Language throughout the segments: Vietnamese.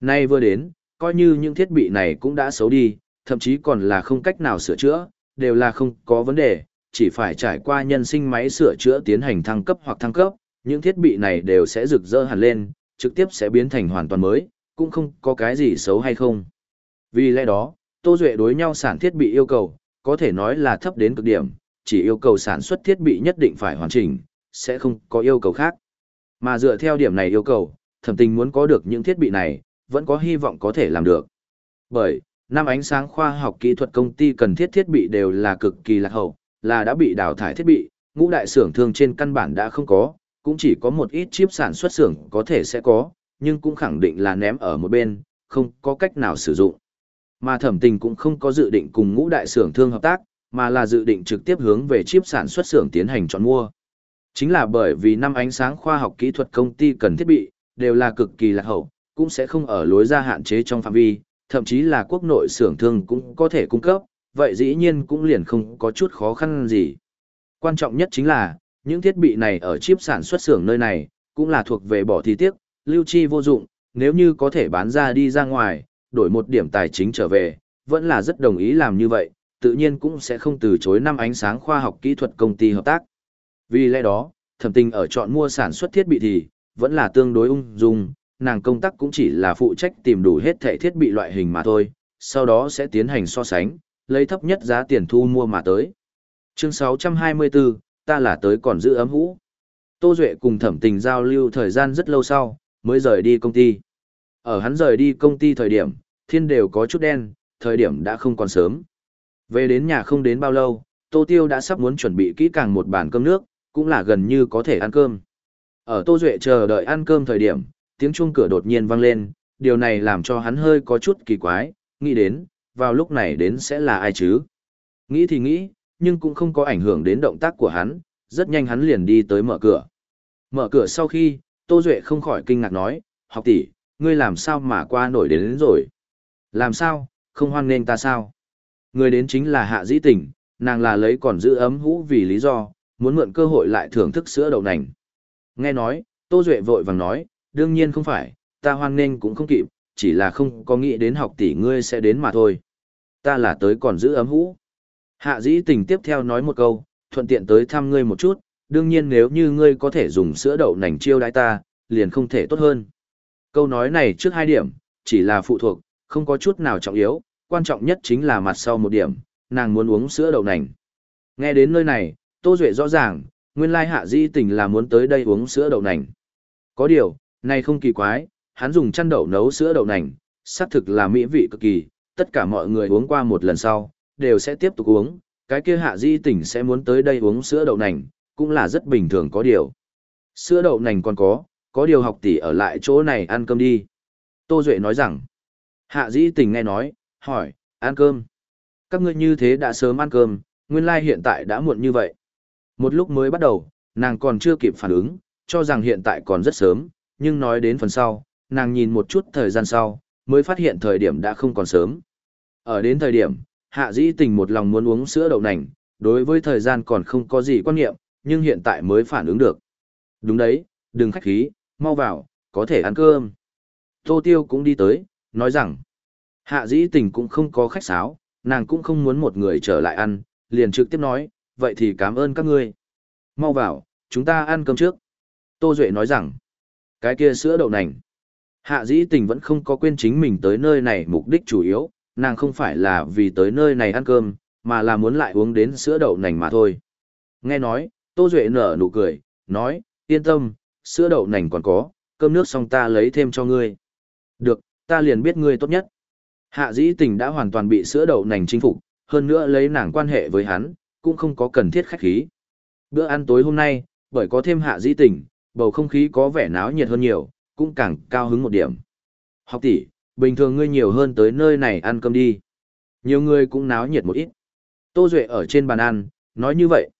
Nay vừa đến, coi như những thiết bị này cũng đã xấu đi, thậm chí còn là không cách nào sửa chữa, đều là không có vấn đề, chỉ phải trải qua nhân sinh máy sửa chữa tiến hành thăng cấp hoặc thăng cấp, những thiết bị này đều sẽ rực rỡ hẳn lên, trực tiếp sẽ biến thành hoàn toàn mới, cũng không có cái gì xấu hay không. Vì lẽ đó, Tô Duệ đối nhau sản thiết bị yêu cầu, có thể nói là thấp đến cực điểm, chỉ yêu cầu sản xuất thiết bị nhất định phải hoàn chỉnh, sẽ không có yêu cầu khác. Mà dựa theo điểm này yêu cầu, thẩm tình muốn có được những thiết bị này, vẫn có hy vọng có thể làm được. Bởi, năm ánh sáng khoa học kỹ thuật công ty cần thiết thiết bị đều là cực kỳ lạc hậu, là đã bị đào thải thiết bị, ngũ đại xưởng thương trên căn bản đã không có, cũng chỉ có một ít chip sản xuất xưởng có thể sẽ có, nhưng cũng khẳng định là ném ở một bên, không có cách nào sử dụng. Mà thẩm tình cũng không có dự định cùng ngũ đại xưởng thương hợp tác, mà là dự định trực tiếp hướng về chip sản xuất xưởng tiến hành chọn mua. Chính là bởi vì năm ánh sáng khoa học kỹ thuật công ty cần thiết bị, đều là cực kỳ lạc hậu, cũng sẽ không ở lối ra hạn chế trong phạm vi, thậm chí là quốc nội xưởng thương cũng có thể cung cấp, vậy dĩ nhiên cũng liền không có chút khó khăn gì. Quan trọng nhất chính là, những thiết bị này ở chip sản xuất xưởng nơi này, cũng là thuộc về bỏ thi tiếc, lưu chi vô dụng, nếu như có thể bán ra đi ra ngoài, đổi một điểm tài chính trở về, vẫn là rất đồng ý làm như vậy, tự nhiên cũng sẽ không từ chối năm ánh sáng khoa học kỹ thuật công ty hợp tác. Vì lẽ đó, thẩm tình ở chọn mua sản xuất thiết bị thì, vẫn là tương đối ung dung, nàng công tác cũng chỉ là phụ trách tìm đủ hết thể thiết bị loại hình mà thôi, sau đó sẽ tiến hành so sánh, lấy thấp nhất giá tiền thu mua mà tới. Chương 624, ta là tới còn giữ ấm hũ. Tô Duệ cùng thẩm tình giao lưu thời gian rất lâu sau, mới rời đi công ty. Ở hắn rời đi công ty thời điểm, thiên đều có chút đen, thời điểm đã không còn sớm. Về đến nhà không đến bao lâu, Tô Tiêu đã sắp muốn chuẩn bị kỹ càng một bàn cơm nước, cũng là gần như có thể ăn cơm. Ở Tô Duệ chờ đợi ăn cơm thời điểm, tiếng chuông cửa đột nhiên vang lên, điều này làm cho hắn hơi có chút kỳ quái, nghĩ đến, vào lúc này đến sẽ là ai chứ? Nghĩ thì nghĩ, nhưng cũng không có ảnh hưởng đến động tác của hắn, rất nhanh hắn liền đi tới mở cửa. Mở cửa sau khi, Tô Duệ không khỏi kinh ngạc nói, học tỷ, ngươi làm sao mà qua nổi đến, đến rồi? Làm sao, không hoan nghênh ta sao? Người đến chính là Hạ Dĩ Tình, nàng là lấy còn giữ ấm hũ vì lý do, muốn mượn cơ hội lại thưởng thức sữa đậu nành. Nghe nói, Tô Duệ vội vàng nói, đương nhiên không phải, ta hoan nghênh cũng không kịp, chỉ là không có nghĩ đến học tỷ ngươi sẽ đến mà thôi. Ta là tới còn giữ ấm hũ. Hạ dĩ tình tiếp theo nói một câu, thuận tiện tới thăm ngươi một chút, đương nhiên nếu như ngươi có thể dùng sữa đậu nành chiêu đãi ta, liền không thể tốt hơn. Câu nói này trước hai điểm, chỉ là phụ thuộc, không có chút nào trọng yếu, quan trọng nhất chính là mặt sau một điểm, nàng muốn uống sữa đậu nành. Nghe đến nơi này, Tô Duệ rõ ràng, nguyên lai hạ di tình là muốn tới đây uống sữa đậu nành. Có điều, này không kỳ quái, hắn dùng chăn đậu nấu sữa đậu nành, xác thực là mỹ vị cực kỳ, tất cả mọi người uống qua một lần sau, đều sẽ tiếp tục uống, cái kia hạ di tỉnh sẽ muốn tới đây uống sữa đậu nành, cũng là rất bình thường có điều. Sữa đậu nành còn có, có điều học tỷ ở lại chỗ này ăn cơm đi. Tô Duệ nói rằng, hạ di tỉnh nghe nói, hỏi, ăn cơm. Các ngươi như thế đã sớm ăn cơm, nguyên lai hiện tại đã muộn như vậy. Một lúc mới bắt đầu, nàng còn chưa kịp phản ứng, cho rằng hiện tại còn rất sớm, nhưng nói đến phần sau, nàng nhìn một chút thời gian sau, mới phát hiện thời điểm đã không còn sớm. Ở đến thời điểm, hạ dĩ tình một lòng muốn uống sữa đậu nành, đối với thời gian còn không có gì quan niệm, nhưng hiện tại mới phản ứng được. Đúng đấy, đừng khách khí, mau vào, có thể ăn cơm. Tô Tiêu cũng đi tới, nói rằng, hạ dĩ tình cũng không có khách sáo, nàng cũng không muốn một người trở lại ăn, liền trực tiếp nói, vậy thì cảm ơn các ngươi. Mau vào, chúng ta ăn cơm trước. Tô Duệ nói rằng, cái kia sữa đậu nành. Hạ dĩ tình vẫn không có quên chính mình tới nơi này mục đích chủ yếu, nàng không phải là vì tới nơi này ăn cơm, mà là muốn lại uống đến sữa đậu nành mà thôi. Nghe nói, Tô Duệ nở nụ cười, nói, yên tâm, sữa đậu nành còn có, cơm nước xong ta lấy thêm cho ngươi. Được, ta liền biết ngươi tốt nhất. Hạ dĩ tình đã hoàn toàn bị sữa đậu nành chinh phục, hơn nữa lấy nàng quan hệ với hắn, cũng không có cần thiết khách khí. Bữa ăn tối hôm nay, bởi có thêm hạ dĩ tình, bầu không khí có vẻ náo nhiệt hơn nhiều, cũng càng cao hứng một điểm. Học tỷ, bình thường ngươi nhiều hơn tới nơi này ăn cơm đi. Nhiều người cũng náo nhiệt một ít. Tô Duệ ở trên bàn ăn, nói như vậy.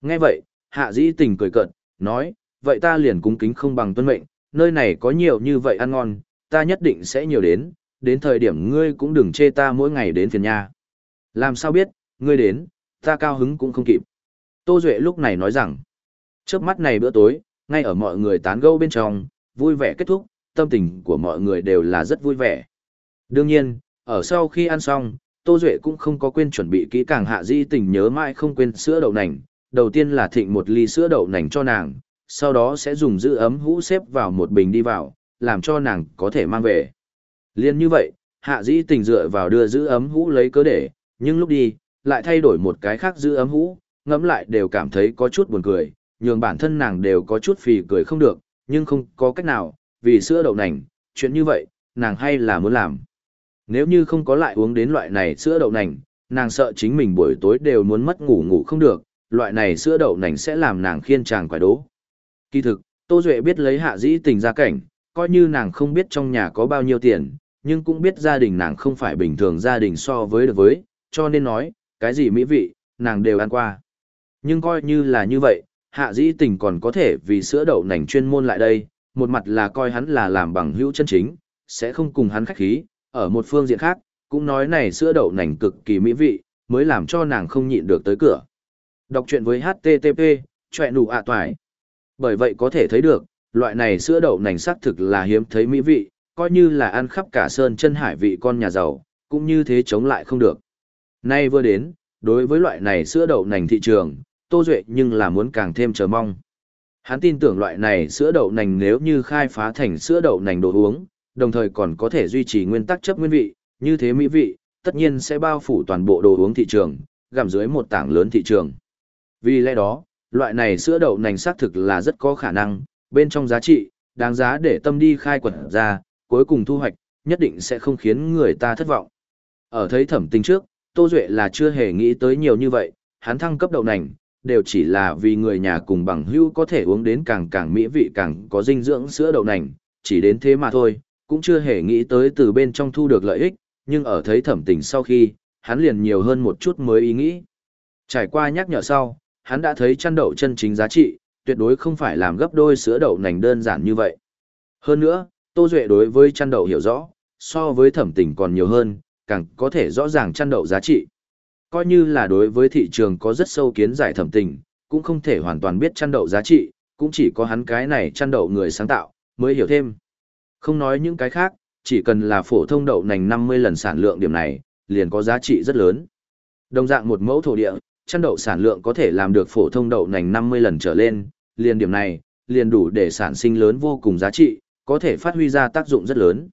Nghe vậy, hạ dĩ tình cười cận, nói, vậy ta liền cung kính không bằng tuân mệnh, nơi này có nhiều như vậy ăn ngon, ta nhất định sẽ nhiều đến, đến thời điểm ngươi cũng đừng chê ta mỗi ngày đến phiền nhà. Làm sao biết, ngươi đến, ta cao hứng cũng không kịp. Tô Duệ lúc này nói rằng, trước mắt này bữa tối, ngay ở mọi người tán gẫu bên trong, vui vẻ kết thúc, tâm tình của mọi người đều là rất vui vẻ. Đương nhiên, ở sau khi ăn xong, Tô Duệ cũng không có quên chuẩn bị kỹ càng hạ di tình nhớ mãi không quên sữa đậu nành. Đầu tiên là thịnh một ly sữa đậu nành cho nàng, sau đó sẽ dùng giữ ấm hũ xếp vào một bình đi vào, làm cho nàng có thể mang về. Liên như vậy, hạ di tình dựa vào đưa giữ ấm hũ lấy cớ để, nhưng lúc đi, lại thay đổi một cái khác giữ ấm hũ, ngẫm lại đều cảm thấy có chút buồn cười, nhường bản thân nàng đều có chút phì cười không được, nhưng không có cách nào, vì sữa đậu nành, chuyện như vậy, nàng hay là muốn làm. Nếu như không có lại uống đến loại này sữa đậu nành, nàng sợ chính mình buổi tối đều muốn mất ngủ ngủ không được, loại này sữa đậu nành sẽ làm nàng khiên chàng quái đố. Kỳ thực, Tô Duệ biết lấy hạ dĩ tình ra cảnh, coi như nàng không biết trong nhà có bao nhiêu tiền, nhưng cũng biết gia đình nàng không phải bình thường gia đình so với được với, cho nên nói, cái gì mỹ vị, nàng đều ăn qua. Nhưng coi như là như vậy, hạ dĩ tình còn có thể vì sữa đậu nành chuyên môn lại đây, một mặt là coi hắn là làm bằng hữu chân chính, sẽ không cùng hắn khách khí, ở một phương diện khác, cũng nói này sữa đậu nành cực kỳ mỹ vị, mới làm cho nàng không nhịn được tới cửa. Đọc truyện với HTTP, chọe nụ ạ toài. Bởi vậy có thể thấy được, loại này sữa đậu nành xác thực là hiếm thấy mỹ vị, coi như là ăn khắp cả sơn chân hải vị con nhà giàu, cũng như thế chống lại không được. Nay vừa đến, đối với loại này sữa đậu nành thị trường, Tô Duệ nhưng là muốn càng thêm chờ mong. Hắn tin tưởng loại này sữa đậu nành nếu như khai phá thành sữa đậu nành đồ uống, đồng thời còn có thể duy trì nguyên tắc chấp nguyên vị, như thế mỹ vị, tất nhiên sẽ bao phủ toàn bộ đồ uống thị trường, gặm dưới một tảng lớn thị trường. Vì lẽ đó, loại này sữa đậu nành xác thực là rất có khả năng, bên trong giá trị, đáng giá để tâm đi khai quật ra, cuối cùng thu hoạch, nhất định sẽ không khiến người ta thất vọng. Ở thấy thẩm tình trước, Tô Duệ là chưa hề nghĩ tới nhiều như vậy, hắn thăng cấp đậu nành, đều chỉ là vì người nhà cùng bằng hữu có thể uống đến càng càng mỹ vị càng có dinh dưỡng sữa đậu nành, chỉ đến thế mà thôi, cũng chưa hề nghĩ tới từ bên trong thu được lợi ích, nhưng ở thấy thẩm tình sau khi, hắn liền nhiều hơn một chút mới ý nghĩ. Trải qua nhắc nhở sau, hắn đã thấy chăn đậu chân chính giá trị, tuyệt đối không phải làm gấp đôi sữa đậu nành đơn giản như vậy. Hơn nữa, Tô Duệ đối với chăn đậu hiểu rõ, so với thẩm tình còn nhiều hơn, càng có thể rõ ràng chăn đậu giá trị. Coi như là đối với thị trường có rất sâu kiến giải thẩm tình, cũng không thể hoàn toàn biết chăn đậu giá trị, cũng chỉ có hắn cái này chăn đậu người sáng tạo, mới hiểu thêm. Không nói những cái khác, chỉ cần là phổ thông đậu nành 50 lần sản lượng điểm này, liền có giá trị rất lớn. Đồng dạng một mẫu thổ địa, chăn đậu sản lượng có thể làm được phổ thông đậu nành 50 lần trở lên, liền điểm này, liền đủ để sản sinh lớn vô cùng giá trị, có thể phát huy ra tác dụng rất lớn.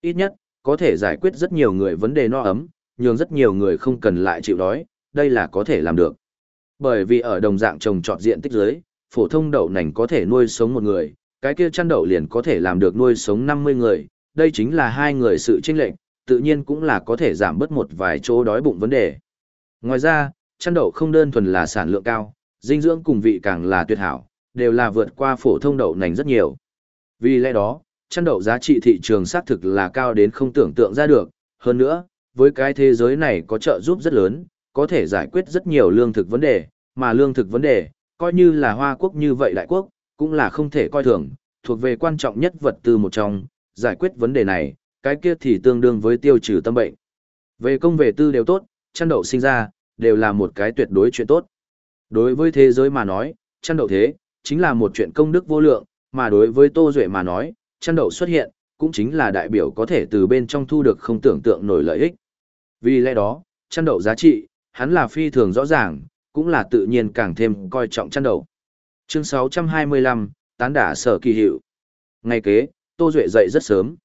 Ít nhất, có thể giải quyết rất nhiều người vấn đề no ấm, nhường rất nhiều người không cần lại chịu đói, đây là có thể làm được. Bởi vì ở đồng dạng trồng trọt diện tích dưới, phổ thông đậu nành có thể nuôi sống một người, cái kia chăn đậu liền có thể làm được nuôi sống 50 người, đây chính là hai người sự chênh lệch, tự nhiên cũng là có thể giảm bớt một vài chỗ đói bụng vấn đề. Ngoài ra, chăn đậu không đơn thuần là sản lượng cao, dinh dưỡng cùng vị càng là tuyệt hảo, đều là vượt qua phổ thông đậu nành rất nhiều. Vì lẽ đó, chăn đậu giá trị thị trường xác thực là cao đến không tưởng tượng ra được, hơn nữa, với cái thế giới này có trợ giúp rất lớn, có thể giải quyết rất nhiều lương thực vấn đề, mà lương thực vấn đề, coi như là Hoa Quốc như vậy đại quốc, cũng là không thể coi thường, thuộc về quan trọng nhất vật tư một trong, giải quyết vấn đề này, cái kia thì tương đương với tiêu trừ tâm bệnh. Về công về tư đều tốt, chăn đậu sinh ra, đều là một cái tuyệt đối chuyện tốt. Đối với thế giới mà nói, chăn đậu thế, chính là một chuyện công đức vô lượng, mà đối với Tô Duệ mà nói, chăn đậu xuất hiện, cũng chính là đại biểu có thể từ bên trong thu được không tưởng tượng nổi lợi ích. Vì lẽ đó, chăn đậu giá trị, hắn là phi thường rõ ràng, cũng là tự nhiên càng thêm coi trọng chăn đậu. Chương 625, tán đả sở kỳ hiệu. Ngày kế, Tô Duệ dậy rất sớm.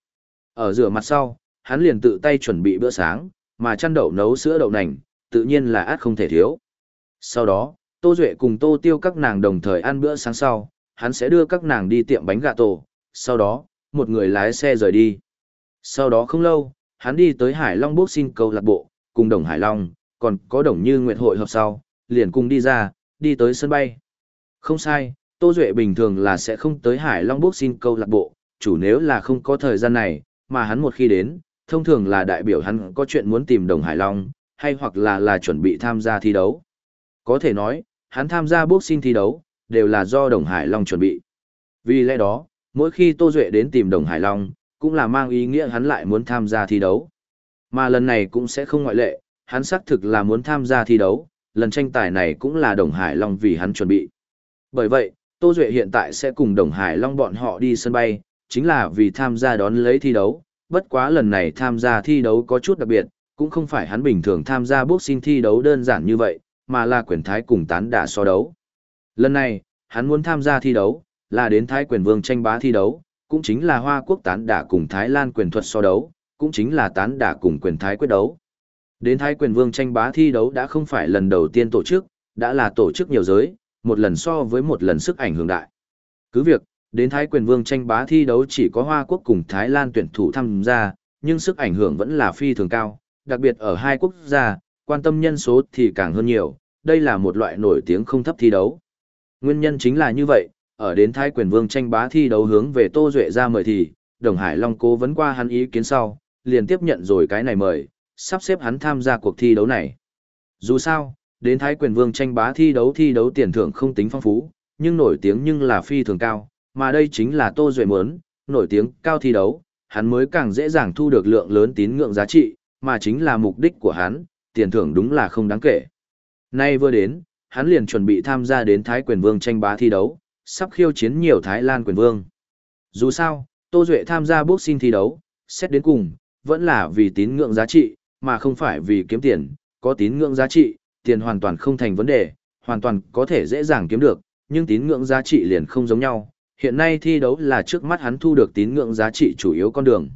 Ở rửa mặt sau, hắn liền tự tay chuẩn bị bữa sáng, mà chăn đậu nấu sữa đậu nành, tự nhiên là át không thể thiếu. Sau đó, Tô Duệ cùng Tô Tiêu các nàng đồng thời ăn bữa sáng sau, hắn sẽ đưa các nàng đi tiệm bánh gà tổ, sau đó, một người lái xe rời đi. Sau đó không lâu, hắn đi tới Hải Long Boxing câu lạc bộ, cùng Đồng Hải Long, còn có Đồng Như Nguyệt hội hợp sau, liền cùng đi ra, đi tới sân bay. Không sai, Tô Duệ bình thường là sẽ không tới Hải Long Boxing câu lạc bộ, chủ nếu là không có thời gian này, mà hắn một khi đến, thông thường là đại biểu hắn có chuyện muốn tìm Đồng Hải Long, hay hoặc là là chuẩn bị tham gia thi đấu. Có thể nói, hắn tham gia boxing thi đấu, đều là do Đồng Hải Long chuẩn bị. Vì lẽ đó, mỗi khi Tô Duệ đến tìm Đồng Hải Long, cũng là mang ý nghĩa hắn lại muốn tham gia thi đấu. Mà lần này cũng sẽ không ngoại lệ, hắn xác thực là muốn tham gia thi đấu, lần tranh tài này cũng là Đồng Hải Long vì hắn chuẩn bị. Bởi vậy, Tô Duệ hiện tại sẽ cùng Đồng Hải Long bọn họ đi sân bay, chính là vì tham gia đón lấy thi đấu, bất quá lần này tham gia thi đấu có chút đặc biệt, cũng không phải hắn bình thường tham gia boxing thi đấu đơn giản như vậy, mà là quyền thái cùng tán đả so đấu. Lần này, hắn muốn tham gia thi đấu, là đến Thái quyền vương tranh bá thi đấu, cũng chính là Hoa Quốc tán đả cùng Thái Lan quyền thuật so đấu, cũng chính là tán đả cùng quyền thái quyết đấu. Đến Thái quyền vương tranh bá thi đấu đã không phải lần đầu tiên tổ chức, đã là tổ chức nhiều giới, một lần so với một lần sức ảnh hưởng đại. Cứ việc, đến Thái quyền vương tranh bá thi đấu chỉ có Hoa Quốc cùng Thái Lan tuyển thủ tham gia, nhưng sức ảnh hưởng vẫn là phi thường cao, đặc biệt ở hai quốc gia, quan tâm nhân số thì càng hơn nhiều, đây là một loại nổi tiếng không thấp thi đấu. Nguyên nhân chính là như vậy, ở đến Thái quyền vương tranh bá thi đấu hướng về Tô Duệ ra mời thì, Đồng Hải Long cố vấn qua hắn ý kiến sau, liền tiếp nhận rồi cái này mời, sắp xếp hắn tham gia cuộc thi đấu này. Dù sao, đến Thái quyền vương tranh bá thi đấu thi đấu tiền thưởng không tính phong phú, nhưng nổi tiếng nhưng là phi thường cao, mà đây chính là Tô Duệ muốn, nổi tiếng cao thi đấu, hắn mới càng dễ dàng thu được lượng lớn tín ngưỡng giá trị, mà chính là mục đích của hắn, tiền thưởng đúng là không đáng kể. Nay vừa đến, hắn liền chuẩn bị tham gia đến Thái quyền vương tranh bá thi đấu, sắp khiêu chiến nhiều Thái Lan quyền vương. Dù sao, Tô Duệ tham gia boxing thi đấu, xét đến cùng, vẫn là vì tín ngưỡng giá trị, mà không phải vì kiếm tiền, có tín ngưỡng giá trị, tiền hoàn toàn không thành vấn đề, hoàn toàn có thể dễ dàng kiếm được, nhưng tín ngưỡng giá trị liền không giống nhau. Hiện nay thi đấu là trước mắt hắn thu được tín ngưỡng giá trị chủ yếu con đường.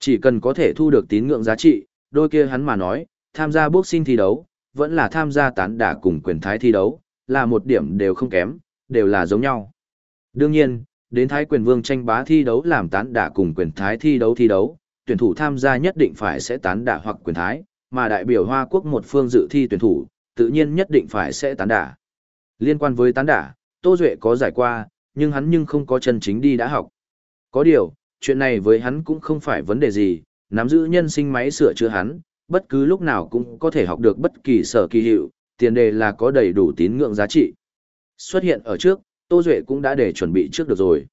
Chỉ cần có thể thu được tín ngưỡng giá trị, đôi kia hắn mà nói, tham gia boxing thi đấu, vẫn là tham gia tán đả cùng quyền thái thi đấu, là một điểm đều không kém, đều là giống nhau. Đương nhiên, đến thái quyền vương tranh bá thi đấu làm tán đả cùng quyền thái thi đấu thi đấu, tuyển thủ tham gia nhất định phải sẽ tán đả hoặc quyền thái, mà đại biểu Hoa Quốc một phương dự thi tuyển thủ, tự nhiên nhất định phải sẽ tán đả. Liên quan với tán đả, Tô Duệ có giải qua, nhưng hắn nhưng không có chân chính đi đã học. Có điều, chuyện này với hắn cũng không phải vấn đề gì, nắm giữ nhân sinh máy sửa chữa hắn, bất cứ lúc nào cũng có thể học được bất kỳ sở kỳ hiệu, tiền đề là có đầy đủ tín ngưỡng giá trị. Xuất hiện ở trước, Tô Duệ cũng đã để chuẩn bị trước được rồi.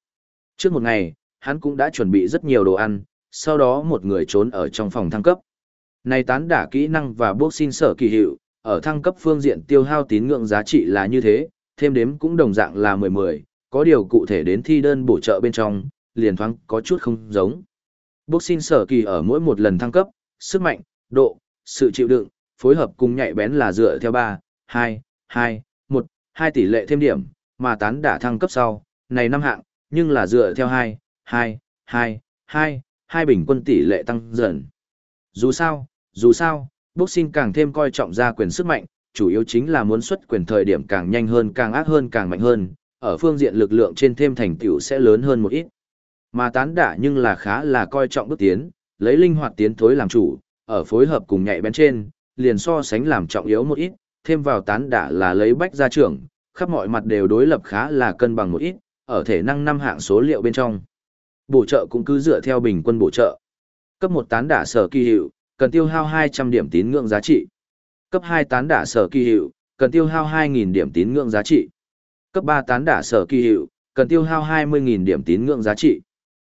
Trước một ngày, hắn cũng đã chuẩn bị rất nhiều đồ ăn, sau đó một người trốn ở trong phòng thăng cấp. Này tán đả kỹ năng và boxing sở kỳ hiệu, ở thăng cấp phương diện tiêu hao tín ngưỡng giá trị là như thế, thêm đếm cũng đồng dạng là 10-10, có điều cụ thể đến thi đơn bổ trợ bên trong, liền thoáng có chút không giống. Boxing sở kỳ ở mỗi một lần thăng cấp, sức mạnh, độ, sự chịu đựng, phối hợp cùng nhạy bén là dựa theo 3, 2, 2, 1, hai tỷ lệ thêm điểm, mà tán đả thăng cấp sau, này năm hạng, nhưng là dựa theo 2, 2, 2, 2, 2 bình quân tỷ lệ tăng dần. Dù sao, dù sao, boxing càng thêm coi trọng ra quyền sức mạnh, chủ yếu chính là muốn xuất quyền thời điểm càng nhanh hơn càng ác hơn càng mạnh hơn, ở phương diện lực lượng trên thêm thành tựu sẽ lớn hơn một ít. Mà tán đả nhưng là khá là coi trọng bước tiến, lấy linh hoạt tiến thối làm chủ, ở phối hợp cùng nhạy bén trên, liền so sánh làm trọng yếu một ít, thêm vào tán đả là lấy bách gia trưởng, khắp mọi mặt đều đối lập khá là cân bằng một ít, ở thể năng năm hạng số liệu bên trong. Bổ trợ cũng cứ dựa theo bình quân bổ trợ. Cấp một tán đả sở kỳ hiệu, cần tiêu hao 200 điểm tín ngưỡng giá trị. Cấp 2 tán đả sở kỳ hiệu, cần tiêu hao 2.000 điểm tín ngưỡng giá trị. Cấp 3 tán đả sở kỳ hiệu, cần tiêu hao 20.000 điểm tín ngưỡng giá trị.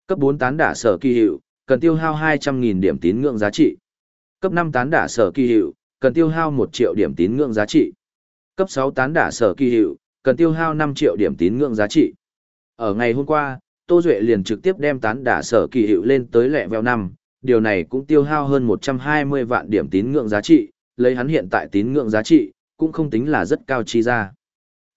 Cấp 4 tán đả sở kỳ hiệu, cần tiêu hao 200.000 điểm tín ngưỡng giá trị. Cấp 5 tán đả sở kỳ hiệu, cần tiêu hao 1 triệu điểm tín ngưỡng giá trị. Cấp 6 tán đả sở kỳ hiệu, cần tiêu hao 5 triệu điểm tín ngưỡng giá trị. Ở ngày hôm qua, Tô Duệ liền trực tiếp đem tán đả sở kỳ hiệu lên tới lẹ vèo 5, điều này cũng tiêu hao hơn 120 vạn điểm tín ngưỡng giá trị, lấy hắn hiện tại tín ngưỡng giá trị, cũng không tính là rất cao chi ra.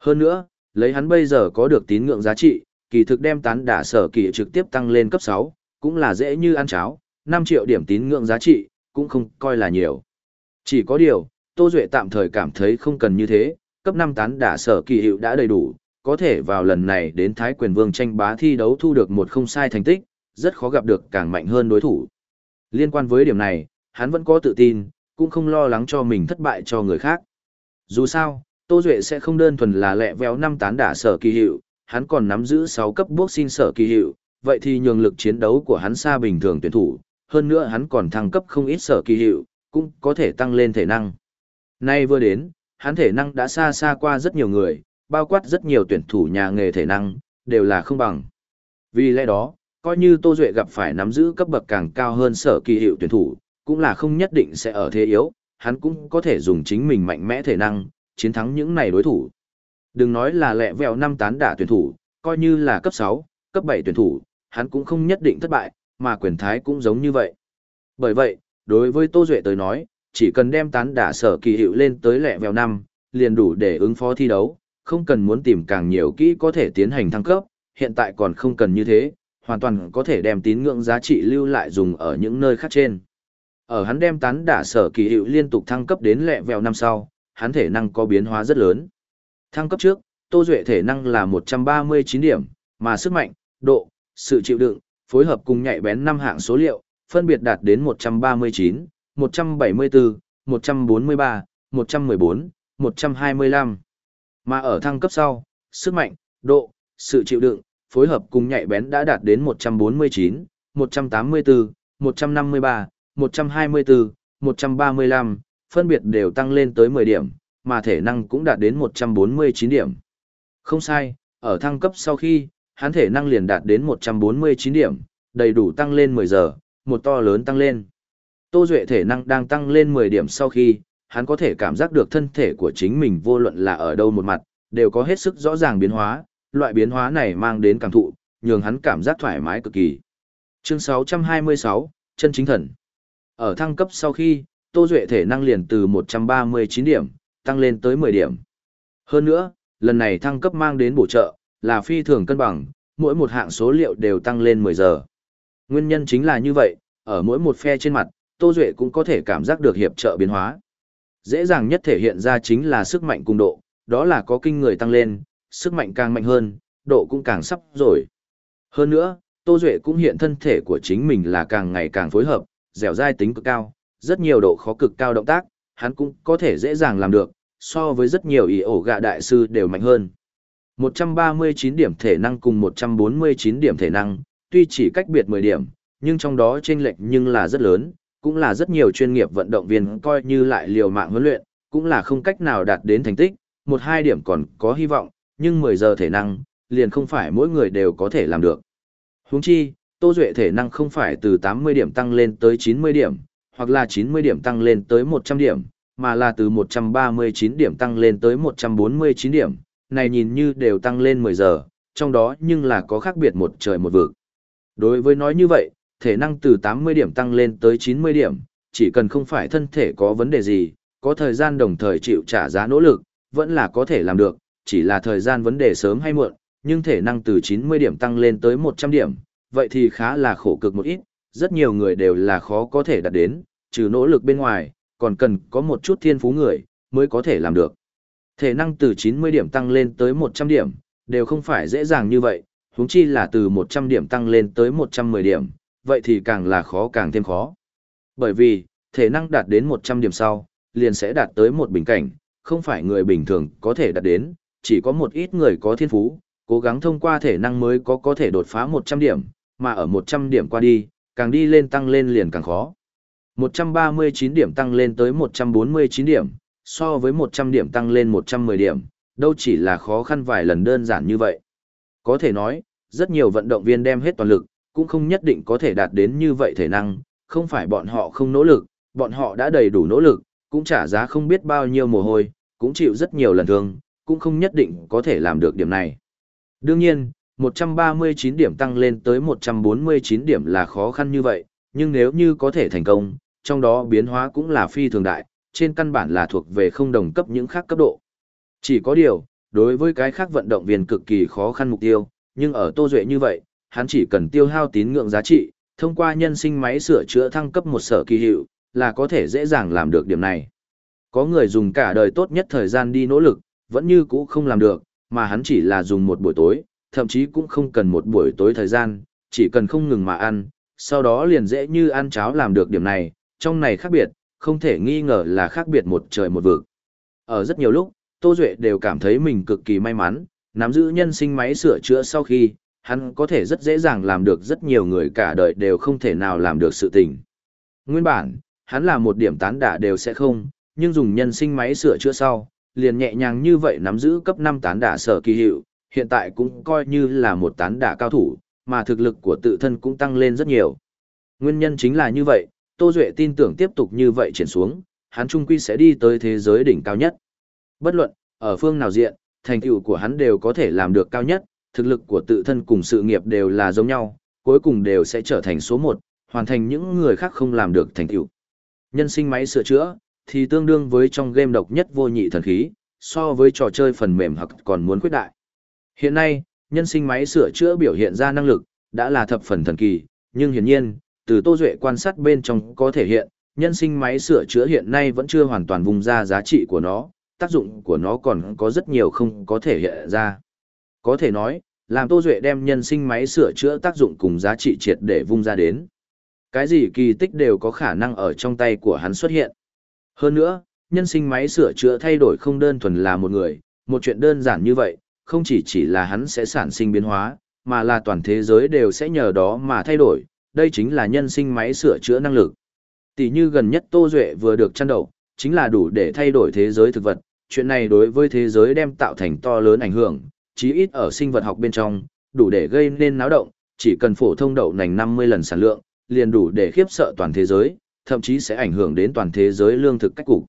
Hơn nữa, lấy hắn bây giờ có được tín ngưỡng giá trị, kỳ thực đem tán đả sở kỳ trực tiếp tăng lên cấp 6, cũng là dễ như ăn cháo, 5 triệu điểm tín ngưỡng giá trị, cũng không coi là nhiều. Chỉ có điều, Tô Duệ tạm thời cảm thấy không cần như thế, cấp 5 tán đả sở kỳ hiệu đã đầy đủ, có thể vào lần này đến Thái quyền vương tranh bá thi đấu thu được một không sai thành tích, rất khó gặp được càng mạnh hơn đối thủ. Liên quan với điểm này, hắn vẫn có tự tin, cũng không lo lắng cho mình thất bại cho người khác. Dù sao, Tô Duệ sẽ không đơn thuần là lẹ véo năm tán đả sở kỳ hiệu, hắn còn nắm giữ 6 cấp boxing sở kỳ hiệu, vậy thì nhường lực chiến đấu của hắn xa bình thường tuyển thủ, hơn nữa hắn còn thăng cấp không ít sở kỳ hiệu, cũng có thể tăng lên thể năng. Nay vừa đến, hắn thể năng đã xa xa qua rất nhiều người, bao quát rất nhiều tuyển thủ nhà nghề thể năng, đều là không bằng. Vì lẽ đó, coi như Tô Duệ gặp phải nắm giữ cấp bậc càng cao hơn sở kỳ hiệu tuyển thủ, cũng là không nhất định sẽ ở thế yếu, hắn cũng có thể dùng chính mình mạnh mẽ thể năng, chiến thắng những này đối thủ. Đừng nói là lẹ vẹo năm tán đả tuyển thủ, coi như là cấp 6, cấp 7 tuyển thủ, hắn cũng không nhất định thất bại, mà quyền thái cũng giống như vậy. Bởi vậy, đối với Tô Duệ tới nói, chỉ cần đem tán đả sở kỳ hiệu lên tới lẹ vèo năm, liền đủ để ứng phó thi đấu, không cần muốn tìm càng nhiều kỹ có thể tiến hành thăng cấp, hiện tại còn không cần như thế, hoàn toàn có thể đem tín ngưỡng giá trị lưu lại dùng ở những nơi khác trên. Ở hắn đem tán đả sở kỳ hiệu liên tục thăng cấp đến lẹ vèo năm sau, hắn thể năng có biến hóa rất lớn. Thăng cấp trước, Tô Duệ thể năng là 139 điểm, mà sức mạnh, độ, sự chịu đựng, phối hợp cùng nhạy bén năm hạng số liệu, phân biệt đạt đến 139, 174, 143, 114, 125. Mà ở thăng cấp sau, sức mạnh, độ, sự chịu đựng, phối hợp cùng nhạy bén đã đạt đến 149, 184, 153, 124, 135, phân biệt đều tăng lên tới 10 điểm, mà thể năng cũng đạt đến 149 điểm. Không sai, ở thăng cấp sau khi, hắn thể năng liền đạt đến 149 điểm, đầy đủ tăng lên 10 giờ, một to lớn tăng lên. Tô Duệ thể năng đang tăng lên 10 điểm sau khi, hắn có thể cảm giác được thân thể của chính mình vô luận là ở đâu một mặt, đều có hết sức rõ ràng biến hóa, loại biến hóa này mang đến cảm thụ, nhường hắn cảm giác thoải mái cực kỳ. Chương 626, chân chính thần. Ở thăng cấp sau khi, Tô Duệ thể năng liền từ 139 điểm, tăng lên tới 10 điểm. Hơn nữa, lần này thăng cấp mang đến bổ trợ, là phi thường cân bằng, mỗi một hạng số liệu đều tăng lên 10 giờ. Nguyên nhân chính là như vậy, ở mỗi một phe trên mặt, Tô Duệ cũng có thể cảm giác được hiệp trợ biến hóa. Dễ dàng nhất thể hiện ra chính là sức mạnh cùng độ, đó là có kinh người tăng lên, sức mạnh càng mạnh hơn, độ cũng càng sắp rồi. Hơn nữa, Tô Duệ cũng hiện thân thể của chính mình là càng ngày càng phối hợp, dẻo dai tính cực cao, rất nhiều độ khó cực cao động tác, hắn cũng có thể dễ dàng làm được, so với rất nhiều ý ổ gạ đại sư đều mạnh hơn. 139 điểm thể năng cùng 149 điểm thể năng, tuy chỉ cách biệt 10 điểm, nhưng trong đó chênh lệch nhưng là rất lớn, cũng là rất nhiều chuyên nghiệp vận động viên coi như lại liều mạng huấn luyện, cũng là không cách nào đạt đến thành tích, một hai điểm còn có hy vọng, nhưng 10 giờ thể năng, liền không phải mỗi người đều có thể làm được. Huống chi, Tô Duệ thể năng không phải từ 80 điểm tăng lên tới 90 điểm, hoặc là 90 điểm tăng lên tới 100 điểm, mà là từ 139 điểm tăng lên tới 149 điểm, này nhìn như đều tăng lên 10 giờ, trong đó nhưng là có khác biệt một trời một vực. Đối với nói như vậy, thể năng từ 80 điểm tăng lên tới 90 điểm, chỉ cần không phải thân thể có vấn đề gì, có thời gian đồng thời chịu trả giá nỗ lực, vẫn là có thể làm được, chỉ là thời gian vấn đề sớm hay muộn, nhưng thể năng từ 90 điểm tăng lên tới 100 điểm, vậy thì khá là khổ cực một ít, rất nhiều người đều là khó có thể đạt đến, trừ nỗ lực bên ngoài, còn cần có một chút thiên phú người, mới có thể làm được. Thể năng từ 90 điểm tăng lên tới 100 điểm, đều không phải dễ dàng như vậy, huống chi là từ 100 điểm tăng lên tới 110 điểm, vậy thì càng là khó càng thêm khó. Bởi vì, thể năng đạt đến 100 điểm sau, liền sẽ đạt tới một bình cảnh, không phải người bình thường có thể đạt đến, chỉ có một ít người có thiên phú, cố gắng thông qua thể năng mới có có thể đột phá 100 điểm, mà ở 100 điểm qua đi, càng đi lên tăng lên liền càng khó. 139 điểm tăng lên tới 149 điểm, so với 100 điểm tăng lên 110 điểm, đâu chỉ là khó khăn vài lần đơn giản như vậy. Có thể nói, rất nhiều vận động viên đem hết toàn lực, cũng không nhất định có thể đạt đến như vậy thể năng, không phải bọn họ không nỗ lực, bọn họ đã đầy đủ nỗ lực, cũng trả giá không biết bao nhiêu mồ hôi, cũng chịu rất nhiều lần thương, cũng không nhất định có thể làm được điểm này. Đương nhiên, 139 điểm tăng lên tới 149 điểm là khó khăn như vậy, nhưng nếu như có thể thành công, trong đó biến hóa cũng là phi thường đại, trên căn bản là thuộc về không đồng cấp những khác cấp độ. Chỉ có điều, đối với cái khác vận động viên cực kỳ khó khăn mục tiêu, nhưng ở Tô Duệ như vậy, hắn chỉ cần tiêu hao tín ngưỡng giá trị, thông qua nhân sinh máy sửa chữa thăng cấp một sở kỳ hiệu, là có thể dễ dàng làm được điểm này. Có người dùng cả đời tốt nhất thời gian đi nỗ lực, vẫn như cũ không làm được, mà hắn chỉ là dùng một buổi tối, thậm chí cũng không cần một buổi tối thời gian, chỉ cần không ngừng mà ăn, sau đó liền dễ như ăn cháo làm được điểm này, trong này khác biệt, không thể nghi ngờ là khác biệt một trời một vực. Ở rất nhiều lúc, Tô Duệ đều cảm thấy mình cực kỳ may mắn, nắm giữ nhân sinh máy sửa chữa sau khi, hắn có thể rất dễ dàng làm được rất nhiều người cả đời đều không thể nào làm được sự tình. Nguyên bản, hắn là một điểm tán đả đều sẽ không, nhưng dùng nhân sinh máy sửa chữa sau, liền nhẹ nhàng như vậy nắm giữ cấp 5 tán đả sở kỳ hiệu, hiện tại cũng coi như là một tán đả cao thủ, mà thực lực của tự thân cũng tăng lên rất nhiều. Nguyên nhân chính là như vậy, Tô Duệ tin tưởng tiếp tục như vậy triển xuống, hắn trung quy sẽ đi tới thế giới đỉnh cao nhất. Bất luận, ở phương nào diện, thành tựu của hắn đều có thể làm được cao nhất, thực lực của tự thân cùng sự nghiệp đều là giống nhau, cuối cùng đều sẽ trở thành số một, hoàn thành những người khác không làm được thành tựu. Nhân sinh máy sửa chữa, thì tương đương với trong game độc nhất vô nhị thần khí, so với trò chơi phần mềm hoặc còn muốn khuyết đại. Hiện nay, nhân sinh máy sửa chữa biểu hiện ra năng lực, đã là thập phần thần kỳ, nhưng hiển nhiên, từ Tô Duệ quan sát bên trong có thể hiện, nhân sinh máy sửa chữa hiện nay vẫn chưa hoàn toàn vùng ra giá trị của nó, tác dụng của nó còn có rất nhiều không có thể hiện ra. Có thể nói, làm Tô Duệ đem nhân sinh máy sửa chữa tác dụng cùng giá trị triệt để vung ra đến. Cái gì kỳ tích đều có khả năng ở trong tay của hắn xuất hiện. Hơn nữa, nhân sinh máy sửa chữa thay đổi không đơn thuần là một người, một chuyện đơn giản như vậy, không chỉ chỉ là hắn sẽ sản sinh biến hóa, mà là toàn thế giới đều sẽ nhờ đó mà thay đổi, đây chính là nhân sinh máy sửa chữa năng lực. Tỷ như gần nhất Tô Duệ vừa được chăn đầu, chính là đủ để thay đổi thế giới thực vật, chuyện này đối với thế giới đem tạo thành to lớn ảnh hưởng, chí ít ở sinh vật học bên trong, đủ để gây nên náo động, chỉ cần phổ thông đậu nành 50 lần sản lượng, liền đủ để khiếp sợ toàn thế giới, thậm chí sẽ ảnh hưởng đến toàn thế giới lương thực cách cục.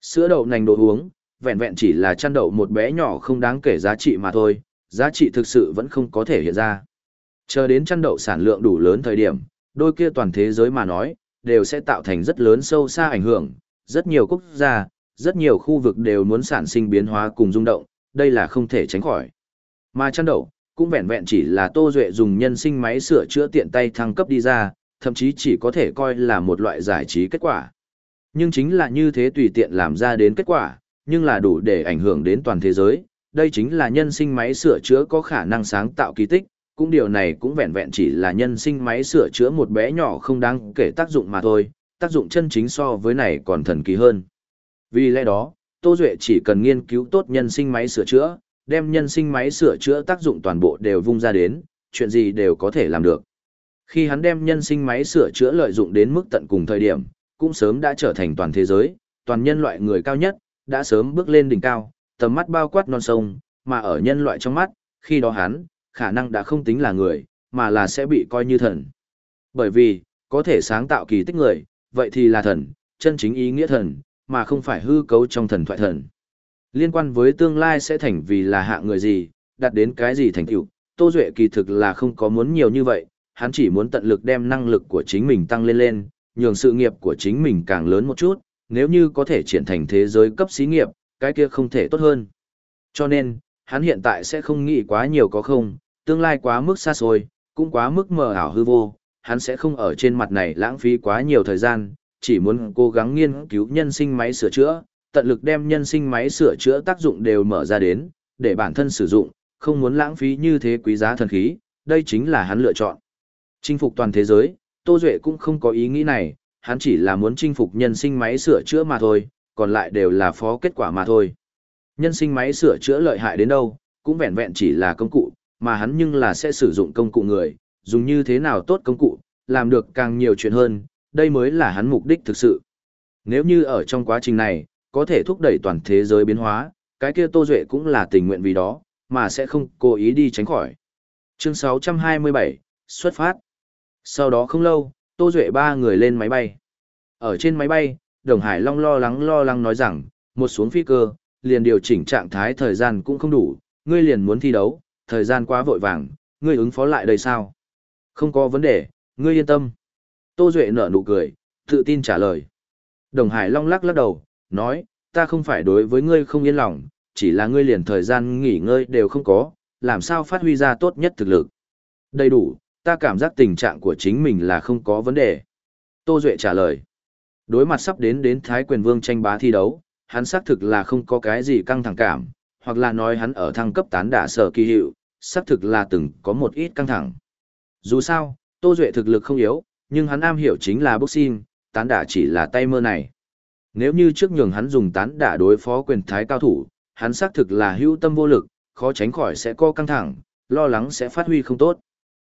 Sữa đậu nành đồ uống, vẹn vẹn chỉ là chăn đậu một bé nhỏ không đáng kể giá trị mà thôi, giá trị thực sự vẫn không có thể hiện ra. Chờ đến chăn đậu sản lượng đủ lớn thời điểm, đôi kia toàn thế giới mà nói, đều sẽ tạo thành rất lớn sâu xa ảnh hưởng, rất nhiều quốc gia, rất nhiều khu vực đều muốn sản sinh biến hóa cùng rung động, đây là không thể tránh khỏi. Mà chăn đậu, cũng vẹn vẹn chỉ là Tô Duệ dùng nhân sinh máy sửa chữa tiện tay thăng cấp đi ra, thậm chí chỉ có thể coi là một loại giải trí kết quả. Nhưng chính là như thế tùy tiện làm ra đến kết quả, nhưng là đủ để ảnh hưởng đến toàn thế giới, đây chính là nhân sinh máy sửa chữa có khả năng sáng tạo kỳ tích, cũng điều này cũng vẹn vẹn chỉ là nhân sinh máy sửa chữa một bé nhỏ không đáng kể tác dụng mà thôi, tác dụng chân chính so với này còn thần kỳ hơn. Vì lẽ đó, Tô Duệ chỉ cần nghiên cứu tốt nhân sinh máy sửa chữa, đem nhân sinh máy sửa chữa tác dụng toàn bộ đều vung ra đến, chuyện gì đều có thể làm được. Khi hắn đem nhân sinh máy sửa chữa lợi dụng đến mức tận cùng thời điểm, cũng sớm đã trở thành toàn thế giới, toàn nhân loại người cao nhất, đã sớm bước lên đỉnh cao, tầm mắt bao quát non sông, mà ở nhân loại trong mắt, khi đó hắn, khả năng đã không tính là người, mà là sẽ bị coi như thần. Bởi vì, có thể sáng tạo kỳ tích người, vậy thì là thần, chân chính ý nghĩa thần, mà không phải hư cấu trong thần thoại thần. Liên quan với tương lai sẽ thành vì là hạ người gì, đạt đến cái gì thành tựu, Tô Duệ kỳ thực là không có muốn nhiều như vậy, hắn chỉ muốn tận lực đem năng lực của chính mình tăng lên lên, nhường sự nghiệp của chính mình càng lớn một chút, nếu như có thể triển thành thế giới cấp xí nghiệp, cái kia không thể tốt hơn. Cho nên, hắn hiện tại sẽ không nghĩ quá nhiều có không, tương lai quá mức xa xôi, cũng quá mức mờ ảo hư vô, hắn sẽ không ở trên mặt này lãng phí quá nhiều thời gian, chỉ muốn cố gắng nghiên cứu nhân sinh máy sửa chữa, tận lực đem nhân sinh máy sửa chữa tác dụng đều mở ra đến, để bản thân sử dụng, không muốn lãng phí như thế quý giá thần khí, đây chính là hắn lựa chọn. Chinh phục toàn thế giới, Tô Duệ cũng không có ý nghĩ này, hắn chỉ là muốn chinh phục nhân sinh máy sửa chữa mà thôi, còn lại đều là phó kết quả mà thôi. Nhân sinh máy sửa chữa lợi hại đến đâu, cũng vẹn vẹn chỉ là công cụ, mà hắn nhưng là sẽ sử dụng công cụ người, dùng như thế nào tốt công cụ, làm được càng nhiều chuyện hơn, đây mới là hắn mục đích thực sự. Nếu như ở trong quá trình này, có thể thúc đẩy toàn thế giới biến hóa, cái kia Tô Duệ cũng là tình nguyện vì đó, mà sẽ không cố ý đi tránh khỏi. Chương 627, xuất phát. Sau đó không lâu, Tô Duệ ba người lên máy bay. Ở trên máy bay, Đồng Hải Long lo lắng lo lắng nói rằng, một xuống phi cơ, liền điều chỉnh trạng thái thời gian cũng không đủ, ngươi liền muốn thi đấu, thời gian quá vội vàng, ngươi ứng phó lại đây sao? Không có vấn đề, ngươi yên tâm. Tô Duệ nở nụ cười, tự tin trả lời. Đồng Hải Long lắc lắc đầu, nói, ta không phải đối với ngươi không yên lòng, chỉ là ngươi liền thời gian nghỉ ngơi đều không có, làm sao phát huy ra tốt nhất thực lực. Đầy đủ, ta cảm giác tình trạng của chính mình là không có vấn đề. Tô Duệ trả lời. Đối mặt sắp đến đến Thái quyền vương tranh bá thi đấu, hắn xác thực là không có cái gì căng thẳng cảm, hoặc là nói hắn ở thăng cấp tán đả sở kỳ hiệu, xác thực là từng có một ít căng thẳng. Dù sao, Tô Duệ thực lực không yếu, nhưng hắn am hiểu chính là boxing, tán đả chỉ là tay mơ này. Nếu như trước nhường hắn dùng tán đả đối phó quyền thái cao thủ, hắn xác thực là hữu tâm vô lực, khó tránh khỏi sẽ co căng thẳng, lo lắng sẽ phát huy không tốt.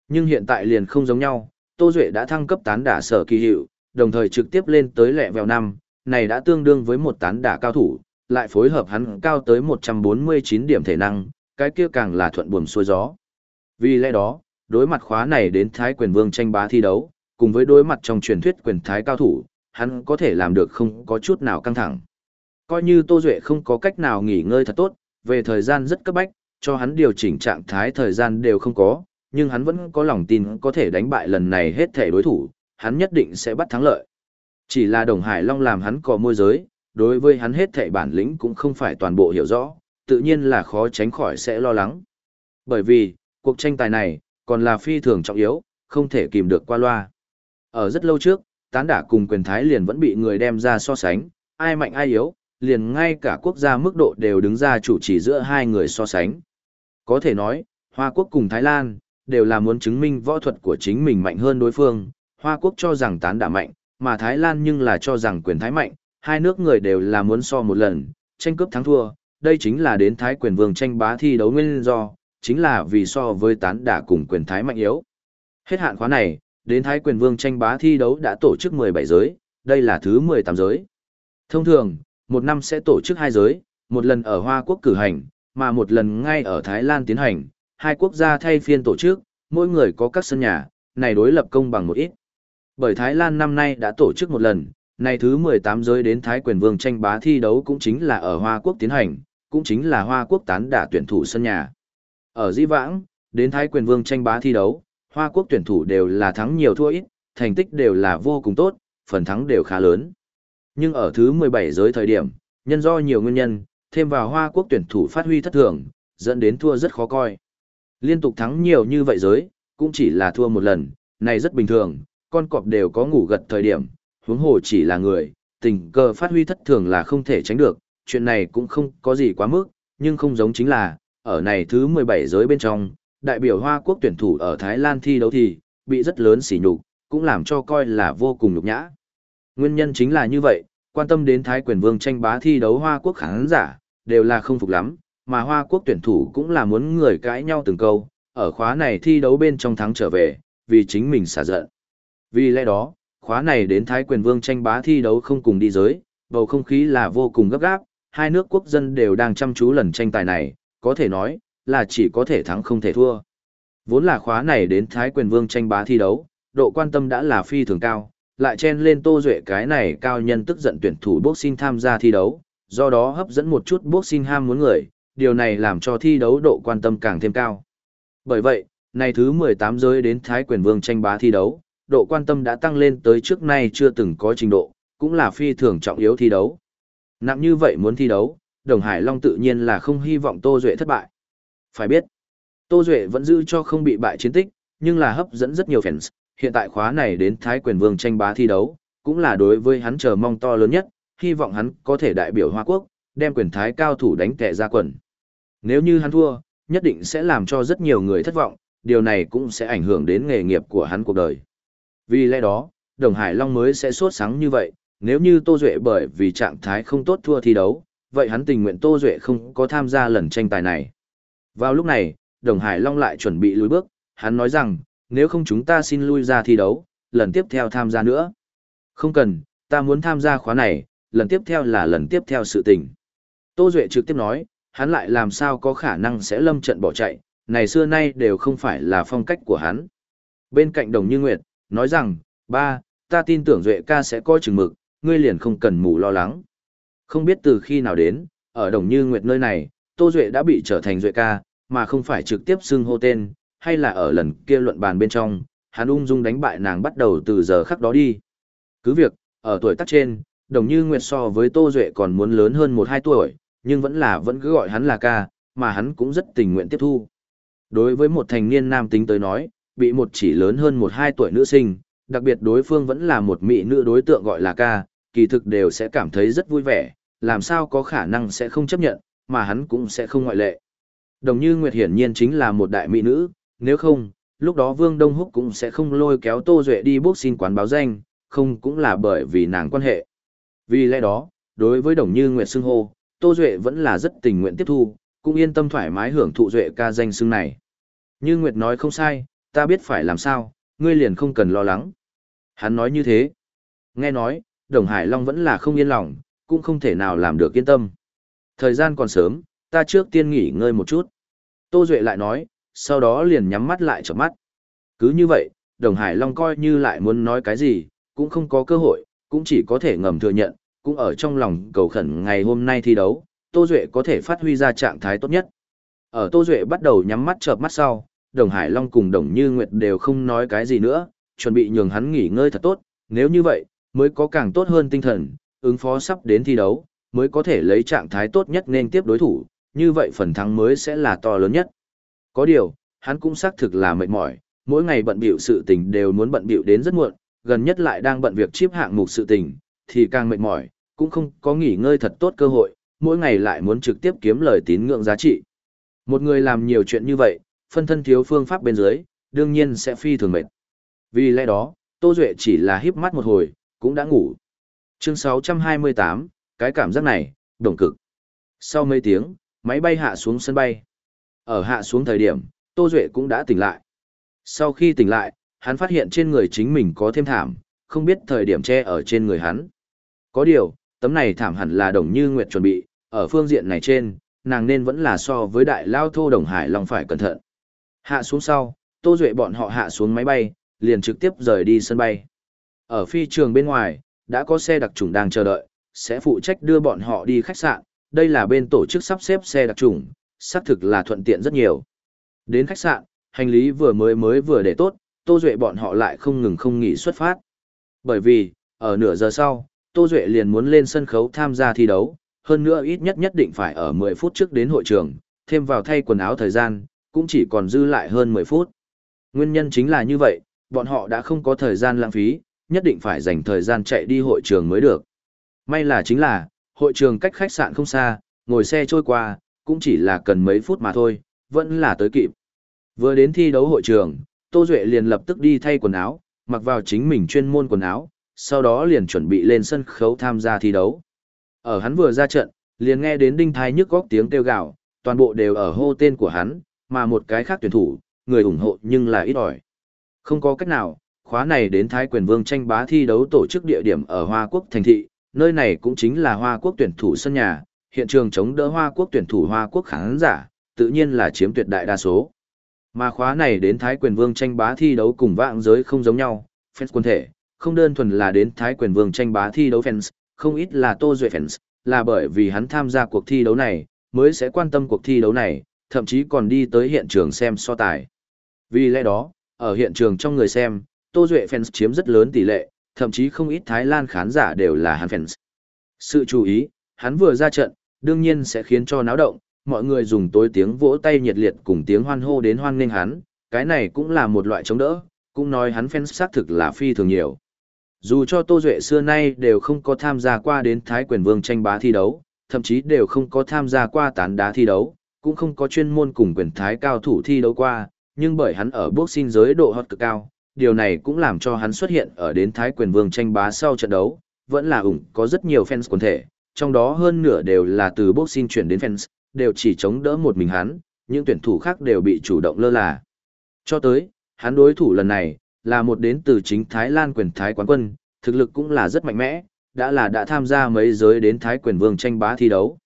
Nhưng hiện tại liền không giống nhau, Tô Duệ đã thăng cấp tán đả sở kỳ hiệu, đồng thời trực tiếp lên tới lẹ vèo năm, này đã tương đương với một tán đả cao thủ, lại phối hợp hắn cao tới 149 điểm thể năng, cái kia càng là thuận buồm xuôi gió. Vì lẽ đó, đối mặt khóa này đến Thái quyền vương tranh bá thi đấu, cùng với đối mặt trong truyền thuyết quyền Thái cao thủ, hắn có thể làm được không có chút nào căng thẳng. Coi như Tô Duệ không có cách nào nghỉ ngơi thật tốt, về thời gian rất cấp bách, cho hắn điều chỉnh trạng thái thời gian đều không có, nhưng hắn vẫn có lòng tin có thể đánh bại lần này hết thể đối thủ, hắn nhất định sẽ bắt thắng lợi. Chỉ là Đồng Hải Long làm hắn có môi giới, đối với hắn hết thể bản lĩnh cũng không phải toàn bộ hiểu rõ, tự nhiên là khó tránh khỏi sẽ lo lắng. Bởi vì, cuộc tranh tài này, còn là phi thường trọng yếu, không thể kìm được qua loa. Ở rất lâu trước, tán đả cùng quyền thái liền vẫn bị người đem ra so sánh, ai mạnh ai yếu, liền ngay cả quốc gia mức độ đều đứng ra chủ trì giữa hai người so sánh. Có thể nói, Hoa Quốc cùng Thái Lan, đều là muốn chứng minh võ thuật của chính mình mạnh hơn đối phương, Hoa Quốc cho rằng tán đả mạnh, mà Thái Lan nhưng là cho rằng quyền thái mạnh, hai nước người đều là muốn so một lần, tranh cướp thắng thua, đây chính là đến Thái quyền vương tranh bá thi đấu nguyên do, chính là vì so với tán đả cùng quyền thái mạnh yếu. Hết hạn khóa này, đến Thái quyền vương tranh bá thi đấu đã tổ chức 17 giới, đây là thứ 18 giới. Thông thường, một năm sẽ tổ chức hai giới, một lần ở Hoa Quốc cử hành, mà một lần ngay ở Thái Lan tiến hành, hai quốc gia thay phiên tổ chức, mỗi người có các sân nhà, này đối lập công bằng một ít. Bởi Thái Lan năm nay đã tổ chức một lần, này thứ 18 giới đến Thái quyền vương tranh bá thi đấu cũng chính là ở Hoa Quốc tiến hành, cũng chính là Hoa Quốc tán đả tuyển thủ sân nhà. Ở Di Vãng, đến Thái quyền vương tranh bá thi đấu, Hoa Quốc tuyển thủ đều là thắng nhiều thua ít, thành tích đều là vô cùng tốt, phần thắng đều khá lớn. Nhưng ở thứ 17 giới thời điểm, nhân do nhiều nguyên nhân, thêm vào Hoa Quốc tuyển thủ phát huy thất thường, dẫn đến thua rất khó coi. Liên tục thắng nhiều như vậy giới, cũng chỉ là thua một lần, này rất bình thường, con cọp đều có ngủ gật thời điểm, huống hồ chỉ là người, tình cờ phát huy thất thường là không thể tránh được, chuyện này cũng không có gì quá mức, nhưng không giống chính là, ở này thứ 17 giới bên trong, đại biểu Hoa Quốc tuyển thủ ở Thái Lan thi đấu thì, bị rất lớn sỉ nhục, cũng làm cho coi là vô cùng nhục nhã. Nguyên nhân chính là như vậy, quan tâm đến Thái quyền vương tranh bá thi đấu Hoa Quốc khán giả, đều là không phục lắm, mà Hoa Quốc tuyển thủ cũng là muốn người cãi nhau từng câu, ở khóa này thi đấu bên trong thắng trở về, vì chính mình xả giận. Vì lẽ đó, khóa này đến Thái quyền vương tranh bá thi đấu không cùng đi giới, bầu không khí là vô cùng gấp gáp, hai nước quốc dân đều đang chăm chú lần tranh tài này, có thể nói, là chỉ có thể thắng không thể thua. Vốn là khóa này đến Thái quyền vương tranh bá thi đấu, độ quan tâm đã là phi thường cao, lại chen lên Tô Duệ cái này cao nhân tức giận tuyển thủ boxing tham gia thi đấu, do đó hấp dẫn một chút boxing ham muốn người, điều này làm cho thi đấu độ quan tâm càng thêm cao. Bởi vậy, này thứ 18 giới đến Thái quyền vương tranh bá thi đấu, độ quan tâm đã tăng lên tới trước nay chưa từng có trình độ, cũng là phi thường trọng yếu thi đấu. Nặng như vậy muốn thi đấu, Đồng Hải Long tự nhiên là không hy vọng Tô Duệ thất bại. Phải biết, Tô Duệ vẫn giữ cho không bị bại chiến tích, nhưng là hấp dẫn rất nhiều fans, hiện tại khóa này đến Thái quyền vương tranh bá thi đấu, cũng là đối với hắn chờ mong to lớn nhất, hy vọng hắn có thể đại biểu Hoa Quốc, đem quyền thái cao thủ đánh tệ ra quần. Nếu như hắn thua, nhất định sẽ làm cho rất nhiều người thất vọng, điều này cũng sẽ ảnh hưởng đến nghề nghiệp của hắn cuộc đời. Vì lẽ đó, Đồng Hải Long mới sẽ sốt sáng như vậy, nếu như Tô Duệ bởi vì trạng thái không tốt thua thi đấu, vậy hắn tình nguyện Tô Duệ không có tham gia lần tranh tài này. Vào lúc này, Đồng Hải Long lại chuẩn bị lùi bước, hắn nói rằng, nếu không chúng ta xin lui ra thi đấu, lần tiếp theo tham gia nữa. Không cần, ta muốn tham gia khóa này, lần tiếp theo là lần tiếp theo sự tình. Tô Duệ trực tiếp nói, hắn lại làm sao có khả năng sẽ lâm trận bỏ chạy, này xưa nay đều không phải là phong cách của hắn. Bên cạnh Đồng Như Nguyệt, nói rằng, ba, ta tin tưởng Duệ ca sẽ coi chừng mực, ngươi liền không cần mù lo lắng. Không biết từ khi nào đến, ở Đồng Như Nguyệt nơi này, Tô Duệ đã bị trở thành Duệ ca, mà không phải trực tiếp xưng hô tên, hay là ở lần kia luận bàn bên trong, hắn ung dung đánh bại nàng bắt đầu từ giờ khắc đó đi. Cứ việc, ở tuổi tác trên, Đồng Như Nguyệt so với Tô Duệ còn muốn lớn hơn 1-2 tuổi, nhưng vẫn là vẫn cứ gọi hắn là ca, mà hắn cũng rất tình nguyện tiếp thu. Đối với một thành niên nam tính tới nói, bị một chỉ lớn hơn 1-2 tuổi nữ sinh, đặc biệt đối phương vẫn là một mỹ nữ đối tượng gọi là ca, kỳ thực đều sẽ cảm thấy rất vui vẻ, làm sao có khả năng sẽ không chấp nhận, mà hắn cũng sẽ không ngoại lệ. Đồng như Nguyệt hiển nhiên chính là một đại mỹ nữ, nếu không, lúc đó Vương Đông Húc cũng sẽ không lôi kéo Tô Duệ đi bốc xin quán báo danh, không cũng là bởi vì nàng quan hệ. Vì lẽ đó, đối với Đồng Như Nguyệt xưng hô, Tô Duệ vẫn là rất tình nguyện tiếp thu, cũng yên tâm thoải mái hưởng thụ Duệ ca danh xưng này. Như Nguyệt nói không sai, ta biết phải làm sao, ngươi liền không cần lo lắng. Hắn nói như thế. Nghe nói, Đồng Hải Long vẫn là không yên lòng, cũng không thể nào làm được yên tâm. Thời gian còn sớm, ta trước tiên nghỉ ngơi một chút. Tô Duệ lại nói, sau đó liền nhắm mắt lại chợp mắt. Cứ như vậy, Đồng Hải Long coi như lại muốn nói cái gì, cũng không có cơ hội, cũng chỉ có thể ngầm thừa nhận, cũng ở trong lòng cầu khẩn ngày hôm nay thi đấu, Tô Duệ có thể phát huy ra trạng thái tốt nhất. Ở Tô Duệ bắt đầu nhắm mắt chợp mắt sau, Đồng Hải Long cùng Đồng Như Nguyệt đều không nói cái gì nữa, chuẩn bị nhường hắn nghỉ ngơi thật tốt, nếu như vậy, mới có càng tốt hơn tinh thần, ứng phó sắp đến thi đấu, mới có thể lấy trạng thái tốt nhất nên tiếp đối thủ, như vậy phần thắng mới sẽ là to lớn nhất. Có điều, hắn cũng xác thực là mệt mỏi, mỗi ngày bận bịu sự tình đều muốn bận bịu đến rất muộn, gần nhất lại đang bận việc chip hạng mục sự tình, thì càng mệt mỏi, cũng không có nghỉ ngơi thật tốt cơ hội, mỗi ngày lại muốn trực tiếp kiếm lời tín ngưỡng giá trị. Một người làm nhiều chuyện như vậy, phân thân thiếu phương pháp bên dưới, đương nhiên sẽ phi thường mệt. Vì lẽ đó, Tô Duệ chỉ là híp mắt một hồi, cũng đã ngủ. Chương 628, cái cảm giác này, đồng cực. Sau mấy tiếng, máy bay hạ xuống sân bay. Ở hạ xuống thời điểm, Tô Duệ cũng đã tỉnh lại. Sau khi tỉnh lại, hắn phát hiện trên người chính mình có thêm thảm, không biết thời điểm che ở trên người hắn. Có điều, tấm này thảm hẳn là đồng như Nguyệt chuẩn bị, ở phương diện này trên, nàng nên vẫn là so với đại lao thô đồng hải long phải cẩn thận. Hạ xuống sau, Tô Duệ bọn họ hạ xuống máy bay, liền trực tiếp rời đi sân bay. Ở phi trường bên ngoài, đã có xe đặc trùng đang chờ đợi, sẽ phụ trách đưa bọn họ đi khách sạn, đây là bên tổ chức sắp xếp xe đặc trùng, xác thực là thuận tiện rất nhiều. Đến khách sạn, hành lý vừa mới mới vừa để tốt, Tô Duệ bọn họ lại không ngừng không nghỉ xuất phát. Bởi vì, ở nửa giờ sau, Tô Duệ liền muốn lên sân khấu tham gia thi đấu, hơn nữa ít nhất nhất định phải ở 10 phút trước đến hội trường, thêm vào thay quần áo thời gian, cũng chỉ còn dư lại hơn 10 phút. Nguyên nhân chính là như vậy, bọn họ đã không có thời gian lãng phí, nhất định phải dành thời gian chạy đi hội trường mới được. May là chính là, hội trường cách khách sạn không xa, ngồi xe trôi qua, cũng chỉ là cần mấy phút mà thôi, vẫn là tới kịp. Vừa đến thi đấu hội trường, Tô Duệ liền lập tức đi thay quần áo, mặc vào chính mình chuyên môn quần áo, sau đó liền chuẩn bị lên sân khấu tham gia thi đấu. Ở hắn vừa ra trận, liền nghe đến đinh thái nhức góc tiếng kêu gào, toàn bộ đều ở hô tên của hắn, mà một cái khác tuyển thủ, người ủng hộ nhưng là ít ỏi. Không có cách nào, khóa này đến Thái quyền vương tranh bá thi đấu tổ chức địa điểm ở Hoa Quốc thành thị, nơi này cũng chính là Hoa Quốc tuyển thủ sân nhà, hiện trường chống đỡ Hoa Quốc tuyển thủ Hoa Quốc khán giả, tự nhiên là chiếm tuyệt đại đa số. Mà khóa này đến Thái quyền vương tranh bá thi đấu cùng vạn giới không giống nhau, fans quân thể, không đơn thuần là đến Thái quyền vương tranh bá thi đấu fans, không ít là Tô Duệ fans, là bởi vì hắn tham gia cuộc thi đấu này, mới sẽ quan tâm cuộc thi đấu này, thậm chí còn đi tới hiện trường xem so tài. Vì lẽ đó, ở hiện trường trong người xem, Tô Duệ fans chiếm rất lớn tỷ lệ, thậm chí không ít Thái Lan khán giả đều là hắn fans. Sự chú ý, hắn vừa ra trận, đương nhiên sẽ khiến cho náo động, mọi người dùng tối tiếng vỗ tay nhiệt liệt cùng tiếng hoan hô đến hoan nghênh hắn, cái này cũng là một loại chống đỡ, cũng nói hắn fans xác thực là phi thường nhiều. Dù cho Tô Duệ xưa nay đều không có tham gia qua đến Thái quyền vương tranh bá thi đấu, thậm chí đều không có tham gia qua tán đá thi đấu, cũng không có chuyên môn cùng quyền thái cao thủ thi đấu qua, nhưng bởi hắn ở boxing giới độ hot cực cao, điều này cũng làm cho hắn xuất hiện ở đến Thái quyền vương tranh bá sau trận đấu, vẫn là ủng có rất nhiều fans quần thể, trong đó hơn nửa đều là từ boxing chuyển đến fans, đều chỉ chống đỡ một mình hắn, những tuyển thủ khác đều bị chủ động lơ là. Cho tới, hắn đối thủ lần này, là một đến từ chính Thái Lan quyền Thái quán quân, thực lực cũng là rất mạnh mẽ, đã là đã tham gia mấy giới đến Thái quyền vương tranh bá thi đấu.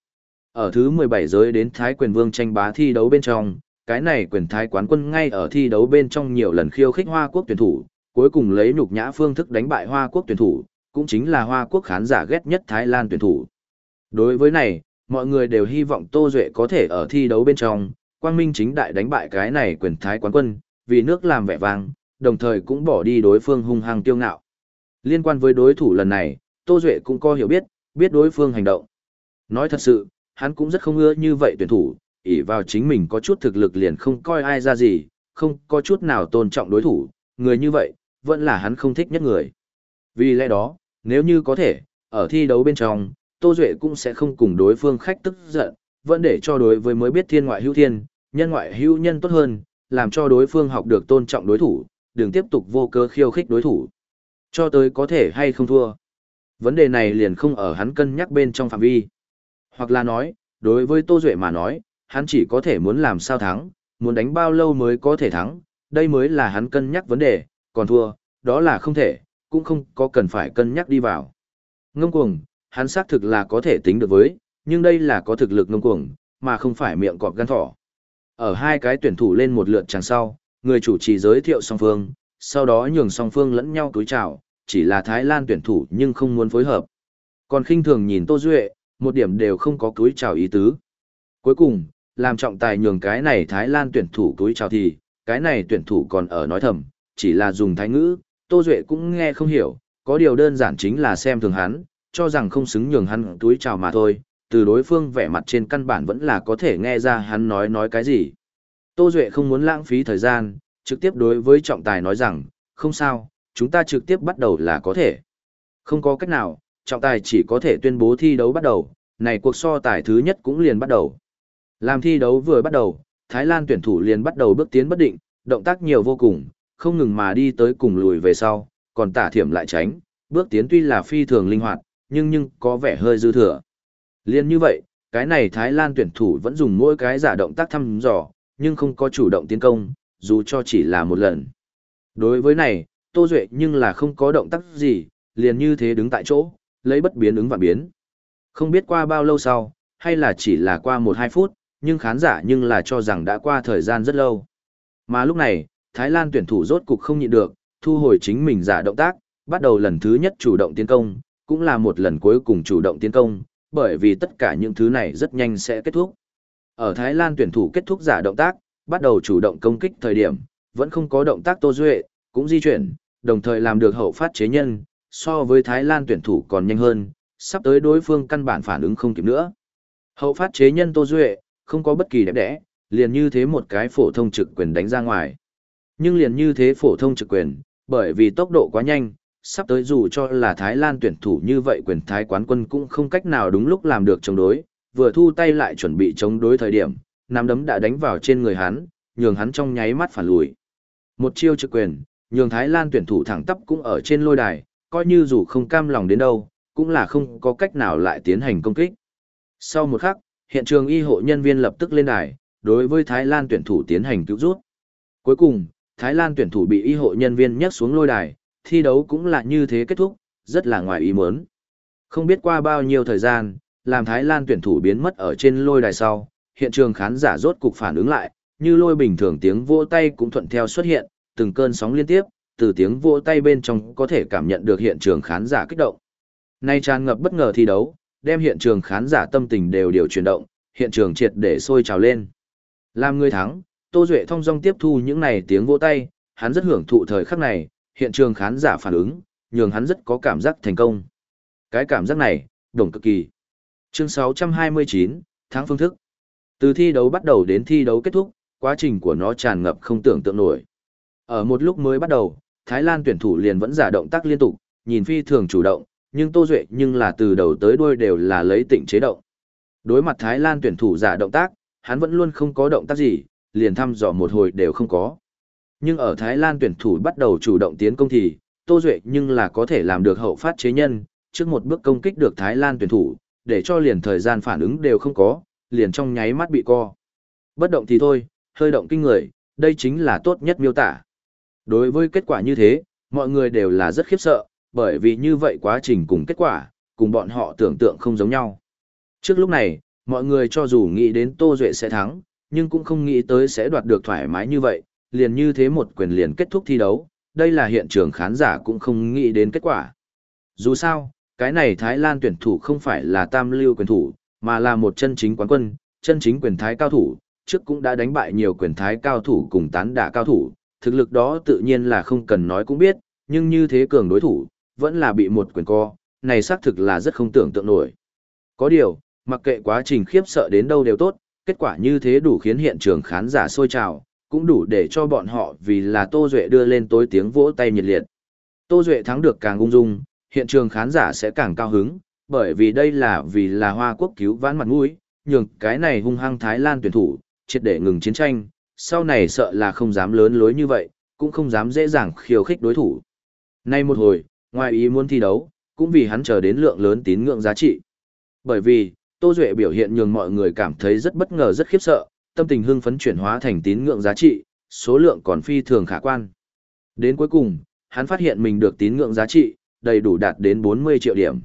Ở thứ 17 giới đến Thái quyền vương tranh bá thi đấu bên trong, cái này quyền Thái quán quân ngay ở thi đấu bên trong nhiều lần khiêu khích Hoa Quốc tuyển thủ, cuối cùng lấy nhục nhã phương thức đánh bại Hoa Quốc tuyển thủ, cũng chính là Hoa Quốc khán giả ghét nhất Thái Lan tuyển thủ. Đối với này, mọi người đều hy vọng Tô Duệ có thể ở thi đấu bên trong, quang minh chính đại đánh bại cái này quyền Thái quán quân, vì nước làm vẻ vang, đồng thời cũng bỏ đi đối phương hung hăng tiêu ngạo. Liên quan với đối thủ lần này, Tô Duệ cũng có hiểu biết, biết đối phương hành động. Nói thật sự, hắn cũng rất không ưa như vậy tuyển thủ, ỷ vào chính mình có chút thực lực liền không coi ai ra gì, không có chút nào tôn trọng đối thủ, người như vậy, vẫn là hắn không thích nhất người. Vì lẽ đó, nếu như có thể, ở thi đấu bên trong, Tô Duệ cũng sẽ không cùng đối phương khách tức giận, vẫn để cho đối với mới biết thiên ngoại hữu thiên, nhân ngoại hữu nhân tốt hơn, làm cho đối phương học được tôn trọng đối thủ, đừng tiếp tục vô cơ khiêu khích đối thủ. Cho tới có thể hay không thua. Vấn đề này liền không ở hắn cân nhắc bên trong phạm vi. Hoặc là nói, đối với Tô Duệ mà nói, hắn chỉ có thể muốn làm sao thắng, muốn đánh bao lâu mới có thể thắng, đây mới là hắn cân nhắc vấn đề, còn thua, đó là không thể, cũng không có cần phải cân nhắc đi vào. Ngông cuồng, hắn xác thực là có thể tính được với, nhưng đây là có thực lực ngông cuồng, mà không phải miệng cọp gan thỏ. Ở hai cái tuyển thủ lên một lượt chẳng sau, người chủ trì giới thiệu song phương, sau đó nhường song phương lẫn nhau túi chào, chỉ là Thái Lan tuyển thủ nhưng không muốn phối hợp. Còn khinh thường nhìn Tô Duệ, một điểm đều không có túi chào ý tứ. Cuối cùng, làm trọng tài nhường cái này Thái Lan tuyển thủ túi chào thì, cái này tuyển thủ còn ở nói thầm, chỉ là dùng thái ngữ, Tô Duệ cũng nghe không hiểu, có điều đơn giản chính là xem thường hắn, cho rằng không xứng nhường hắn túi chào mà thôi, từ đối phương vẻ mặt trên căn bản vẫn là có thể nghe ra hắn nói nói cái gì. Tô Duệ không muốn lãng phí thời gian, trực tiếp đối với trọng tài nói rằng, không sao, chúng ta trực tiếp bắt đầu là có thể. Không có cách nào, trọng tài chỉ có thể tuyên bố thi đấu bắt đầu, này cuộc so tài thứ nhất cũng liền bắt đầu. Làm thi đấu vừa bắt đầu, Thái Lan tuyển thủ liền bắt đầu bước tiến bất định, động tác nhiều vô cùng, không ngừng mà đi tới cùng lùi về sau, còn tả thiểm lại tránh, bước tiến tuy là phi thường linh hoạt, nhưng nhưng có vẻ hơi dư thừa. Liên như vậy, cái này Thái Lan tuyển thủ vẫn dùng mỗi cái giả động tác thăm dò, nhưng không có chủ động tiến công, dù cho chỉ là một lần. Đối với này, Tô Duệ nhưng là không có động tác gì, liền như thế đứng tại chỗ, lấy bất biến ứng và biến. Không biết qua bao lâu sau, hay là chỉ là qua 1-2 phút, nhưng khán giả nhưng là cho rằng đã qua thời gian rất lâu. Mà lúc này, Thái Lan tuyển thủ rốt cục không nhịn được, thu hồi chính mình giả động tác, bắt đầu lần thứ nhất chủ động tiến công, cũng là một lần cuối cùng chủ động tiến công, bởi vì tất cả những thứ này rất nhanh sẽ kết thúc. Ở Thái Lan tuyển thủ kết thúc giả động tác, bắt đầu chủ động công kích thời điểm, vẫn không có động tác Tô Duệ, cũng di chuyển, đồng thời làm được hậu phát chế nhân, so với Thái Lan tuyển thủ còn nhanh hơn, sắp tới đối phương căn bản phản ứng không kịp nữa. Hậu phát chế nhân Tô Duệ, không có bất kỳ đẹp đẽ, liền như thế một cái phổ thông trực quyền đánh ra ngoài. Nhưng liền như thế phổ thông trực quyền, bởi vì tốc độ quá nhanh, sắp tới dù cho là Thái Lan tuyển thủ như vậy quyền thái quán quân cũng không cách nào đúng lúc làm được chống đối, vừa thu tay lại chuẩn bị chống đối thời điểm, nắm đấm đã đánh vào trên người hắn, nhường hắn trong nháy mắt phản lùi. Một chiêu trực quyền, nhường Thái Lan tuyển thủ thẳng tắp cũng ở trên lôi đài, coi như dù không cam lòng đến đâu, cũng là không có cách nào lại tiến hành công kích. Sau một khắc, hiện trường y hộ nhân viên lập tức lên đài, đối với Thái Lan tuyển thủ tiến hành cứu rút. Cuối cùng, Thái Lan tuyển thủ bị y hộ nhân viên nhấc xuống lôi đài, thi đấu cũng là như thế kết thúc, rất là ngoài ý muốn. Không biết qua bao nhiêu thời gian, làm Thái Lan tuyển thủ biến mất ở trên lôi đài sau, hiện trường khán giả rốt cục phản ứng lại, như lôi bình thường tiếng vỗ tay cũng thuận theo xuất hiện, từng cơn sóng liên tiếp, từ tiếng vỗ tay bên trong có thể cảm nhận được hiện trường khán giả kích động. Nay tràn ngập bất ngờ thi đấu, đem hiện trường khán giả tâm tình đều điều chuyển động, hiện trường triệt để sôi trào lên. Làm người thắng, Tô Duệ thông dong tiếp thu những này tiếng vỗ tay, hắn rất hưởng thụ thời khắc này, hiện trường khán giả phản ứng, nhường hắn rất có cảm giác thành công. Cái cảm giác này, đồng cực kỳ. Chương 629, tháng phương thức. Từ thi đấu bắt đầu đến thi đấu kết thúc, quá trình của nó tràn ngập không tưởng tượng nổi. Ở một lúc mới bắt đầu, Thái Lan tuyển thủ liền vẫn giả động tác liên tục, nhìn phi thường chủ động, nhưng Tô Duệ nhưng là từ đầu tới đuôi đều là lấy tịnh chế động. Đối mặt Thái Lan tuyển thủ giả động tác, hắn vẫn luôn không có động tác gì, liền thăm dò một hồi đều không có. Nhưng ở Thái Lan tuyển thủ bắt đầu chủ động tiến công thì, Tô Duệ nhưng là có thể làm được hậu phát chế nhân, trước một bước công kích được Thái Lan tuyển thủ, để cho liền thời gian phản ứng đều không có, liền trong nháy mắt bị co. Bất động thì thôi, hơi động kinh người, đây chính là tốt nhất miêu tả. Đối với kết quả như thế, mọi người đều là rất khiếp sợ, bởi vì như vậy quá trình cùng kết quả, cùng bọn họ tưởng tượng không giống nhau. Trước lúc này, mọi người cho dù nghĩ đến Tô Duệ sẽ thắng, nhưng cũng không nghĩ tới sẽ đoạt được thoải mái như vậy, liền như thế một quyền liền kết thúc thi đấu, đây là hiện trường khán giả cũng không nghĩ đến kết quả. Dù sao, cái này Thái Lan tuyển thủ không phải là tam lưu quyền thủ, mà là một chân chính quán quân, chân chính quyền thái cao thủ, trước cũng đã đánh bại nhiều quyền thái cao thủ cùng tán đả cao thủ, thực lực đó tự nhiên là không cần nói cũng biết, nhưng như thế cường đối thủ, vẫn là bị một quyền co, này xác thực là rất không tưởng tượng nổi. Có điều, mặc kệ quá trình khiếp sợ đến đâu đều tốt, kết quả như thế đủ khiến hiện trường khán giả sôi trào, cũng đủ để cho bọn họ vì là Tô Duệ đưa lên tối tiếng vỗ tay nhiệt liệt. Tô Duệ thắng được càng ung dung, hiện trường khán giả sẽ càng cao hứng, bởi vì đây là vì là Hoa Quốc cứu vãn mặt mũi, nhường cái này hung hăng Thái Lan tuyển thủ, triệt để ngừng chiến tranh, sau này sợ là không dám lớn lối như vậy, cũng không dám dễ dàng khiêu khích đối thủ. Nay một hồi, ngoài ý muốn thi đấu, cũng vì hắn chờ đến lượng lớn tín ngưỡng giá trị. Bởi vì, Tô Duệ biểu hiện nhường mọi người cảm thấy rất bất ngờ rất khiếp sợ, tâm tình hưng phấn chuyển hóa thành tín ngưỡng giá trị, số lượng còn phi thường khả quan. Đến cuối cùng, hắn phát hiện mình được tín ngưỡng giá trị, đầy đủ đạt đến 40 triệu điểm.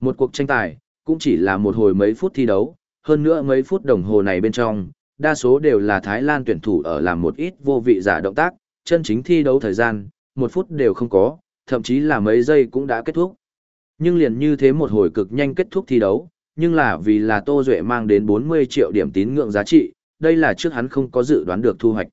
Một cuộc tranh tài, cũng chỉ là một hồi mấy phút thi đấu, hơn nữa mấy phút đồng hồ này bên trong, đa số đều là Thái Lan tuyển thủ ở làm một ít vô vị giả động tác, chân chính thi đấu thời gian, một phút đều không có, thậm chí là mấy giây cũng đã kết thúc. Nhưng liền như thế một hồi cực nhanh kết thúc thi đấu, nhưng là vì là Tô Duệ mang đến 40 triệu điểm tín ngưỡng giá trị, đây là trước hắn không có dự đoán được thu hoạch.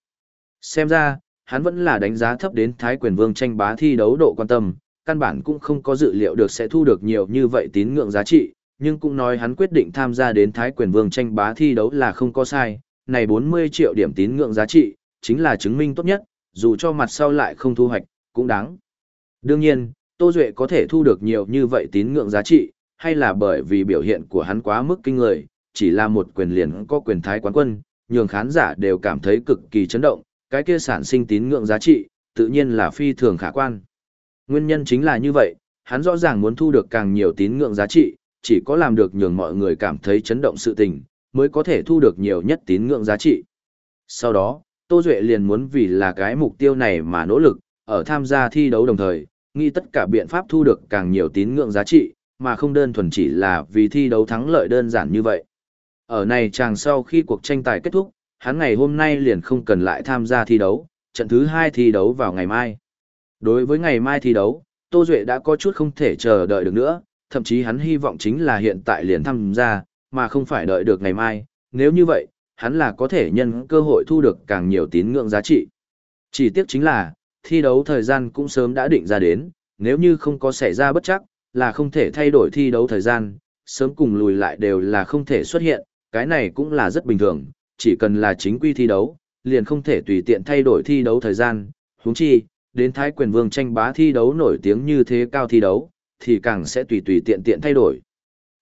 Xem ra, hắn vẫn là đánh giá thấp đến Thái quyền vương tranh bá thi đấu độ quan tâm, căn bản cũng không có dự liệu được sẽ thu được nhiều như vậy tín ngưỡng giá trị, nhưng cũng nói hắn quyết định tham gia đến Thái quyền vương tranh bá thi đấu là không có sai, này 40 triệu điểm tín ngưỡng giá trị, chính là chứng minh tốt nhất, dù cho mặt sau lại không thu hoạch, cũng đáng. Đương nhiên, Tô Duệ có thể thu được nhiều như vậy tín ngưỡng giá trị, hay là bởi vì biểu hiện của hắn quá mức kinh người, chỉ là một quyền liền có quyền thái quán quân, nhường khán giả đều cảm thấy cực kỳ chấn động, cái kia sản sinh tín ngưỡng giá trị, tự nhiên là phi thường khả quan. Nguyên nhân chính là như vậy, hắn rõ ràng muốn thu được càng nhiều tín ngưỡng giá trị, chỉ có làm được nhường mọi người cảm thấy chấn động sự tình, mới có thể thu được nhiều nhất tín ngưỡng giá trị. Sau đó, Tô Duệ liền muốn vì là cái mục tiêu này mà nỗ lực, ở tham gia thi đấu đồng thời, nghĩ tất cả biện pháp thu được càng nhiều tín ngưỡng giá trị, mà không đơn thuần chỉ là vì thi đấu thắng lợi đơn giản như vậy. Ở này chàng sau khi cuộc tranh tài kết thúc, hắn ngày hôm nay liền không cần lại tham gia thi đấu, trận thứ 2 thi đấu vào ngày mai. Đối với ngày mai thi đấu, Tô Duệ đã có chút không thể chờ đợi được nữa, thậm chí hắn hy vọng chính là hiện tại liền tham gia, mà không phải đợi được ngày mai, nếu như vậy, hắn là có thể nhân cơ hội thu được càng nhiều tín ngưỡng giá trị. Chỉ tiếc chính là, thi đấu thời gian cũng sớm đã định ra đến, nếu như không có xảy ra bất chắc, là không thể thay đổi thi đấu thời gian, sớm cùng lùi lại đều là không thể xuất hiện, cái này cũng là rất bình thường, chỉ cần là chính quy thi đấu, liền không thể tùy tiện thay đổi thi đấu thời gian, huống chi, đến Thái quyền vương tranh bá thi đấu nổi tiếng như thế cao thi đấu, thì càng sẽ tùy tùy tiện tiện thay đổi.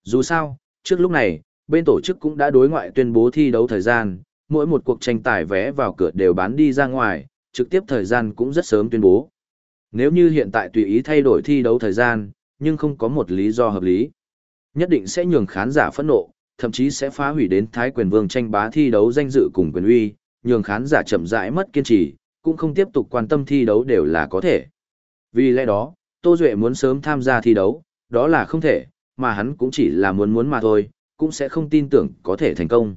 Dù sao, trước lúc này, bên tổ chức cũng đã đối ngoại tuyên bố thi đấu thời gian, mỗi một cuộc tranh tài vé vào cửa đều bán đi ra ngoài, trực tiếp thời gian cũng rất sớm tuyên bố. Nếu như hiện tại tùy ý thay đổi thi đấu thời gian, nhưng không có một lý do hợp lý, nhất định sẽ nhường khán giả phẫn nộ, thậm chí sẽ phá hủy đến Thái quyền vương tranh bá thi đấu danh dự cùng quyền uy, nhường khán giả chậm rãi mất kiên trì, cũng không tiếp tục quan tâm thi đấu đều là có thể. Vì lẽ đó, Tô Duệ muốn sớm tham gia thi đấu, đó là không thể, mà hắn cũng chỉ là muốn muốn mà thôi, cũng sẽ không tin tưởng có thể thành công.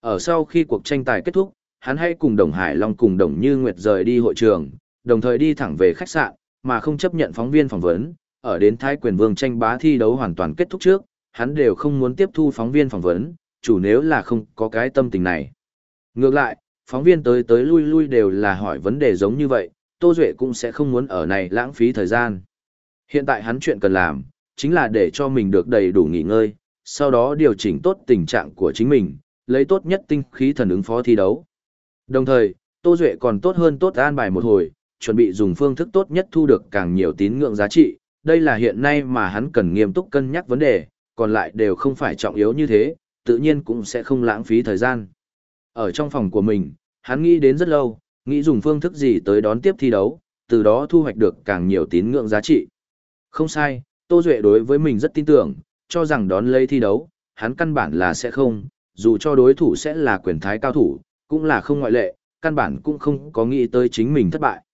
Ở sau khi cuộc tranh tài kết thúc, hắn hãy cùng Đồng Hải Long cùng Đồng Như Nguyệt rời đi hội trường, đồng thời đi thẳng về khách sạn, mà không chấp nhận phóng viên phỏng vấn, ở đến Thái quyền vương tranh bá thi đấu hoàn toàn kết thúc trước, hắn đều không muốn tiếp thu phóng viên phỏng vấn, chủ nếu là không có cái tâm tình này. Ngược lại, phóng viên tới tới lui lui đều là hỏi vấn đề giống như vậy, Tô Duệ cũng sẽ không muốn ở này lãng phí thời gian. Hiện tại hắn chuyện cần làm, chính là để cho mình được đầy đủ nghỉ ngơi, sau đó điều chỉnh tốt tình trạng của chính mình, lấy tốt nhất tinh khí thần ứng phó thi đấu. Đồng thời, Tô Duệ còn tốt hơn tốt an bài một hồi, chuẩn bị dùng phương thức tốt nhất thu được càng nhiều tín ngưỡng giá trị, đây là hiện nay mà hắn cần nghiêm túc cân nhắc vấn đề, còn lại đều không phải trọng yếu như thế, tự nhiên cũng sẽ không lãng phí thời gian. Ở trong phòng của mình, hắn nghĩ đến rất lâu, nghĩ dùng phương thức gì tới đón tiếp thi đấu, từ đó thu hoạch được càng nhiều tín ngưỡng giá trị. Không sai, Tô Duệ đối với mình rất tin tưởng, cho rằng đón lấy thi đấu, hắn căn bản là sẽ không, dù cho đối thủ sẽ là quyền thái cao thủ, cũng là không ngoại lệ, căn bản cũng không có nghĩ tới chính mình thất bại.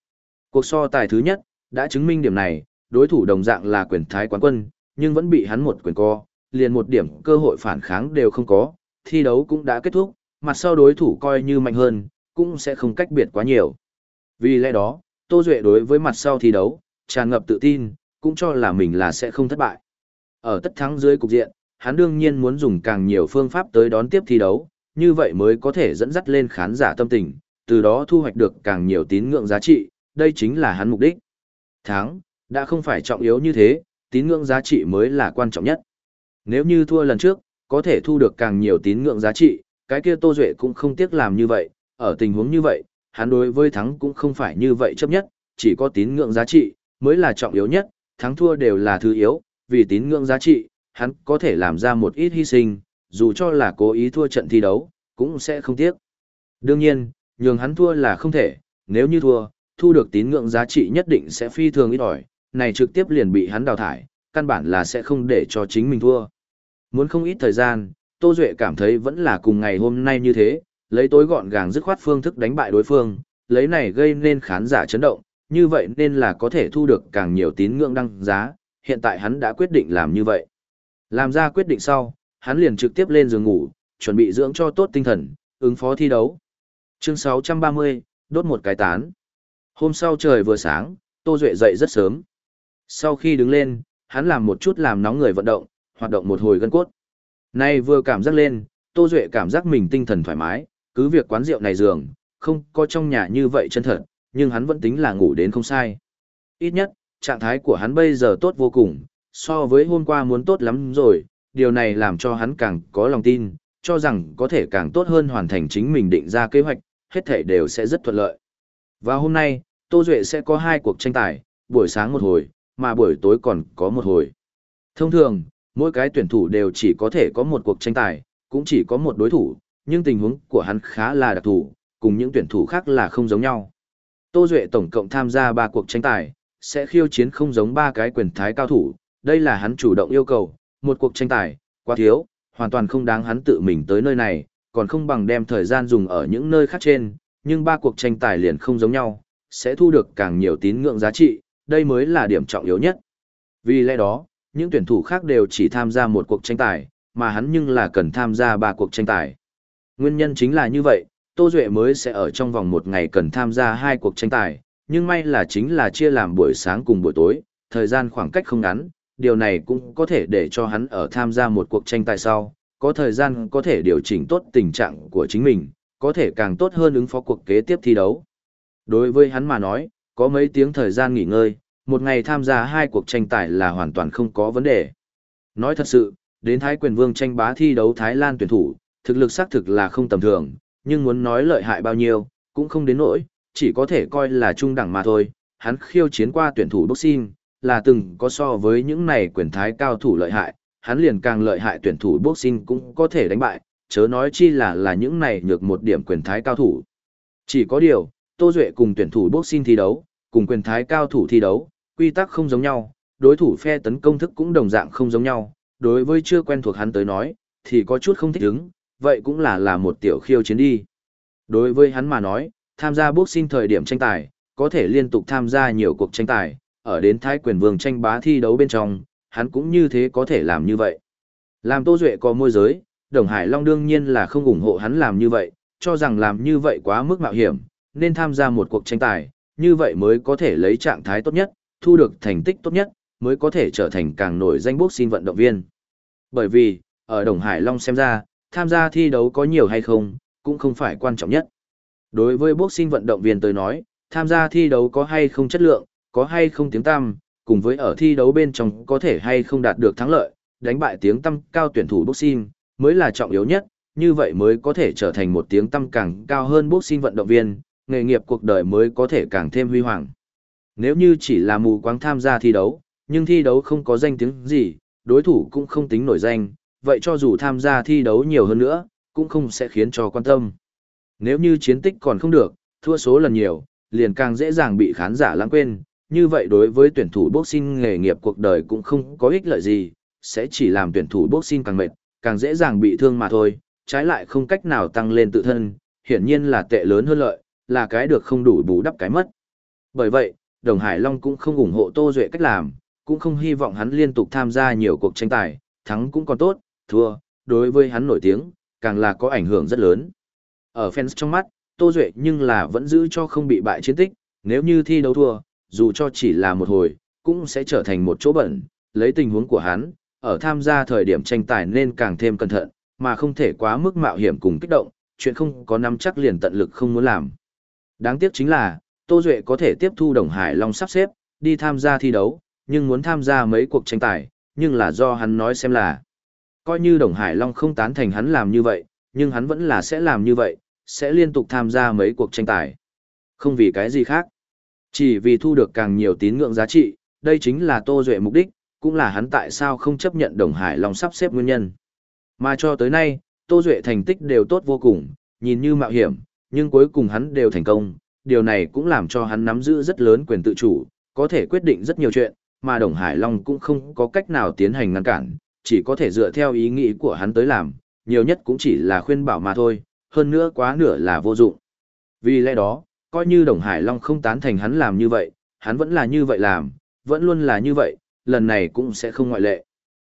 Cuộc so tài thứ nhất, đã chứng minh điểm này, đối thủ đồng dạng là quyền thái quán quân, nhưng vẫn bị hắn một quyền co, liền một điểm cơ hội phản kháng đều không có, thi đấu cũng đã kết thúc, mặt sau đối thủ coi như mạnh hơn, cũng sẽ không cách biệt quá nhiều. Vì lẽ đó, Tô Duệ đối với mặt sau thi đấu, tràn ngập tự tin, cũng cho là mình là sẽ không thất bại. Ở tất thắng dưới cục diện, hắn đương nhiên muốn dùng càng nhiều phương pháp tới đón tiếp thi đấu, như vậy mới có thể dẫn dắt lên khán giả tâm tình, từ đó thu hoạch được càng nhiều tín ngưỡng giá trị, đây chính là hắn mục đích. Thắng, đã không phải trọng yếu như thế, tín ngưỡng giá trị mới là quan trọng nhất. Nếu như thua lần trước, có thể thu được càng nhiều tín ngưỡng giá trị, cái kia Tô Duệ cũng không tiếc làm như vậy, ở tình huống như vậy, hắn đối với thắng cũng không phải như vậy chấp nhất, chỉ có tín ngưỡng giá trị, mới là trọng yếu nhất, thắng thua đều là thứ yếu, vì tín ngưỡng giá trị, hắn có thể làm ra một ít hy sinh, dù cho là cố ý thua trận thi đấu, cũng sẽ không tiếc. Đương nhiên, nhường hắn thua là không thể, nếu như thua, thu được tín ngưỡng giá trị nhất định sẽ phi thường ít ỏi, này trực tiếp liền bị hắn đào thải, căn bản là sẽ không để cho chính mình thua. Muốn không ít thời gian, Tô Duệ cảm thấy vẫn là cùng ngày hôm nay như thế, lấy tối gọn gàng dứt khoát phương thức đánh bại đối phương, lấy này gây nên khán giả chấn động, như vậy nên là có thể thu được càng nhiều tín ngưỡng đăng giá, hiện tại hắn đã quyết định làm như vậy. Làm ra quyết định sau, hắn liền trực tiếp lên giường ngủ, chuẩn bị dưỡng cho tốt tinh thần, ứng phó thi đấu. Chương 630, đốt một cái tán. Hôm sau trời vừa sáng, Tô Duệ dậy rất sớm. Sau khi đứng lên, hắn làm một chút làm nóng người vận động, hoạt động một hồi gân cốt. Nay vừa cảm giác lên, Tô Duệ cảm giác mình tinh thần thoải mái, cứ việc quán rượu này giường, không có trong nhà như vậy chân thật, nhưng hắn vẫn tính là ngủ đến không sai. Ít nhất, trạng thái của hắn bây giờ tốt vô cùng, so với hôm qua muốn tốt lắm rồi, điều này làm cho hắn càng có lòng tin, cho rằng có thể càng tốt hơn hoàn thành chính mình định ra kế hoạch, hết thể đều sẽ rất thuận lợi. Và hôm nay, Tô Duệ sẽ có hai cuộc tranh tài, buổi sáng một hồi, mà buổi tối còn có một hồi. Thông thường, mỗi cái tuyển thủ đều chỉ có thể có một cuộc tranh tài, cũng chỉ có một đối thủ, nhưng tình huống của hắn khá là đặc thù, cùng những tuyển thủ khác là không giống nhau. Tô Duệ tổng cộng tham gia 3 cuộc tranh tài, sẽ khiêu chiến không giống ba cái quyền thái cao thủ, đây là hắn chủ động yêu cầu, một cuộc tranh tài, quá thiếu, hoàn toàn không đáng hắn tự mình tới nơi này, còn không bằng đem thời gian dùng ở những nơi khác trên, nhưng ba cuộc tranh tài liền không giống nhau, sẽ thu được càng nhiều tín ngưỡng giá trị, đây mới là điểm trọng yếu nhất. Vì lẽ đó, những tuyển thủ khác đều chỉ tham gia một cuộc tranh tài, mà hắn nhưng là cần tham gia ba cuộc tranh tài. Nguyên nhân chính là như vậy, Tô Duệ mới sẽ ở trong vòng một ngày cần tham gia hai cuộc tranh tài, nhưng may là chính là chia làm buổi sáng cùng buổi tối, thời gian khoảng cách không ngắn, điều này cũng có thể để cho hắn ở tham gia một cuộc tranh tài sau, có thời gian có thể điều chỉnh tốt tình trạng của chính mình, có thể càng tốt hơn ứng phó cuộc kế tiếp thi đấu. Đối với hắn mà nói, có mấy tiếng thời gian nghỉ ngơi, một ngày tham gia hai cuộc tranh tài là hoàn toàn không có vấn đề. Nói thật sự, đến Thái quyền vương tranh bá thi đấu Thái Lan tuyển thủ, thực lực xác thực là không tầm thường, nhưng muốn nói lợi hại bao nhiêu, cũng không đến nỗi, chỉ có thể coi là trung đẳng mà thôi. Hắn khiêu chiến qua tuyển thủ boxing, là từng có so với những này quyền thái cao thủ lợi hại, hắn liền càng lợi hại tuyển thủ boxing cũng có thể đánh bại, chớ nói chi là là những này nhược một điểm quyền thái cao thủ. Chỉ có điều, Tô Duệ cùng tuyển thủ boxing thi đấu, cùng quyền thái cao thủ thi đấu, quy tắc không giống nhau, đối thủ phe tấn công thức cũng đồng dạng không giống nhau, đối với chưa quen thuộc hắn tới nói, thì có chút không thích ứng, vậy cũng là là một tiểu khiêu chiến đi. Đối với hắn mà nói, tham gia boxing thời điểm tranh tài, có thể liên tục tham gia nhiều cuộc tranh tài, ở đến Thái quyền vương tranh bá thi đấu bên trong, hắn cũng như thế có thể làm như vậy. Làm Tô Duệ có môi giới, Đồng Hải Long đương nhiên là không ủng hộ hắn làm như vậy, cho rằng làm như vậy quá mức mạo hiểm, nên tham gia một cuộc tranh tài, như vậy mới có thể lấy trạng thái tốt nhất, thu được thành tích tốt nhất, mới có thể trở thành càng nổi danh boxing vận động viên. Bởi vì, ở Đồng Hải Long xem ra, tham gia thi đấu có nhiều hay không, cũng không phải quan trọng nhất. Đối với boxing vận động viên tới nói, tham gia thi đấu có hay không chất lượng, có hay không tiếng tăm, cùng với ở thi đấu bên trong có thể hay không đạt được thắng lợi, đánh bại tiếng tăm cao tuyển thủ boxing, mới là trọng yếu nhất, như vậy mới có thể trở thành một tiếng tăm càng cao hơn boxing vận động viên, nghề nghiệp cuộc đời mới có thể càng thêm huy hoàng. Nếu như chỉ là mù quáng tham gia thi đấu, nhưng thi đấu không có danh tiếng gì, đối thủ cũng không tính nổi danh, vậy cho dù tham gia thi đấu nhiều hơn nữa, cũng không sẽ khiến cho quan tâm. Nếu như chiến tích còn không được, thua số lần nhiều, liền càng dễ dàng bị khán giả lãng quên, như vậy đối với tuyển thủ boxing nghề nghiệp cuộc đời cũng không có ích lợi gì, sẽ chỉ làm tuyển thủ boxing càng mệt, càng dễ dàng bị thương mà thôi, trái lại không cách nào tăng lên tự thân, hiển nhiên là tệ lớn hơn lợi, là cái được không đủ bù đắp cái mất. Bởi vậy, Đồng Hải Long cũng không ủng hộ Tô Duệ cách làm, cũng không hy vọng hắn liên tục tham gia nhiều cuộc tranh tài, thắng cũng còn tốt, thua, đối với hắn nổi tiếng, càng là có ảnh hưởng rất lớn. Ở fans trong mắt, Tô Duệ nhưng là vẫn giữ cho không bị bại chiến tích, nếu như thi đấu thua, dù cho chỉ là một hồi, cũng sẽ trở thành một chỗ bẩn, lấy tình huống của hắn, ở tham gia thời điểm tranh tài nên càng thêm cẩn thận, mà không thể quá mức mạo hiểm cùng kích động, chuyện không có nắm chắc liền tận lực không muốn làm. Đáng tiếc chính là, Tô Duệ có thể tiếp thu Đồng Hải Long sắp xếp, đi tham gia thi đấu, nhưng muốn tham gia mấy cuộc tranh tài, nhưng là do hắn nói xem là. Coi như Đồng Hải Long không tán thành hắn làm như vậy, nhưng hắn vẫn là sẽ làm như vậy, sẽ liên tục tham gia mấy cuộc tranh tài. Không vì cái gì khác. Chỉ vì thu được càng nhiều tín ngưỡng giá trị, đây chính là Tô Duệ mục đích, cũng là hắn tại sao không chấp nhận Đồng Hải Long sắp xếp nguyên nhân. Mà cho tới nay, Tô Duệ thành tích đều tốt vô cùng, nhìn như mạo hiểm, nhưng cuối cùng hắn đều thành công, điều này cũng làm cho hắn nắm giữ rất lớn quyền tự chủ, có thể quyết định rất nhiều chuyện, mà Đồng Hải Long cũng không có cách nào tiến hành ngăn cản, chỉ có thể dựa theo ý nghĩ của hắn tới làm, nhiều nhất cũng chỉ là khuyên bảo mà thôi, hơn nữa quá nửa là vô dụng. Vì lẽ đó, coi như Đồng Hải Long không tán thành hắn làm như vậy, hắn vẫn là như vậy làm, vẫn luôn là như vậy, lần này cũng sẽ không ngoại lệ.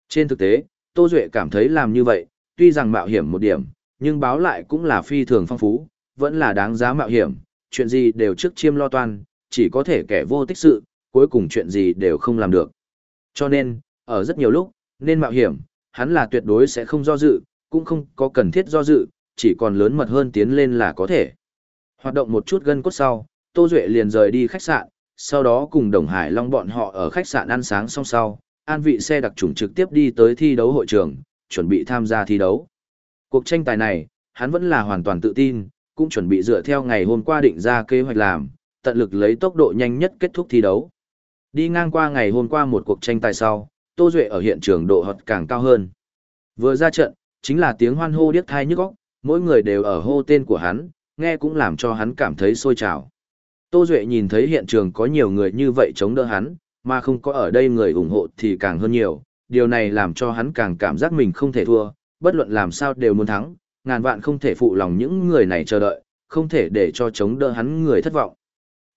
Trên thực tế, Tô Duệ cảm thấy làm như vậy, tuy rằng mạo hiểm một điểm, nhưng báo lại cũng là phi thường phong phú, vẫn là đáng giá mạo hiểm, chuyện gì đều trước chiêm lo toan, chỉ có thể kẻ vô tích sự, cuối cùng chuyện gì đều không làm được. Cho nên, ở rất nhiều lúc, nên mạo hiểm, hắn là tuyệt đối sẽ không do dự, cũng không có cần thiết do dự, chỉ còn lớn mật hơn tiến lên là có thể. Hoạt động một chút gân cốt sau, Tô Duệ liền rời đi khách sạn, sau đó cùng Đồng Hải Long bọn họ ở khách sạn ăn sáng xong sau, an vị xe đặc trùng trực tiếp đi tới thi đấu hội trường, chuẩn bị tham gia thi đấu. Cuộc tranh tài này, hắn vẫn là hoàn toàn tự tin, cũng chuẩn bị dựa theo ngày hôm qua định ra kế hoạch làm, tận lực lấy tốc độ nhanh nhất kết thúc thi đấu. Đi ngang qua ngày hôm qua một cuộc tranh tài sau, Tô Duệ ở hiện trường độ hoạt càng cao hơn. Vừa ra trận, chính là tiếng hoan hô điếc thai nhức óc, mỗi người đều ở hô tên của hắn, nghe cũng làm cho hắn cảm thấy sôi trào. Tô Duệ nhìn thấy hiện trường có nhiều người như vậy chống đỡ hắn, mà không có ở đây người ủng hộ thì càng hơn nhiều, điều này làm cho hắn càng cảm giác mình không thể thua, bất luận làm sao đều muốn thắng, ngàn vạn không thể phụ lòng những người này chờ đợi, không thể để cho chống đỡ hắn người thất vọng.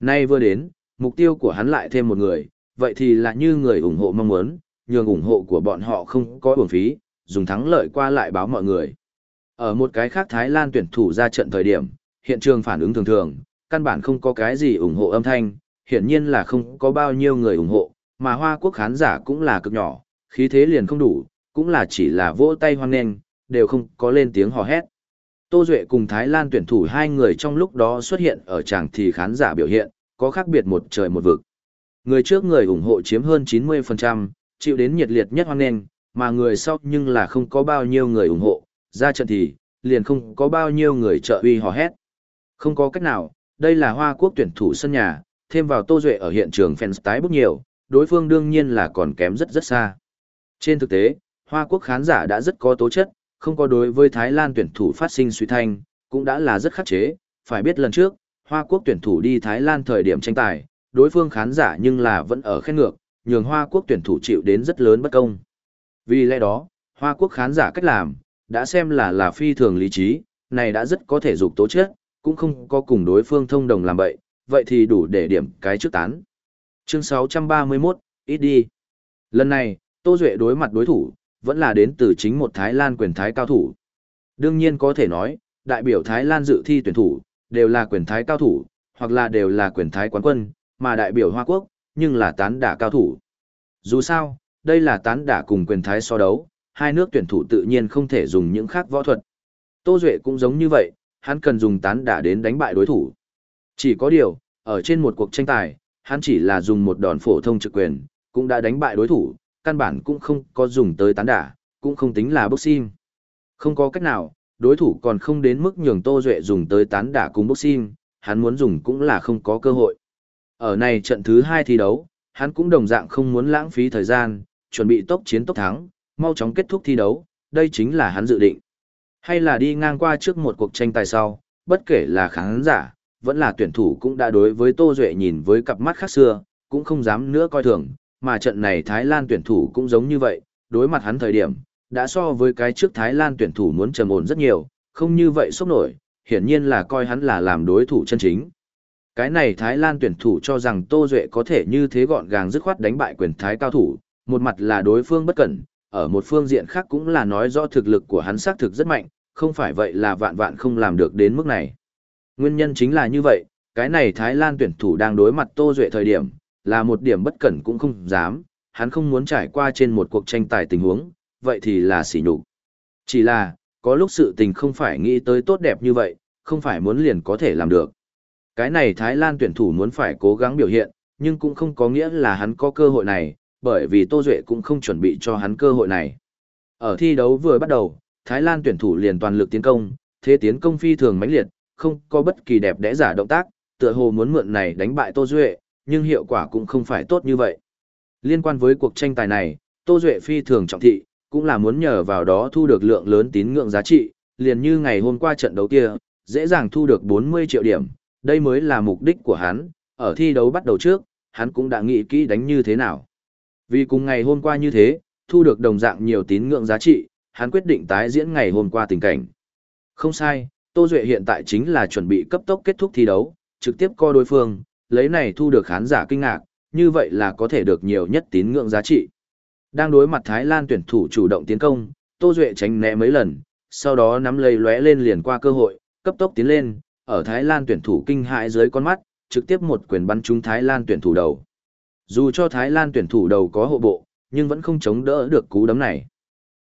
Nay vừa đến, mục tiêu của hắn lại thêm một người, vậy thì là như người ủng hộ mong muốn, nhường ủng hộ của bọn họ không có uổng phí, dùng thắng lợi qua lại báo mọi người. Ở một cái khác Thái Lan tuyển thủ ra trận thời điểm, hiện trường phản ứng thường thường, căn bản không có cái gì ủng hộ âm thanh, hiển nhiên là không có bao nhiêu người ủng hộ, mà Hoa Quốc khán giả cũng là cực nhỏ, khí thế liền không đủ, cũng là chỉ là vỗ tay hoan nghênh, đều không có lên tiếng hò hét. Tô Duệ cùng Thái Lan tuyển thủ hai người trong lúc đó xuất hiện ở tràng thì khán giả biểu hiện, có khác biệt một trời một vực. Người trước người ủng hộ chiếm hơn 90%, chịu đến nhiệt liệt nhất hoan nghênh, mà người sau nhưng là không có bao nhiêu người ủng hộ, ra trận thì, liền không có bao nhiêu người trợ uy hò hét. Không có cách nào, đây là Hoa Quốc tuyển thủ sân nhà, thêm vào Tô Duệ ở hiện trường fans tái bút nhiều, đối phương đương nhiên là còn kém rất rất xa. Trên thực tế, Hoa Quốc khán giả đã rất có tố chất, không có đối với Thái Lan tuyển thủ phát sinh suy thanh, cũng đã là rất khắc chế, phải biết lần trước, Hoa Quốc tuyển thủ đi Thái Lan thời điểm tranh tài, đối phương khán giả nhưng là vẫn ở khen ngược, nhường Hoa Quốc tuyển thủ chịu đến rất lớn bất công. Vì lẽ đó, Hoa Quốc khán giả cách làm, đã xem là là phi thường lý trí, này đã rất có thể dục tố chất, cũng không có cùng đối phương thông đồng làm vậy, vậy thì đủ để điểm cái trước tán. Chương 631, ít đi. Lần này, Tô Duệ đối mặt đối thủ, vẫn là đến từ chính một Thái Lan quyền thái cao thủ. Đương nhiên có thể nói, đại biểu Thái Lan dự thi tuyển thủ, đều là quyền thái cao thủ, hoặc là đều là quyền thái quán quân, mà đại biểu Hoa Quốc, nhưng là tán đả cao thủ. Dù sao, đây là tán đả cùng quyền thái so đấu, hai nước tuyển thủ tự nhiên không thể dùng những khác võ thuật. Tô Duệ cũng giống như vậy, hắn cần dùng tán đả đến đánh bại đối thủ. Chỉ có điều, ở trên một cuộc tranh tài, hắn chỉ là dùng một đòn phổ thông trực quyền, cũng đã đánh bại đối thủ, căn bản cũng không có dùng tới tán đả, cũng không tính là boxing. Không có cách nào, đối thủ còn không đến mức nhường Tô Duệ dùng tới tán đả cùng boxing, hắn muốn dùng cũng là không có cơ hội. Ở này trận thứ hai thi đấu, hắn cũng đồng dạng không muốn lãng phí thời gian, chuẩn bị tốc chiến tốc thắng, mau chóng kết thúc thi đấu, đây chính là hắn dự định. Hay là đi ngang qua trước một cuộc tranh tài sau, bất kể là khán giả, vẫn là tuyển thủ cũng đã đối với Tô Duệ nhìn với cặp mắt khác xưa, cũng không dám nữa coi thường, mà trận này Thái Lan tuyển thủ cũng giống như vậy, đối mặt hắn thời điểm, đã so với cái trước Thái Lan tuyển thủ muốn trầm ổn rất nhiều, không như vậy sốc nổi, hiển nhiên là coi hắn là làm đối thủ chân chính. Cái này Thái Lan tuyển thủ cho rằng Tô Duệ có thể như thế gọn gàng dứt khoát đánh bại quyền Thái cao thủ, một mặt là đối phương bất cẩn, ở một phương diện khác cũng là nói rõ thực lực của hắn xác thực rất mạnh, không phải vậy là vạn vạn không làm được đến mức này. Nguyên nhân chính là như vậy, cái này Thái Lan tuyển thủ đang đối mặt Tô Duệ thời điểm, là một điểm bất cẩn cũng không dám, hắn không muốn trải qua trên một cuộc tranh tài tình huống, vậy thì là sỉ nhục. Chỉ là, có lúc sự tình không phải nghĩ tới tốt đẹp như vậy, không phải muốn liền có thể làm được. Cái này Thái Lan tuyển thủ muốn phải cố gắng biểu hiện, nhưng cũng không có nghĩa là hắn có cơ hội này, bởi vì Tô Duệ cũng không chuẩn bị cho hắn cơ hội này. Ở thi đấu vừa bắt đầu, Thái Lan tuyển thủ liền toàn lực tiến công, thế tiến công phi thường mãnh liệt, không có bất kỳ đẹp đẽ giả động tác, tựa hồ muốn mượn này đánh bại Tô Duệ, nhưng hiệu quả cũng không phải tốt như vậy. Liên quan với cuộc tranh tài này, Tô Duệ phi thường trọng thị, cũng là muốn nhờ vào đó thu được lượng lớn tín ngưỡng giá trị, liền như ngày hôm qua trận đấu kia, dễ dàng thu được 40 triệu điểm, đây mới là mục đích của hắn, ở thi đấu bắt đầu trước, hắn cũng đã nghĩ kỹ đánh như thế nào. Vì cùng ngày hôm qua như thế, thu được đồng dạng nhiều tín ngưỡng giá trị, hắn quyết định tái diễn ngày hôm qua tình cảnh. Không sai, Tô Duệ hiện tại chính là chuẩn bị cấp tốc kết thúc thi đấu, trực tiếp co đối phương, lấy này thu được khán giả kinh ngạc, như vậy là có thể được nhiều nhất tín ngưỡng giá trị. Đang đối mặt Thái Lan tuyển thủ chủ động tiến công, Tô Duệ tránh né mấy lần, sau đó nắm lấy lóe lên liền qua cơ hội, cấp tốc tiến lên, ở Thái Lan tuyển thủ kinh hãi dưới con mắt, trực tiếp một quyền bắn trúng Thái Lan tuyển thủ đầu. Dù cho Thái Lan tuyển thủ đầu có hộ bộ, nhưng vẫn không chống đỡ được cú đấm này.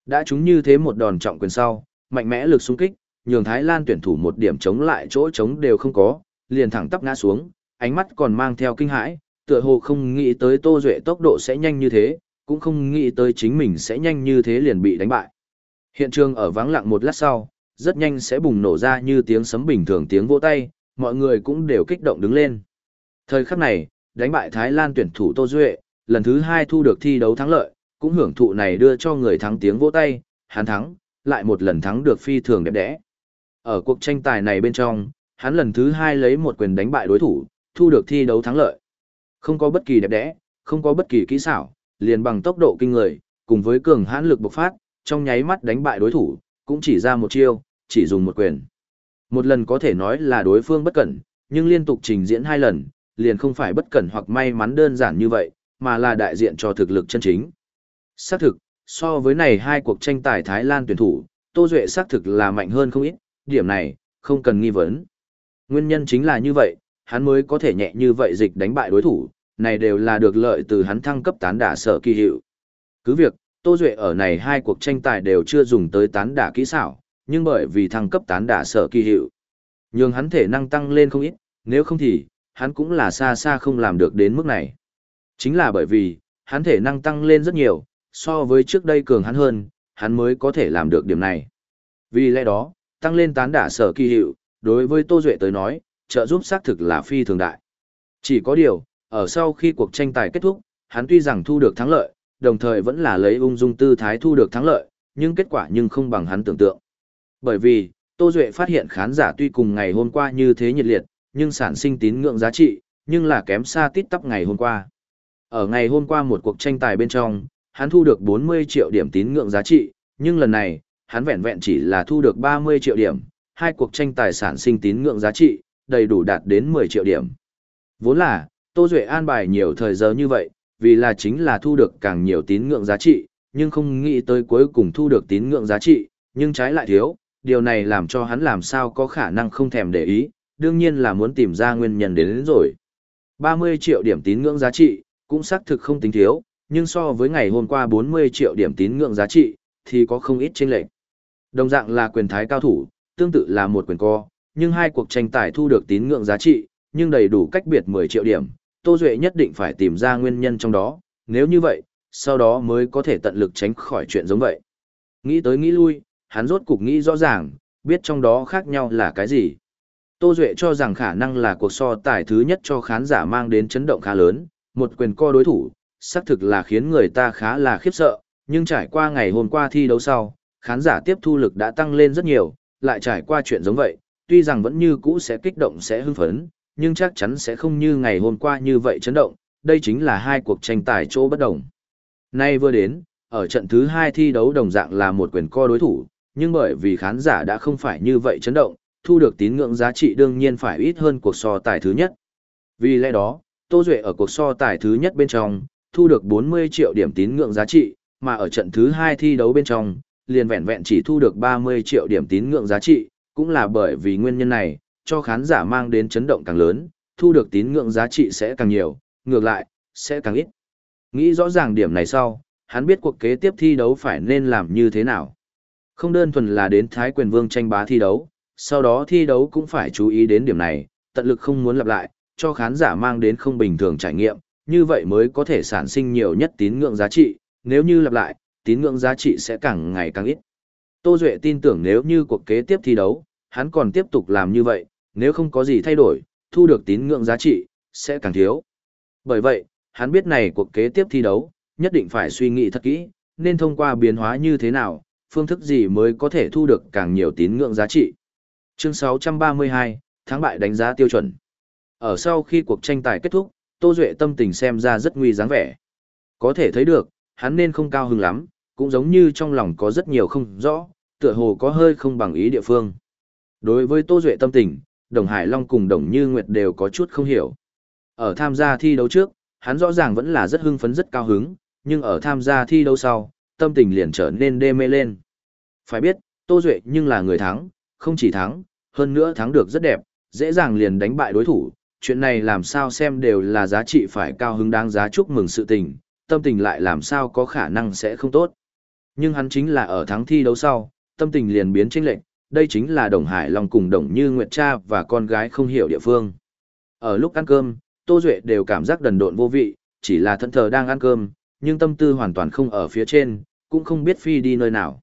Đã trúng như thế một đòn trọng quyền sau, mạnh mẽ lực xung kích, nhường Thái Lan tuyển thủ một điểm chống lại chỗ chống đều không có, liền thẳng tắp ngã xuống, ánh mắt còn mang theo kinh hãi, tựa hồ không nghĩ tới Tô Duệ tốc độ sẽ nhanh như thế, cũng không nghĩ tới chính mình sẽ nhanh như thế liền bị đánh bại. Hiện trường ở vắng lặng một lát sau, rất nhanh sẽ bùng nổ ra như tiếng sấm bình thường tiếng vỗ tay, mọi người cũng đều kích động đứng lên. Thời khắc này, đánh bại Thái Lan tuyển thủ Tô Duệ, lần thứ hai thu được thi đấu thắng lợi, cũng hưởng thụ này đưa cho người thắng tiếng vỗ tay, hắn thắng, lại một lần thắng được phi thường đẹp đẽ. Ở cuộc tranh tài này bên trong, hắn lần thứ hai lấy một quyền đánh bại đối thủ, thu được thi đấu thắng lợi. Không có bất kỳ đẹp đẽ, không có bất kỳ kỹ xảo, liền bằng tốc độ kinh người, cùng với cường hãn lực bộc phát, trong nháy mắt đánh bại đối thủ, cũng chỉ ra một chiêu, chỉ dùng một quyền. Một lần có thể nói là đối phương bất cẩn, nhưng liên tục trình diễn hai lần, liền không phải bất cẩn hoặc may mắn đơn giản như vậy, mà là đại diện cho thực lực chân chính. Xác thực, so với này hai cuộc tranh tài Thái Lan tuyển thủ, Tô Duệ xác thực là mạnh hơn không ít, điểm này, không cần nghi vấn. Nguyên nhân chính là như vậy, hắn mới có thể nhẹ như vậy dịch đánh bại đối thủ, này đều là được lợi từ hắn thăng cấp tán đả sở kỳ hiệu. Cứ việc, Tô Duệ ở này hai cuộc tranh tài đều chưa dùng tới tán đả kỹ xảo, nhưng bởi vì thăng cấp tán đả sở kỳ hiệu, nhưng hắn thể năng tăng lên không ít, nếu không thì, hắn cũng là xa xa không làm được đến mức này. Chính là bởi vì, hắn thể năng tăng lên rất nhiều, so với trước đây cường hắn hơn, hắn mới có thể làm được điểm này. Vì lẽ đó, tăng lên tán đả sở kỳ hiệu, đối với Tô Duệ tới nói, trợ giúp xác thực là phi thường đại. Chỉ có điều, ở sau khi cuộc tranh tài kết thúc, hắn tuy rằng thu được thắng lợi, đồng thời vẫn là lấy ung dung tư thái thu được thắng lợi, nhưng kết quả nhưng không bằng hắn tưởng tượng. Bởi vì, Tô Duệ phát hiện khán giả tuy cùng ngày hôm qua như thế nhiệt liệt, nhưng sản sinh tín ngưỡng giá trị, nhưng là kém xa tít tắp ngày hôm qua. Ở ngày hôm qua một cuộc tranh tài bên trong, hắn thu được 40 triệu điểm tín ngưỡng giá trị, nhưng lần này, hắn vẹn vẹn chỉ là thu được 30 triệu điểm, hai cuộc tranh tài sản sinh tín ngưỡng giá trị, đầy đủ đạt đến 10 triệu điểm. Vốn là, Tô Duệ an bài nhiều thời giờ như vậy, vì là chính là thu được càng nhiều tín ngưỡng giá trị, nhưng không nghĩ tới cuối cùng thu được tín ngưỡng giá trị, nhưng trái lại thiếu, điều này làm cho hắn làm sao có khả năng không thèm để ý, đương nhiên là muốn tìm ra nguyên nhân đến, đến rồi. 30 triệu điểm tín ngưỡng giá trị, cũng xác thực không tính thiếu, nhưng so với ngày hôm qua 40 triệu điểm tín ngưỡng giá trị, thì có không ít chênh lệch. Đồng dạng là quyền thái cao thủ, tương tự là một quyền co, nhưng hai cuộc tranh tài thu được tín ngưỡng giá trị, nhưng đầy đủ cách biệt 10 triệu điểm, Tô Duệ nhất định phải tìm ra nguyên nhân trong đó, nếu như vậy, sau đó mới có thể tận lực tránh khỏi chuyện giống vậy. Nghĩ tới nghĩ lui, hắn rốt cục nghĩ rõ ràng, biết trong đó khác nhau là cái gì. Tô Duệ cho rằng khả năng là cuộc so tài thứ nhất cho khán giả mang đến chấn động khá lớn, một quyền co đối thủ, xác thực là khiến người ta khá là khiếp sợ, nhưng trải qua ngày hôm qua thi đấu sau, khán giả tiếp thu lực đã tăng lên rất nhiều, lại trải qua chuyện giống vậy, tuy rằng vẫn như cũ sẽ kích động sẽ hưng phấn, nhưng chắc chắn sẽ không như ngày hôm qua như vậy chấn động, đây chính là hai cuộc tranh tài chỗ bất đồng. Nay vừa đến, ở trận thứ hai thi đấu đồng dạng là một quyền co đối thủ, nhưng bởi vì khán giả đã không phải như vậy chấn động, thu được tín ngưỡng giá trị đương nhiên phải ít hơn cuộc so tài thứ nhất. Vì lẽ đó, Tô Duệ ở cuộc so tài thứ nhất bên trong, thu được 40 triệu điểm tín ngưỡng giá trị, mà ở trận thứ hai thi đấu bên trong, liền vẹn vẹn chỉ thu được 30 triệu điểm tín ngưỡng giá trị, cũng là bởi vì nguyên nhân này, cho khán giả mang đến chấn động càng lớn, thu được tín ngưỡng giá trị sẽ càng nhiều, ngược lại, sẽ càng ít. Nghĩ rõ ràng điểm này sau, hắn biết cuộc kế tiếp thi đấu phải nên làm như thế nào. Không đơn thuần là đến Thái quyền vương tranh bá thi đấu, sau đó thi đấu cũng phải chú ý đến điểm này, tận lực không muốn lặp lại, cho khán giả mang đến không bình thường trải nghiệm, như vậy mới có thể sản sinh nhiều nhất tín ngưỡng giá trị, nếu như lặp lại, tín ngưỡng giá trị sẽ càng ngày càng ít. Tô Duệ tin tưởng nếu như cuộc kế tiếp thi đấu, hắn còn tiếp tục làm như vậy, nếu không có gì thay đổi, thu được tín ngưỡng giá trị, sẽ càng thiếu. Bởi vậy, hắn biết này cuộc kế tiếp thi đấu, nhất định phải suy nghĩ thật kỹ, nên thông qua biến hóa như thế nào, phương thức gì mới có thể thu được càng nhiều tín ngưỡng giá trị. Chương 632, tháng bại đánh giá tiêu chuẩn. Ở sau khi cuộc tranh tài kết thúc, Tô Duệ tâm tình xem ra rất nguy dáng vẻ. Có thể thấy được, hắn nên không cao hứng lắm, cũng giống như trong lòng có rất nhiều không rõ, tựa hồ có hơi không bằng ý địa phương. Đối với Tô Duệ tâm tình, Đồng Hải Long cùng Đồng Như Nguyệt đều có chút không hiểu. Ở tham gia thi đấu trước, hắn rõ ràng vẫn là rất hưng phấn rất cao hứng, nhưng ở tham gia thi đấu sau, tâm tình liền trở nên đê mê lên. Phải biết, Tô Duệ nhưng là người thắng, không chỉ thắng, hơn nữa thắng được rất đẹp, dễ dàng liền đánh bại đối thủ. Chuyện này làm sao xem đều là giá trị phải cao hứng đáng giá chúc mừng sự tình, tâm tình lại làm sao có khả năng sẽ không tốt. Nhưng hắn chính là ở thắng thi đấu sau, tâm tình liền biến chênh lệch, đây chính là Đồng Hải Long cùng Đồng Như Nguyệt cha và con gái không hiểu địa phương. Ở lúc ăn cơm, Tô Duệ đều cảm giác đần độn vô vị, chỉ là thân thờ đang ăn cơm, nhưng tâm tư hoàn toàn không ở phía trên, cũng không biết phi đi nơi nào.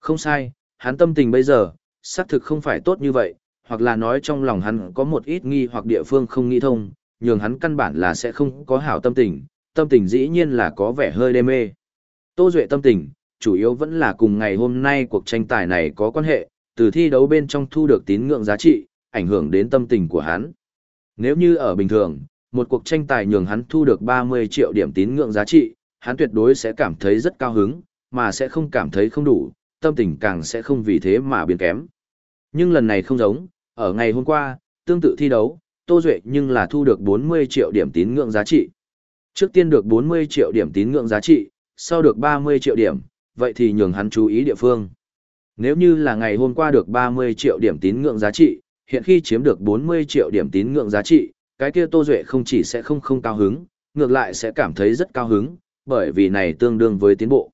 Không sai, hắn tâm tình bây giờ, xác thực không phải tốt như vậy, hoặc là nói trong lòng hắn có một ít nghi hoặc địa phương không nghĩ thông, nhường hắn căn bản là sẽ không có hảo tâm tình, tâm tình dĩ nhiên là có vẻ hơi đê mê. Tô Duệ tâm tình, chủ yếu vẫn là cùng ngày hôm nay cuộc tranh tài này có quan hệ, từ thi đấu bên trong thu được tín ngưỡng giá trị, ảnh hưởng đến tâm tình của hắn. Nếu như ở bình thường, một cuộc tranh tài nhường hắn thu được 30 triệu điểm tín ngưỡng giá trị, hắn tuyệt đối sẽ cảm thấy rất cao hứng, mà sẽ không cảm thấy không đủ, tâm tình càng sẽ không vì thế mà biến kém. Nhưng lần này không giống, ở ngày hôm qua, tương tự thi đấu, Tô Duệ nhưng là thu được 40 triệu điểm tín ngưỡng giá trị. Trước tiên được 40 triệu điểm tín ngưỡng giá trị, sau được 30 triệu điểm, vậy thì nhường hắn chú ý địa phương. Nếu như là ngày hôm qua được 30 triệu điểm tín ngưỡng giá trị, hiện khi chiếm được 40 triệu điểm tín ngưỡng giá trị, cái kia Tô Duệ không chỉ sẽ không không cao hứng, ngược lại sẽ cảm thấy rất cao hứng, bởi vì này tương đương với tiến bộ.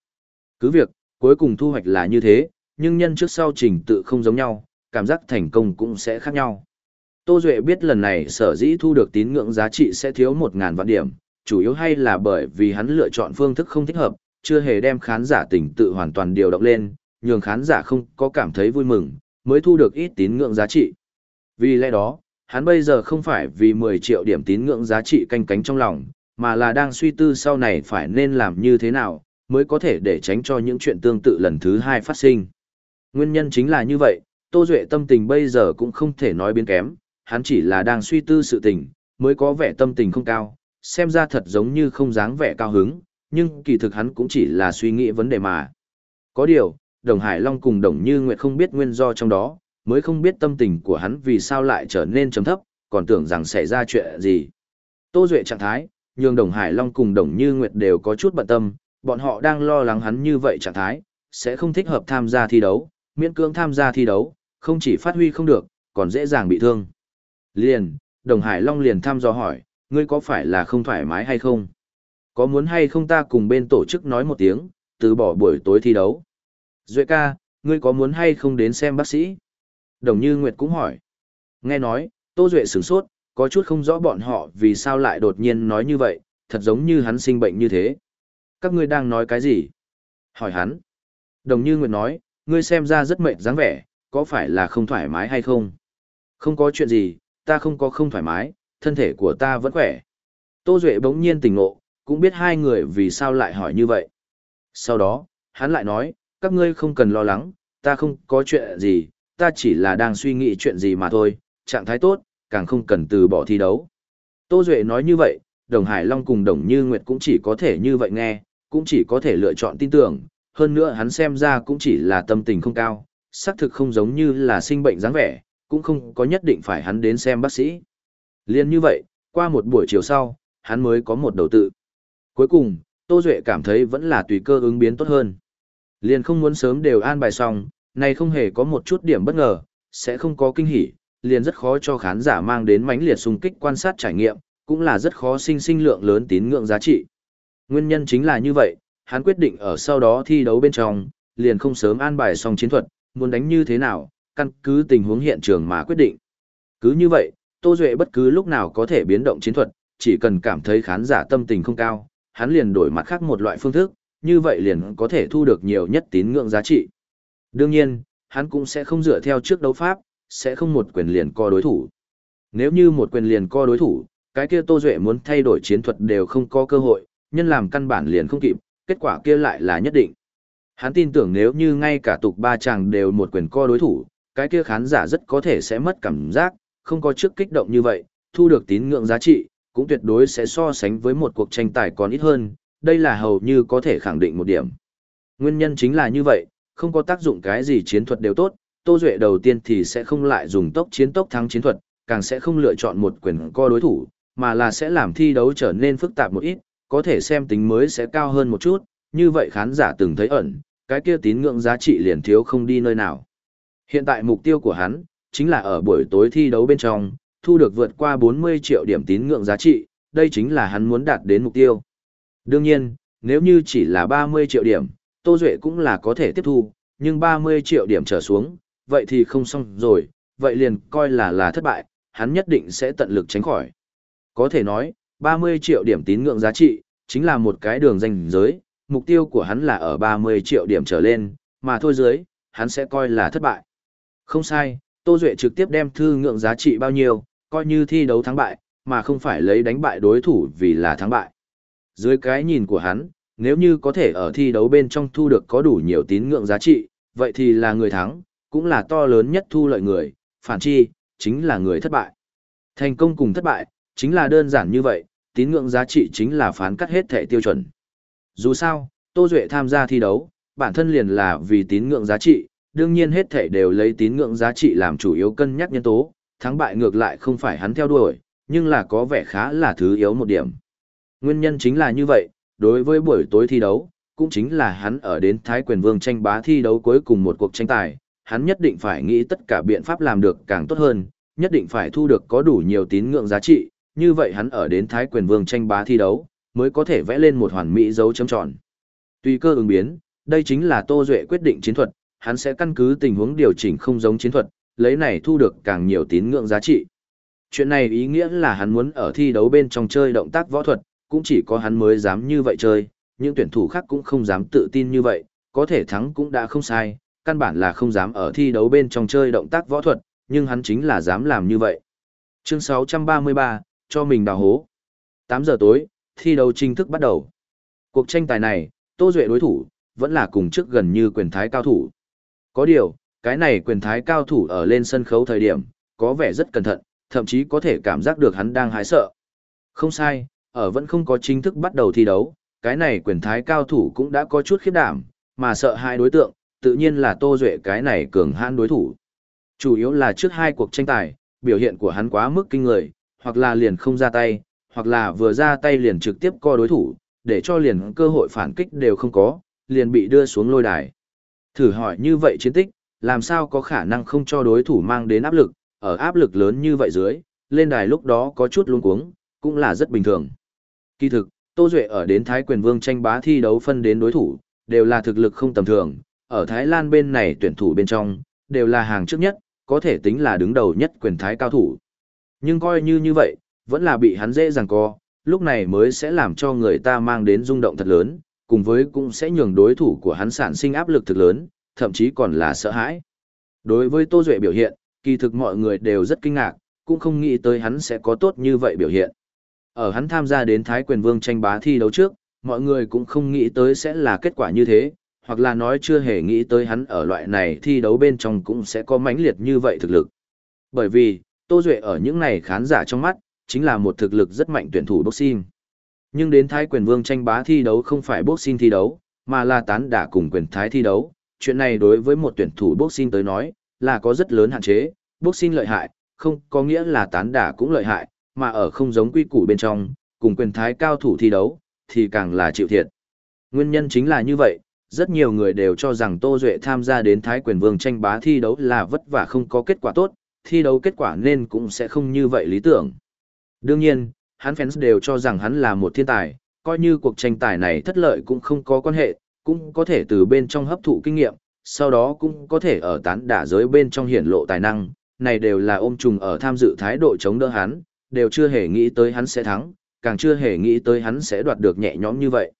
Cứ việc, cuối cùng thu hoạch là như thế, nhưng nhân trước sau trình tự không giống nhau, cảm giác thành công cũng sẽ khác nhau. Tô Duệ biết lần này sở dĩ thu được tín ngưỡng giá trị sẽ thiếu 1.000 vạn điểm, chủ yếu hay là bởi vì hắn lựa chọn phương thức không thích hợp, chưa hề đem khán giả tỉnh tự hoàn toàn điều động lên, nhường khán giả không có cảm thấy vui mừng, mới thu được ít tín ngưỡng giá trị. Vì lẽ đó, hắn bây giờ không phải vì 10 triệu điểm tín ngưỡng giá trị canh cánh trong lòng, mà là đang suy tư sau này phải nên làm như thế nào, mới có thể để tránh cho những chuyện tương tự lần thứ hai phát sinh. Nguyên nhân chính là như vậy, Tô Duệ tâm tình bây giờ cũng không thể nói biến kém, hắn chỉ là đang suy tư sự tình, mới có vẻ tâm tình không cao, xem ra thật giống như không dáng vẻ cao hứng, nhưng kỳ thực hắn cũng chỉ là suy nghĩ vấn đề mà. Có điều, Đồng Hải Long cùng Đồng Như Nguyệt không biết nguyên do trong đó, mới không biết tâm tình của hắn vì sao lại trở nên trầm thấp, còn tưởng rằng xảy ra chuyện gì. Tô Duệ trạng thái, nhường Đồng Hải Long cùng Đồng Như Nguyệt đều có chút bận tâm, bọn họ đang lo lắng hắn như vậy trạng thái, sẽ không thích hợp tham gia thi đấu, miễn cưỡng tham gia thi đấu, không chỉ phát huy không được, còn dễ dàng bị thương. Liền, Đồng Hải Long liền thăm dò hỏi, ngươi có phải là không thoải mái hay không? Có muốn hay không ta cùng bên tổ chức nói một tiếng, từ bỏ buổi tối thi đấu? Duệ ca, ngươi có muốn hay không đến xem bác sĩ? Đồng Như Nguyệt cũng hỏi. Nghe nói, Tô Duệ sửng sốt, có chút không rõ bọn họ vì sao lại đột nhiên nói như vậy, thật giống như hắn sinh bệnh như thế. Các ngươi đang nói cái gì? Hỏi hắn. Đồng Như Nguyệt nói, ngươi xem ra rất mệt dáng vẻ, có phải là không thoải mái hay không? Không có chuyện gì, ta không có không thoải mái, thân thể của ta vẫn khỏe. Tô Duệ bỗng nhiên tỉnh ngộ, cũng biết hai người vì sao lại hỏi như vậy. Sau đó, hắn lại nói, các ngươi không cần lo lắng, ta không có chuyện gì, ta chỉ là đang suy nghĩ chuyện gì mà thôi, trạng thái tốt, càng không cần từ bỏ thi đấu. Tô Duệ nói như vậy, Đồng Hải Long cùng Đồng Như Nguyệt cũng chỉ có thể như vậy nghe, cũng chỉ có thể lựa chọn tin tưởng, hơn nữa hắn xem ra cũng chỉ là tâm tình không cao, xác thực không giống như là sinh bệnh dáng vẻ, cũng không có nhất định phải hắn đến xem bác sĩ. Liên như vậy, qua một buổi chiều sau, hắn mới có một đầu tự. Cuối cùng, Tô Duệ cảm thấy vẫn là tùy cơ ứng biến tốt hơn. Liên không muốn sớm đều an bài xong, này không hề có một chút điểm bất ngờ, sẽ không có kinh hỉ, liền rất khó cho khán giả mang đến mãnh liệt xung kích quan sát trải nghiệm, cũng là rất khó sinh sinh lượng lớn tín ngưỡng giá trị. Nguyên nhân chính là như vậy, hắn quyết định ở sau đó thi đấu bên trong, liền không sớm an bài xong chiến thuật, muốn đánh như thế nào, căn cứ tình huống hiện trường mà quyết định. Cứ như vậy, Tô Duệ bất cứ lúc nào có thể biến động chiến thuật, chỉ cần cảm thấy khán giả tâm tình không cao, hắn liền đổi mặt khác một loại phương thức, như vậy liền có thể thu được nhiều nhất tín ngưỡng giá trị. Đương nhiên, hắn cũng sẽ không dựa theo trước đấu pháp, sẽ không một quyền liền co đối thủ. Nếu như một quyền liền co đối thủ, cái kia Tô Duệ muốn thay đổi chiến thuật đều không có cơ hội, nhân làm căn bản liền không kịp, kết quả kia lại là nhất định. Hắn tin tưởng nếu như ngay cả tục ba chàng đều một quyền co đối thủ, cái kia khán giả rất có thể sẽ mất cảm giác, không có trước kích động như vậy, thu được tín ngưỡng giá trị, cũng tuyệt đối sẽ so sánh với một cuộc tranh tài còn ít hơn, đây là hầu như có thể khẳng định một điểm. Nguyên nhân chính là như vậy, không có tác dụng cái gì chiến thuật đều tốt, Tô Duệ đầu tiên thì sẽ không lại dùng tốc chiến tốc thắng chiến thuật, càng sẽ không lựa chọn một quyền co đối thủ, mà là sẽ làm thi đấu trở nên phức tạp một ít, có thể xem tính mới sẽ cao hơn một chút, như vậy khán giả từng thấy ẩn, cái kia tín ngưỡng giá trị liền thiếu không đi nơi nào. Hiện tại mục tiêu của hắn, chính là ở buổi tối thi đấu bên trong, thu được vượt qua 40 triệu điểm tín ngưỡng giá trị, đây chính là hắn muốn đạt đến mục tiêu. Đương nhiên, nếu như chỉ là 30 triệu điểm, Tô Duệ cũng là có thể tiếp thu, nhưng 30 triệu điểm trở xuống, vậy thì không xong rồi, vậy liền coi là là thất bại, hắn nhất định sẽ tận lực tránh khỏi. Có thể nói, 30 triệu điểm tín ngưỡng giá trị, chính là một cái đường danh giới, mục tiêu của hắn là ở 30 triệu điểm trở lên, mà thôi dưới, hắn sẽ coi là thất bại. Không sai, Tô Duệ trực tiếp đem thư ngưỡng giá trị bao nhiêu, coi như thi đấu thắng bại, mà không phải lấy đánh bại đối thủ vì là thắng bại. Dưới cái nhìn của hắn, nếu như có thể ở thi đấu bên trong thu được có đủ nhiều tín ngưỡng giá trị, vậy thì là người thắng, cũng là to lớn nhất thu lợi người, phản chi, chính là người thất bại. Thành công cùng thất bại, chính là đơn giản như vậy, tín ngưỡng giá trị chính là phán cắt hết thể tiêu chuẩn. Dù sao, Tô Duệ tham gia thi đấu, bản thân liền là vì tín ngưỡng giá trị, đương nhiên hết thể đều lấy tín ngưỡng giá trị làm chủ yếu cân nhắc nhân tố, thắng bại ngược lại không phải hắn theo đuổi, nhưng là có vẻ khá là thứ yếu một điểm. Nguyên nhân chính là như vậy, đối với buổi tối thi đấu, cũng chính là hắn ở đến Thái Quyền Vương tranh bá thi đấu cuối cùng một cuộc tranh tài, hắn nhất định phải nghĩ tất cả biện pháp làm được càng tốt hơn, nhất định phải thu được có đủ nhiều tín ngưỡng giá trị, như vậy hắn ở đến Thái Quyền Vương tranh bá thi đấu, mới có thể vẽ lên một hoàn mỹ dấu chấm tròn. Tùy cơ ứng biến, đây chính là Tô Duệ quyết định chiến thuật, hắn sẽ căn cứ tình huống điều chỉnh không giống chiến thuật, lấy này thu được càng nhiều tín ngưỡng giá trị. Chuyện này ý nghĩa là hắn muốn ở thi đấu bên trong chơi động tác võ thuật, cũng chỉ có hắn mới dám như vậy chơi, những tuyển thủ khác cũng không dám tự tin như vậy, có thể thắng cũng đã không sai, căn bản là không dám ở thi đấu bên trong chơi động tác võ thuật, nhưng hắn chính là dám làm như vậy. Chương 633, cho mình đào hố. 8 giờ tối, thi đấu chính thức bắt đầu. Cuộc tranh tài này, Tô Duệ đối thủ, vẫn là cùng trước gần như quyền thái cao thủ. Có điều, cái này quyền thái cao thủ ở lên sân khấu thời điểm, có vẻ rất cẩn thận, thậm chí có thể cảm giác được hắn đang hái sợ. Không sai, ở vẫn không có chính thức bắt đầu thi đấu, cái này quyền thái cao thủ cũng đã có chút khiếp đảm, mà sợ hai đối tượng, tự nhiên là Tô Duệ cái này cường hãn đối thủ. Chủ yếu là trước hai cuộc tranh tài, biểu hiện của hắn quá mức kinh người, hoặc là liền không ra tay, hoặc là vừa ra tay liền trực tiếp co đối thủ, để cho liền cơ hội phản kích đều không có, liền bị đưa xuống lôi đài. Thử hỏi như vậy chiến tích, làm sao có khả năng không cho đối thủ mang đến áp lực, ở áp lực lớn như vậy dưới, lên đài lúc đó có chút luống cuống, cũng là rất bình thường. Kỳ thực, Tô Duệ ở đến Thái Quyền Vương tranh bá thi đấu phân đến đối thủ, đều là thực lực không tầm thường, ở Thái Lan bên này tuyển thủ bên trong, đều là hàng trước nhất, có thể tính là đứng đầu nhất quyền thái cao thủ. Nhưng coi như như vậy, vẫn là bị hắn dễ dàng co, lúc này mới sẽ làm cho người ta mang đến rung động thật lớn, cùng với cũng sẽ nhường đối thủ của hắn sản sinh áp lực thực lớn, thậm chí còn là sợ hãi. Đối với Tô Duệ biểu hiện, kỳ thực mọi người đều rất kinh ngạc, cũng không nghĩ tới hắn sẽ có tốt như vậy biểu hiện. Ở hắn tham gia đến Thái Quyền Vương tranh bá thi đấu trước, mọi người cũng không nghĩ tới sẽ là kết quả như thế, hoặc là nói chưa hề nghĩ tới hắn ở loại này thi đấu bên trong cũng sẽ có mãnh liệt như vậy thực lực. Bởi vì, Tô Duệ ở những này khán giả trong mắt, chính là một thực lực rất mạnh tuyển thủ boxing. Nhưng đến Thái Quyền Vương tranh bá thi đấu không phải boxing thi đấu, mà là tán đả cùng quyền thái thi đấu. Chuyện này đối với một tuyển thủ boxing tới nói, là có rất lớn hạn chế, boxing lợi hại, không có nghĩa là tán đả cũng lợi hại, mà ở không giống quy củ bên trong, cùng quyền thái cao thủ thi đấu, thì càng là chịu thiệt. Nguyên nhân chính là như vậy, rất nhiều người đều cho rằng Tô Duệ tham gia đến Thái Quyền Vương tranh bá thi đấu là vất vả không có kết quả tốt, thi đấu kết quả nên cũng sẽ không như vậy lý tưởng. Đương nhiên, hắn fans đều cho rằng hắn là một thiên tài, coi như cuộc tranh tài này thất lợi cũng không có quan hệ, cũng có thể từ bên trong hấp thụ kinh nghiệm, sau đó cũng có thể ở tán đả giới bên trong hiển lộ tài năng, này đều là ôm trùng ở tham dự thái độ chống đỡ hắn, đều chưa hề nghĩ tới hắn sẽ thắng, càng chưa hề nghĩ tới hắn sẽ đoạt được nhẹ nhõm như vậy.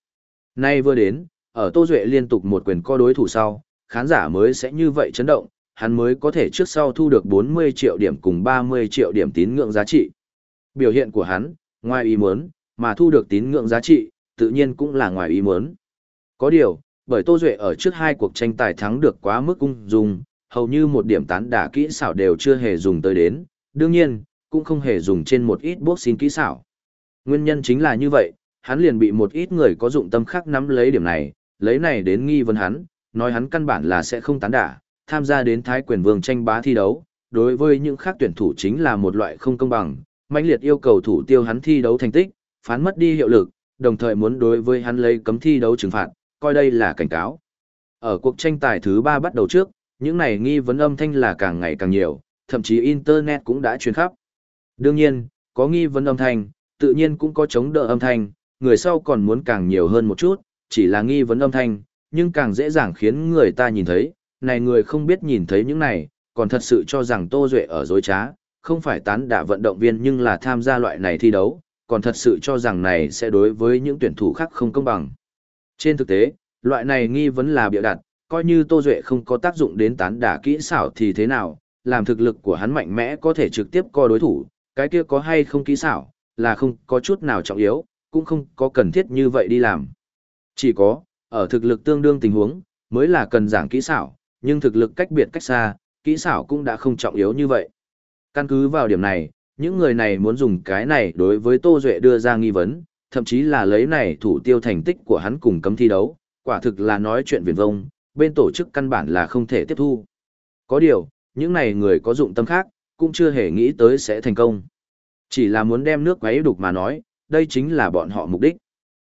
Nay vừa đến, ở Tô Duệ liên tục một quyền co đối thủ sau, khán giả mới sẽ như vậy chấn động, hắn mới có thể trước sau thu được 40 triệu điểm cùng 30 triệu điểm tín ngưỡng giá trị. Biểu hiện của hắn, ngoài ý muốn, mà thu được tín ngưỡng giá trị, tự nhiên cũng là ngoài ý muốn. Có điều, bởi Tô Duệ ở trước hai cuộc tranh tài thắng được quá mức cung dùng hầu như một điểm tán đả kỹ xảo đều chưa hề dùng tới đến, đương nhiên, cũng không hề dùng trên một ít boxing kỹ xảo. Nguyên nhân chính là như vậy, hắn liền bị một ít người có dụng tâm khác nắm lấy điểm này, lấy này đến nghi vấn hắn, nói hắn căn bản là sẽ không tán đả, tham gia đến Thái quyền vương tranh bá thi đấu, đối với những khác tuyển thủ chính là một loại không công bằng, mãnh liệt yêu cầu thủ tiêu hắn thi đấu thành tích, phán mất đi hiệu lực, đồng thời muốn đối với hắn lấy cấm thi đấu trừng phạt, coi đây là cảnh cáo. Ở cuộc tranh tài thứ 3 bắt đầu trước, những này nghi vấn âm thanh là càng ngày càng nhiều, thậm chí Internet cũng đã truyền khắp. Đương nhiên, có nghi vấn âm thanh, tự nhiên cũng có chống đỡ âm thanh, người sau còn muốn càng nhiều hơn một chút, chỉ là nghi vấn âm thanh, nhưng càng dễ dàng khiến người ta nhìn thấy, này người không biết nhìn thấy những này, còn thật sự cho rằng Tô Duệ ở dối trá, không phải tán đả vận động viên nhưng là tham gia loại này thi đấu, còn thật sự cho rằng này sẽ đối với những tuyển thủ khác không công bằng. Trên thực tế, loại này nghi vấn là bịa đặt, coi như Tô Duệ không có tác dụng đến tán đả kỹ xảo thì thế nào, làm thực lực của hắn mạnh mẽ có thể trực tiếp co đối thủ, cái kia có hay không kỹ xảo, là không có chút nào trọng yếu, cũng không có cần thiết như vậy đi làm. Chỉ có, ở thực lực tương đương tình huống, mới là cần giảng kỹ xảo, nhưng thực lực cách biệt cách xa, kỹ xảo cũng đã không trọng yếu như vậy. Căn cứ vào điểm này, những người này muốn dùng cái này đối với Tô Duệ đưa ra nghi vấn, thậm chí là lấy này thủ tiêu thành tích của hắn cùng cấm thi đấu, quả thực là nói chuyện viển vông, bên tổ chức căn bản là không thể tiếp thu. Có điều, những này người có dụng tâm khác, cũng chưa hề nghĩ tới sẽ thành công. Chỉ là muốn đem nước quấy đục mà nói, đây chính là bọn họ mục đích.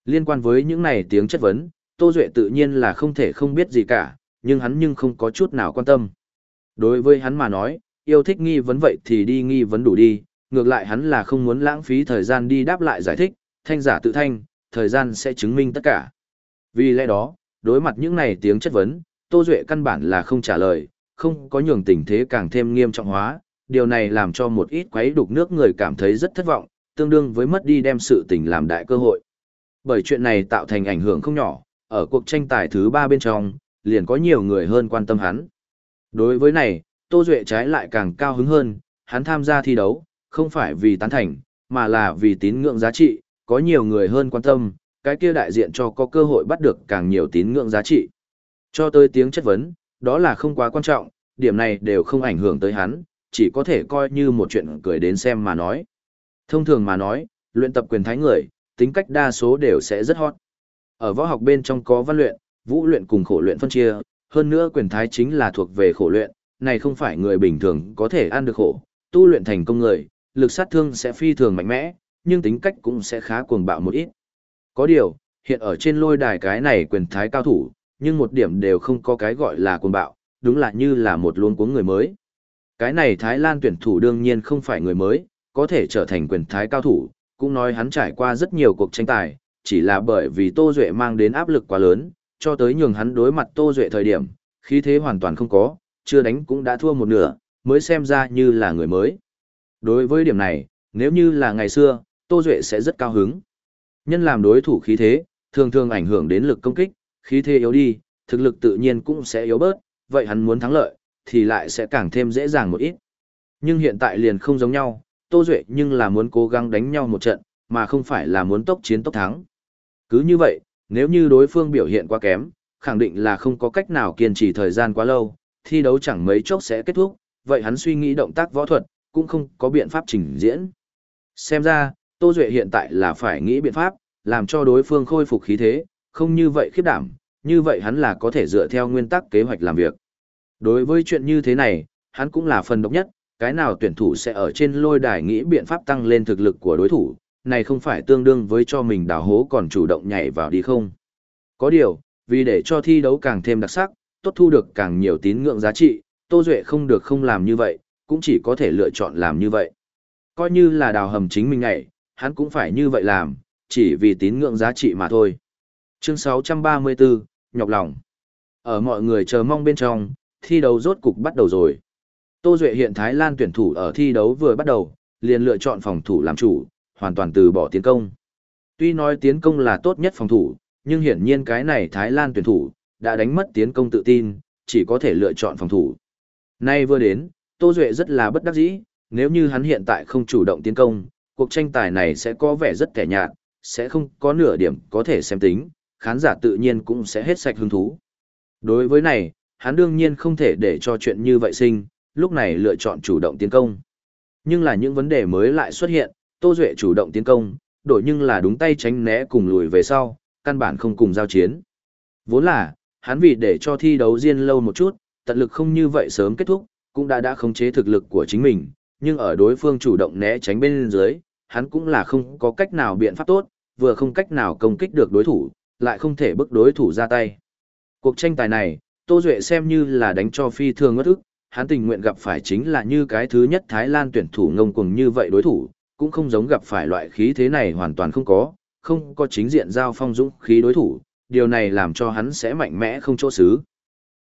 Liên quan với những này tiếng chất vấn, Tô Duệ tự nhiên là không thể không biết gì cả, nhưng hắn nhưng không có chút nào quan tâm. Đối với hắn mà nói, yêu thích nghi vấn vậy thì đi nghi vấn đủ đi, ngược lại hắn là không muốn lãng phí thời gian đi đáp lại giải thích, thanh giả tự thanh, thời gian sẽ chứng minh tất cả. Vì lẽ đó, đối mặt những này tiếng chất vấn, Tô Duệ căn bản là không trả lời, không có nhường tình thế càng thêm nghiêm trọng hóa, điều này làm cho một ít quấy đục nước người cảm thấy rất thất vọng, tương đương với mất đi đem sự tình làm đại cơ hội. Bởi chuyện này tạo thành ảnh hưởng không nhỏ, ở cuộc tranh tài thứ ba bên trong, liền có nhiều người hơn quan tâm hắn. Đối với này, Tô Duệ trái lại càng cao hứng hơn, hắn tham gia thi đấu, không phải vì tán thành, mà là vì tín ngưỡng giá trị, có nhiều người hơn quan tâm, cái kia đại diện cho có cơ hội bắt được càng nhiều tín ngưỡng giá trị. Cho tới tiếng chất vấn, đó là không quá quan trọng, điểm này đều không ảnh hưởng tới hắn, chỉ có thể coi như một chuyện cười đến xem mà nói. Thông thường mà nói, luyện tập quyền thái người, tính cách đa số đều sẽ rất hot. Ở võ học bên trong có văn luyện, vũ luyện cùng khổ luyện phân chia, hơn nữa quyền thái chính là thuộc về khổ luyện, này không phải người bình thường có thể ăn được khổ, tu luyện thành công người, lực sát thương sẽ phi thường mạnh mẽ, nhưng tính cách cũng sẽ khá cuồng bạo một ít. Có điều, hiện ở trên lôi đài cái này quyền thái cao thủ, nhưng một điểm đều không có cái gọi là cuồng bạo, đúng là như là một luống cuống người mới. Cái này Thái Lan tuyển thủ đương nhiên không phải người mới, có thể trở thành quyền thái cao thủ, cũng nói hắn trải qua rất nhiều cuộc tranh tài, chỉ là bởi vì Tô Duệ mang đến áp lực quá lớn, cho tới nhường hắn đối mặt Tô Duệ thời điểm, khí thế hoàn toàn không có, chưa đánh cũng đã thua một nửa, mới xem ra như là người mới. Đối với điểm này, nếu như là ngày xưa, Tô Duệ sẽ rất cao hứng. Nhân làm đối thủ khí thế, thường thường ảnh hưởng đến lực công kích, khí thế yếu đi, thực lực tự nhiên cũng sẽ yếu bớt, vậy hắn muốn thắng lợi, thì lại sẽ càng thêm dễ dàng một ít. Nhưng hiện tại liền không giống nhau, Tô Duệ nhưng là muốn cố gắng đánh nhau một trận, mà không phải là muốn tốc chiến tốc thắng. Cứ như vậy, nếu như đối phương biểu hiện quá kém, khẳng định là không có cách nào kiên trì thời gian quá lâu, thi đấu chẳng mấy chốc sẽ kết thúc, vậy hắn suy nghĩ động tác võ thuật, cũng không có biện pháp trình diễn. Xem ra, Tô Duệ hiện tại là phải nghĩ biện pháp, làm cho đối phương khôi phục khí thế, không như vậy khiếp đảm, như vậy hắn là có thể dựa theo nguyên tắc kế hoạch làm việc. Đối với chuyện như thế này, hắn cũng là phần độc nhất, cái nào tuyển thủ sẽ ở trên lôi đài nghĩ biện pháp tăng lên thực lực của đối thủ, này không phải tương đương với cho mình đào hố còn chủ động nhảy vào đi không. Có điều, vì để cho thi đấu càng thêm đặc sắc, tốt thu được càng nhiều tín ngưỡng giá trị, Tô Duệ không được không làm như vậy, cũng chỉ có thể lựa chọn làm như vậy. Coi như là đào hầm chính mình nhảy, hắn cũng phải như vậy làm, chỉ vì tín ngưỡng giá trị mà thôi. Chương 634, nhọc lòng. Ở mọi người chờ mong bên trong, thi đấu rốt cục bắt đầu rồi. Tô Duệ hiện Thái Lan tuyển thủ ở thi đấu vừa bắt đầu, liền lựa chọn phòng thủ làm chủ, hoàn toàn từ bỏ tiến công. Tuy nói tiến công là tốt nhất phòng thủ, nhưng hiển nhiên cái này Thái Lan tuyển thủ, đã đánh mất tiến công tự tin, chỉ có thể lựa chọn phòng thủ. Nay vừa đến, Tô Duệ rất là bất đắc dĩ, nếu như hắn hiện tại không chủ động tiến công, cuộc tranh tài này sẽ có vẻ rất kẻ nhạt, sẽ không có nửa điểm có thể xem tính, khán giả tự nhiên cũng sẽ hết sạch hứng thú. Đối với này, hắn đương nhiên không thể để cho chuyện như vậy sinh, lúc này lựa chọn chủ động tiến công. Nhưng là những vấn đề mới lại xuất hiện, Tô Duệ chủ động tiến công, đổi nhưng là đúng tay tránh né cùng lùi về sau, căn bản không cùng giao chiến. Vốn là, hắn vì để cho thi đấu riêng lâu một chút, tận lực không như vậy sớm kết thúc, cũng đã đã khống chế thực lực của chính mình, nhưng ở đối phương chủ động né tránh bên dưới, hắn cũng là không có cách nào biện pháp tốt, vừa không cách nào công kích được đối thủ, lại không thể bức đối thủ ra tay. Cuộc tranh tài này, Tô Duệ xem như là đánh cho phi thường ngất ức, hắn tình nguyện gặp phải chính là như cái thứ nhất Thái Lan tuyển thủ ngông cuồng như vậy đối thủ, cũng không giống gặp phải loại khí thế này hoàn toàn không có, không có chính diện giao phong dũng khí đối thủ, điều này làm cho hắn sẽ mạnh mẽ không chỗ xứ.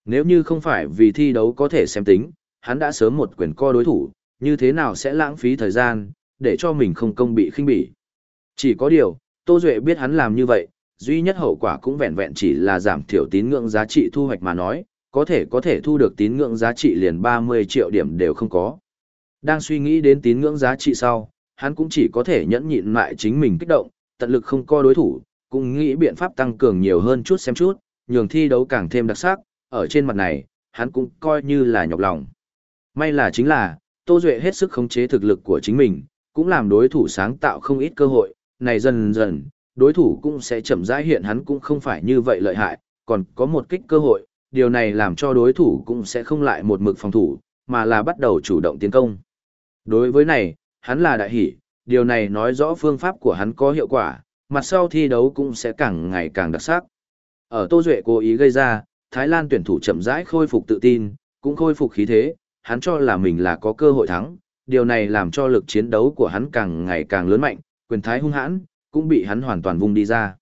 Nếu như không phải vì thi đấu có thể xem tính, hắn đã sớm một quyền co đối thủ, như thế nào sẽ lãng phí thời gian, để cho mình không công bị khinh bỉ. Chỉ có điều, Tô Duệ biết hắn làm như vậy, duy nhất hậu quả cũng vẹn vẹn chỉ là giảm thiểu tín ngưỡng giá trị thu hoạch mà nói, có thể có thể thu được tín ngưỡng giá trị liền 30 triệu điểm đều không có. Đang suy nghĩ đến tín ngưỡng giá trị sau, hắn cũng chỉ có thể nhẫn nhịn lại chính mình kích động, tận lực không co đối thủ, cũng nghĩ biện pháp tăng cường nhiều hơn chút xem chút, nhường thi đấu càng thêm đặc sắc, ở trên mặt này, hắn cũng coi như là nhọc lòng. May là chính là, Tô Duệ hết sức khống chế thực lực của chính mình, cũng làm đối thủ sáng tạo không ít cơ hội, này dần dần, đối thủ cũng sẽ chậm rãi hiện hắn cũng không phải như vậy lợi hại, còn có một kích cơ hội, điều này làm cho đối thủ cũng sẽ không lại một mực phòng thủ, mà là bắt đầu chủ động tiến công. Đối với này, hắn là đại hỷ, điều này nói rõ phương pháp của hắn có hiệu quả, mặt sau thi đấu cũng sẽ càng ngày càng đặc sắc. Ở Tô Duệ cố ý gây ra, Thái Lan tuyển thủ chậm rãi khôi phục tự tin, cũng khôi phục khí thế, hắn cho là mình là có cơ hội thắng, điều này làm cho lực chiến đấu của hắn càng ngày càng lớn mạnh, quyền thái hung hãn, cũng bị hắn hoàn toàn vung đi ra.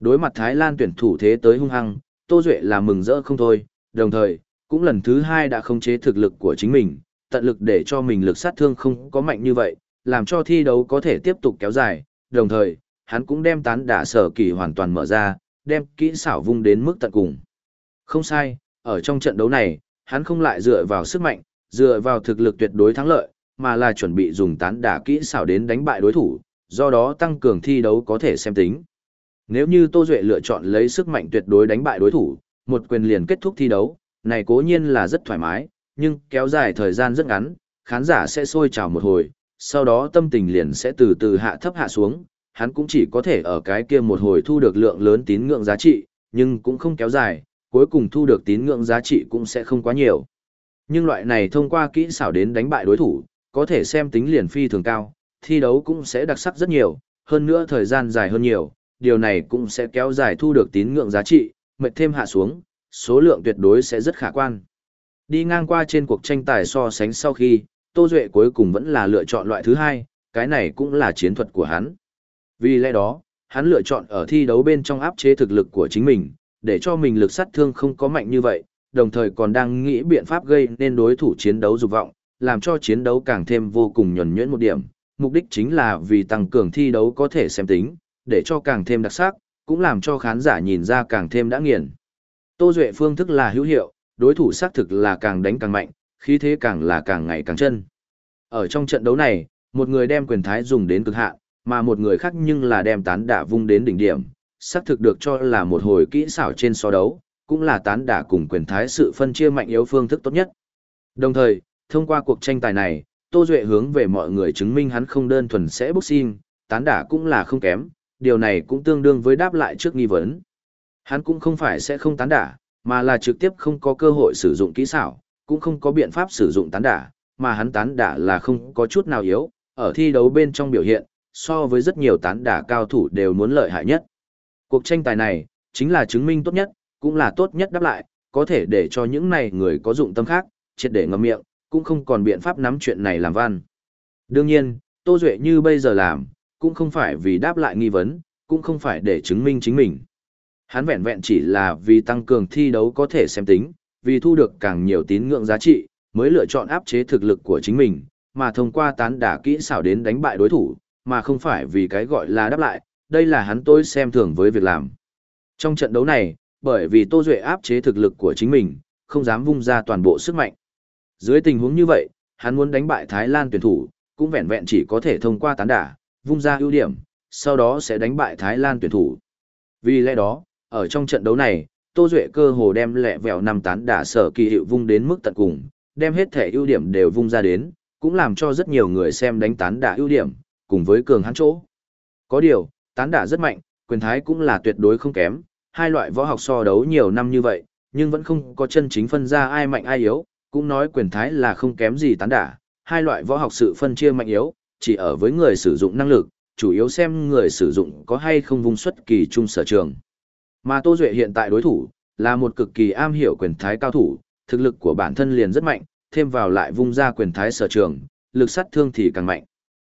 Đối mặt Thái Lan tuyển thủ thế tới hung hăng, Tô Duệ là mừng rỡ không thôi, đồng thời, cũng lần thứ hai đã khống chế thực lực của chính mình, tận lực để cho mình lực sát thương không có mạnh như vậy, làm cho thi đấu có thể tiếp tục kéo dài, đồng thời, hắn cũng đem tán đả sở kỳ hoàn toàn mở ra, đem kỹ xảo vung đến mức tận cùng. Không sai, ở trong trận đấu này, hắn không lại dựa vào sức mạnh, dựa vào thực lực tuyệt đối thắng lợi, mà là chuẩn bị dùng tán đả kỹ xảo đến đánh bại đối thủ, do đó tăng cường thi đấu có thể xem tính. Nếu như Tô Duệ lựa chọn lấy sức mạnh tuyệt đối đánh bại đối thủ, một quyền liền kết thúc thi đấu, này cố nhiên là rất thoải mái, nhưng kéo dài thời gian rất ngắn, khán giả sẽ sôi trào một hồi, sau đó tâm tình liền sẽ từ từ hạ thấp hạ xuống, hắn cũng chỉ có thể ở cái kia một hồi thu được lượng lớn tín ngưỡng giá trị, nhưng cũng không kéo dài, cuối cùng thu được tín ngưỡng giá trị cũng sẽ không quá nhiều. Nhưng loại này thông qua kỹ xảo đến đánh bại đối thủ, có thể xem tính liền phi thường cao, thi đấu cũng sẽ đặc sắc rất nhiều, hơn nữa thời gian dài hơn nhiều, điều này cũng sẽ kéo dài thu được tín ngưỡng giá trị, mệt thêm hạ xuống, số lượng tuyệt đối sẽ rất khả quan. Đi ngang qua trên cuộc tranh tài so sánh sau khi, Tô Duệ cuối cùng vẫn là lựa chọn loại thứ hai, cái này cũng là chiến thuật của hắn. Vì lẽ đó, hắn lựa chọn ở thi đấu bên trong áp chế thực lực của chính mình, để cho mình lực sát thương không có mạnh như vậy, đồng thời còn đang nghĩ biện pháp gây nên đối thủ chiến đấu dục vọng, làm cho chiến đấu càng thêm vô cùng nhuẩn nhuyễn một điểm. Mục đích chính là vì tăng cường thi đấu có thể xem tính, để cho càng thêm đặc sắc, cũng làm cho khán giả nhìn ra càng thêm đã nghiền. Tô Duệ phương thức là hữu hiệu, đối thủ xác thực là càng đánh càng mạnh, khí thế càng là càng ngày càng chân. Ở trong trận đấu này, một người đem quyền thái dùng đến cực hạn, mà một người khác nhưng là đem tán đả vung đến đỉnh điểm, xác thực được cho là một hồi kỹ xảo trên so đấu, cũng là tán đả cùng quyền thái sự phân chia mạnh yếu phương thức tốt nhất. Đồng thời, thông qua cuộc tranh tài này, Tô Duệ hướng về mọi người chứng minh hắn không đơn thuần sẽ boxing, tán đả cũng là không kém, điều này cũng tương đương với đáp lại trước nghi vấn. Hắn cũng không phải sẽ không tán đả, mà là trực tiếp không có cơ hội sử dụng kỹ xảo, cũng không có biện pháp sử dụng tán đả, mà hắn tán đả là không có chút nào yếu, ở thi đấu bên trong biểu hiện, so với rất nhiều tán đả cao thủ đều muốn lợi hại nhất. Cuộc tranh tài này, chính là chứng minh tốt nhất, cũng là tốt nhất đáp lại, có thể để cho những này người có dụng tâm khác, triệt để ngậm miệng, cũng không còn biện pháp nắm chuyện này làm văn. Đương nhiên, Tô Duệ như bây giờ làm, cũng không phải vì đáp lại nghi vấn, cũng không phải để chứng minh chính mình. Hắn vẹn vẹn chỉ là vì tăng cường thi đấu có thể xem tính, vì thu được càng nhiều tín ngưỡng giá trị, mới lựa chọn áp chế thực lực của chính mình, mà thông qua tán đả kỹ xảo đến đánh bại đối thủ, mà không phải vì cái gọi là đáp lại, đây là hắn tôi xem thường với việc làm. Trong trận đấu này, bởi vì Tô Duệ áp chế thực lực của chính mình, không dám vung ra toàn bộ sức mạnh. Dưới tình huống như vậy, hắn muốn đánh bại Thái Lan tuyển thủ, cũng vẹn vẹn chỉ có thể thông qua tán đả, vung ra ưu điểm, sau đó sẽ đánh bại Thái Lan tuyển thủ. Vì lẽ đó, ở trong trận đấu này, Tô Duệ cơ hồ đem lẹ vẹo năm tán đả sở kỳ hiệu vung đến mức tận cùng, đem hết thể ưu điểm đều vung ra đến, cũng làm cho rất nhiều người xem đánh tán đả ưu điểm, cùng với cường hắn chỗ. Có điều, tán đả rất mạnh, quyền thái cũng là tuyệt đối không kém, hai loại võ học so đấu nhiều năm như vậy, nhưng vẫn không có chân chính phân ra ai mạnh ai yếu, cũng nói quyền thái là không kém gì tán đả, hai loại võ học sự phân chia mạnh yếu, chỉ ở với người sử dụng năng lực, chủ yếu xem người sử dụng có hay không vung xuất kỳ trung sở trường. Mà Tô Duệ hiện tại đối thủ, là một cực kỳ am hiểu quyền thái cao thủ, thực lực của bản thân liền rất mạnh, thêm vào lại vung ra quyền thái sở trường, lực sát thương thì càng mạnh.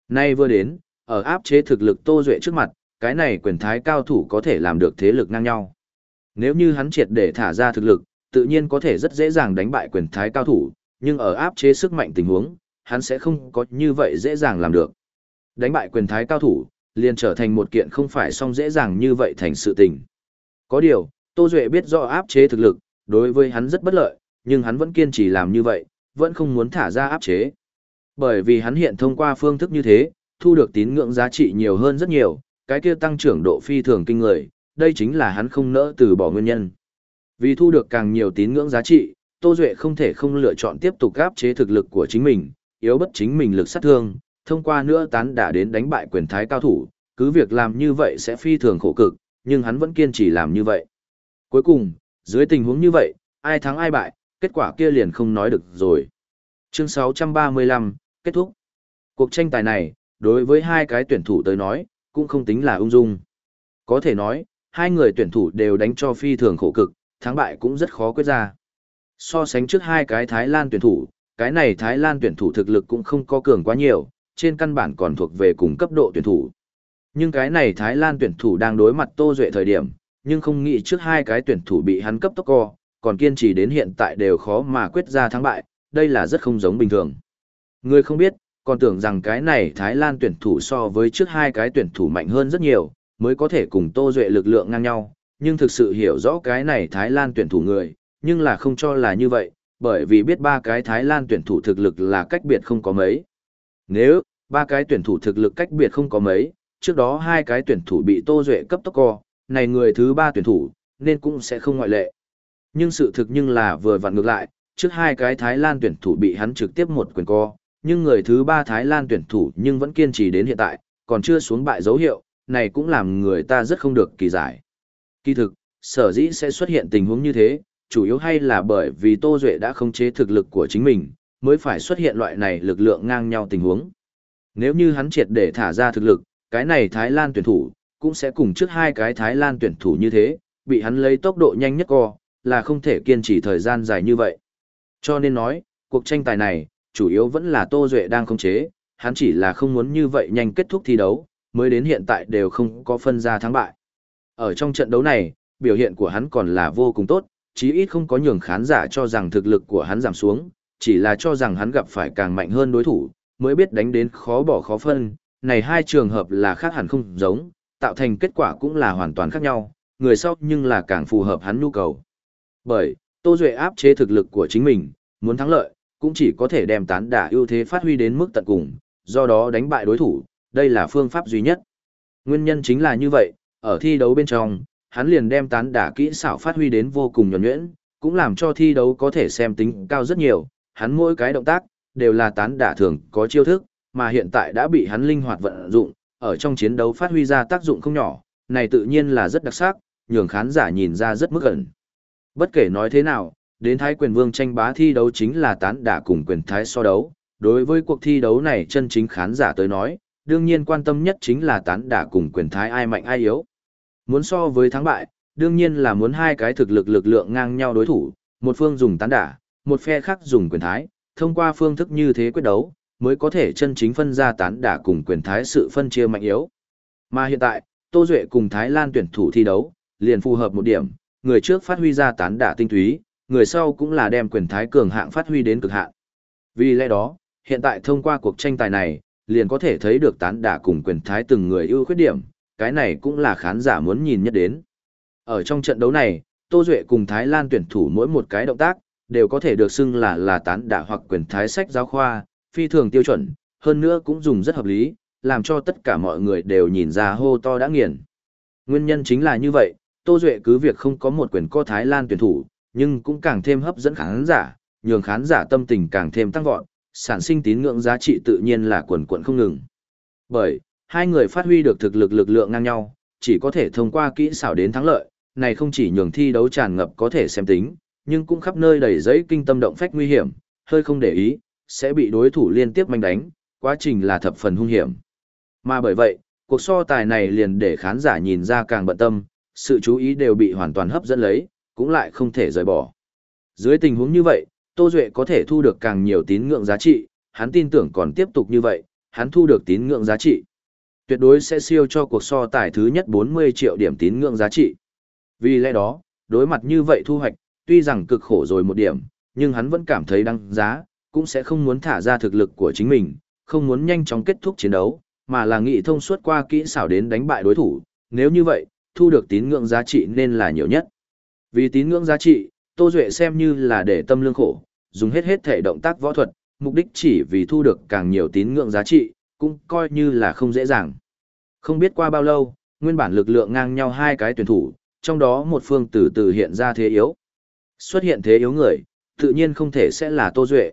Nay vừa đến, ở áp chế thực lực Tô Duệ trước mặt, cái này quyền thái cao thủ có thể làm được thế lực ngang nhau. Nếu như hắn triệt để thả ra thực lực, tự nhiên có thể rất dễ dàng đánh bại quyền thái cao thủ, nhưng ở áp chế sức mạnh tình huống, hắn sẽ không có như vậy dễ dàng làm được. Đánh bại quyền thái cao thủ, liền trở thành một kiện không phải song dễ dàng như vậy thành sự tình. Có điều, Tô Duệ biết rõ áp chế thực lực, đối với hắn rất bất lợi, nhưng hắn vẫn kiên trì làm như vậy, vẫn không muốn thả ra áp chế. Bởi vì hắn hiện thông qua phương thức như thế, thu được tín ngưỡng giá trị nhiều hơn rất nhiều, cái kia tăng trưởng độ phi thường kinh người, đây chính là hắn không nỡ từ bỏ nguyên nhân. Vì thu được càng nhiều tín ngưỡng giá trị, Tô Duệ không thể không lựa chọn tiếp tục áp chế thực lực của chính mình, yếu bất chính mình lực sát thương, thông qua nữa tán đả đến đánh bại quyền thái cao thủ, cứ việc làm như vậy sẽ phi thường khổ cực, nhưng hắn vẫn kiên trì làm như vậy. Cuối cùng, dưới tình huống như vậy, ai thắng ai bại, kết quả kia liền không nói được rồi. Chương 635, kết thúc. Cuộc tranh tài này, đối với hai cái tuyển thủ tới nói, cũng không tính là ung dung. Có thể nói, hai người tuyển thủ đều đánh cho phi thường khổ cực, thắng bại cũng rất khó quyết ra. So sánh trước hai cái Thái Lan tuyển thủ, cái này Thái Lan tuyển thủ thực lực cũng không có cường quá nhiều, trên căn bản còn thuộc về cùng cấp độ tuyển thủ. Nhưng cái này Thái Lan tuyển thủ đang đối mặt Tô Duệ thời điểm, nhưng không nghĩ trước hai cái tuyển thủ bị hắn cấp tốc co, còn kiên trì đến hiện tại đều khó mà quyết ra thắng bại, đây là rất không giống bình thường. Người không biết, còn tưởng rằng cái này Thái Lan tuyển thủ so với trước hai cái tuyển thủ mạnh hơn rất nhiều, mới có thể cùng Tô Duệ lực lượng ngang nhau, nhưng thực sự hiểu rõ cái này Thái Lan tuyển thủ người, nhưng là không cho là như vậy, bởi vì biết ba cái Thái Lan tuyển thủ thực lực là cách biệt không có mấy. Nếu, ba cái tuyển thủ thực lực cách biệt không có mấy, trước đó hai cái tuyển thủ bị Tô Duệ cấp tốc co, này người thứ ba tuyển thủ, nên cũng sẽ không ngoại lệ. Nhưng sự thực nhưng là vừa vặn ngược lại, trước hai cái Thái Lan tuyển thủ bị hắn trực tiếp một quyền co, nhưng người thứ ba Thái Lan tuyển thủ nhưng vẫn kiên trì đến hiện tại, còn chưa xuống bại dấu hiệu, này cũng làm người ta rất không được kỳ giải. Kỳ thực, sở dĩ sẽ xuất hiện tình huống như thế, chủ yếu hay là bởi vì Tô Duệ đã không chế thực lực của chính mình, mới phải xuất hiện loại này lực lượng ngang nhau tình huống. Nếu như hắn triệt để thả ra thực lực, cái này Thái Lan tuyển thủ, cũng sẽ cùng trước hai cái Thái Lan tuyển thủ như thế, bị hắn lấy tốc độ nhanh nhất co, là không thể kiên trì thời gian dài như vậy. Cho nên nói, cuộc tranh tài này, chủ yếu vẫn là Tô Duệ đang không chế, hắn chỉ là không muốn như vậy nhanh kết thúc thi đấu, mới đến hiện tại đều không có phân ra thắng bại. Ở trong trận đấu này, biểu hiện của hắn còn là vô cùng tốt, chí ít không có nhường khán giả cho rằng thực lực của hắn giảm xuống, chỉ là cho rằng hắn gặp phải càng mạnh hơn đối thủ, mới biết đánh đến khó bỏ khó phân, này hai trường hợp là khác hẳn không giống, tạo thành kết quả cũng là hoàn toàn khác nhau, người sau nhưng là càng phù hợp hắn nhu cầu. Bởi, Tô Duệ áp chế thực lực của chính mình, muốn thắng lợi, cũng chỉ có thể đem tán đả ưu thế phát huy đến mức tận cùng, do đó đánh bại đối thủ, đây là phương pháp duy nhất. Nguyên nhân chính là như vậy, ở thi đấu bên trong, hắn liền đem tán đả kỹ xảo phát huy đến vô cùng nhuẩn nhuyễn, cũng làm cho thi đấu có thể xem tính cao rất nhiều, hắn mỗi cái động tác, đều là tán đả thường có chiêu thức, mà hiện tại đã bị hắn linh hoạt vận dụng, ở trong chiến đấu phát huy ra tác dụng không nhỏ, này tự nhiên là rất đặc sắc, nhường khán giả nhìn ra rất mức ẩn. Bất kể nói thế nào, đến Thái quyền vương tranh bá thi đấu chính là tán đả cùng quyền thái so đấu, đối với cuộc thi đấu này chân chính khán giả tới nói, đương nhiên quan tâm nhất chính là tán đả cùng quyền thái ai mạnh ai yếu. Muốn so với thắng bại, đương nhiên là muốn hai cái thực lực lực lượng ngang nhau đối thủ, một phương dùng tán đả, một phe khác dùng quyền thái, thông qua phương thức như thế quyết đấu, mới có thể chân chính phân ra tán đả cùng quyền thái sự phân chia mạnh yếu. Mà hiện tại, Tô Duệ cùng Thái Lan tuyển thủ thi đấu, liền phù hợp một điểm, người trước phát huy ra tán đả tinh túy, người sau cũng là đem quyền thái cường hạng phát huy đến cực hạn. Vì lẽ đó, hiện tại thông qua cuộc tranh tài này, liền có thể thấy được tán đả cùng quyền thái từng người ưu khuyết điểm, cái này cũng là khán giả muốn nhìn nhất đến. Ở trong trận đấu này, Tô Duệ cùng Thái Lan tuyển thủ mỗi một cái động tác, đều có thể được xưng là là tán đả hoặc quyền thái sách giáo khoa, phi thường tiêu chuẩn, hơn nữa cũng dùng rất hợp lý, làm cho tất cả mọi người đều nhìn ra hô to đã nghiền. Nguyên nhân chính là như vậy, Tô Duệ cứ việc không có một quyền co Thái Lan tuyển thủ, nhưng cũng càng thêm hấp dẫn khán giả, nhường khán giả tâm tình càng thêm tăng vọt, sản sinh tín ngưỡng giá trị tự nhiên là quần quần không ngừng. Bởi, hai người phát huy được thực lực lực lượng ngang nhau, chỉ có thể thông qua kỹ xảo đến thắng lợi, này không chỉ nhường thi đấu tràn ngập có thể xem tính, nhưng cũng khắp nơi đầy giấy kinh tâm động phách nguy hiểm, hơi không để ý, sẽ bị đối thủ liên tiếp manh đánh, quá trình là thập phần hung hiểm. Mà bởi vậy, cuộc so tài này liền để khán giả nhìn ra càng bận tâm, sự chú ý đều bị hoàn toàn hấp dẫn lấy, cũng lại không thể rời bỏ. Dưới tình huống như vậy, Tô Duệ có thể thu được càng nhiều tín ngưỡng giá trị, hắn tin tưởng còn tiếp tục như vậy, hắn thu được tín ngưỡng giá trị. Tuyệt đối sẽ siêu cho cuộc so tài thứ nhất 40 triệu điểm tín ngưỡng giá trị. Vì lẽ đó, đối mặt như vậy thu hoạch, tuy rằng cực khổ rồi một điểm, nhưng hắn vẫn cảm thấy đăng giá, cũng sẽ không muốn thả ra thực lực của chính mình, không muốn nhanh chóng kết thúc chiến đấu, mà là nghĩ thông suốt qua kỹ xảo đến đánh bại đối thủ, nếu như vậy, thu được tín ngưỡng giá trị nên là nhiều nhất. Vì tín ngưỡng giá trị, Tô Duệ xem như là để tâm lương khổ, dùng hết hết thể động tác võ thuật, mục đích chỉ vì thu được càng nhiều tín ngưỡng giá trị, cũng coi như là không dễ dàng. Không biết qua bao lâu, nguyên bản lực lượng ngang nhau hai cái tuyển thủ, trong đó một phương từ từ hiện ra thế yếu. Xuất hiện thế yếu người, tự nhiên không thể sẽ là Tô Duệ.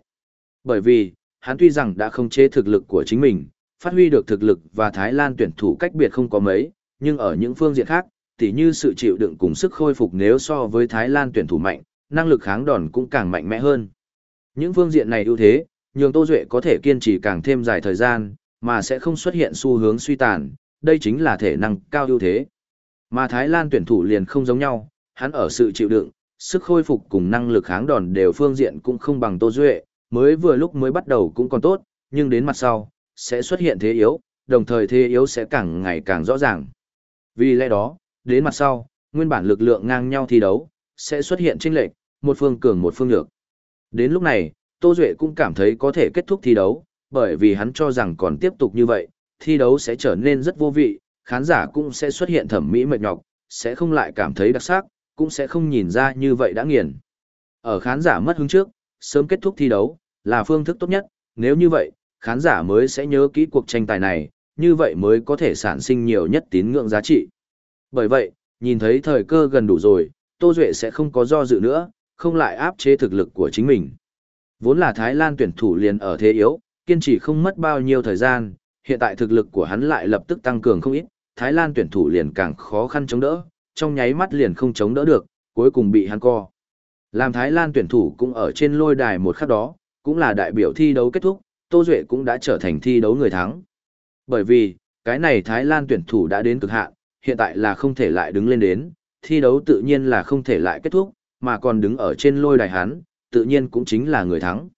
Bởi vì, hắn tuy rằng đã không chế thực lực của chính mình, phát huy được thực lực và Thái Lan tuyển thủ cách biệt không có mấy, nhưng ở những phương diện khác, tỉ như sự chịu đựng cùng sức khôi phục nếu so với Thái Lan tuyển thủ mạnh, năng lực kháng đòn cũng càng mạnh mẽ hơn. Những phương diện này ưu thế, nhường Tô Duệ có thể kiên trì càng thêm dài thời gian, mà sẽ không xuất hiện xu hướng suy tàn, đây chính là thể năng cao ưu thế. Mà Thái Lan tuyển thủ liền không giống nhau, hắn ở sự chịu đựng, sức khôi phục cùng năng lực kháng đòn đều phương diện cũng không bằng Tô Duệ, mới vừa lúc mới bắt đầu cũng còn tốt, nhưng đến mặt sau, sẽ xuất hiện thế yếu, đồng thời thế yếu sẽ càng ngày càng rõ ràng. Vì lẽ đó, đến mặt sau, nguyên bản lực lượng ngang nhau thi đấu, sẽ xuất hiện chênh lệch, một phương cường một phương nhược. Đến lúc này, Tô Duệ cũng cảm thấy có thể kết thúc thi đấu, bởi vì hắn cho rằng còn tiếp tục như vậy, thi đấu sẽ trở nên rất vô vị, khán giả cũng sẽ xuất hiện thẩm mỹ mệt nhọc, sẽ không lại cảm thấy đặc sắc, cũng sẽ không nhìn ra như vậy đã nghiền. Ở khán giả mất hứng trước, sớm kết thúc thi đấu, là phương thức tốt nhất, nếu như vậy, khán giả mới sẽ nhớ kỹ cuộc tranh tài này, như vậy mới có thể sản sinh nhiều nhất tín ngưỡng giá trị. Bởi vậy, nhìn thấy thời cơ gần đủ rồi, Tô Duệ sẽ không có do dự nữa, không lại áp chế thực lực của chính mình. Vốn là Thái Lan tuyển thủ liền ở thế yếu, kiên trì không mất bao nhiêu thời gian, hiện tại thực lực của hắn lại lập tức tăng cường không ít, Thái Lan tuyển thủ liền càng khó khăn chống đỡ, trong nháy mắt liền không chống đỡ được, cuối cùng bị hắn co. Làm Thái Lan tuyển thủ cũng ở trên lôi đài một khắc đó, cũng là đại biểu thi đấu kết thúc, Tô Duệ cũng đã trở thành thi đấu người thắng. Bởi vì, cái này Thái Lan tuyển thủ đã đến cực hạn, hiện tại là không thể lại đứng lên đến, thi đấu tự nhiên là không thể lại kết thúc, mà còn đứng ở trên lôi đài hắn, tự nhiên cũng chính là người thắng.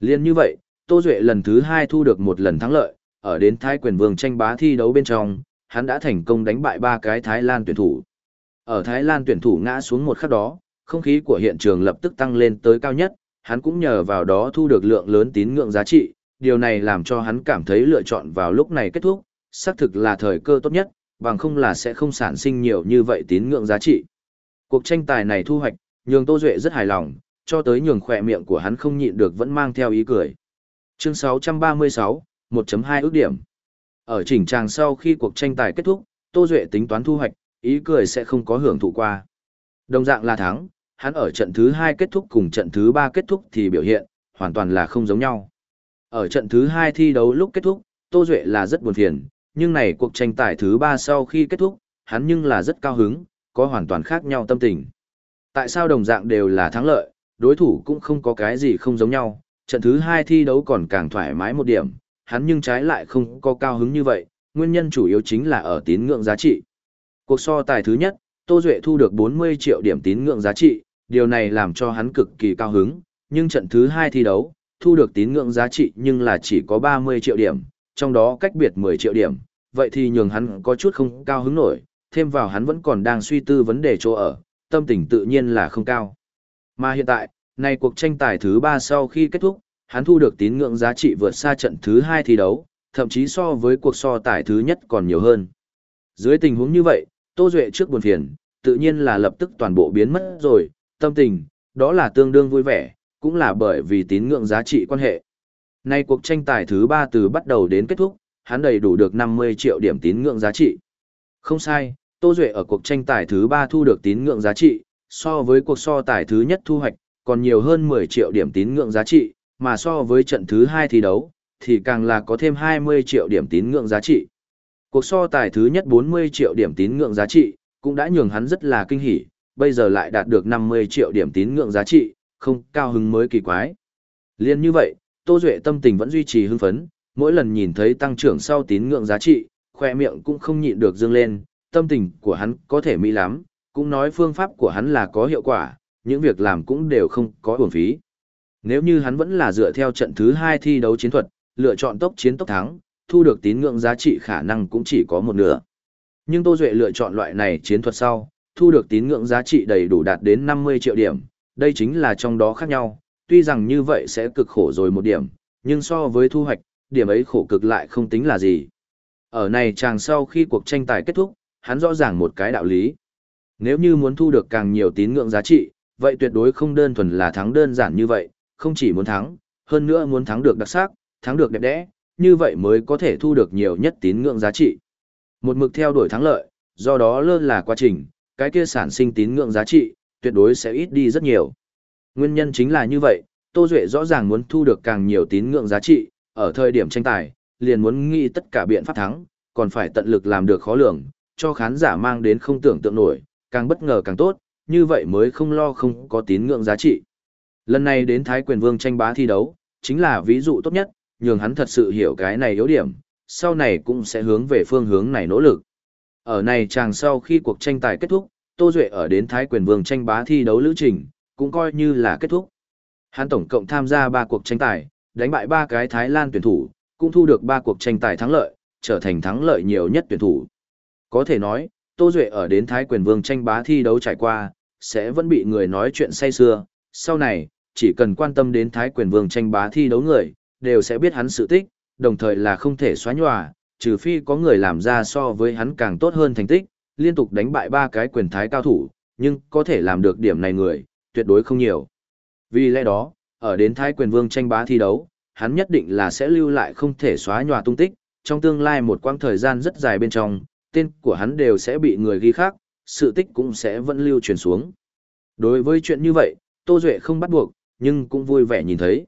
Liên như vậy, Tô Duệ lần thứ hai thu được một lần thắng lợi, ở đến Thái quyền vương tranh bá thi đấu bên trong, hắn đã thành công đánh bại ba cái Thái Lan tuyển thủ. Ở Thái Lan tuyển thủ ngã xuống một khắc đó, không khí của hiện trường lập tức tăng lên tới cao nhất, hắn cũng nhờ vào đó thu được lượng lớn tín ngưỡng giá trị, điều này làm cho hắn cảm thấy lựa chọn vào lúc này kết thúc, xác thực là thời cơ tốt nhất, bằng không là sẽ không sản sinh nhiều như vậy tín ngưỡng giá trị. Cuộc tranh tài này thu hoạch, nhường Tô Duệ rất hài lòng, cho tới nhường khỏe miệng của hắn không nhịn được vẫn mang theo ý cười. Chương 636, 1.2 ước điểm. Ở chỉnh tràng sau khi cuộc tranh tài kết thúc, Tô Duệ tính toán thu hoạch, ý cười sẽ không có hưởng thụ qua. Đồng dạng là thắng, hắn ở trận thứ 2 kết thúc cùng trận thứ 3 kết thúc thì biểu hiện, hoàn toàn là không giống nhau. Ở trận thứ 2 thi đấu lúc kết thúc, Tô Duệ là rất buồn phiền, nhưng này cuộc tranh tài thứ ba sau khi kết thúc, hắn nhưng là rất cao hứng, có hoàn toàn khác nhau tâm tình. Tại sao đồng dạng đều là thắng lợi, đối thủ cũng không có cái gì không giống nhau, trận thứ hai thi đấu còn càng thoải mái một điểm, hắn nhưng trái lại không có cao hứng như vậy, nguyên nhân chủ yếu chính là ở tín ngưỡng giá trị. Cuộc so tài thứ nhất, Tô Duệ thu được 40 triệu điểm tín ngưỡng giá trị, điều này làm cho hắn cực kỳ cao hứng, nhưng trận thứ hai thi đấu, thu được tín ngưỡng giá trị nhưng là chỉ có 30 triệu điểm, trong đó cách biệt 10 triệu điểm, vậy thì nhường hắn có chút không cao hứng nổi, thêm vào hắn vẫn còn đang suy tư vấn đề chỗ ở, tâm tình tự nhiên là không cao. Mà hiện tại, này cuộc tranh tài thứ 3 sau khi kết thúc, hắn thu được tín ngưỡng giá trị vượt xa trận thứ 2 thi đấu, thậm chí so với cuộc so tài thứ nhất còn nhiều hơn. Dưới tình huống như vậy, Tô Duệ trước buồn phiền, tự nhiên là lập tức toàn bộ biến mất rồi, tâm tình, đó là tương đương vui vẻ, cũng là bởi vì tín ngưỡng giá trị quan hệ. Nay cuộc tranh tài thứ 3 từ bắt đầu đến kết thúc, hắn đầy đủ được 50 triệu điểm tín ngưỡng giá trị. Không sai, Tô Duệ ở cuộc tranh tài thứ 3 thu được tín ngưỡng giá trị, so với cuộc so tài thứ nhất thu hoạch, còn nhiều hơn 10 triệu điểm tín ngưỡng giá trị, mà so với trận thứ 2 thi đấu, thì càng là có thêm 20 triệu điểm tín ngưỡng giá trị. Cuộc so tài thứ nhất 40 triệu điểm tín ngưỡng giá trị, cũng đã nhường hắn rất là kinh hỉ, bây giờ lại đạt được 50 triệu điểm tín ngưỡng giá trị, không cao hứng mới kỳ quái. Liên như vậy, Tô Duệ tâm tình vẫn duy trì hưng phấn, mỗi lần nhìn thấy tăng trưởng sau tín ngưỡng giá trị, khoe miệng cũng không nhịn được dương lên, tâm tình của hắn có thể mỹ lắm, cũng nói phương pháp của hắn là có hiệu quả, những việc làm cũng đều không có uổng phí. Nếu như hắn vẫn là dựa theo trận thứ 2 thi đấu chiến thuật, lựa chọn tốc chiến tốc thắng, thu được tín ngưỡng giá trị khả năng cũng chỉ có một nửa. Nhưng Tô Duệ lựa chọn loại này chiến thuật sau, thu được tín ngưỡng giá trị đầy đủ đạt đến 50 triệu điểm, đây chính là trong đó khác nhau, tuy rằng như vậy sẽ cực khổ rồi một điểm, nhưng so với thu hoạch, điểm ấy khổ cực lại không tính là gì. Ở này chàng sau khi cuộc tranh tài kết thúc, hắn rõ ràng một cái đạo lý. Nếu như muốn thu được càng nhiều tín ngưỡng giá trị, vậy tuyệt đối không đơn thuần là thắng đơn giản như vậy, không chỉ muốn thắng, hơn nữa muốn thắng được đặc sắc, thắng được đẹp đẽ, như vậy mới có thể thu được nhiều nhất tín ngưỡng giá trị. Một mực theo đuổi thắng lợi, do đó lơ là quá trình, cái kia sản sinh tín ngưỡng giá trị, tuyệt đối sẽ ít đi rất nhiều. Nguyên nhân chính là như vậy, Tô Duệ rõ ràng muốn thu được càng nhiều tín ngưỡng giá trị, ở thời điểm tranh tài, liền muốn nghĩ tất cả biện pháp thắng, còn phải tận lực làm được khó lường, cho khán giả mang đến không tưởng tượng nổi, càng bất ngờ càng tốt, như vậy mới không lo không có tín ngưỡng giá trị. Lần này đến Thái Quyền Vương tranh bá thi đấu, chính là ví dụ tốt nhất, nhường hắn thật sự hiểu cái này yếu điểm, sau này cũng sẽ hướng về phương hướng này nỗ lực. Ở này chàng sau khi cuộc tranh tài kết thúc, Tô Duệ ở đến Thái Quyền Vương tranh bá thi đấu lữ trình, cũng coi như là kết thúc. Hắn tổng cộng tham gia 3 cuộc tranh tài, đánh bại 3 cái Thái Lan tuyển thủ, cũng thu được 3 cuộc tranh tài thắng lợi, trở thành thắng lợi nhiều nhất tuyển thủ. Có thể nói, Tô Duệ ở đến Thái Quyền Vương tranh bá thi đấu trải qua, sẽ vẫn bị người nói chuyện say xưa. Sau này, chỉ cần quan tâm đến Thái Quyền Vương tranh bá thi đấu người, đều sẽ biết hắn sự tích, đồng thời là không thể xóa nhòa, trừ phi có người làm ra so với hắn càng tốt hơn thành tích, liên tục đánh bại ba cái quyền thái cao thủ, nhưng có thể làm được điểm này người, tuyệt đối không nhiều. Vì lẽ đó, ở đến Thái Quyền Vương tranh bá thi đấu, hắn nhất định là sẽ lưu lại không thể xóa nhòa tung tích, trong tương lai một quãng thời gian rất dài bên trong, tên của hắn đều sẽ bị người ghi khác, sự tích cũng sẽ vẫn lưu truyền xuống. Đối với chuyện như vậy, Tô Duệ không bắt buộc, nhưng cũng vui vẻ nhìn thấy.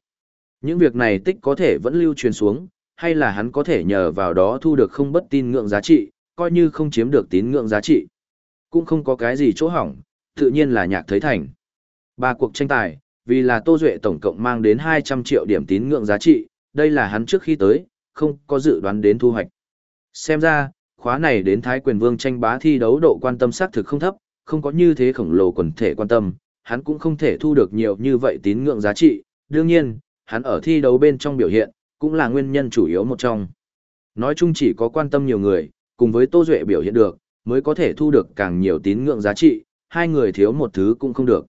Những việc này tích có thể vẫn lưu truyền xuống, hay là hắn có thể nhờ vào đó thu được không bất tin ngưỡng giá trị, coi như không chiếm được tín ngưỡng giá trị. Cũng không có cái gì chỗ hỏng, tự nhiên là nhạc thấy thành. Ba cuộc tranh tài, vì là Tô Duệ tổng cộng mang đến 200 triệu điểm tín ngưỡng giá trị, đây là hắn trước khi tới, không có dự đoán đến thu hoạch. Xem ra, khóa này đến Thái Quyền Vương tranh bá thi đấu độ quan tâm xác thực không thấp, không có như thế khổng lồ quần thể quan tâm, hắn cũng không thể thu được nhiều như vậy tín ngưỡng giá trị. Đương nhiên, hắn ở thi đấu bên trong biểu hiện, cũng là nguyên nhân chủ yếu một trong. Nói chung chỉ có quan tâm nhiều người, cùng với Tô Duệ biểu hiện được, mới có thể thu được càng nhiều tín ngưỡng giá trị, hai người thiếu một thứ cũng không được.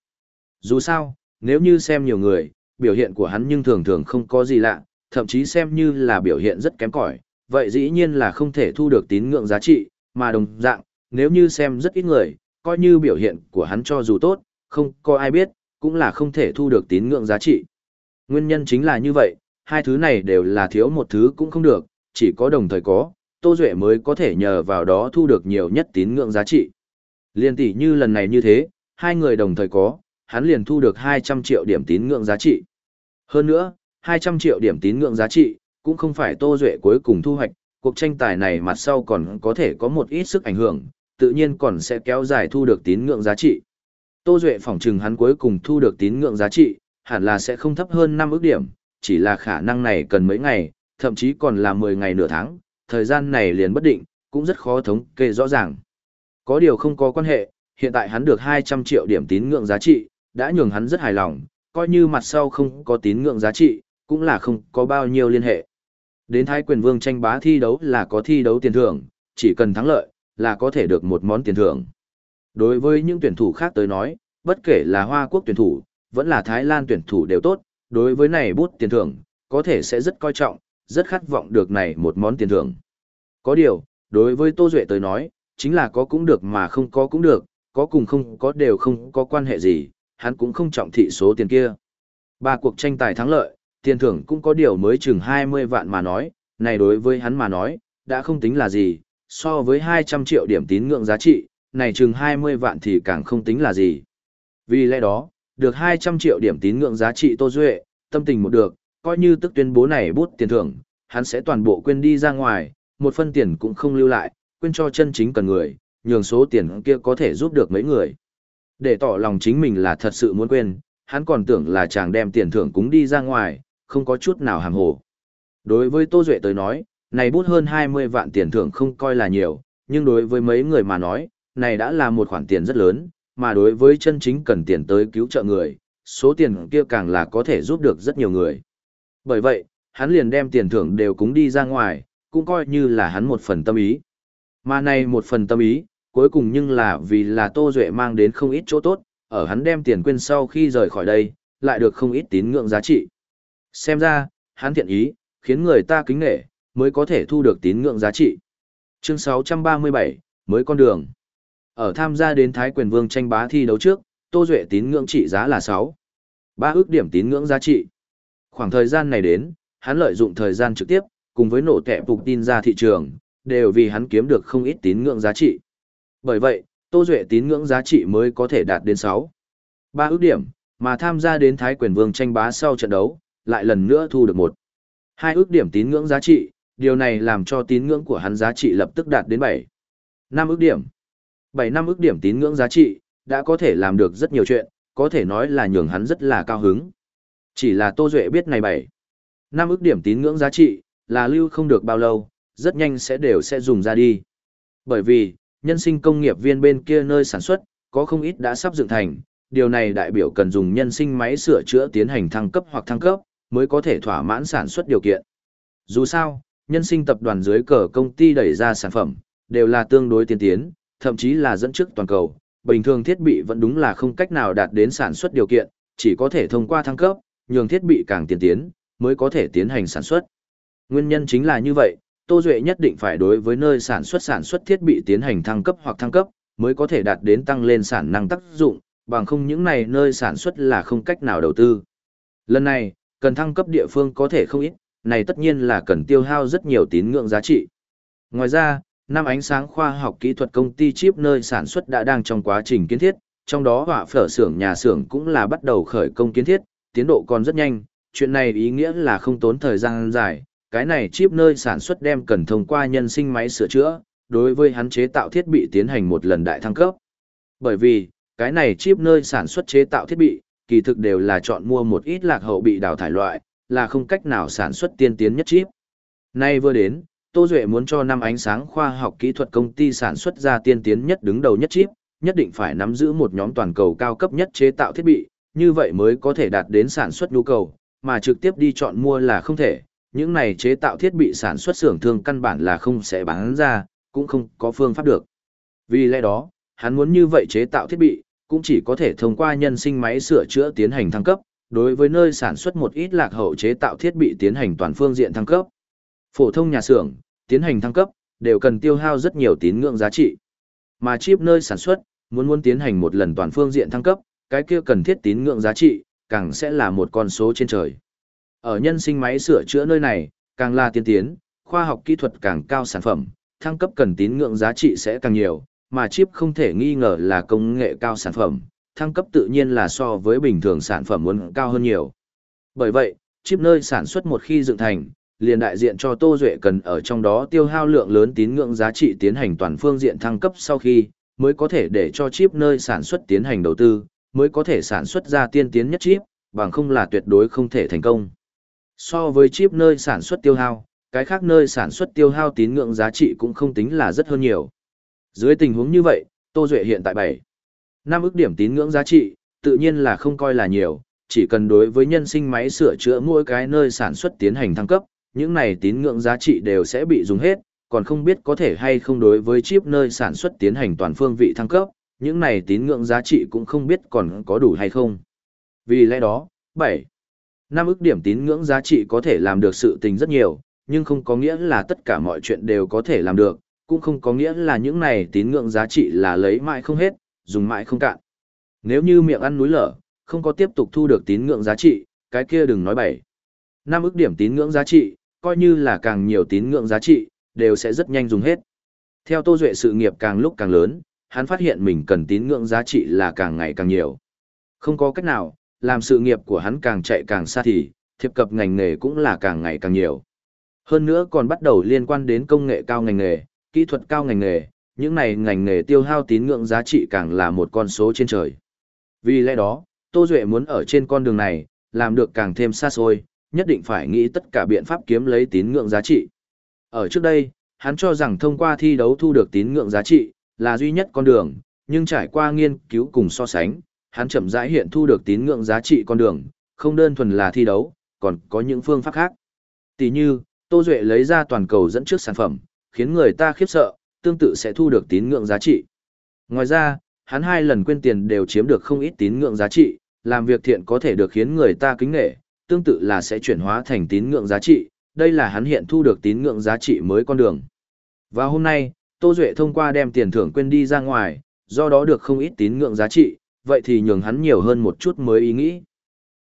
Dù sao, nếu như xem nhiều người, biểu hiện của hắn nhưng thường thường không có gì lạ, thậm chí xem như là biểu hiện rất kém cỏi, vậy dĩ nhiên là không thể thu được tín ngưỡng giá trị, mà đồng dạng, nếu như xem rất ít người, coi như biểu hiện của hắn cho dù tốt, không có ai biết, cũng là không thể thu được tín ngưỡng giá trị. Nguyên nhân chính là như vậy, hai thứ này đều là thiếu một thứ cũng không được, chỉ có đồng thời có, Tô Duệ mới có thể nhờ vào đó thu được nhiều nhất tín ngưỡng giá trị. Liên tỷ như lần này như thế, hai người đồng thời có, hắn liền thu được 200 triệu điểm tín ngưỡng giá trị. Hơn nữa, 200 triệu điểm tín ngưỡng giá trị, cũng không phải Tô Duệ cuối cùng thu hoạch, cuộc tranh tài này mặt sau còn có thể có một ít sức ảnh hưởng, tự nhiên còn sẽ kéo dài thu được tín ngưỡng giá trị. Tô Duệ phỏng chừng hắn cuối cùng thu được tín ngưỡng giá trị, hẳn là sẽ không thấp hơn 5 ước điểm, chỉ là khả năng này cần mấy ngày, thậm chí còn là 10 ngày nửa tháng, thời gian này liền bất định, cũng rất khó thống kê rõ ràng. Có điều không có quan hệ, hiện tại hắn được 200 triệu điểm tín ngưỡng giá trị, đã nhường hắn rất hài lòng, coi như mặt sau không có tín ngưỡng giá trị, cũng là không có bao nhiêu liên hệ. Đến Thái Quyền Vương tranh bá thi đấu là có thi đấu tiền thưởng, chỉ cần thắng lợi, là có thể được một món tiền thưởng. Đối với những tuyển thủ khác tới nói, bất kể là Hoa Quốc tuyển thủ, vẫn là Thái Lan tuyển thủ đều tốt, đối với này bút tiền thưởng, có thể sẽ rất coi trọng, rất khát vọng được này một món tiền thưởng. Có điều, đối với Tô Duệ tới nói, chính là có cũng được mà không có cũng được, có cùng không có đều không có quan hệ gì, hắn cũng không trọng thị số tiền kia. Ba cuộc tranh tài thắng lợi, tiền thưởng cũng có điều mới chừng 20 vạn mà nói, này đối với hắn mà nói, đã không tính là gì, so với 200 triệu điểm tín ngưỡng giá trị, này chừng 20 vạn thì càng không tính là gì. Vì lẽ đó, được 200 triệu điểm tín ngưỡng giá trị Tô Duệ, tâm tình một được, coi như tức tuyên bố này bút tiền thưởng, hắn sẽ toàn bộ quên đi ra ngoài, một phân tiền cũng không lưu lại, quên cho chân chính cần người, nhường số tiền kia có thể giúp được mấy người. Để tỏ lòng chính mình là thật sự muốn quên, hắn còn tưởng là chàng đem tiền thưởng cúng đi ra ngoài, không có chút nào hàm hồ. Đối với Tô Duệ tới nói, này bút hơn 20 vạn tiền thưởng không coi là nhiều, nhưng đối với mấy người mà nói, này đã là một khoản tiền rất lớn, mà đối với chân chính cần tiền tới cứu trợ người, số tiền kia càng là có thể giúp được rất nhiều người. Bởi vậy, hắn liền đem tiền thưởng đều cúng đi ra ngoài, cũng coi như là hắn một phần tâm ý. Mà này một phần tâm ý, cuối cùng nhưng là vì là Tô Duệ mang đến không ít chỗ tốt, ở hắn đem tiền quên sau khi rời khỏi đây, lại được không ít tín ngưỡng giá trị. Xem ra, hắn thiện ý, khiến người ta kính nghệ, mới có thể thu được tín ngưỡng giá trị. Chương 637, mới con đường. Ở tham gia đến Thái quyền vương tranh bá thi đấu trước, Tô Duệ tín ngưỡng trị giá là 6. 3 ước điểm tín ngưỡng giá trị. Khoảng thời gian này đến, hắn lợi dụng thời gian trực tiếp, cùng với nổ kẻ phục tin ra thị trường, đều vì hắn kiếm được không ít tín ngưỡng giá trị. Bởi vậy, Tô Duệ tín ngưỡng giá trị mới có thể đạt đến 6. 3 ước điểm, mà tham gia đến Thái quyền vương tranh bá sau trận đấu, lại lần nữa thu được một. Hai ước điểm tín ngưỡng giá trị, điều này làm cho tín ngưỡng của hắn giá trị lập tức đạt đến 7. 5 ước điểm. 7 năm ước điểm tín ngưỡng giá trị, đã có thể làm được rất nhiều chuyện, có thể nói là nhường hắn rất là cao hứng. Chỉ là Tô Duệ biết này 7. 5 ước điểm tín ngưỡng giá trị, là lưu không được bao lâu, rất nhanh sẽ đều sẽ dùng ra đi. Bởi vì, nhân sinh công nghiệp viên bên kia nơi sản xuất, có không ít đã sắp dựng thành, điều này đại biểu cần dùng nhân sinh máy sửa chữa tiến hành thăng cấp hoặc thăng cấp, mới có thể thỏa mãn sản xuất điều kiện. Dù sao, nhân sinh tập đoàn dưới cờ công ty đẩy ra sản phẩm, đều là tương đối tiên tiến, thậm chí là dẫn trước toàn cầu, bình thường thiết bị vẫn đúng là không cách nào đạt đến sản xuất điều kiện, chỉ có thể thông qua thăng cấp, nhường thiết bị càng tiên tiến, mới có thể tiến hành sản xuất. Nguyên nhân chính là như vậy, Tô Duệ nhất định phải đối với nơi sản xuất sản xuất thiết bị tiến hành thăng cấp hoặc thăng cấp, mới có thể đạt đến tăng lên sản năng tác dụng, bằng không những này nơi sản xuất là không cách nào đầu tư. Lần này, cần thăng cấp địa phương có thể không ít, này tất nhiên là cần tiêu hao rất nhiều tín ngưỡng giá trị. Ngoài ra, năm ánh sáng khoa học kỹ thuật công ty chip nơi sản xuất đã đang trong quá trình kiến thiết, trong đó họa phở xưởng nhà xưởng cũng là bắt đầu khởi công kiến thiết, tiến độ còn rất nhanh, chuyện này ý nghĩa là không tốn thời gian dài, cái này chip nơi sản xuất đem cần thông qua nhân sinh máy sửa chữa, đối với hắn chế tạo thiết bị tiến hành một lần đại thăng cấp. Bởi vì, cái này chip nơi sản xuất chế tạo thiết bị, kỳ thực đều là chọn mua một ít lạc hậu bị đào thải loại, là không cách nào sản xuất tiên tiến nhất chip. Nay vừa đến, Tô Duệ muốn cho năm ánh sáng khoa học kỹ thuật công ty sản xuất ra tiên tiến nhất đứng đầu nhất chip, nhất định phải nắm giữ một nhóm toàn cầu cao cấp nhất chế tạo thiết bị, như vậy mới có thể đạt đến sản xuất nhu cầu, mà trực tiếp đi chọn mua là không thể. Những này chế tạo thiết bị sản xuất xưởng thương căn bản là không sẽ bán ra, cũng không có phương pháp được. Vì lẽ đó, hắn muốn như vậy chế tạo thiết bị, cũng chỉ có thể thông qua nhân sinh máy sửa chữa tiến hành thăng cấp, đối với nơi sản xuất một ít lạc hậu chế tạo thiết bị tiến hành toàn phương diện thăng cấp. Phổ thông nhà xưởng, tiến hành thăng cấp, đều cần tiêu hao rất nhiều tín ngưỡng giá trị. Mà chip nơi sản xuất, muốn muốn tiến hành một lần toàn phương diện thăng cấp, cái kia cần thiết tín ngưỡng giá trị, càng sẽ là một con số trên trời. Ở nhân sinh máy sửa chữa nơi này, càng là tiên tiến, khoa học kỹ thuật càng cao sản phẩm, thăng cấp cần tín ngưỡng giá trị sẽ càng nhiều, mà chip không thể nghi ngờ là công nghệ cao sản phẩm, thăng cấp tự nhiên là so với bình thường sản phẩm muốn cao hơn nhiều. Bởi vậy, chip nơi sản xuất một khi dựng thành, liền đại diện cho Tô Duệ cần ở trong đó tiêu hao lượng lớn tín ngưỡng giá trị tiến hành toàn phương diện thăng cấp sau khi, mới có thể để cho chip nơi sản xuất tiến hành đầu tư, mới có thể sản xuất ra tiên tiến nhất chip, bằng không là tuyệt đối không thể thành công. So với chip nơi sản xuất tiêu hao, cái khác nơi sản xuất tiêu hao tín ngưỡng giá trị cũng không tính là rất hơn nhiều. Dưới tình huống như vậy, Tô Duệ hiện tại 7. năm ức điểm tín ngưỡng giá trị, tự nhiên là không coi là nhiều, chỉ cần đối với nhân sinh máy sửa chữa mỗi cái nơi sản xuất tiến hành thăng cấp, những này tín ngưỡng giá trị đều sẽ bị dùng hết, còn không biết có thể hay không đối với chip nơi sản xuất tiến hành toàn phương vị thăng cấp, những này tín ngưỡng giá trị cũng không biết còn có đủ hay không. Vì lẽ đó, 7 năm ức điểm tín ngưỡng giá trị có thể làm được sự tình rất nhiều, nhưng không có nghĩa là tất cả mọi chuyện đều có thể làm được, cũng không có nghĩa là những này tín ngưỡng giá trị là lấy mãi không hết, dùng mãi không cạn. Nếu như miệng ăn núi lở, không có tiếp tục thu được tín ngưỡng giá trị, cái kia đừng nói bảy. Năm ức điểm tín ngưỡng giá trị, coi như là càng nhiều tín ngưỡng giá trị, đều sẽ rất nhanh dùng hết. Theo Tô Duệ sự nghiệp càng lúc càng lớn, hắn phát hiện mình cần tín ngưỡng giá trị là càng ngày càng nhiều. Không có cách nào, làm sự nghiệp của hắn càng chạy càng xa thì, thiệp cập ngành nghề cũng là càng ngày càng nhiều. Hơn nữa còn bắt đầu liên quan đến công nghệ cao ngành nghề, kỹ thuật cao ngành nghề, những này ngành nghề tiêu hao tín ngưỡng giá trị càng là một con số trên trời. Vì lẽ đó, Tô Duệ muốn ở trên con đường này, làm được càng thêm xa xôi, nhất định phải nghĩ tất cả biện pháp kiếm lấy tín ngưỡng giá trị. Ở trước đây, hắn cho rằng thông qua thi đấu thu được tín ngưỡng giá trị, là duy nhất con đường, nhưng trải qua nghiên cứu cùng so sánh, hắn chậm rãi hiện thu được tín ngưỡng giá trị con đường, không đơn thuần là thi đấu, còn có những phương pháp khác. Tỷ như, Tô Duệ lấy ra toàn cầu dẫn trước sản phẩm, khiến người ta khiếp sợ, tương tự sẽ thu được tín ngưỡng giá trị. Ngoài ra, hắn hai lần quên tiền đều chiếm được không ít tín ngưỡng giá trị, làm việc thiện có thể được khiến người ta kính nghệ, tương tự là sẽ chuyển hóa thành tín ngưỡng giá trị, đây là hắn hiện thu được tín ngưỡng giá trị mới con đường. Và hôm nay, Tô Duệ thông qua đem tiền thưởng quên đi ra ngoài, do đó được không ít tín ngưỡng giá trị, vậy thì nhường hắn nhiều hơn một chút mới ý nghĩ.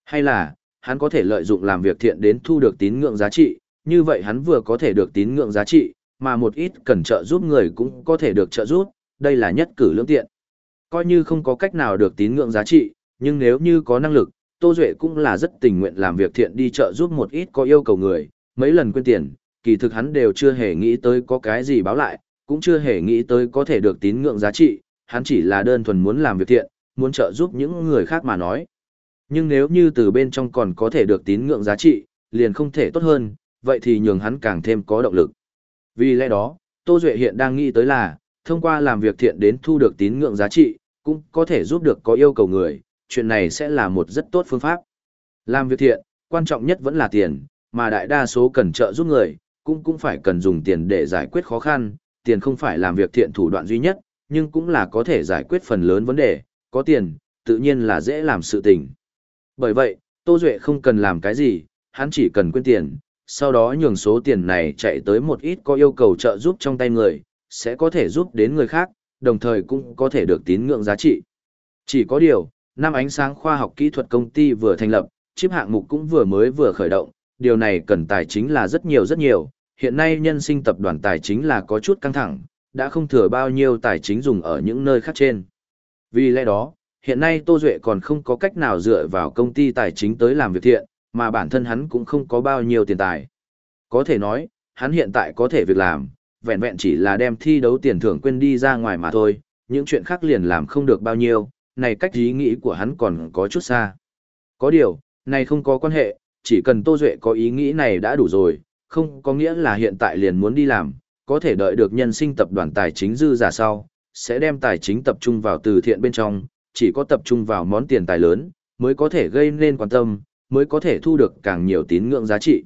Hay là, hắn có thể lợi dụng làm việc thiện đến thu được tín ngưỡng giá trị, như vậy hắn vừa có thể được tín ngưỡng giá trị, mà một ít cần trợ giúp người cũng có thể được trợ giúp, đây là nhất cử lưỡng tiện. Coi như không có cách nào được tín ngưỡng giá trị, nhưng nếu như có năng lực, Tô Duệ cũng là rất tình nguyện làm việc thiện đi trợ giúp một ít có yêu cầu người, mấy lần quên tiền, kỳ thực hắn đều chưa hề nghĩ tới có cái gì báo lại, cũng chưa hề nghĩ tới có thể được tín ngưỡng giá trị, hắn chỉ là đơn thuần muốn làm việc thiện, muốn trợ giúp những người khác mà nói. Nhưng nếu như từ bên trong còn có thể được tín ngưỡng giá trị, liền không thể tốt hơn, vậy thì nhường hắn càng thêm có động lực. Vì lẽ đó, Tô Duệ hiện đang nghĩ tới là, thông qua làm việc thiện đến thu được tín ngưỡng giá trị, cũng có thể giúp được có yêu cầu người, chuyện này sẽ là một rất tốt phương pháp. Làm việc thiện, quan trọng nhất vẫn là tiền, mà đại đa số cần trợ giúp người, cũng cũng phải cần dùng tiền để giải quyết khó khăn, tiền không phải làm việc thiện thủ đoạn duy nhất, nhưng cũng là có thể giải quyết phần lớn vấn đề, có tiền, tự nhiên là dễ làm sự tình. Bởi vậy, Tô Duệ không cần làm cái gì, hắn chỉ cần quên tiền, sau đó nhường số tiền này chạy tới một ít có yêu cầu trợ giúp trong tay người, sẽ có thể giúp đến người khác, đồng thời cũng có thể được tín ngưỡng giá trị. Chỉ có điều, năm ánh sáng khoa học kỹ thuật công ty vừa thành lập, chip hạng mục cũng vừa mới vừa khởi động, điều này cần tài chính là rất nhiều rất nhiều, hiện nay nhân sinh tập đoàn tài chính là có chút căng thẳng, đã không thừa bao nhiêu tài chính dùng ở những nơi khác trên. Vì lẽ đó, hiện nay Tô Duệ còn không có cách nào dựa vào công ty tài chính tới làm việc thiện, mà bản thân hắn cũng không có bao nhiêu tiền tài. Có thể nói, hắn hiện tại có thể việc làm, vẹn vẹn chỉ là đem thi đấu tiền thưởng quên đi ra ngoài mà thôi, những chuyện khác liền làm không được bao nhiêu, này cách ý nghĩ của hắn còn có chút xa. Có điều, này không có quan hệ, chỉ cần Tô Duệ có ý nghĩ này đã đủ rồi, không có nghĩa là hiện tại liền muốn đi làm, có thể đợi được nhân sinh tập đoàn tài chính dư giả sau, sẽ đem tài chính tập trung vào từ thiện bên trong, chỉ có tập trung vào món tiền tài lớn, mới có thể gây nên quan tâm, mới có thể thu được càng nhiều tín ngưỡng giá trị.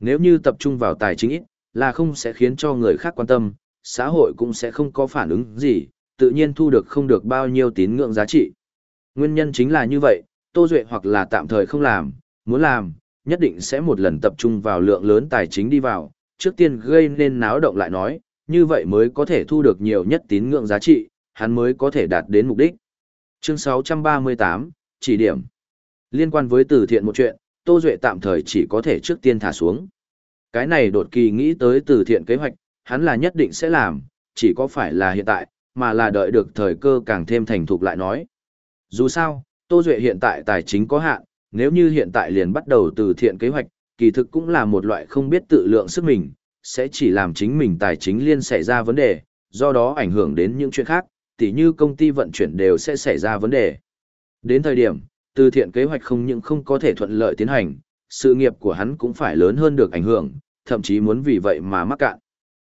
Nếu như tập trung vào tài chính ít, là không sẽ khiến cho người khác quan tâm, xã hội cũng sẽ không có phản ứng gì, tự nhiên thu được không được bao nhiêu tín ngưỡng giá trị. Nguyên nhân chính là như vậy, Tô Duệ hoặc là tạm thời không làm, muốn làm, nhất định sẽ một lần tập trung vào lượng lớn tài chính đi vào, trước tiên gây nên náo động lại nói, như vậy mới có thể thu được nhiều nhất tín ngưỡng giá trị, hắn mới có thể đạt đến mục đích. Chương 638, chỉ điểm. Liên quan với từ thiện một chuyện, Tô Duệ tạm thời chỉ có thể trước tiên thả xuống. Cái này đột kỳ nghĩ tới từ thiện kế hoạch, hắn là nhất định sẽ làm, chỉ có phải là hiện tại, mà là đợi được thời cơ càng thêm thành thục lại nói. Dù sao, Tô Duệ hiện tại tài chính có hạn, nếu như hiện tại liền bắt đầu từ thiện kế hoạch, kỳ thực cũng là một loại không biết tự lượng sức mình, sẽ chỉ làm chính mình tài chính liên xảy ra vấn đề, do đó ảnh hưởng đến những chuyện khác, tỉ như công ty vận chuyển đều sẽ xảy ra vấn đề. Đến thời điểm, từ thiện kế hoạch không những không có thể thuận lợi tiến hành, sự nghiệp của hắn cũng phải lớn hơn được ảnh hưởng, thậm chí muốn vì vậy mà mắc cạn.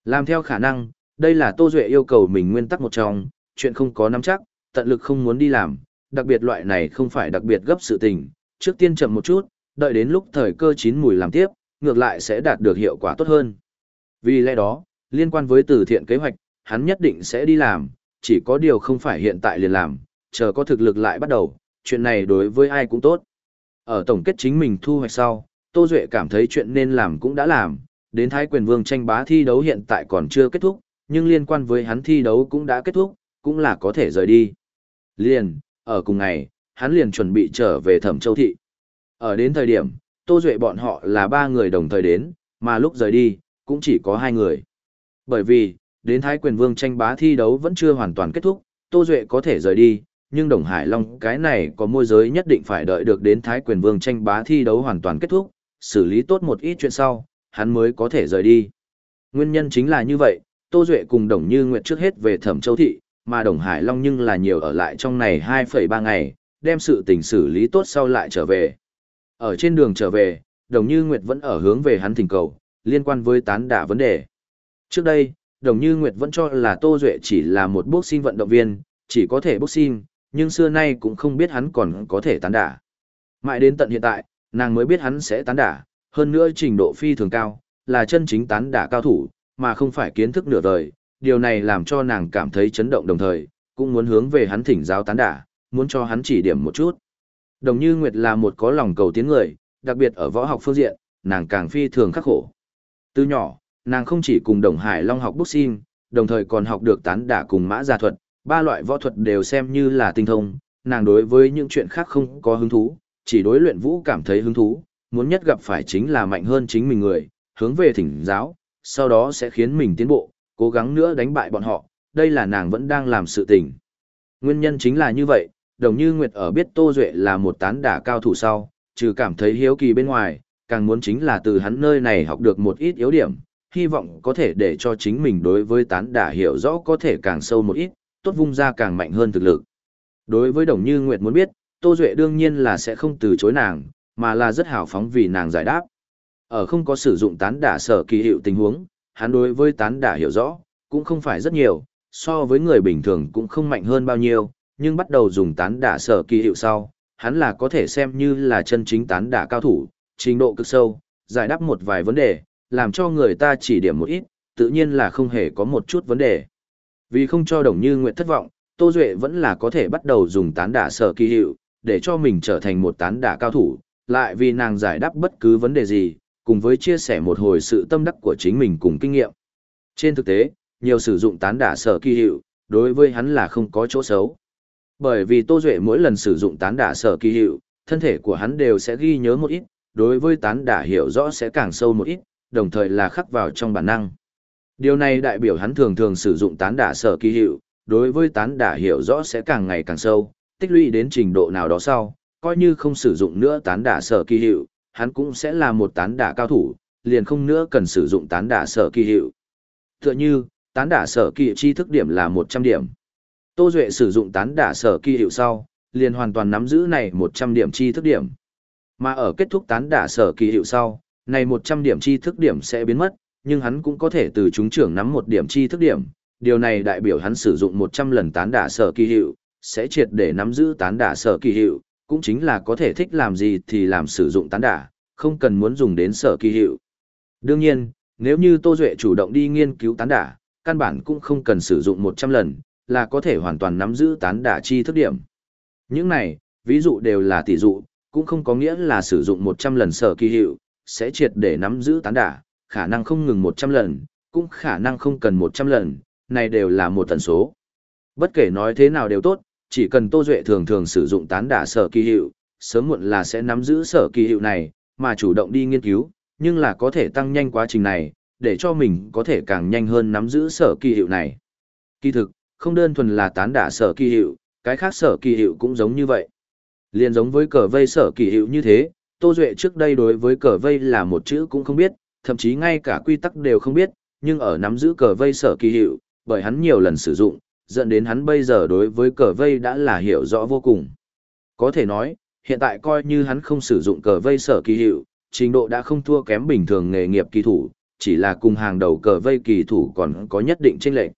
Làm theo khả năng, đây là Tô Duệ yêu cầu mình nguyên tắc một trong, chuyện không có nắm chắc, tận lực không muốn đi làm, đặc biệt loại này không phải đặc biệt gấp sự tình, trước tiên chậm một chút, đợi đến lúc thời cơ chín mùi làm tiếp, ngược lại sẽ đạt được hiệu quả tốt hơn. Vì lẽ đó, liên quan với từ thiện kế hoạch, hắn nhất định sẽ đi làm, chỉ có điều không phải hiện tại liền làm, chờ có thực lực lại bắt đầu, chuyện này đối với ai cũng tốt. Ở tổng kết chính mình thu hoạch sau, Tô Duệ cảm thấy chuyện nên làm cũng đã làm, đến Thái quyền vương tranh bá thi đấu hiện tại còn chưa kết thúc, nhưng liên quan với hắn thi đấu cũng đã kết thúc, cũng là có thể rời đi. Liền, ở cùng ngày, hắn liền chuẩn bị trở về Thẩm Châu Thị. Ở đến thời điểm, Tô Duệ bọn họ là ba người đồng thời đến, mà lúc rời đi, cũng chỉ có hai người. Bởi vì, đến Thái quyền vương tranh bá thi đấu vẫn chưa hoàn toàn kết thúc, Tô Duệ có thể rời đi, nhưng Đồng Hải Long cái này có môi giới nhất định phải đợi được đến Thái quyền vương tranh bá thi đấu hoàn toàn kết thúc, xử lý tốt một ít chuyện sau, hắn mới có thể rời đi. Nguyên nhân chính là như vậy, Tô Duệ cùng Đồng Như Nguyệt trước hết về Thẩm Châu Thị, mà Đồng Hải Long nhưng là nhiều ở lại trong này 2,3 ngày, đem sự tình xử lý tốt sau lại trở về. Ở trên đường trở về, Đồng Như Nguyệt vẫn ở hướng về hắn thỉnh cầu, liên quan với tán đả vấn đề. Trước đây, Đồng Như Nguyệt vẫn cho là Tô Duệ chỉ là một boxing vận động viên, chỉ có thể boxing, nhưng xưa nay cũng không biết hắn còn có thể tán đả. Mãi đến tận hiện tại, nàng mới biết hắn sẽ tán đả, hơn nữa trình độ phi thường cao, là chân chính tán đả cao thủ, mà không phải kiến thức nửa đời. Điều này làm cho nàng cảm thấy chấn động đồng thời, cũng muốn hướng về hắn thỉnh giáo tán đả, muốn cho hắn chỉ điểm một chút. Đồng Như Nguyệt là một có lòng cầu tiến người, đặc biệt ở võ học phương diện, nàng càng phi thường khắc khổ. Từ nhỏ, nàng không chỉ cùng Đồng Hải Long học boxing, đồng thời còn học được tán đả cùng mã gia thuật, ba loại võ thuật đều xem như là tinh thông, nàng đối với những chuyện khác không có hứng thú, chỉ đối luyện vũ cảm thấy hứng thú, muốn nhất gặp phải chính là mạnh hơn chính mình người, hướng về thỉnh giáo, sau đó sẽ khiến mình tiến bộ, cố gắng nữa đánh bại bọn họ, đây là nàng vẫn đang làm sự tình. Nguyên nhân chính là như vậy, đồng như Nguyệt ở biết Tô Duệ là một tán đả cao thủ sau, trừ cảm thấy hiếu kỳ bên ngoài, càng muốn chính là từ hắn nơi này học được một ít yếu điểm, hy vọng có thể để cho chính mình đối với tán đả hiểu rõ có thể càng sâu một ít, tốt vung ra càng mạnh hơn thực lực. Đối với Đồng Như Nguyệt muốn biết, Tô Duệ đương nhiên là sẽ không từ chối nàng, mà là rất hào phóng vì nàng giải đáp. Ở không có sử dụng tán đả sở kỳ hiệu tình huống, hắn đối với tán đả hiểu rõ, cũng không phải rất nhiều, so với người bình thường cũng không mạnh hơn bao nhiêu, nhưng bắt đầu dùng tán đả sở kỳ hiệu sau, hắn là có thể xem như là chân chính tán đả cao thủ, trình độ cực sâu, giải đáp một vài vấn đề, làm cho người ta chỉ điểm một ít, tự nhiên là không hề có một chút vấn đề. Vì không cho Đồng Như Nguyệt thất vọng, Tô Duệ vẫn là có thể bắt đầu dùng tán đả sở kỳ hiệu, để cho mình trở thành một tán đả cao thủ, lại vì nàng giải đáp bất cứ vấn đề gì, cùng với chia sẻ một hồi sự tâm đắc của chính mình cùng kinh nghiệm. Trên thực tế, nhiều sử dụng tán đả sở kỳ hiệu, đối với hắn là không có chỗ xấu. Bởi vì Tô Duệ mỗi lần sử dụng tán đả sở kỳ hiệu, thân thể của hắn đều sẽ ghi nhớ một ít, đối với tán đả hiểu rõ sẽ càng sâu một ít, đồng thời là khắc vào trong bản năng. Điều này đại biểu hắn thường thường sử dụng tán đả sở ký hiệu, đối với tán đả hiểu rõ sẽ càng ngày càng sâu, tích lũy đến trình độ nào đó sau, coi như không sử dụng nữa tán đả sở kỳ hiệu, hắn cũng sẽ là một tán đả cao thủ, liền không nữa cần sử dụng tán đả sở kỳ hiệu. Tựa như, tán đả sở kỳ chi thức điểm là 100 điểm. Tô Duệ sử dụng tán đả sở kỳ hiệu sau, liền hoàn toàn nắm giữ này 100 điểm chi thức điểm. Mà ở kết thúc tán đả sở kỳ hiệu sau, này 100 điểm chi thức điểm sẽ biến mất, nhưng hắn cũng có thể từ chúng trưởng nắm một điểm chi thức điểm. Điều này đại biểu hắn sử dụng 100 lần tán đả sở kỳ hiệu, sẽ triệt để nắm giữ tán đả sở kỳ hiệu, cũng chính là có thể thích làm gì thì làm sử dụng tán đả, không cần muốn dùng đến sở kỳ hiệu. Đương nhiên, nếu như Tô Duệ chủ động đi nghiên cứu tán đả, căn bản cũng không cần sử dụng 100 lần, là có thể hoàn toàn nắm giữ tán đả chi thức điểm. Những này, ví dụ đều là tỷ dụ, cũng không có nghĩa là sử dụng 100 lần sở kỳ hiệu, sẽ triệt để nắm giữ tán đả, khả năng không ngừng 100 lần, cũng khả năng không cần 100 lần, này đều là một tần số. Bất kể nói thế nào đều tốt, chỉ cần Tô Duệ thường thường sử dụng tán đả sở kỳ hiệu, sớm muộn là sẽ nắm giữ sở kỳ hiệu này, mà chủ động đi nghiên cứu, nhưng là có thể tăng nhanh quá trình này, để cho mình có thể càng nhanh hơn nắm giữ sở kỳ hiệu này. Kỳ thực, không đơn thuần là tán đả sở kỳ hiệu, cái khác sở kỳ hiệu cũng giống như vậy. Liên giống với cờ vây sở kỳ hiệu như thế, Tô Duệ trước đây đối với cờ vây là một chữ cũng không biết, thậm chí ngay cả quy tắc đều không biết, nhưng ở nắm giữ cờ vây sở kỳ hiệu, bởi hắn nhiều lần sử dụng, dẫn đến hắn bây giờ đối với cờ vây đã là hiểu rõ vô cùng. Có thể nói, hiện tại coi như hắn không sử dụng cờ vây sở kỳ hiệu, trình độ đã không thua kém bình thường nghề nghiệp kỳ thủ, chỉ là cùng hàng đầu cờ vây kỳ thủ còn có nhất định chênh lệch.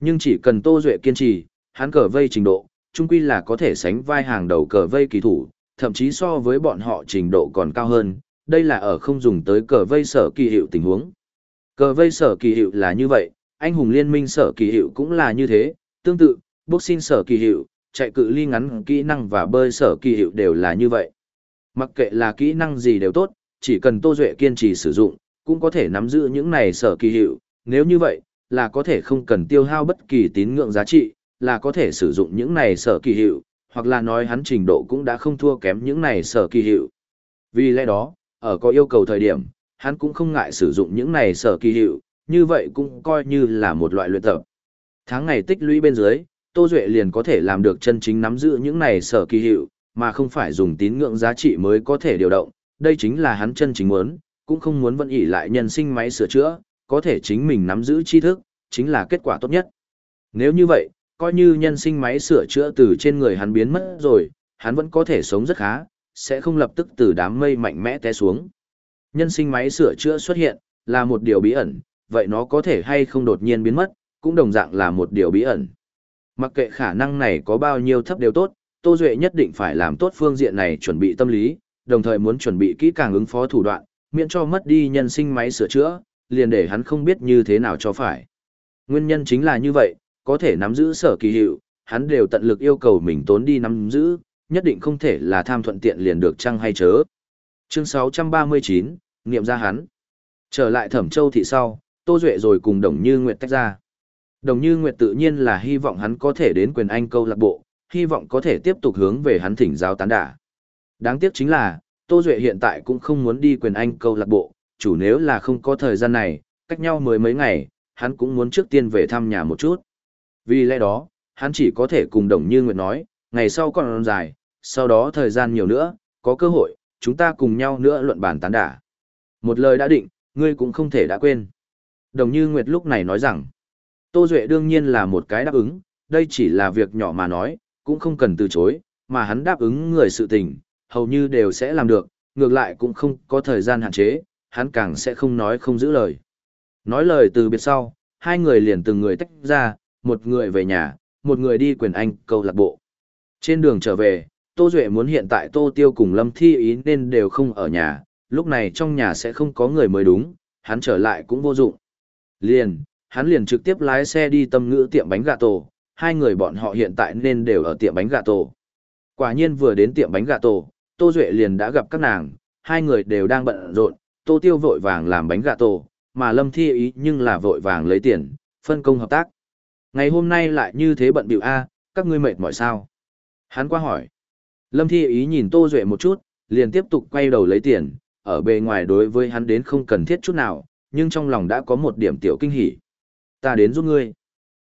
Nhưng chỉ cần Tô Duệ kiên trì, hắn cờ vây trình độ, chung quy là có thể sánh vai hàng đầu cờ vây kỳ thủ, thậm chí so với bọn họ trình độ còn cao hơn, đây là ở không dùng tới cờ vây sở kỳ hiệu tình huống. Cờ vây sở kỳ hiệu là như vậy, anh hùng liên minh sở kỳ hiệu cũng là như thế, tương tự, boxing sở kỳ hiệu, chạy cự ly ngắn kỹ năng và bơi sở kỳ hiệu đều là như vậy. Mặc kệ là kỹ năng gì đều tốt, chỉ cần Tô Duệ kiên trì sử dụng, cũng có thể nắm giữ những này sở kỳ hiệu, nếu như vậy, là có thể không cần tiêu hao bất kỳ tín ngưỡng giá trị, là có thể sử dụng những này sở kỳ hiệu, hoặc là nói hắn trình độ cũng đã không thua kém những này sở kỳ hiệu. Vì lẽ đó, ở có yêu cầu thời điểm, hắn cũng không ngại sử dụng những này sở kỳ hiệu, như vậy cũng coi như là một loại luyện tập. Tháng ngày tích lũy bên dưới, Tô Duệ liền có thể làm được chân chính nắm giữ những này sở kỳ hiệu, mà không phải dùng tín ngưỡng giá trị mới có thể điều động. Đây chính là hắn chân chính muốn, cũng không muốn vận ỷ lại nhân sinh máy sửa chữa, có thể chính mình nắm giữ tri thức, chính là kết quả tốt nhất. Nếu như vậy, coi như nhân sinh máy sửa chữa từ trên người hắn biến mất rồi, hắn vẫn có thể sống rất khá, sẽ không lập tức từ đám mây mạnh mẽ té xuống. Nhân sinh máy sửa chữa xuất hiện, là một điều bí ẩn, vậy nó có thể hay không đột nhiên biến mất, cũng đồng dạng là một điều bí ẩn. Mặc kệ khả năng này có bao nhiêu thấp đều tốt, Tô Duệ nhất định phải làm tốt phương diện này chuẩn bị tâm lý, đồng thời muốn chuẩn bị kỹ càng ứng phó thủ đoạn, miễn cho mất đi nhân sinh máy sửa chữa, liền để hắn không biết như thế nào cho phải. Nguyên nhân chính là như vậy, có thể nắm giữ sở kỳ hiệu, hắn đều tận lực yêu cầu mình tốn đi nắm giữ, nhất định không thể là tham thuận tiện liền được chăng hay chớ. Chương 639, niệm ra hắn. Trở lại Thẩm Châu thị sau, Tô Duệ rồi cùng Đồng Như Nguyệt tách ra. Đồng Như Nguyệt tự nhiên là hy vọng hắn có thể đến quyền Anh câu lạc bộ, hy vọng có thể tiếp tục hướng về hắn thỉnh giáo tán đả. Đáng tiếc chính là, Tô Duệ hiện tại cũng không muốn đi quyền Anh câu lạc bộ, chủ nếu là không có thời gian này, cách nhau mới mấy ngày, hắn cũng muốn trước tiên về thăm nhà một chút. Vì lẽ đó, hắn chỉ có thể cùng Đồng Như Nguyệt nói, ngày sau còn dài, sau đó thời gian nhiều nữa, có cơ hội, chúng ta cùng nhau nữa luận bàn tán đả. Một lời đã định, ngươi cũng không thể đã quên. Đồng Như Nguyệt lúc này nói rằng, Tô Duệ đương nhiên là một cái đáp ứng, đây chỉ là việc nhỏ mà nói, cũng không cần từ chối, mà hắn đáp ứng người sự tình, hầu như đều sẽ làm được, ngược lại cũng không có thời gian hạn chế, hắn càng sẽ không nói không giữ lời. Nói lời từ biệt sau, hai người liền từng người tách ra, một người về nhà, một người đi quyền anh câu lạc bộ. Trên đường trở về, Tô Duệ muốn hiện tại Tô Tiêu cùng Lâm Thi ý nên đều không ở nhà, lúc này trong nhà sẽ không có người mới đúng, hắn trở lại cũng vô dụng. Liền, hắn liền trực tiếp lái xe đi tâm ngữ tiệm bánh gà tổ, hai người bọn họ hiện tại nên đều ở tiệm bánh gà tổ. Quả nhiên vừa đến tiệm bánh gà tổ, Tô Duệ liền đã gặp các nàng, hai người đều đang bận rộn, Tô Tiêu vội vàng làm bánh gà tổ, mà Lâm Thi ý nhưng là vội vàng lấy tiền, phân công hợp tác. Ngày hôm nay lại như thế bận biểu A, các ngươi mệt mỏi sao? Hắn qua hỏi. Lâm Thi ý nhìn Tô Duệ một chút, liền tiếp tục quay đầu lấy tiền, ở bề ngoài đối với hắn đến không cần thiết chút nào, nhưng trong lòng đã có một điểm tiểu kinh hỉ. Ta đến giúp ngươi.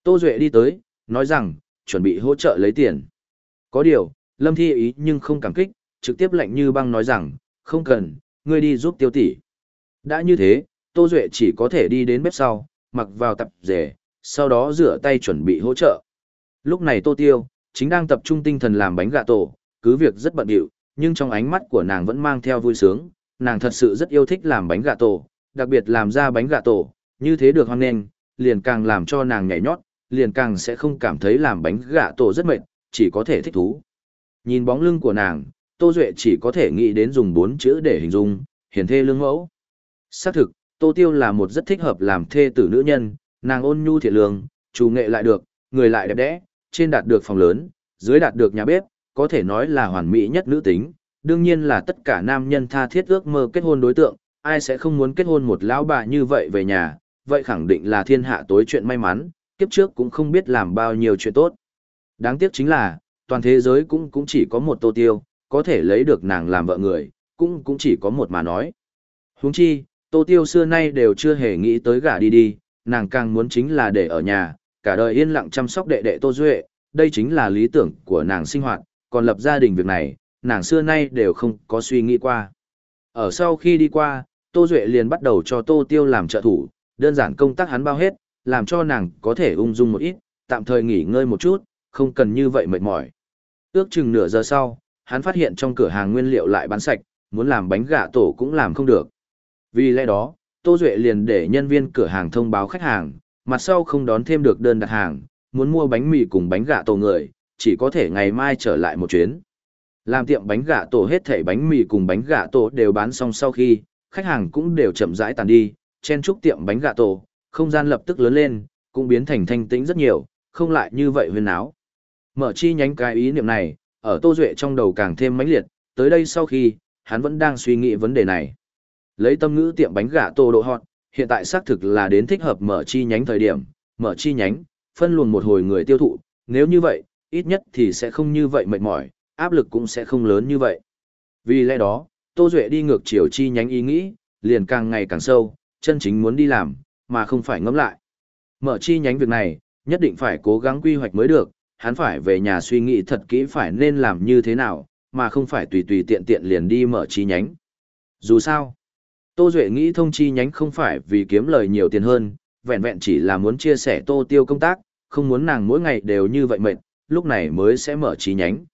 Tô Duệ đi tới, nói rằng, chuẩn bị hỗ trợ lấy tiền. Có điều, Lâm Thi ý nhưng không cảm kích, trực tiếp lạnh như băng nói rằng, không cần, ngươi đi giúp tiêu tỷ. Đã như thế, Tô Duệ chỉ có thể đi đến bếp sau, mặc vào tập rể, sau đó rửa tay chuẩn bị hỗ trợ. Lúc này Tô Tiêu, chính đang tập trung tinh thần làm bánh gà tổ, cứ việc rất bận điệu, nhưng trong ánh mắt của nàng vẫn mang theo vui sướng, nàng thật sự rất yêu thích làm bánh gà tổ, đặc biệt làm ra bánh gà tổ, như thế được hoan nghênh, liền càng làm cho nàng nhảy nhót, liền càng sẽ không cảm thấy làm bánh gà tổ rất mệt, chỉ có thể thích thú. Nhìn bóng lưng của nàng, Tô Duệ chỉ có thể nghĩ đến dùng bốn chữ để hình dung, hiền thê lương mẫu. Xác thực, Tô Tiêu là một rất thích hợp làm thê tử nữ nhân, nàng ôn nhu thiện lương, chủ nghệ lại được, người lại đẹp đẽ, trên đạt được phòng lớn, dưới đạt được nhà bếp, có thể nói là hoàn mỹ nhất nữ tính, đương nhiên là tất cả nam nhân tha thiết ước mơ kết hôn đối tượng, ai sẽ không muốn kết hôn một lão bà như vậy về nhà, vậy khẳng định là thiên hạ tối chuyện may mắn, kiếp trước cũng không biết làm bao nhiêu chuyện tốt. Đáng tiếc chính là, toàn thế giới cũng cũng chỉ có một tô tiêu, có thể lấy được nàng làm vợ người, cũng cũng chỉ có một mà nói. huống chi, tô tiêu xưa nay đều chưa hề nghĩ tới gả đi đi, nàng càng muốn chính là để ở nhà, cả đời yên lặng chăm sóc đệ đệ tô duệ, đây chính là lý tưởng của nàng sinh hoạt, còn lập gia đình việc này, nàng xưa nay đều không có suy nghĩ qua. Ở sau khi đi qua, Tô Duệ liền bắt đầu cho Tô Tiêu làm trợ thủ, đơn giản công tác hắn bao hết, làm cho nàng có thể ung dung một ít, tạm thời nghỉ ngơi một chút, không cần như vậy mệt mỏi. Ước chừng nửa giờ sau, hắn phát hiện trong cửa hàng nguyên liệu lại bán sạch, muốn làm bánh gà tổ cũng làm không được. Vì lẽ đó, Tô Duệ liền để nhân viên cửa hàng thông báo khách hàng, mặt sau không đón thêm được đơn đặt hàng, muốn mua bánh mì cùng bánh gà tổ người, chỉ có thể ngày mai trở lại một chuyến. Làm tiệm bánh gà tổ hết thảy bánh mì cùng bánh gà tổ đều bán xong sau khi, khách hàng cũng đều chậm rãi tàn đi, chen chúc tiệm bánh gà tổ, không gian lập tức lớn lên, cũng biến thành thanh tĩnh rất nhiều, không lại như vậy huyên áo. Mở chi nhánh cái ý niệm này, ở Tô Duệ trong đầu càng thêm mãnh liệt, tới đây sau khi, hắn vẫn đang suy nghĩ vấn đề này. Lấy tâm ngữ tiệm bánh gà tô độ hot, hiện tại xác thực là đến thích hợp mở chi nhánh thời điểm, mở chi nhánh, phân luồng một hồi người tiêu thụ, nếu như vậy, ít nhất thì sẽ không như vậy mệt mỏi, áp lực cũng sẽ không lớn như vậy. Vì lẽ đó, Tô Duệ đi ngược chiều chi nhánh ý nghĩ, liền càng ngày càng sâu, chân chính muốn đi làm, mà không phải ngẫm lại. Mở chi nhánh việc này, nhất định phải cố gắng quy hoạch mới được, hắn phải về nhà suy nghĩ thật kỹ phải nên làm như thế nào, mà không phải tùy tùy tiện tiện liền đi mở chi nhánh. Dù sao, Tô Duệ nghĩ thông chi nhánh không phải vì kiếm lời nhiều tiền hơn, vẹn vẹn chỉ là muốn chia sẻ Tô Tiêu công tác, không muốn nàng mỗi ngày đều như vậy mệt, lúc này mới sẽ mở chi nhánh.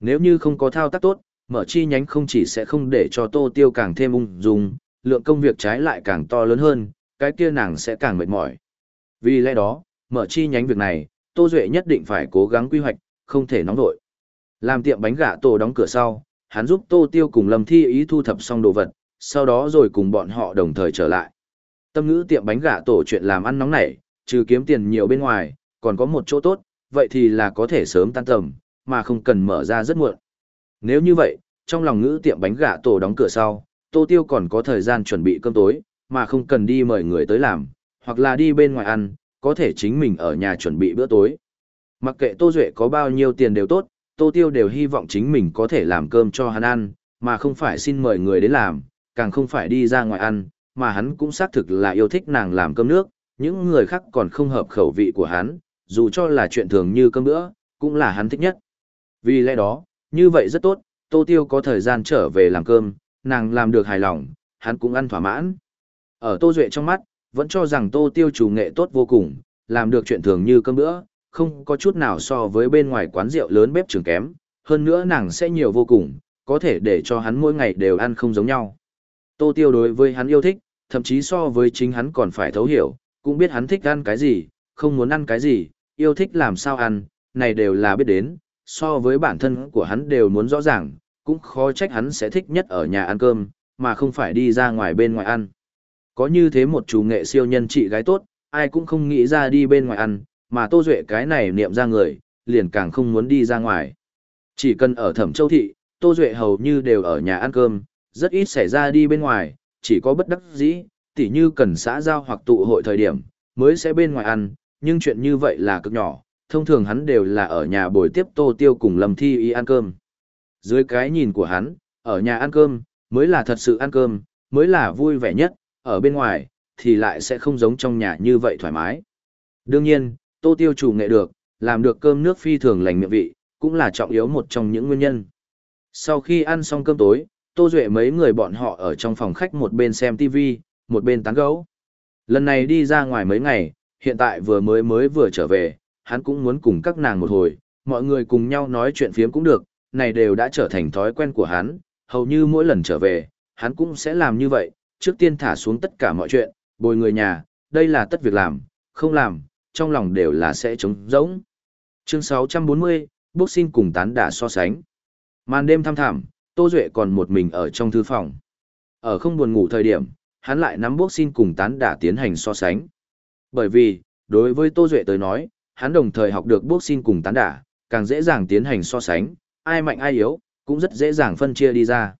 Nếu như không có thao tác tốt, mở chi nhánh không chỉ sẽ không để cho Tô Tiêu càng thêm ung dung, lượng công việc trái lại càng to lớn hơn, cái kia nàng sẽ càng mệt mỏi. Vì lẽ đó, mở chi nhánh việc này, Tô Duệ nhất định phải cố gắng quy hoạch, không thể nóng nổi. Làm tiệm bánh gà tổ đóng cửa sau, hắn giúp Tô Tiêu cùng Lâm Thi ý thu thập xong đồ vật, sau đó rồi cùng bọn họ đồng thời trở lại. Tâm ngữ tiệm bánh gà tổ chuyện làm ăn nóng nảy, trừ kiếm tiền nhiều bên ngoài, còn có một chỗ tốt, vậy thì là có thể sớm tan tầm, mà không cần mở ra rất muộn. Nếu như vậy, trong lòng ngữ tiệm bánh gà tổ đóng cửa sau, Tô Tiêu còn có thời gian chuẩn bị cơm tối, mà không cần đi mời người tới làm, hoặc là đi bên ngoài ăn, có thể chính mình ở nhà chuẩn bị bữa tối. Mặc kệ Tô Duệ có bao nhiêu tiền đều tốt, Tô Tiêu đều hy vọng chính mình có thể làm cơm cho hắn ăn, mà không phải xin mời người đến làm, càng không phải đi ra ngoài ăn, mà hắn cũng xác thực là yêu thích nàng làm cơm nước, những người khác còn không hợp khẩu vị của hắn, dù cho là chuyện thường như cơm bữa, cũng là hắn thích nhất. Vì lẽ đó, như vậy rất tốt, Tô Tiêu có thời gian trở về làm cơm, nàng làm được hài lòng, hắn cũng ăn thỏa mãn. Ở Tô Duệ trong mắt, vẫn cho rằng Tô Tiêu chủ nghệ tốt vô cùng, làm được chuyện thường như cơm bữa, không có chút nào so với bên ngoài quán rượu lớn bếp trường kém, hơn nữa nàng sẽ nhiều vô cùng, có thể để cho hắn mỗi ngày đều ăn không giống nhau. Tô Tiêu đối với hắn yêu thích, thậm chí so với chính hắn còn phải thấu hiểu, cũng biết hắn thích ăn cái gì, không muốn ăn cái gì, yêu thích làm sao ăn, này đều là biết đến, so với bản thân của hắn đều muốn rõ ràng, cũng khó trách hắn sẽ thích nhất ở nhà ăn cơm, mà không phải đi ra ngoài bên ngoài ăn. Có như thế một chủ nghệ siêu nhân chị gái tốt, ai cũng không nghĩ ra đi bên ngoài ăn, mà Tô Duệ cái này niệm ra người, liền càng không muốn đi ra ngoài. Chỉ cần ở Thẩm Châu Thị, Tô Duệ hầu như đều ở nhà ăn cơm, rất ít xảy ra đi bên ngoài, chỉ có bất đắc dĩ, tỉ như cần xã giao hoặc tụ hội thời điểm, mới sẽ bên ngoài ăn, nhưng chuyện như vậy là cực nhỏ, thông thường hắn đều là ở nhà bồi tiếp Tô Tiêu cùng Lâm Thi Y ăn cơm. Dưới cái nhìn của hắn, ở nhà ăn cơm, mới là thật sự ăn cơm, mới là vui vẻ nhất, ở bên ngoài, thì lại sẽ không giống trong nhà như vậy thoải mái. Đương nhiên, Tô Tiêu chủ nghệ được, làm được cơm nước phi thường lành miệng vị, cũng là trọng yếu một trong những nguyên nhân. Sau khi ăn xong cơm tối, Tô Duệ mấy người bọn họ ở trong phòng khách một bên xem TV, một bên tán gấu. Lần này đi ra ngoài mấy ngày, hiện tại vừa mới mới vừa trở về, hắn cũng muốn cùng các nàng một hồi, mọi người cùng nhau nói chuyện phiếm cũng được, này đều đã trở thành thói quen của hắn, hầu như mỗi lần trở về, hắn cũng sẽ làm như vậy, trước tiên thả xuống tất cả mọi chuyện, bồi người nhà, đây là tất việc làm, không làm, trong lòng đều là sẽ trống rỗng. Chương 640, Boxing cùng tán đả so sánh. Màn đêm thăm thẳm, Tô Duệ còn một mình ở trong thư phòng. Ở không buồn ngủ thời điểm, hắn lại nắm boxing cùng tán đả tiến hành so sánh. Bởi vì, đối với Tô Duệ tới nói, hắn đồng thời học được boxing cùng tán đả, càng dễ dàng tiến hành so sánh, ai mạnh ai yếu, cũng rất dễ dàng phân chia đi ra.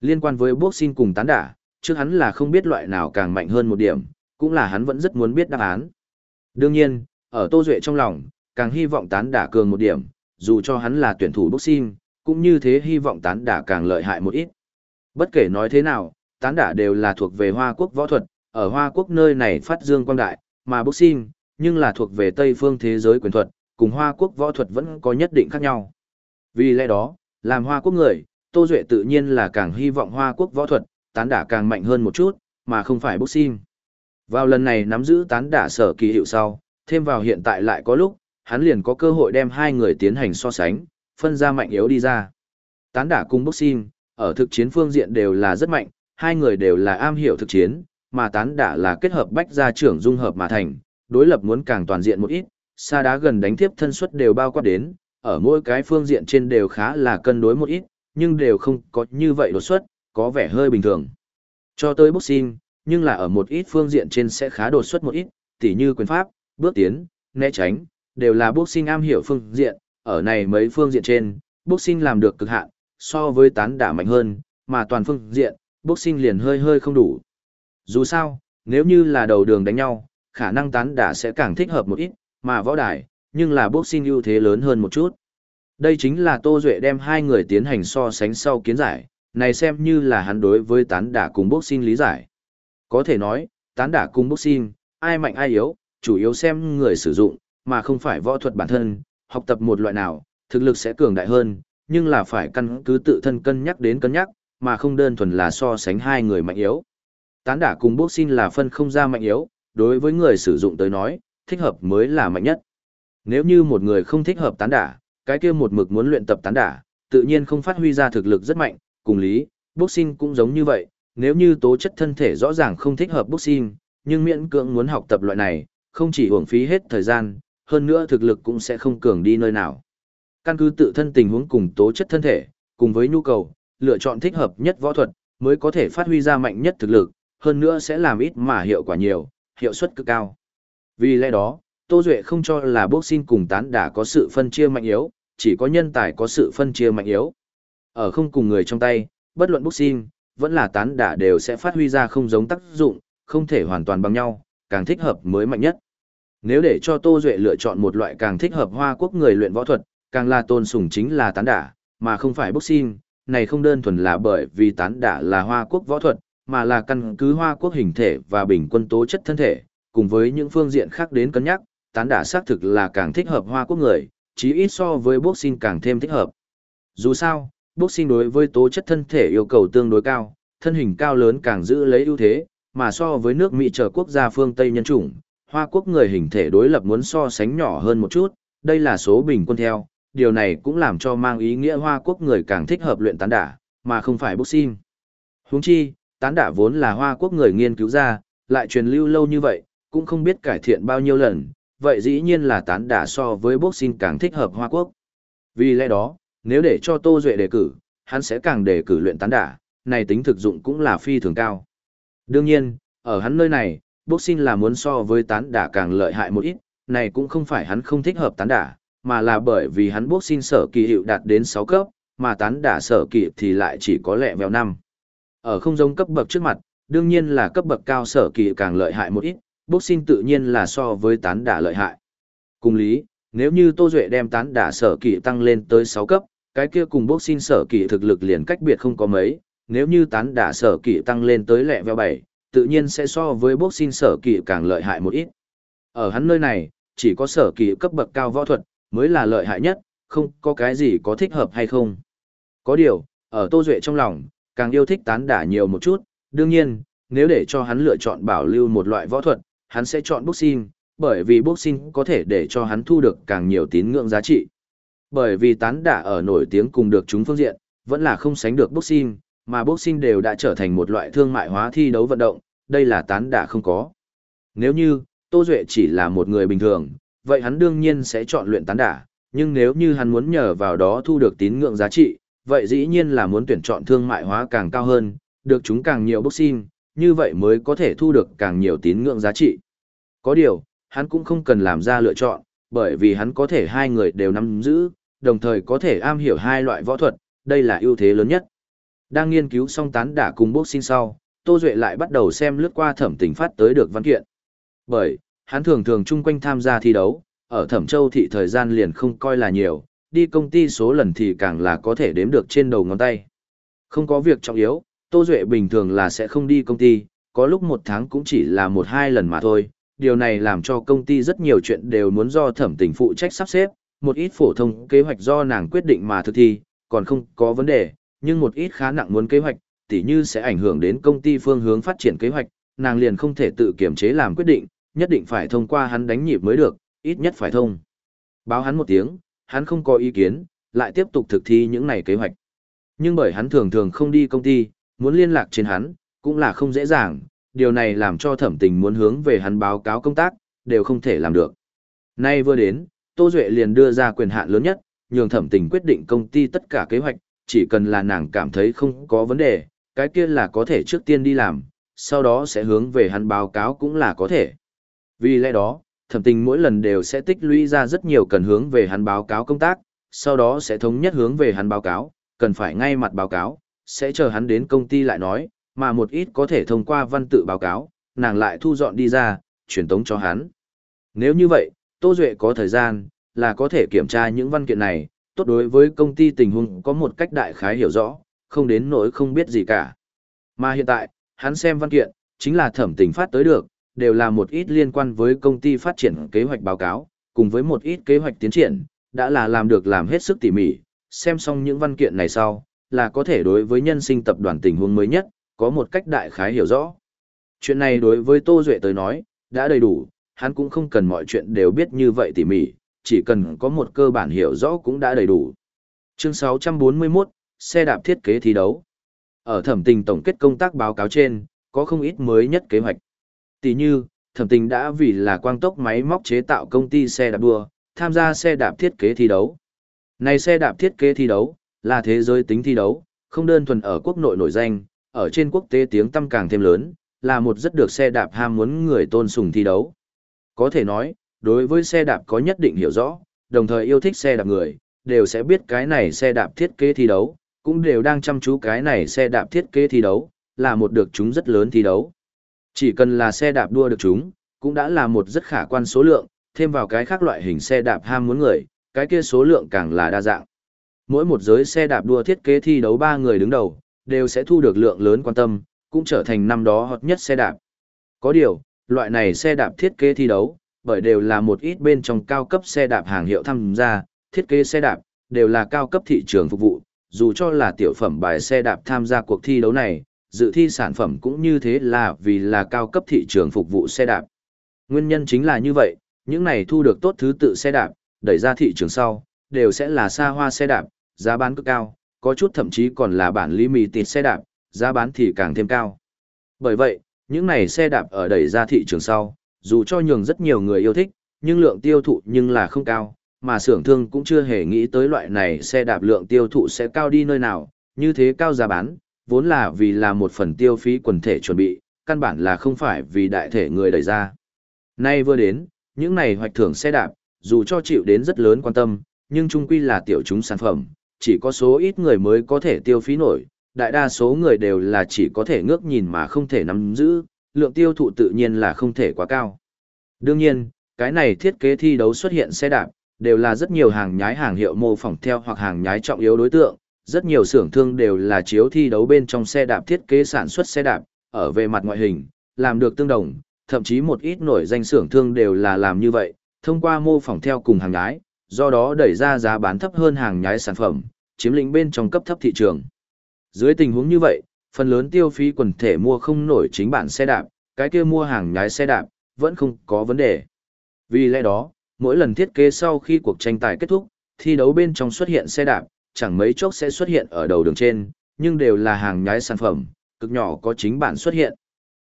Liên quan với boxing cùng tán đả, trước hắn là không biết loại nào càng mạnh hơn một điểm, cũng là hắn vẫn rất muốn biết đáp án. Đương nhiên, ở Tô Duệ trong lòng, càng hy vọng tán đả cường một điểm, dù cho hắn là tuyển thủ boxing, cũng như thế hy vọng tán đả càng lợi hại một ít. Bất kể nói thế nào, tán đả đều là thuộc về Hoa Quốc võ thuật, ở Hoa Quốc nơi này phát dương quang đại, mà boxing, nhưng là thuộc về Tây phương thế giới quyền thuật, cùng Hoa Quốc võ thuật vẫn có nhất định khác nhau. Vì lẽ đó, làm Hoa Quốc người, Tô Duệ tự nhiên là càng hy vọng Hoa Quốc võ thuật, tán đả càng mạnh hơn một chút, mà không phải boxing. Vào lần này nắm giữ tán đả sở kỳ hiệu sau, thêm vào hiện tại lại có lúc, hắn liền có cơ hội đem hai người tiến hành so sánh, phân ra mạnh yếu đi ra. Tán đả cùng boxing, ở thực chiến phương diện đều là rất mạnh, hai người đều là am hiểu thực chiến, mà tán đả là kết hợp bách gia trưởng dung hợp mà thành, đối lập muốn càng toàn diện một ít, xa đá gần đánh tiếp thân suất đều bao quát đến, ở mỗi cái phương diện trên đều khá là cân đối một ít, nhưng đều không có như vậy đột xuất, có vẻ hơi bình thường. Cho tới boxing, nhưng là ở một ít phương diện trên sẽ khá đột xuất một ít, tỉ như quyền pháp, bước tiến, né tránh, đều là boxing am hiểu phương diện, ở này mấy phương diện trên, boxing làm được cực hạn, so với tán đả mạnh hơn, mà toàn phương diện, boxing liền hơi hơi không đủ. Dù sao, nếu như là đầu đường đánh nhau, khả năng tán đả sẽ càng thích hợp một ít, mà võ đài, nhưng là boxing ưu thế lớn hơn một chút. Đây chính là Tô Duệ đem hai người tiến hành so sánh sau kiến giải, này xem như là hắn đối với tán đả cùng boxing lý giải. Có thể nói, tán đả cùng boxing, ai mạnh ai yếu, chủ yếu xem người sử dụng, mà không phải võ thuật bản thân, học tập một loại nào, thực lực sẽ cường đại hơn, nhưng là phải căn cứ tự thân cân nhắc đến cân nhắc, mà không đơn thuần là so sánh hai người mạnh yếu. Tán đả cùng bốc xin là phân không ra mạnh yếu, đối với người sử dụng tới nói, thích hợp mới là mạnh nhất. Nếu như một người không thích hợp tán đả, cái kia một mực muốn luyện tập tán đả, tự nhiên không phát huy ra thực lực rất mạnh, cùng lý, boxing cũng giống như vậy, nếu như tố chất thân thể rõ ràng không thích hợp boxing, nhưng miễn cưỡng muốn học tập loại này, không chỉ uổng phí hết thời gian, hơn nữa thực lực cũng sẽ không cường đi nơi nào. Căn cứ tự thân tình huống cùng tố chất thân thể, cùng với nhu cầu, lựa chọn thích hợp nhất võ thuật, mới có thể phát huy ra mạnh nhất thực lực, hơn nữa sẽ làm ít mà hiệu quả nhiều, hiệu suất cực cao. Vì lẽ đó, Tô Duệ không cho là boxing cùng tán đả có sự phân chia mạnh yếu, chỉ có nhân tài có sự phân chia mạnh yếu. Ở không cùng người trong tay, bất luận boxing, vẫn là tán đả đều sẽ phát huy ra không giống tác dụng, không thể hoàn toàn bằng nhau, càng thích hợp mới mạnh nhất. Nếu để cho Tô Duệ lựa chọn một loại càng thích hợp Hoa Quốc người luyện võ thuật, càng là tôn sùng chính là tán đả, mà không phải boxing, này không đơn thuần là bởi vì tán đả là Hoa Quốc võ thuật, mà là căn cứ Hoa Quốc hình thể và bình quân tố chất thân thể, cùng với những phương diện khác đến cân nhắc, tán đả xác thực là càng thích hợp Hoa Quốc người, chí ít so với boxing càng thêm thích hợp. Dù sao, boxing đối với tố chất thân thể yêu cầu tương đối cao, thân hình cao lớn càng giữ lấy ưu thế, mà so với nước Mỹ trở quốc gia phương Tây nhân chủng, Hoa Quốc người hình thể đối lập muốn so sánh nhỏ hơn một chút, đây là số bình quân theo, điều này cũng làm cho mang ý nghĩa Hoa Quốc người càng thích hợp luyện tán đả, mà không phải boxing. Huống chi, tán đả vốn là Hoa Quốc người nghiên cứu ra, lại truyền lưu lâu như vậy, cũng không biết cải thiện bao nhiêu lần, vậy dĩ nhiên là tán đả so với boxing càng thích hợp Hoa Quốc. Vì lẽ đó, nếu để cho Tô Duệ đề cử, hắn sẽ càng đề cử luyện tán đả, này tính thực dụng cũng là phi thường cao. Đương nhiên, ở hắn nơi này, boxing là muốn so với tán đả càng lợi hại một ít, này cũng không phải hắn không thích hợp tán đả, mà là bởi vì hắn boxing sở kỳ hiệu đạt đến 6 cấp, mà tán đả sở kỳ thì lại chỉ có lẹ vèo 5. Ở không giống cấp bậc trước mặt, đương nhiên là cấp bậc cao sở kỳ càng lợi hại một ít, boxing tự nhiên là so với tán đả lợi hại. Cùng lý, nếu như Tô Duệ đem tán đả sở kỳ tăng lên tới 6 cấp, cái kia cùng boxing sở kỳ thực lực liền cách biệt không có mấy, nếu như tán đả sở kỳ tăng lên tới lẹ vèo 7, tự nhiên sẽ so với boxing sở kỳ càng lợi hại một ít. Ở hắn nơi này, chỉ có sở kỳ cấp bậc cao võ thuật, mới là lợi hại nhất, không có cái gì có thích hợp hay không. Có điều, ở Tô Duệ trong lòng, càng yêu thích tán đả nhiều một chút, đương nhiên, nếu để cho hắn lựa chọn bảo lưu một loại võ thuật, hắn sẽ chọn boxing, bởi vì boxing có thể để cho hắn thu được càng nhiều tín ngưỡng giá trị. Bởi vì tán đả ở nổi tiếng cùng được chúng phương diện, vẫn là không sánh được boxing, mà boxing đều đã trở thành một loại thương mại hóa thi đấu vận động, đây là tán đả không có. Nếu như, Tô Duệ chỉ là một người bình thường, vậy hắn đương nhiên sẽ chọn luyện tán đả, nhưng nếu như hắn muốn nhờ vào đó thu được tín ngưỡng giá trị, vậy dĩ nhiên là muốn tuyển chọn thương mại hóa càng cao hơn, được chúng càng nhiều boxing, như vậy mới có thể thu được càng nhiều tín ngưỡng giá trị. Có điều, hắn cũng không cần làm ra lựa chọn, bởi vì hắn có thể hai người đều nắm giữ, đồng thời có thể am hiểu hai loại võ thuật, đây là ưu thế lớn nhất. Đang nghiên cứu xong tán đả cùng boxing sau, Tô Duệ lại bắt đầu xem lướt qua thẩm tình phát tới được văn kiện. Bởi, hắn thường thường chung quanh tham gia thi đấu, ở thẩm châu thị thời gian liền không coi là nhiều, đi công ty số lần thì càng là có thể đếm được trên đầu ngón tay. Không có việc trọng yếu, Tô Duệ bình thường là sẽ không đi công ty, có lúc một tháng cũng chỉ là một hai lần mà thôi. Điều này làm cho công ty rất nhiều chuyện đều muốn do thẩm tình phụ trách sắp xếp, một ít phổ thông kế hoạch do nàng quyết định mà thực thi, còn không có vấn đề, nhưng một ít khá nặng muốn kế hoạch, tỉ như sẽ ảnh hưởng đến công ty phương hướng phát triển kế hoạch, nàng liền không thể tự kiểm chế làm quyết định, nhất định phải thông qua hắn đánh nhịp mới được, ít nhất phải thông. Báo hắn một tiếng, hắn không có ý kiến, lại tiếp tục thực thi những này kế hoạch. Nhưng bởi hắn thường thường không đi công ty, muốn liên lạc trên hắn, cũng là không dễ dàng, điều này làm cho thẩm tình muốn hướng về hắn báo cáo công tác, đều không thể làm được. Nay vừa đến, Tô Duệ liền đưa ra quyền hạn lớn nhất, nhường thẩm tình quyết định công ty tất cả kế hoạch, chỉ cần là nàng cảm thấy không có vấn đề, cái kia là có thể trước tiên đi làm, sau đó sẽ hướng về hắn báo cáo cũng là có thể. Vì lẽ đó, thẩm tình mỗi lần đều sẽ tích lũy ra rất nhiều cần hướng về hắn báo cáo công tác, sau đó sẽ thống nhất hướng về hắn báo cáo, cần phải ngay mặt báo cáo, sẽ chờ hắn đến công ty lại nói, mà một ít có thể thông qua văn tự báo cáo, nàng lại thu dọn đi ra, truyền tống cho hắn. Nếu như vậy, Tô Duệ có thời gian, là có thể kiểm tra những văn kiện này, tốt đối với công ty tình huống có một cách đại khái hiểu rõ, không đến nỗi không biết gì cả. Mà hiện tại, hắn xem văn kiện, chính là thẩm tình phát tới được, đều là một ít liên quan với công ty phát triển kế hoạch báo cáo, cùng với một ít kế hoạch tiến triển, đã là làm được làm hết sức tỉ mỉ, xem xong những văn kiện này sau, là có thể đối với nhân sinh tập đoàn tình huống mới nhất, có một cách đại khái hiểu rõ. Chuyện này đối với Tô Duệ tới nói, đã đầy đủ, hắn cũng không cần mọi chuyện đều biết như vậy tỉ mỉ, chỉ cần có một cơ bản hiểu rõ cũng đã đầy đủ. Chương 641, xe đạp thiết kế thi đấu. Ở thẩm tình tổng kết công tác báo cáo trên, có không ít mới nhất kế hoạch. Tỷ như, thẩm tình đã vì là quang tốc máy móc chế tạo công ty xe đạp đua, tham gia xe đạp thiết kế thi đấu. Này xe đạp thiết kế thi đấu, là thế giới tính thi đấu, không đơn thuần ở quốc nội nổi danh, ở trên quốc tế tiếng tăm càng thêm lớn, là một rất được xe đạp ham muốn người tôn sùng thi đấu. Có thể nói, đối với xe đạp có nhất định hiểu rõ, đồng thời yêu thích xe đạp người, đều sẽ biết cái này xe đạp thiết kế thi đấu, cũng đều đang chăm chú cái này xe đạp thiết kế thi đấu, là một được chúng rất lớn thi đấu. Chỉ cần là xe đạp đua được chúng, cũng đã là một rất khả quan số lượng, thêm vào cái khác loại hình xe đạp ham muốn người, cái kia số lượng càng là đa dạng. Mỗi một giới xe đạp đua thiết kế thi đấu ba người đứng đầu, đều sẽ thu được lượng lớn quan tâm, cũng trở thành năm đó hot nhất xe đạp. Có điều, loại này xe đạp thiết kế thi đấu, bởi đều là một ít bên trong cao cấp xe đạp hàng hiệu tham gia, thiết kế xe đạp, đều là cao cấp thị trường phục vụ, dù cho là tiểu phẩm bài xe đạp tham gia cuộc thi đấu này, dự thi sản phẩm cũng như thế là vì là cao cấp thị trường phục vụ xe đạp. Nguyên nhân chính là như vậy, những này thu được tốt thứ tự xe đạp, đẩy ra thị trường sau, đều sẽ là xa hoa xe đạp, giá bán cực cao, có chút thậm chí còn là bản lý mì tịt xe đạp, giá bán thì càng thêm cao. Bởi vậy, những này xe đạp ở đẩy ra thị trường sau, dù cho nhường rất nhiều người yêu thích, nhưng lượng tiêu thụ nhưng là không cao, mà xưởng thương cũng chưa hề nghĩ tới loại này xe đạp lượng tiêu thụ sẽ cao đi nơi nào, như thế cao giá bán, vốn là vì là một phần tiêu phí quần thể chuẩn bị, căn bản là không phải vì đại thể người đẩy ra. Nay vừa đến, những này hoạch thưởng xe đạp, dù cho chịu đến rất lớn quan tâm, nhưng chung quy là tiểu chúng sản phẩm, chỉ có số ít người mới có thể tiêu phí nổi, đại đa số người đều là chỉ có thể ngước nhìn mà không thể nắm giữ, lượng tiêu thụ tự nhiên là không thể quá cao. Đương nhiên, cái này thiết kế thi đấu xuất hiện xe đạp, đều là rất nhiều hàng nhái hàng hiệu mô phỏng theo hoặc hàng nhái trọng yếu đối tượng, rất nhiều xưởng thương đều là chiếu thi đấu bên trong xe đạp thiết kế sản xuất xe đạp, ở về mặt ngoại hình, làm được tương đồng, thậm chí một ít nổi danh xưởng thương đều là làm như vậy, thông qua mô phỏng theo cùng hàng nhái, do đó đẩy ra giá bán thấp hơn hàng nhái sản phẩm, chiếm lĩnh bên trong cấp thấp thị trường. Dưới tình huống như vậy, phần lớn tiêu phí quần thể mua không nổi chính bản xe đạp, cái kia mua hàng nhái xe đạp, vẫn không có vấn đề. Vì lẽ đó, mỗi lần thiết kế sau khi cuộc tranh tài kết thúc, thi đấu bên trong xuất hiện xe đạp, chẳng mấy chốc sẽ xuất hiện ở đầu đường trên, nhưng đều là hàng nhái sản phẩm, cực nhỏ có chính bản xuất hiện.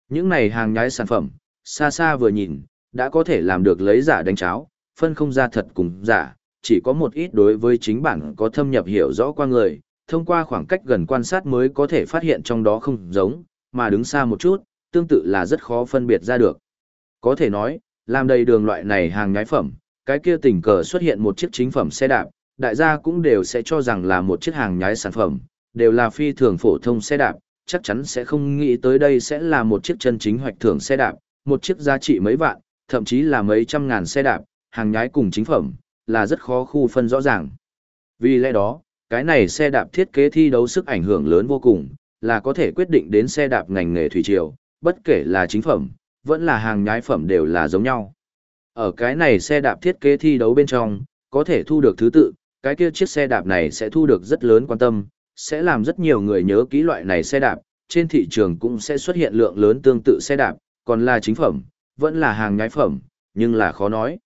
Những này hàng nhái sản phẩm, xa xa vừa nhìn, đã có thể làm được lấy giả đánh cháo, phân không ra thật cùng giả, chỉ có một ít đối với chính bản có thâm nhập hiểu rõ qua người, thông qua khoảng cách gần quan sát mới có thể phát hiện trong đó không giống, mà đứng xa một chút, tương tự là rất khó phân biệt ra được. Có thể nói, làm đầy đường loại này hàng nhái phẩm, cái kia tình cờ xuất hiện một chiếc chính phẩm xe đạp, đại gia cũng đều sẽ cho rằng là một chiếc hàng nhái sản phẩm, đều là phi thường phổ thông xe đạp, chắc chắn sẽ không nghĩ tới đây sẽ là một chiếc chân chính hoạch thưởng xe đạp, một chiếc giá trị mấy vạn, thậm chí là mấy trăm ngàn xe đạp, hàng nhái cùng chính phẩm, là rất khó khu phân rõ ràng. Vì lẽ đó, cái này xe đạp thiết kế thi đấu sức ảnh hưởng lớn vô cùng, là có thể quyết định đến xe đạp ngành nghề thủy triều, bất kể là chính phẩm, vẫn là hàng nhái phẩm đều là giống nhau. Ở cái này xe đạp thiết kế thi đấu bên trong, có thể thu được thứ tự, cái kia chiếc xe đạp này sẽ thu được rất lớn quan tâm, sẽ làm rất nhiều người nhớ kỹ loại này xe đạp, trên thị trường cũng sẽ xuất hiện lượng lớn tương tự xe đạp, còn là chính phẩm, vẫn là hàng nhái phẩm, nhưng là khó nói.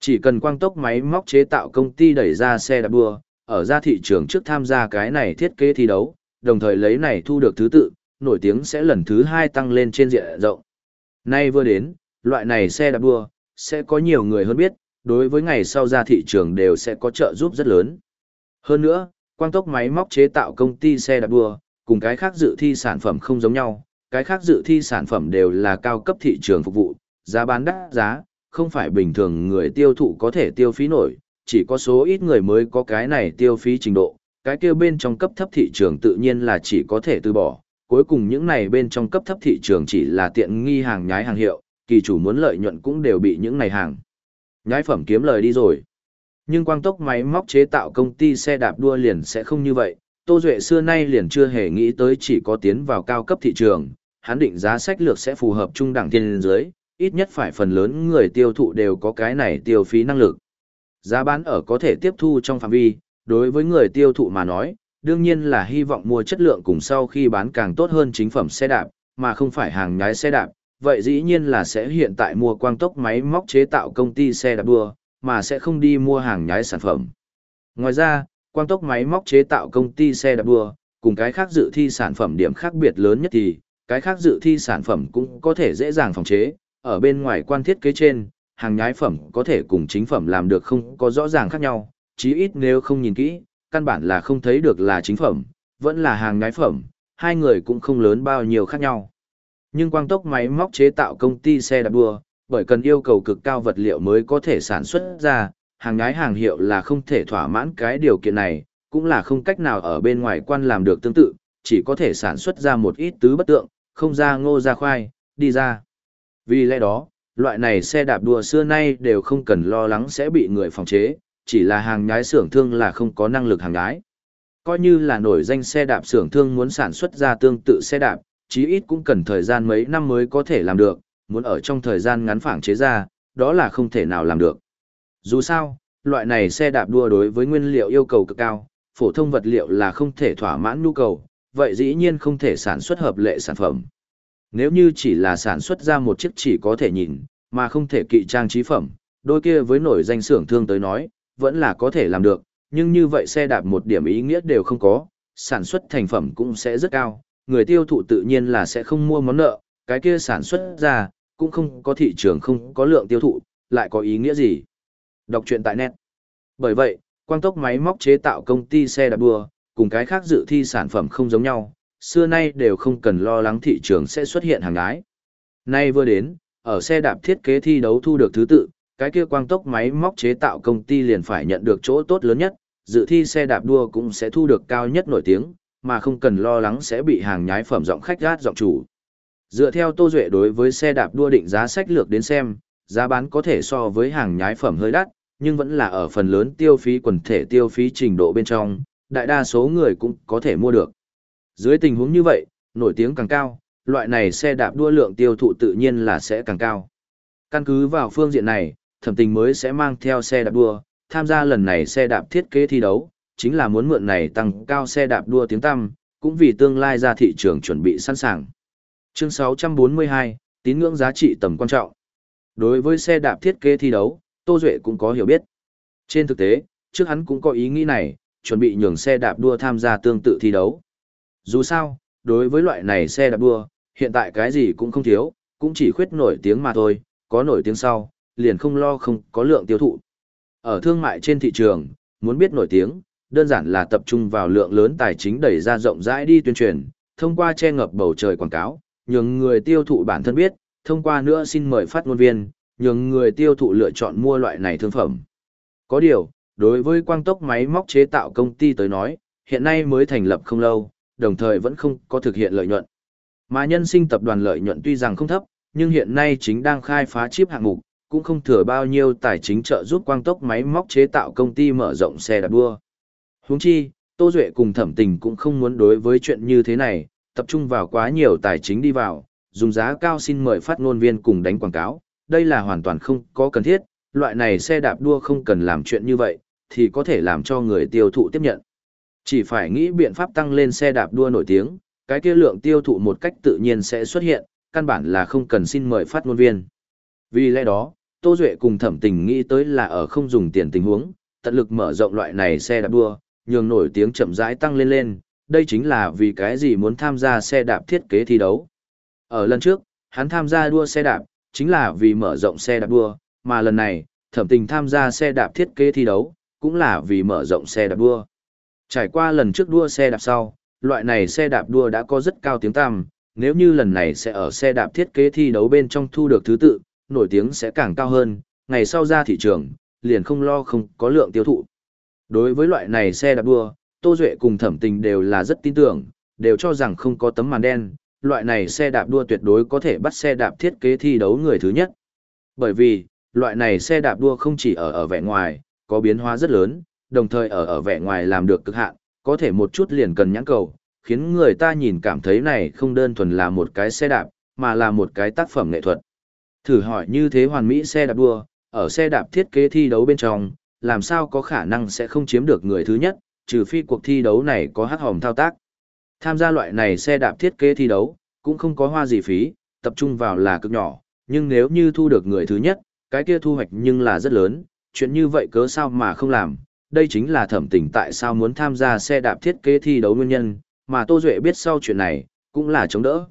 Chỉ cần quang tốc máy móc chế tạo công ty đẩy ra xe đạp đua, ở ra thị trường trước tham gia cái này thiết kế thi đấu, đồng thời lấy này thu được thứ tự, nổi tiếng sẽ lần thứ hai tăng lên trên diện rộng. Nay vừa đến, loại này xe đạp đua, sẽ có nhiều người hơn biết, đối với ngày sau ra thị trường đều sẽ có trợ giúp rất lớn. Hơn nữa, quang tốc máy móc chế tạo công ty xe đạp đua, cùng cái khác dự thi sản phẩm không giống nhau, cái khác dự thi sản phẩm đều là cao cấp thị trường phục vụ, giá bán đắt giá, không phải bình thường người tiêu thụ có thể tiêu phí nổi, chỉ có số ít người mới có cái này tiêu phí trình độ, cái kia bên trong cấp thấp thị trường tự nhiên là chỉ có thể từ bỏ, cuối cùng những này bên trong cấp thấp thị trường chỉ là tiện nghi hàng nhái hàng hiệu, kỳ chủ muốn lợi nhuận cũng đều bị những này hàng nhái phẩm kiếm lời đi rồi. Nhưng quang tốc máy móc chế tạo công ty xe đạp đua liền sẽ không như vậy, Tô Duệ xưa nay liền chưa hề nghĩ tới chỉ có tiến vào cao cấp thị trường, hắn định giá sách lược sẽ phù hợp trung đẳng thiên dưới, ít nhất phải phần lớn người tiêu thụ đều có cái này tiêu phí năng lực. Giá bán ở có thể tiếp thu trong phạm vi, đối với người tiêu thụ mà nói, đương nhiên là hy vọng mua chất lượng cùng sau khi bán càng tốt hơn chính phẩm xe đạp, mà không phải hàng nhái xe đạp, vậy dĩ nhiên là sẽ hiện tại mua quang tốc máy móc chế tạo công ty xe đạp đua, mà sẽ không đi mua hàng nhái sản phẩm. Ngoài ra, quang tốc máy móc chế tạo công ty xe đạp đua, cùng cái khác dự thi sản phẩm điểm khác biệt lớn nhất thì, cái khác dự thi sản phẩm cũng có thể dễ dàng phòng chế, ở bên ngoài quan thiết kế trên, hàng nhái phẩm có thể cùng chính phẩm làm được không có rõ ràng khác nhau, chí ít nếu không nhìn kỹ, căn bản là không thấy được là chính phẩm, vẫn là hàng nhái phẩm, hai người cũng không lớn bao nhiêu khác nhau. Nhưng quang tốc máy móc chế tạo công ty xe đạp đua, bởi cần yêu cầu cực cao vật liệu mới có thể sản xuất ra, hàng nhái hàng hiệu là không thể thỏa mãn cái điều kiện này, cũng là không cách nào ở bên ngoài quan làm được tương tự, chỉ có thể sản xuất ra một ít tứ bất tượng, không ra ngô ra khoai, đi ra. Vì lẽ đó, loại này xe đạp đua xưa nay đều không cần lo lắng sẽ bị người phòng chế, chỉ là hàng nhái xưởng thương là không có năng lực hàng nhái. Coi như là nổi danh xe đạp xưởng thương muốn sản xuất ra tương tự xe đạp, chí ít cũng cần thời gian mấy năm mới có thể làm được, muốn ở trong thời gian ngắn phản chế ra, đó là không thể nào làm được. Dù sao, loại này xe đạp đua đối với nguyên liệu yêu cầu cực cao, phổ thông vật liệu là không thể thỏa mãn nhu cầu, vậy dĩ nhiên không thể sản xuất hợp lệ sản phẩm. Nếu như chỉ là sản xuất ra một chiếc chỉ có thể nhìn, mà không thể kỵ trang trí phẩm, đôi kia với nổi danh xưởng thương tới nói, vẫn là có thể làm được, nhưng như vậy xe đạp một điểm ý nghĩa đều không có, sản xuất thành phẩm cũng sẽ rất cao, người tiêu thụ tự nhiên là sẽ không mua món nợ, cái kia sản xuất ra, cũng không có thị trường không có lượng tiêu thụ, lại có ý nghĩa gì. Đọc truyện tại net. Bởi vậy, quang tốc máy móc chế tạo công ty xe đạp đua, cùng cái khác dự thi sản phẩm không giống nhau, xưa nay đều không cần lo lắng thị trường sẽ xuất hiện hàng ái. Nay vừa đến, ở xe đạp thiết kế thi đấu thu được thứ tự, cái kia quang tốc máy móc chế tạo công ty liền phải nhận được chỗ tốt lớn nhất, dự thi xe đạp đua cũng sẽ thu được cao nhất nổi tiếng, mà không cần lo lắng sẽ bị hàng nhái phẩm giọng khách gát giọng chủ. Dựa theo Tô Duệ đối với xe đạp đua định giá sách lược đến xem, giá bán có thể so với hàng nhái phẩm hơi đắt, nhưng vẫn là ở phần lớn tiêu phí quần thể tiêu phí trình độ bên trong, đại đa số người cũng có thể mua được. Dưới tình huống như vậy, nổi tiếng càng cao, loại này xe đạp đua lượng tiêu thụ tự nhiên là sẽ càng cao. Căn cứ vào phương diện này, thẩm tình mới sẽ mang theo xe đạp đua, tham gia lần này xe đạp thiết kế thi đấu, chính là muốn mượn này tăng cao xe đạp đua tiếng tăm, cũng vì tương lai ra thị trường chuẩn bị sẵn sàng. Chương 642, tín ngưỡng giá trị tầm quan trọng. Đối với xe đạp thiết kế thi đấu, Tô Duệ cũng có hiểu biết. Trên thực tế, trước hắn cũng có ý nghĩ này, chuẩn bị nhường xe đạp đua tham gia tương tự thi đấu. Dù sao, đối với loại này xe đạp đua, hiện tại cái gì cũng không thiếu, cũng chỉ khuyết nổi tiếng mà thôi, có nổi tiếng sau, liền không lo không có lượng tiêu thụ. Ở thương mại trên thị trường, muốn biết nổi tiếng, đơn giản là tập trung vào lượng lớn tài chính đẩy ra rộng rãi đi tuyên truyền, thông qua che ngập bầu trời quảng cáo, nhường người tiêu thụ bản thân biết, thông qua nữa xin mời phát ngôn viên, nhường người tiêu thụ lựa chọn mua loại này thương phẩm. Có điều, đối với quang tốc máy móc chế tạo công ty tới nói, hiện nay mới thành lập không lâu, đồng thời vẫn không có thực hiện lợi nhuận. Mà nhân sinh tập đoàn lợi nhuận tuy rằng không thấp, nhưng hiện nay chính đang khai phá chip hạng mục, cũng không thừa bao nhiêu tài chính trợ giúp quang tốc máy móc chế tạo công ty mở rộng xe đạp đua. Huống chi, Tô Duệ cùng thẩm tình cũng không muốn đối với chuyện như thế này, tập trung vào quá nhiều tài chính đi vào, dùng giá cao xin mời phát ngôn viên cùng đánh quảng cáo, đây là hoàn toàn không có cần thiết, loại này xe đạp đua không cần làm chuyện như vậy, thì có thể làm cho người tiêu thụ tiếp nhận. Chỉ phải nghĩ biện pháp tăng lên xe đạp đua nổi tiếng, cái kia lượng tiêu thụ một cách tự nhiên sẽ xuất hiện, căn bản là không cần xin mời phát ngôn viên. Vì lẽ đó, Tô Duệ cùng thẩm tình nghĩ tới là ở không dùng tiền tình huống, tận lực mở rộng loại này xe đạp đua, nhường nổi tiếng chậm rãi tăng lên lên, đây chính là vì cái gì muốn tham gia xe đạp thiết kế thi đấu. Ở lần trước, hắn tham gia đua xe đạp, chính là vì mở rộng xe đạp đua, mà lần này, thẩm tình tham gia xe đạp thiết kế thi đấu, cũng là vì mở rộng xe đạp đua. Trải qua lần trước đua xe đạp sau, loại này xe đạp đua đã có rất cao tiếng tăm, nếu như lần này sẽ ở xe đạp thiết kế thi đấu bên trong thu được thứ tự, nổi tiếng sẽ càng cao hơn, ngày sau ra thị trường, liền không lo không có lượng tiêu thụ. Đối với loại này xe đạp đua, Tô Duệ cùng thẩm tình đều là rất tin tưởng, đều cho rằng không có tấm màn đen, loại này xe đạp đua tuyệt đối có thể bắt xe đạp thiết kế thi đấu người thứ nhất. Bởi vì, loại này xe đạp đua không chỉ ở ở vẻ ngoài, có biến hóa rất lớn, đồng thời ở ở vẻ ngoài làm được cực hạn, có thể một chút liền cần nhãn cầu, khiến người ta nhìn cảm thấy này không đơn thuần là một cái xe đạp, mà là một cái tác phẩm nghệ thuật. Thử hỏi như thế hoàn mỹ xe đạp đua, ở xe đạp thiết kế thi đấu bên trong, làm sao có khả năng sẽ không chiếm được người thứ nhất, trừ phi cuộc thi đấu này có hát hòm thao tác. Tham gia loại này xe đạp thiết kế thi đấu, cũng không có hoa gì phí, tập trung vào là cực nhỏ, nhưng nếu như thu được người thứ nhất, cái kia thu hoạch nhưng là rất lớn, chuyện như vậy cớ sao mà không làm, đây chính là thẩm tình tại sao muốn tham gia xe đạp thiết kế thi đấu nguyên nhân, mà Tô Duệ biết sau chuyện này, cũng là chống đỡ.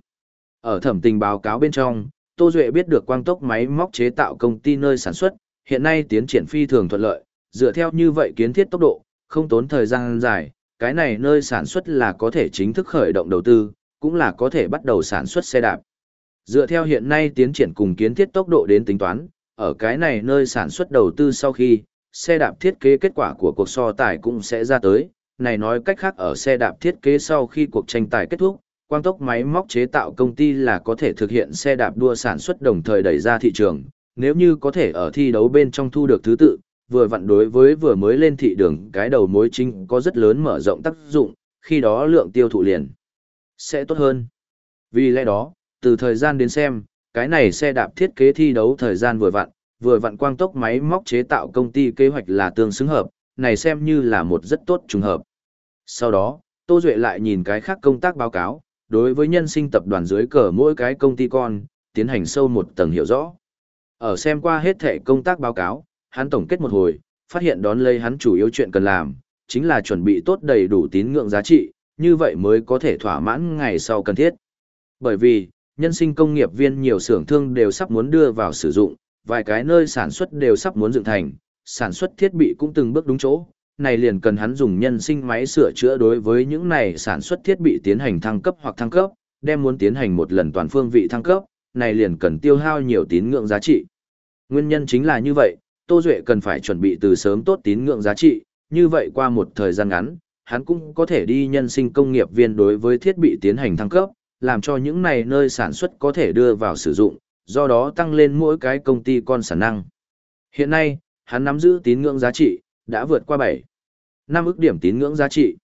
Ở thẩm tình báo cáo bên trong, Tô Duệ biết được quang tốc máy móc chế tạo công ty nơi sản xuất, hiện nay tiến triển phi thường thuận lợi, dựa theo như vậy kiến thiết tốc độ, không tốn thời gian dài, cái này nơi sản xuất là có thể chính thức khởi động đầu tư, cũng là có thể bắt đầu sản xuất xe đạp. Dựa theo hiện nay tiến triển cùng kiến thiết tốc độ đến tính toán, ở cái này nơi sản xuất đầu tư sau khi, xe đạp thiết kế kết quả của cuộc so tài cũng sẽ ra tới, này nói cách khác ở xe đạp thiết kế sau khi cuộc tranh tài kết thúc, quang tốc máy móc chế tạo công ty là có thể thực hiện xe đạp đua sản xuất đồng thời đẩy ra thị trường, nếu như có thể ở thi đấu bên trong thu được thứ tự, vừa vặn đối với vừa mới lên thị đường cái đầu mối chính có rất lớn mở rộng tác dụng, khi đó lượng tiêu thụ liền sẽ tốt hơn. Vì lẽ đó, từ thời gian đến xem, cái này xe đạp thiết kế thi đấu thời gian vừa vặn, vừa vặn quang tốc máy móc chế tạo công ty kế hoạch là tương xứng hợp, này xem như là một rất tốt trùng hợp. Sau đó, Tô Duệ lại nhìn cái khác công tác báo cáo, đối với nhân sinh tập đoàn dưới cờ mỗi cái công ty con, tiến hành sâu một tầng hiểu rõ. Ở xem qua hết thể công tác báo cáo, hắn tổng kết một hồi, phát hiện đón lấy hắn chủ yếu chuyện cần làm, chính là chuẩn bị tốt đầy đủ tín ngưỡng giá trị, như vậy mới có thể thỏa mãn ngày sau cần thiết. Bởi vì, nhân sinh công nghiệp viên nhiều xưởng thương đều sắp muốn đưa vào sử dụng, vài cái nơi sản xuất đều sắp muốn dựng thành, sản xuất thiết bị cũng từng bước đúng chỗ, này liền cần hắn dùng nhân sinh máy sửa chữa đối với những này sản xuất thiết bị tiến hành thăng cấp hoặc thăng cấp, đem muốn tiến hành một lần toàn phương vị thăng cấp, này liền cần tiêu hao nhiều tín ngưỡng giá trị. Nguyên nhân chính là như vậy, Tô Duệ cần phải chuẩn bị từ sớm tốt tín ngưỡng giá trị, như vậy qua một thời gian ngắn, hắn cũng có thể đi nhân sinh công nghiệp viên đối với thiết bị tiến hành thăng cấp, làm cho những này nơi sản xuất có thể đưa vào sử dụng, do đó tăng lên mỗi cái công ty con sản năng. Hiện nay, hắn nắm giữ tín ngưỡng giá trị, đã vượt qua 7. năm ức điểm tín ngưỡng giá trị.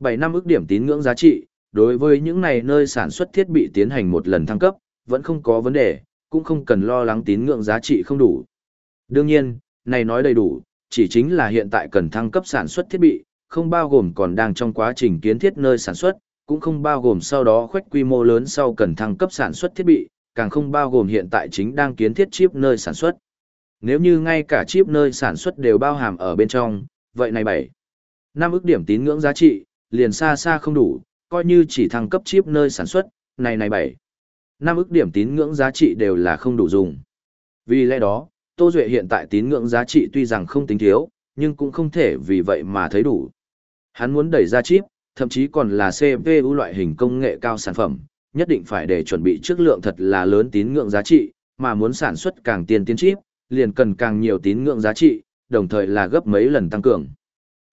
7 năm ức điểm tín ngưỡng giá trị, đối với những này nơi sản xuất thiết bị tiến hành một lần thăng cấp, vẫn không có vấn đề, cũng không cần lo lắng tín ngưỡng giá trị không đủ. Đương nhiên, này nói đầy đủ, chỉ chính là hiện tại cần thăng cấp sản xuất thiết bị, không bao gồm còn đang trong quá trình kiến thiết nơi sản xuất, cũng không bao gồm sau đó khoách quy mô lớn sau cần thăng cấp sản xuất thiết bị, càng không bao gồm hiện tại chính đang kiến thiết chip nơi sản xuất. Nếu như ngay cả chip nơi sản xuất đều bao hàm ở bên trong, vậy này 7. năm ức điểm tín ngưỡng giá trị, liền xa xa không đủ, coi như chỉ thăng cấp chip nơi sản xuất, này này 7. năm ức điểm tín ngưỡng giá trị đều là không đủ dùng. Vì lẽ đó, Tô Duệ hiện tại tín ngưỡng giá trị tuy rằng không tính thiếu, nhưng cũng không thể vì vậy mà thấy đủ. Hắn muốn đẩy ra chip, thậm chí còn là CPU loại hình công nghệ cao sản phẩm, nhất định phải để chuẩn bị trước lượng thật là lớn tín ngưỡng giá trị, mà muốn sản xuất càng tiền tiến chip, liền cần càng nhiều tín ngưỡng giá trị, đồng thời là gấp mấy lần tăng cường.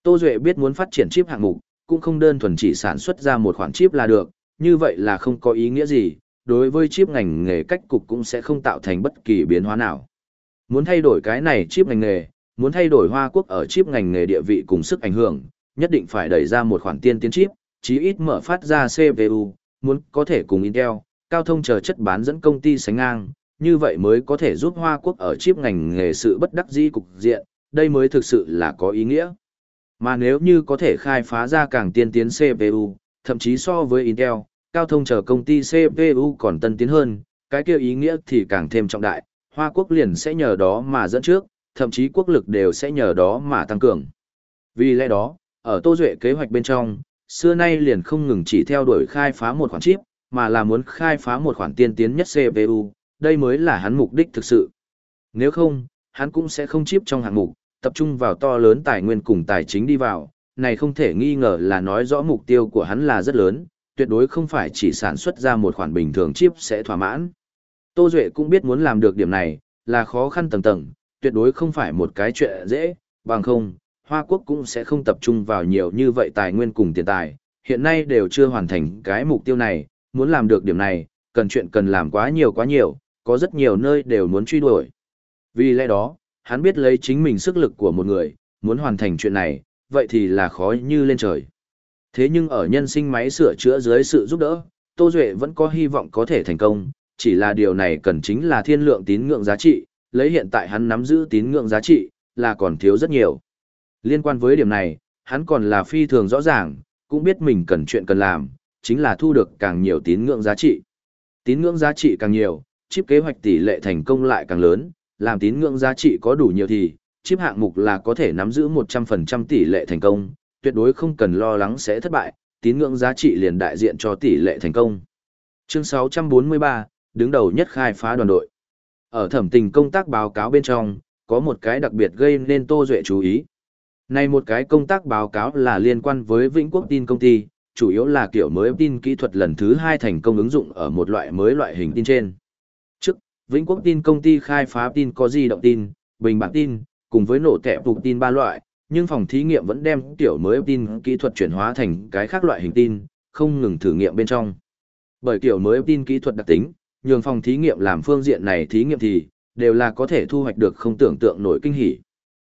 Tô Duệ biết muốn phát triển chip hạng mục, cũng không đơn thuần chỉ sản xuất ra một khoản chip là được, như vậy là không có ý nghĩa gì, đối với chip ngành nghề cách cục cũng sẽ không tạo thành bất kỳ biến hóa nào. Muốn thay đổi cái này chip ngành nghề, muốn thay đổi Hoa Quốc ở chip ngành nghề địa vị cùng sức ảnh hưởng, nhất định phải đẩy ra một khoản tiên tiến chip, chí ít mở phát ra CPU, muốn có thể cùng Intel, cao thông chờ chất bán dẫn công ty sánh ngang, như vậy mới có thể giúp Hoa Quốc ở chip ngành nghề sự bất đắc dĩ cục diện, đây mới thực sự là có ý nghĩa. Mà nếu như có thể khai phá ra càng tiên tiến CPU, thậm chí so với Intel, cao thông chờ công ty CPU còn tân tiến hơn, cái kia ý nghĩa thì càng thêm trọng đại, Hoa Quốc liền sẽ nhờ đó mà dẫn trước, thậm chí quốc lực đều sẽ nhờ đó mà tăng cường. Vì lẽ đó, ở Tô Duệ kế hoạch bên trong, xưa nay liền không ngừng chỉ theo đuổi khai phá một khoản chip, mà là muốn khai phá một khoản tiên tiến nhất CPU, đây mới là hắn mục đích thực sự. Nếu không, hắn cũng sẽ không chip trong hạng mục, tập trung vào to lớn tài nguyên cùng tài chính đi vào, này không thể nghi ngờ là nói rõ mục tiêu của hắn là rất lớn, tuyệt đối không phải chỉ sản xuất ra một khoản bình thường chip sẽ thỏa mãn. Tô Duệ cũng biết muốn làm được điểm này, là khó khăn tầng tầng, tuyệt đối không phải một cái chuyện dễ, bằng không, Hoa Quốc cũng sẽ không tập trung vào nhiều như vậy tài nguyên cùng tiền tài, hiện nay đều chưa hoàn thành cái mục tiêu này, muốn làm được điểm này, cần chuyện cần làm quá nhiều quá nhiều, có rất nhiều nơi đều muốn truy đuổi. Vì lẽ đó, hắn biết lấy chính mình sức lực của một người, muốn hoàn thành chuyện này, vậy thì là khó như lên trời. Thế nhưng ở nhân sinh máy sửa chữa dưới sự giúp đỡ, Tô Duệ vẫn có hy vọng có thể thành công, chỉ là điều này cần chính là thiên lượng tín ngưỡng giá trị, lấy hiện tại hắn nắm giữ tín ngưỡng giá trị, là còn thiếu rất nhiều. Liên quan với điểm này, hắn còn là phi thường rõ ràng, cũng biết mình cần chuyện cần làm, chính là thu được càng nhiều tín ngưỡng giá trị. Tín ngưỡng giá trị càng nhiều, chip kế hoạch tỷ lệ thành công lại càng lớn, làm tín ngưỡng giá trị có đủ nhiều thì, chip hạng mục là có thể nắm giữ 100% tỷ lệ thành công, tuyệt đối không cần lo lắng sẽ thất bại, tín ngưỡng giá trị liền đại diện cho tỷ lệ thành công. Chương 643, đứng đầu nhất khai phá đoàn đội. Ở thẩm tình công tác báo cáo bên trong, có một cái đặc biệt gây nên Tô Duệ chú ý. Này một cái công tác báo cáo là liên quan với Vĩnh Quốc tin công ty, chủ yếu là kiểu mới tin kỹ thuật lần thứ hai thành công ứng dụng ở một loại mới loại hình tin trên. Trước, Vĩnh Quốc tin công ty khai phá tin có di động tin, bình bản tin, cùng với nổ tẹp phục tin ba loại, nhưng phòng thí nghiệm vẫn đem kiểu mới tin kỹ thuật chuyển hóa thành cái khác loại hình tin, không ngừng thử nghiệm bên trong. Bởi kiểu mới tin kỹ thuật đặc tính, nhường phòng thí nghiệm làm phương diện này thí nghiệm thì, đều là có thể thu hoạch được không tưởng tượng nổi kinh hỉ.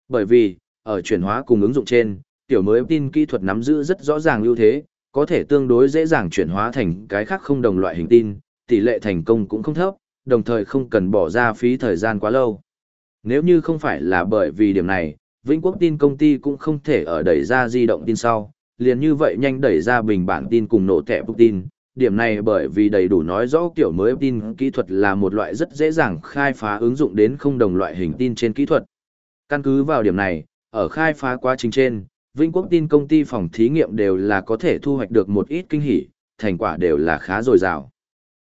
Bởi vì, ở chuyển hóa cùng ứng dụng trên, tiểu mới tin kỹ thuật nắm giữ rất rõ ràng ưu thế, có thể tương đối dễ dàng chuyển hóa thành cái khác không đồng loại hình tin, tỷ lệ thành công cũng không thấp, đồng thời không cần bỏ ra phí thời gian quá lâu. Nếu như không phải là bởi vì điểm này, Vĩnh Quốc tin công ty cũng không thể ở đẩy ra di động tin sau, liền như vậy nhanh đẩy ra bình bản tin cùng nổ thẻ tin. Điểm này bởi vì đầy đủ nói rõ kiểu mới tin kỹ thuật là một loại rất dễ dàng khai phá ứng dụng đến không đồng loại hình tin trên kỹ thuật. Căn cứ vào điểm này, ở khai phá quá trình trên, Vĩnh Quốc tin công ty phòng thí nghiệm đều là có thể thu hoạch được một ít kinh hỉ, thành quả đều là khá dồi dào.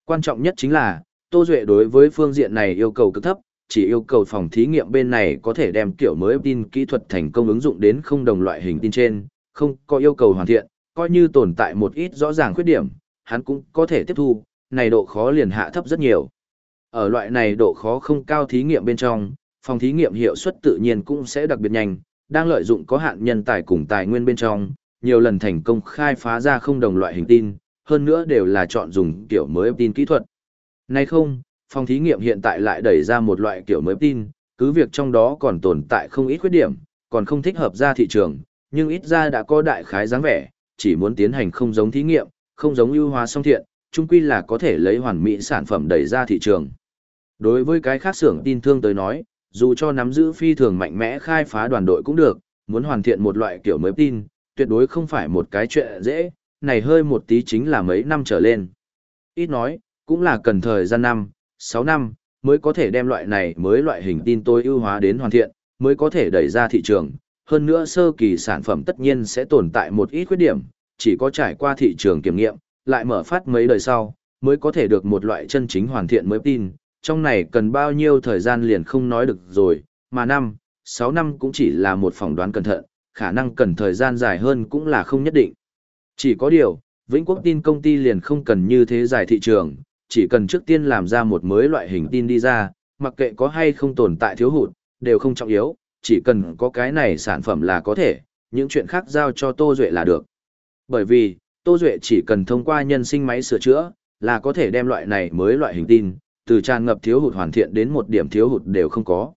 Quan trọng nhất chính là, Tô Duệ đối với phương diện này yêu cầu cực thấp, chỉ yêu cầu phòng thí nghiệm bên này có thể đem kiểu mới tin kỹ thuật thành công ứng dụng đến không đồng loại hình tin trên, không có yêu cầu hoàn thiện, coi như tồn tại một ít rõ ràng khuyết điểm, hắn cũng có thể tiếp thu, này độ khó liền hạ thấp rất nhiều. Ở loại này độ khó không cao thí nghiệm bên trong, phòng thí nghiệm hiệu suất tự nhiên cũng sẽ đặc biệt nhanh, đang lợi dụng có hạn nhân tài cùng tài nguyên bên trong, nhiều lần thành công khai phá ra không đồng loại hình tin, hơn nữa đều là chọn dùng kiểu mới tin kỹ thuật. Nay không, phòng thí nghiệm hiện tại lại đẩy ra một loại kiểu mới tin, cứ việc trong đó còn tồn tại không ít khuyết điểm, còn không thích hợp ra thị trường, nhưng ít ra đã có đại khái dáng vẻ, chỉ muốn tiến hành không giống thí nghiệm, không giống ưu hóa song thiện, chung quy là có thể lấy hoàn mỹ sản phẩm đẩy ra thị trường. Đối với cái khác xưởng tin thương tới nói, dù cho nắm giữ phi thường mạnh mẽ khai phá đoàn đội cũng được, muốn hoàn thiện một loại kiểu mới tin, tuyệt đối không phải một cái chuyện dễ, này hơi một tí chính là mấy năm trở lên. Ít nói, cũng là cần thời gian năm, 6 năm, mới có thể đem loại này mới loại hình tin tối ưu hóa đến hoàn thiện, mới có thể đẩy ra thị trường. Hơn nữa sơ kỳ sản phẩm tất nhiên sẽ tồn tại một ít khuyết điểm, chỉ có trải qua thị trường kiểm nghiệm, lại mở phát mấy đời sau, mới có thể được một loại chân chính hoàn thiện mới tin. Trong này cần bao nhiêu thời gian liền không nói được rồi, mà năm, 6 năm cũng chỉ là một phỏng đoán cẩn thận, khả năng cần thời gian dài hơn cũng là không nhất định. Chỉ có điều, Vĩnh Quốc tin công ty liền không cần như thế giải thị trường, chỉ cần trước tiên làm ra một mới loại hình tin đi ra, mặc kệ có hay không tồn tại thiếu hụt, đều không trọng yếu, chỉ cần có cái này sản phẩm là có thể, những chuyện khác giao cho Tô Duệ là được. Bởi vì, Tô Duệ chỉ cần thông qua nhân sinh máy sửa chữa, là có thể đem loại này mới loại hình tin, từ tràn ngập thiếu hụt hoàn thiện đến một điểm thiếu hụt đều không có.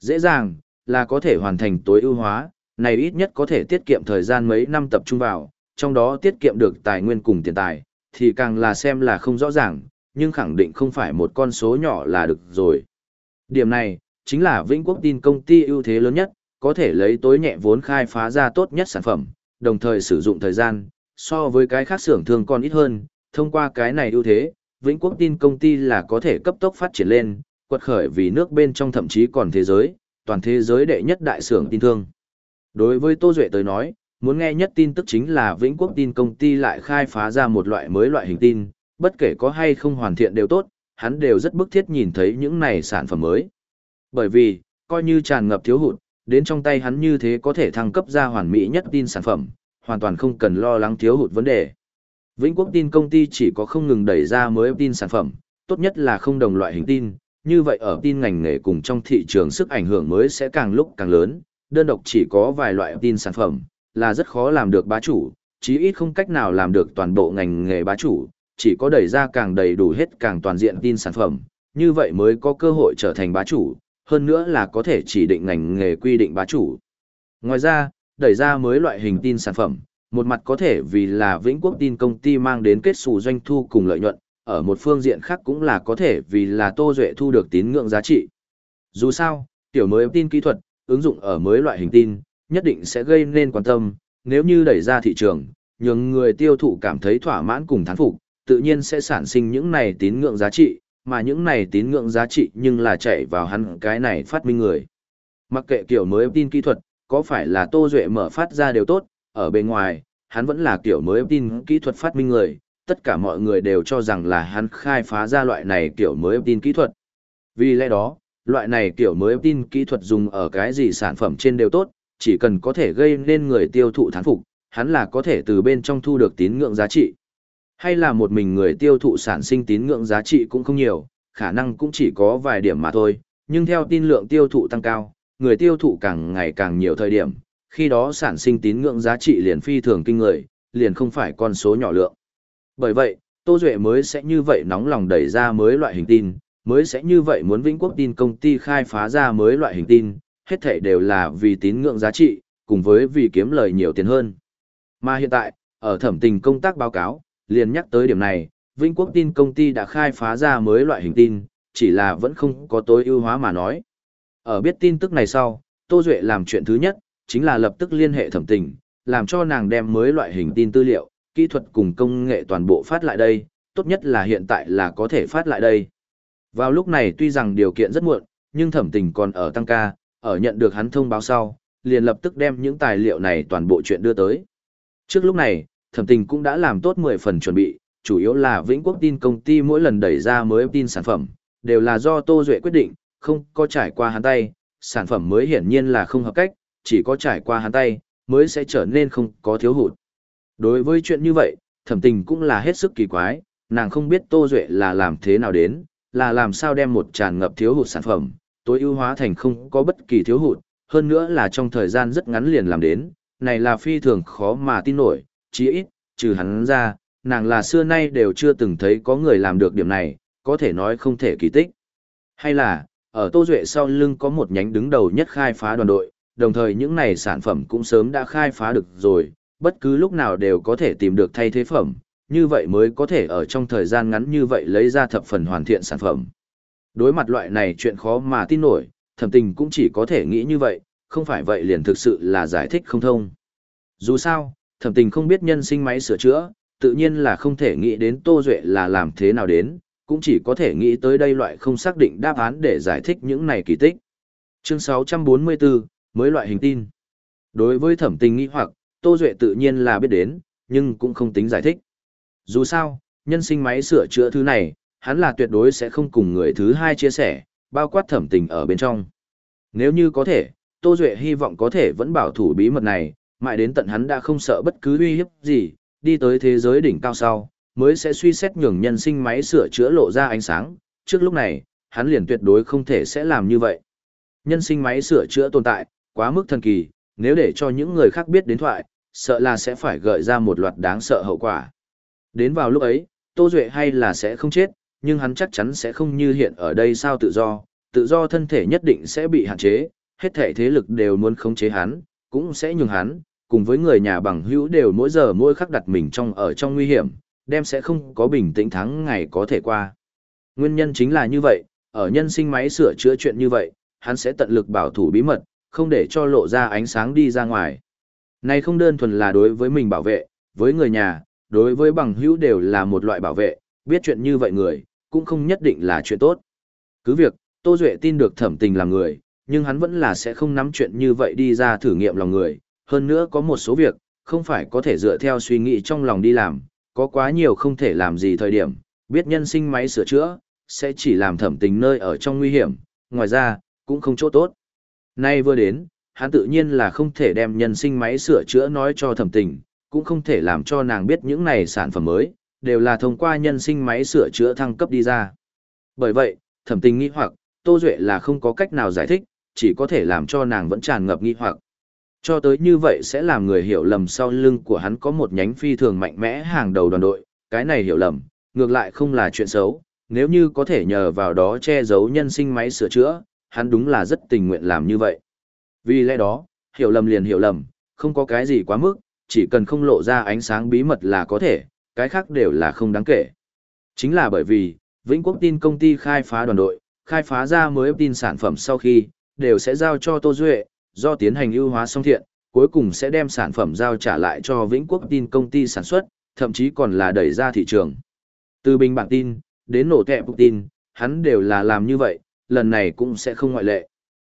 Dễ dàng, là có thể hoàn thành tối ưu hóa, này ít nhất có thể tiết kiệm thời gian mấy năm tập trung vào, trong đó tiết kiệm được tài nguyên cùng tiền tài, thì càng là xem là không rõ ràng, nhưng khẳng định không phải một con số nhỏ là được rồi. Điểm này, chính là Vĩnh Quốc tin công ty ưu thế lớn nhất, có thể lấy tối nhẹ vốn khai phá ra tốt nhất sản phẩm, đồng thời sử dụng thời gian, so với cái khác xưởng thường còn ít hơn, thông qua cái này ưu thế, Vĩnh Quốc tin công ty là có thể cấp tốc phát triển lên, quật khởi vì nước bên trong thậm chí còn thế giới, toàn thế giới đệ nhất đại xưởng tin thương. Đối với Tô Duệ tới nói, muốn nghe nhất tin tức chính là Vĩnh Quốc tin công ty lại khai phá ra một loại mới loại hình tin, bất kể có hay không hoàn thiện đều tốt, hắn đều rất bức thiết nhìn thấy những này sản phẩm mới. Bởi vì, coi như tràn ngập thiếu hụt, đến trong tay hắn như thế có thể thăng cấp ra hoàn mỹ nhất tin sản phẩm, hoàn toàn không cần lo lắng thiếu hụt vấn đề. Vĩnh Quốc tin công ty chỉ có không ngừng đẩy ra mới tin sản phẩm, tốt nhất là không đồng loại hình tin, như vậy ở tin ngành nghề cùng trong thị trường sức ảnh hưởng mới sẽ càng lúc càng lớn, đơn độc chỉ có vài loại tin sản phẩm, là rất khó làm được bá chủ, chí ít không cách nào làm được toàn bộ ngành nghề bá chủ, chỉ có đẩy ra càng đầy đủ hết càng toàn diện tin sản phẩm, như vậy mới có cơ hội trở thành bá chủ, hơn nữa là có thể chỉ định ngành nghề quy định bá chủ. Ngoài ra, đẩy ra mới loại hình tin sản phẩm, một mặt có thể vì là Vĩnh Quốc tin công ty mang đến kết xù doanh thu cùng lợi nhuận, ở một phương diện khác cũng là có thể vì là Tô Duệ thu được tín ngưỡng giá trị. Dù sao, tiểu mới tin kỹ thuật, ứng dụng ở mới loại hình tin, nhất định sẽ gây nên quan tâm, nếu như đẩy ra thị trường, nhường người tiêu thụ cảm thấy thỏa mãn cùng thán phục, tự nhiên sẽ sản sinh những này tín ngưỡng giá trị, mà những này tín ngưỡng giá trị nhưng là chạy vào hắn cái này phát minh người. Mặc kệ kiểu mới tin kỹ thuật, có phải là Tô Duệ mở phát ra đều tốt, ở bên ngoài, hắn vẫn là kiểu mới tin kỹ thuật phát minh người, tất cả mọi người đều cho rằng là hắn khai phá ra loại này kiểu mới tin kỹ thuật. Vì lẽ đó, loại này kiểu mới tin kỹ thuật dùng ở cái gì sản phẩm trên đều tốt, chỉ cần có thể gây nên người tiêu thụ thán phục, hắn là có thể từ bên trong thu được tín ngưỡng giá trị. Hay là một mình người tiêu thụ sản sinh tín ngưỡng giá trị cũng không nhiều, khả năng cũng chỉ có vài điểm mà thôi, nhưng theo tin lượng tiêu thụ tăng cao, người tiêu thụ càng ngày càng nhiều thời điểm, khi đó sản sinh tín ngưỡng giá trị liền phi thường kinh người, liền không phải con số nhỏ lượng. Bởi vậy, Tô Duệ mới sẽ như vậy nóng lòng đẩy ra mới loại hình tin, mới sẽ như vậy muốn Vĩnh Quốc tin công ty khai phá ra mới loại hình tin, hết thể đều là vì tín ngưỡng giá trị, cùng với vì kiếm lời nhiều tiền hơn. Mà hiện tại, ở thẩm tình công tác báo cáo, liền nhắc tới điểm này, Vĩnh Quốc tin công ty đã khai phá ra mới loại hình tin, chỉ là vẫn không có tối ưu hóa mà nói. Ở biết tin tức này sau, Tô Duệ làm chuyện thứ nhất, chính là lập tức liên hệ thẩm tình, làm cho nàng đem mới loại hình tin tư liệu, kỹ thuật cùng công nghệ toàn bộ phát lại đây, tốt nhất là hiện tại là có thể phát lại đây. Vào lúc này tuy rằng điều kiện rất muộn, nhưng thẩm tình còn ở tăng ca, ở nhận được hắn thông báo sau, liền lập tức đem những tài liệu này toàn bộ chuyện đưa tới. Trước lúc này, thẩm tình cũng đã làm tốt 10 phần chuẩn bị, chủ yếu là Vĩnh Quốc tin công ty mỗi lần đẩy ra mới tin sản phẩm, đều là do Tô Duệ quyết định, không có trải qua hắn tay, sản phẩm mới hiển nhiên là không hợp cách, chỉ có trải qua hắn tay, mới sẽ trở nên không có thiếu hụt. Đối với chuyện như vậy, thẩm tình cũng là hết sức kỳ quái, nàng không biết Tô Duệ là làm thế nào đến, là làm sao đem một tràn ngập thiếu hụt sản phẩm, tối ưu hóa thành không có bất kỳ thiếu hụt, hơn nữa là trong thời gian rất ngắn liền làm đến, này là phi thường khó mà tin nổi, chí ít, trừ hắn ra, nàng là xưa nay đều chưa từng thấy có người làm được điểm này, có thể nói không thể kỳ tích. Hay là, ở Tô Duệ sau lưng có một nhánh đứng đầu nhất khai phá đoàn đội, đồng thời những này sản phẩm cũng sớm đã khai phá được rồi, bất cứ lúc nào đều có thể tìm được thay thế phẩm, như vậy mới có thể ở trong thời gian ngắn như vậy lấy ra thập phần hoàn thiện sản phẩm. Đối mặt loại này chuyện khó mà tin nổi, thẩm tình cũng chỉ có thể nghĩ như vậy, không phải vậy liền thực sự là giải thích không thông. Dù sao, thẩm tình không biết nhân sinh máy sửa chữa, tự nhiên là không thể nghĩ đến Tô Duệ là làm thế nào đến, cũng chỉ có thể nghĩ tới đây loại không xác định đáp án để giải thích những này kỳ tích. Chương 644, mới loại hình tin. Đối với thẩm tình nghĩ hoặc, Tô Duệ tự nhiên là biết đến, nhưng cũng không tính giải thích. Dù sao, nhân sinh máy sửa chữa thứ này, hắn là tuyệt đối sẽ không cùng người thứ hai chia sẻ, bao quát thẩm tình ở bên trong. Nếu như có thể, Tô Duệ hy vọng có thể vẫn bảo thủ bí mật này, mãi đến tận hắn đã không sợ bất cứ uy hiếp gì, đi tới thế giới đỉnh cao sau, mới sẽ suy xét nhường nhân sinh máy sửa chữa lộ ra ánh sáng, trước lúc này, hắn liền tuyệt đối không thể sẽ làm như vậy. Nhân sinh máy sửa chữa tồn tại, quá mức thần kỳ, nếu để cho những người khác biết đến thoại, sợ là sẽ phải gợi ra một loạt đáng sợ hậu quả. Đến vào lúc ấy, Tô Duệ hay là sẽ không chết, nhưng hắn chắc chắn sẽ không như hiện ở đây sao tự do, tự do thân thể nhất định sẽ bị hạn chế, hết thể thế lực đều muốn khống chế hắn, cũng sẽ nhường hắn, cùng với người nhà bằng hữu đều mỗi giờ mỗi khắc đặt mình trong ở trong nguy hiểm, đem sẽ không có bình tĩnh thắng ngày có thể qua. Nguyên nhân chính là như vậy, ở nhân sinh máy sửa chữa chuyện như vậy, hắn sẽ tận lực bảo thủ bí mật, không để cho lộ ra ánh sáng đi ra ngoài. Này không đơn thuần là đối với mình bảo vệ, với người nhà, đối với bằng hữu đều là một loại bảo vệ, biết chuyện như vậy người, cũng không nhất định là chuyện tốt. Cứ việc, Tô Duệ tin được thẩm tình là người, nhưng hắn vẫn là sẽ không nắm chuyện như vậy đi ra thử nghiệm lòng người. Hơn nữa có một số việc, không phải có thể dựa theo suy nghĩ trong lòng đi làm, có quá nhiều không thể làm gì thời điểm, biết nhân sinh máy sửa chữa, sẽ chỉ làm thẩm tình nơi ở trong nguy hiểm, ngoài ra, cũng không chỗ tốt. Nay vừa đến, hắn tự nhiên là không thể đem nhân sinh máy sửa chữa nói cho thẩm tình, cũng không thể làm cho nàng biết những này sản phẩm mới, đều là thông qua nhân sinh máy sửa chữa thăng cấp đi ra. Bởi vậy, thẩm tình nghi hoặc, Tô Duệ là không có cách nào giải thích, chỉ có thể làm cho nàng vẫn tràn ngập nghi hoặc. Cho tới như vậy sẽ làm người hiểu lầm sau lưng của hắn có một nhánh phi thường mạnh mẽ hàng đầu đoàn đội, cái này hiểu lầm, ngược lại không là chuyện xấu, nếu như có thể nhờ vào đó che giấu nhân sinh máy sửa chữa, hắn đúng là rất tình nguyện làm như vậy. Vì lẽ đó, hiểu lầm liền hiểu lầm, không có cái gì quá mức, chỉ cần không lộ ra ánh sáng bí mật là có thể, cái khác đều là không đáng kể. Chính là bởi vì, Vĩnh Quốc tin công ty khai phá đoàn đội, khai phá ra mới tin sản phẩm sau khi, đều sẽ giao cho Tô Duệ, do tiến hành ưu hóa song thiện, cuối cùng sẽ đem sản phẩm giao trả lại cho Vĩnh Quốc tin công ty sản xuất, thậm chí còn là đẩy ra thị trường. Từ bình bản tin, đến nổ kẹp tin, hắn đều là làm như vậy, lần này cũng sẽ không ngoại lệ.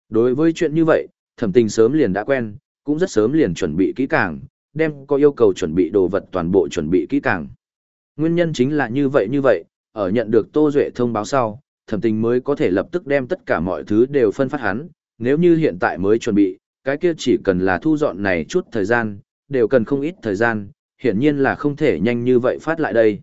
Đối với chuyện như vậy, thẩm tình sớm liền đã quen, cũng rất sớm liền chuẩn bị kỹ càng, đem có yêu cầu chuẩn bị đồ vật toàn bộ chuẩn bị kỹ càng. Nguyên nhân chính là như vậy như vậy, ở nhận được Tô Duệ thông báo sau, thẩm tình mới có thể lập tức đem tất cả mọi thứ đều phân phát hắn, nếu như hiện tại mới chuẩn bị, cái kia chỉ cần là thu dọn này chút thời gian, đều cần không ít thời gian, hiển nhiên là không thể nhanh như vậy phát lại đây.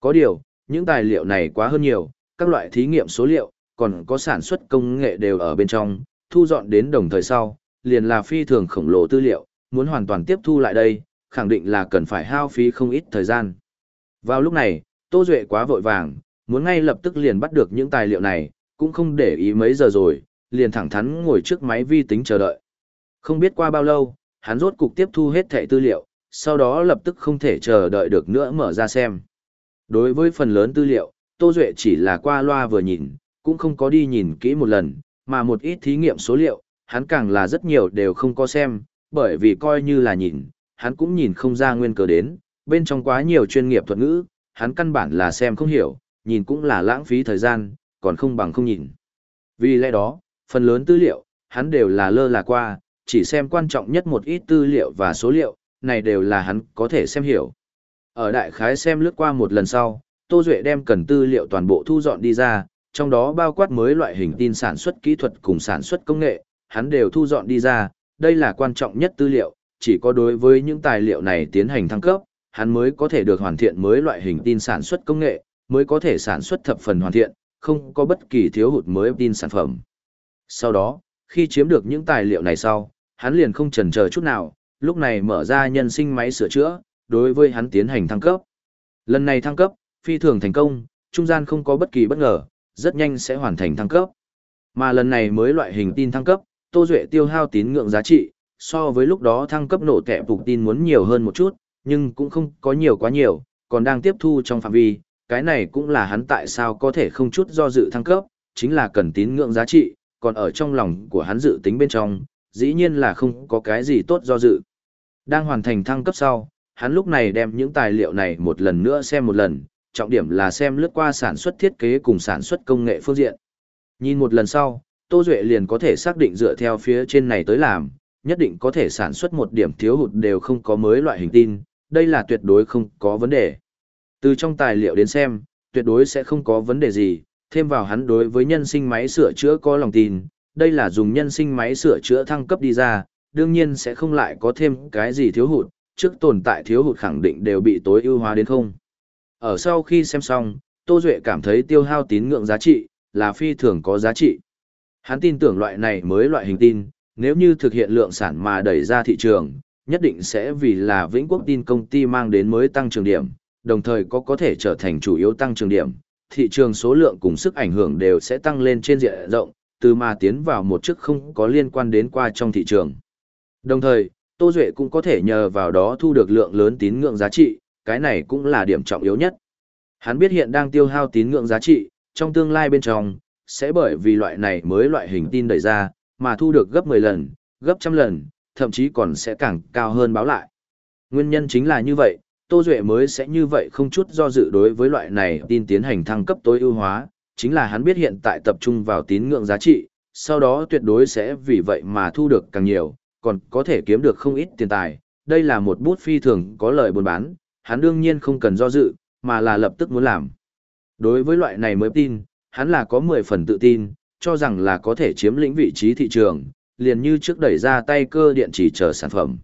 Có điều, những tài liệu này quá hơn nhiều, các loại thí nghiệm số liệu, còn có sản xuất công nghệ đều ở bên trong, thu dọn đến đồng thời sau, liền là phi thường khổng lồ tư liệu, muốn hoàn toàn tiếp thu lại đây, khẳng định là cần phải hao phí không ít thời gian. Vào lúc này, Tô Duệ quá vội vàng, muốn ngay lập tức liền bắt được những tài liệu này, cũng không để ý mấy giờ rồi, liền thẳng thắn ngồi trước máy vi tính chờ đợi. Không biết qua bao lâu, hắn rốt cục tiếp thu hết thẻ tư liệu, sau đó lập tức không thể chờ đợi được nữa mở ra xem. Đối với phần lớn tư liệu, Tô Duệ chỉ là qua loa vừa nhìn, cũng không có đi nhìn kỹ một lần, mà một ít thí nghiệm số liệu, hắn càng là rất nhiều đều không có xem, bởi vì coi như là nhìn, hắn cũng nhìn không ra nguyên cớ đến, bên trong quá nhiều chuyên nghiệp thuật ngữ, hắn căn bản là xem không hiểu, nhìn cũng là lãng phí thời gian, còn không bằng không nhìn. Vì lẽ đó, phần lớn tư liệu, hắn đều là lơ là qua, chỉ xem quan trọng nhất một ít tư liệu và số liệu, này đều là hắn có thể xem hiểu. Ở đại khái xem lướt qua một lần sau, Tô Duệ đem cần tư liệu toàn bộ thu dọn đi ra, trong đó bao quát mới loại hình tin sản xuất kỹ thuật cùng sản xuất công nghệ, hắn đều thu dọn đi ra, đây là quan trọng nhất tư liệu, chỉ có đối với những tài liệu này tiến hành thăng cấp, hắn mới có thể được hoàn thiện mới loại hình tin sản xuất công nghệ, mới có thể sản xuất thập phần hoàn thiện, không có bất kỳ thiếu hụt mới tin sản phẩm. Sau đó, khi chiếm được những tài liệu này sau, hắn liền không chần chờ chút nào, lúc này mở ra nhân sinh máy sửa chữa, đối với hắn tiến hành thăng cấp. Lần này thăng cấp, phi thường thành công, trung gian không có bất kỳ bất ngờ, rất nhanh sẽ hoàn thành thăng cấp. Mà lần này mới loại hình tin thăng cấp, Tô Duệ tiêu hao tín ngưỡng giá trị, so với lúc đó thăng cấp nổ kẹp phục tin muốn nhiều hơn một chút, nhưng cũng không có nhiều quá nhiều, còn đang tiếp thu trong phạm vi, cái này cũng là hắn tại sao có thể không chút do dự thăng cấp, chính là cần tín ngưỡng giá trị, còn ở trong lòng của hắn dự tính bên trong, dĩ nhiên là không có cái gì tốt do dự. Đang hoàn thành thăng cấp sau, hắn lúc này đem những tài liệu này một lần nữa xem một lần, trọng điểm là xem lướt qua sản xuất thiết kế cùng sản xuất công nghệ phương diện. Nhìn một lần sau, Tô Duệ liền có thể xác định dựa theo phía trên này tới làm, nhất định có thể sản xuất một điểm thiếu hụt đều không có mới loại hình tin, đây là tuyệt đối không có vấn đề. Từ trong tài liệu đến xem, tuyệt đối sẽ không có vấn đề gì, thêm vào hắn đối với nhân sinh máy sửa chữa có lòng tin, đây là dùng nhân sinh máy sửa chữa thăng cấp đi ra, đương nhiên sẽ không lại có thêm cái gì thiếu hụt, trước tồn tại thiếu hụt khẳng định đều bị tối ưu hóa đến không. Ở sau khi xem xong, Tô Duệ cảm thấy tiêu hao tín ngưỡng giá trị, là phi thường có giá trị. Hắn tin tưởng loại này mới loại hình tin, nếu như thực hiện lượng sản mà đẩy ra thị trường, nhất định sẽ vì là Vĩnh Quốc tin công ty mang đến mới tăng trưởng điểm, đồng thời có có thể trở thành chủ yếu tăng trưởng điểm. Thị trường số lượng cùng sức ảnh hưởng đều sẽ tăng lên trên diện rộng, từ mà tiến vào một chức không có liên quan đến qua trong thị trường. Đồng thời, Tô Duệ cũng có thể nhờ vào đó thu được lượng lớn tín ngưỡng giá trị, cái này cũng là điểm trọng yếu nhất. Hắn biết hiện đang tiêu hao tín ngưỡng giá trị, trong tương lai bên trong, sẽ bởi vì loại này mới loại hình tin đẩy ra, mà thu được gấp 10 lần, gấp trăm lần, thậm chí còn sẽ càng cao hơn báo lại. Nguyên nhân chính là như vậy, Tô Duệ mới sẽ như vậy không chút do dự đối với loại này tin tiến hành thăng cấp tối ưu hóa, chính là hắn biết hiện tại tập trung vào tín ngưỡng giá trị, sau đó tuyệt đối sẽ vì vậy mà thu được càng nhiều, còn có thể kiếm được không ít tiền tài. Đây là một bút phi thường có lợi buôn bán, hắn đương nhiên không cần do dự, mà là lập tức muốn làm. Đối với loại này mới tin, hắn là có 10 phần tự tin, cho rằng là có thể chiếm lĩnh vị trí thị trường, liền như trước đẩy ra tay cơ điện chỉ chờ sản phẩm.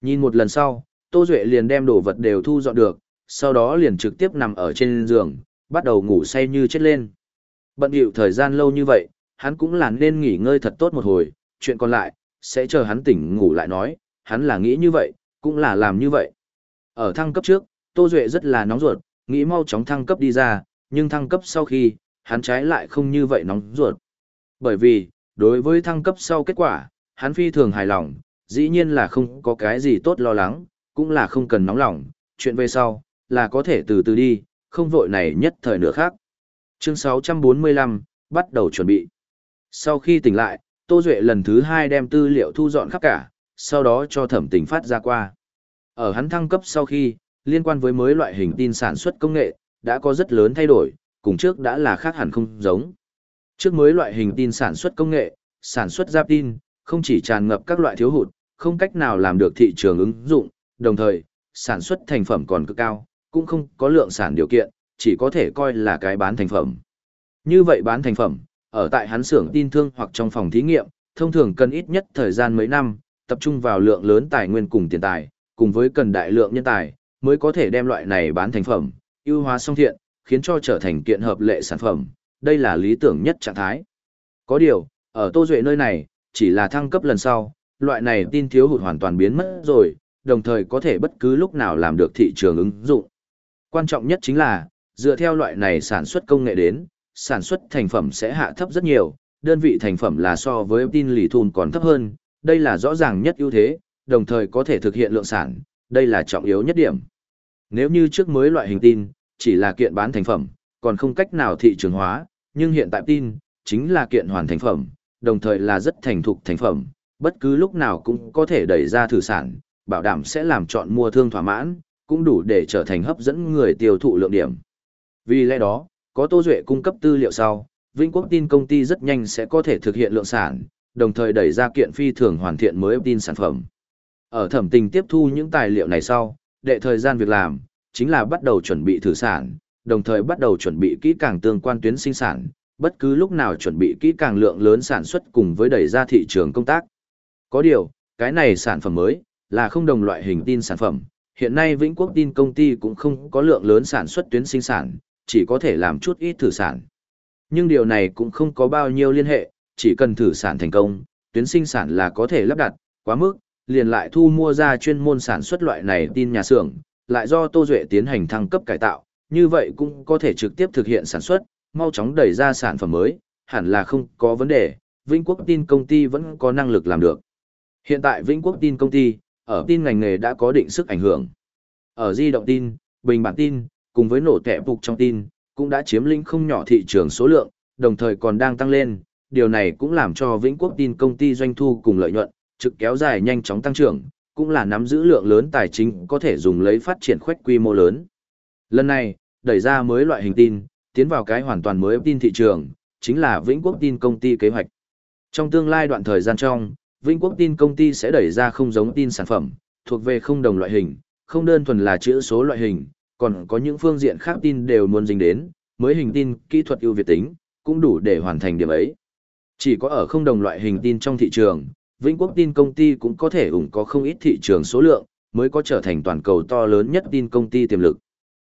Nhìn một lần sau, Tô Duệ liền đem đồ vật đều thu dọn được, sau đó liền trực tiếp nằm ở trên giường, bắt đầu ngủ say như chết lên. Bận điệu thời gian lâu như vậy, hắn cũng là nên nghỉ ngơi thật tốt một hồi, chuyện còn lại, sẽ chờ hắn tỉnh ngủ lại nói, hắn là nghĩ như vậy, cũng là làm như vậy. Ở thăng cấp trước, Tô Duệ rất là nóng ruột, nghĩ mau chóng thăng cấp đi ra, nhưng thăng cấp sau khi, hắn trái lại không như vậy nóng ruột. Bởi vì, đối với thăng cấp sau kết quả, hắn phi thường hài lòng, dĩ nhiên là không có cái gì tốt lo lắng, cũng là không cần nóng lòng, chuyện về sau, là có thể từ từ đi, không vội này nhất thời nữa khác. Chương 645, bắt đầu chuẩn bị. Sau khi tỉnh lại, Tô Duệ lần thứ hai đem tư liệu thu dọn khắp cả, sau đó cho thẩm tình phát ra qua. Ở hắn thăng cấp sau khi, liên quan với mới loại hình tin sản xuất công nghệ, đã có rất lớn thay đổi, cùng trước đã là khác hẳn không giống. Trước mới loại hình tin sản xuất công nghệ, sản xuất giáp tin, không chỉ tràn ngập các loại thiếu hụt, không cách nào làm được thị trường ứng dụng, đồng thời, sản xuất thành phẩm còn cực cao, cũng không có lượng sản điều kiện, chỉ có thể coi là cái bán thành phẩm. Như vậy bán thành phẩm, ở tại hắn xưởng tin thương hoặc trong phòng thí nghiệm, thông thường cần ít nhất thời gian mấy năm, tập trung vào lượng lớn tài nguyên cùng tiền tài, cùng với cần đại lượng nhân tài, mới có thể đem loại này bán thành phẩm, ưu hóa song thiện, khiến cho trở thành kiện hợp lệ sản phẩm, đây là lý tưởng nhất trạng thái. Có điều, ở Tô Duệ nơi này, chỉ là thăng cấp lần sau, loại này tin thiếu hụt hoàn toàn biến mất rồi, đồng thời có thể bất cứ lúc nào làm được thị trường ứng dụng. Quan trọng nhất chính là, dựa theo loại này sản xuất công nghệ đến, sản xuất thành phẩm sẽ hạ thấp rất nhiều, đơn vị thành phẩm là so với tin lì thùn còn thấp hơn, đây là rõ ràng nhất ưu thế, đồng thời có thể thực hiện lượng sản, đây là trọng yếu nhất điểm. Nếu như trước mới loại hình tin, chỉ là kiện bán thành phẩm, còn không cách nào thị trường hóa, nhưng hiện tại tin, chính là kiện hoàn thành phẩm, đồng thời là rất thành thục thành phẩm, bất cứ lúc nào cũng có thể đẩy ra thử sản, bảo đảm sẽ làm chọn mua thương thỏa mãn, cũng đủ để trở thành hấp dẫn người tiêu thụ lượng điểm. Vì lẽ đó, có Tô Duệ cung cấp tư liệu sau, Vĩnh Quốc tin công ty rất nhanh sẽ có thể thực hiện lượng sản, đồng thời đẩy ra kiện phi thường hoàn thiện mới tin sản phẩm. Ở thẩm tình tiếp thu những tài liệu này sau, đệ thời gian việc làm, chính là bắt đầu chuẩn bị thử sản, đồng thời bắt đầu chuẩn bị kỹ càng tương quan tuyến sinh sản, bất cứ lúc nào chuẩn bị kỹ càng lượng lớn sản xuất cùng với đẩy ra thị trường công tác. Có điều, cái này sản phẩm mới, là không đồng loại hình tin sản phẩm, hiện nay Vĩnh Quốc tin công ty cũng không có lượng lớn sản xuất tuyến sinh sản, chỉ có thể làm chút ít thử sản. Nhưng điều này cũng không có bao nhiêu liên hệ, chỉ cần thử sản thành công, tuyến sinh sản là có thể lắp đặt, quá mức, liền lại thu mua ra chuyên môn sản xuất loại này tin nhà xưởng, lại do Tô Duệ tiến hành thăng cấp cải tạo, như vậy cũng có thể trực tiếp thực hiện sản xuất, mau chóng đẩy ra sản phẩm mới, hẳn là không có vấn đề, Vĩnh Quốc tin công ty vẫn có năng lực làm được. Hiện tại Vĩnh Quốc tin công ty, ở tin ngành nghề đã có định sức ảnh hưởng. Ở di động tin, bình bản tin, cùng với nổ tệ phục trong tin, cũng đã chiếm lĩnh không nhỏ thị trường số lượng, đồng thời còn đang tăng lên, điều này cũng làm cho Vĩnh Quốc tin công ty doanh thu cùng lợi nhuận, trực kéo dài nhanh chóng tăng trưởng, cũng là nắm giữ lượng lớn tài chính có thể dùng lấy phát triển khoách quy mô lớn. Lần này, đẩy ra mới loại hình tin, tiến vào cái hoàn toàn mới tin thị trường, chính là Vĩnh Quốc tin công ty kế hoạch. Trong tương lai đoạn thời gian trong, Vĩnh Quốc tin công ty sẽ đẩy ra không giống tin sản phẩm, thuộc về không đồng loại hình, không đơn thuần là chữ số loại hình, còn có những phương diện khác tin đều muốn dính đến, mới hình tin, kỹ thuật ưu việt tính, cũng đủ để hoàn thành điểm ấy. Chỉ có ở không đồng loại hình tin trong thị trường, Vĩnh Quốc tin công ty cũng có thể ủng có không ít thị trường số lượng, mới có trở thành toàn cầu to lớn nhất tin công ty tiềm lực.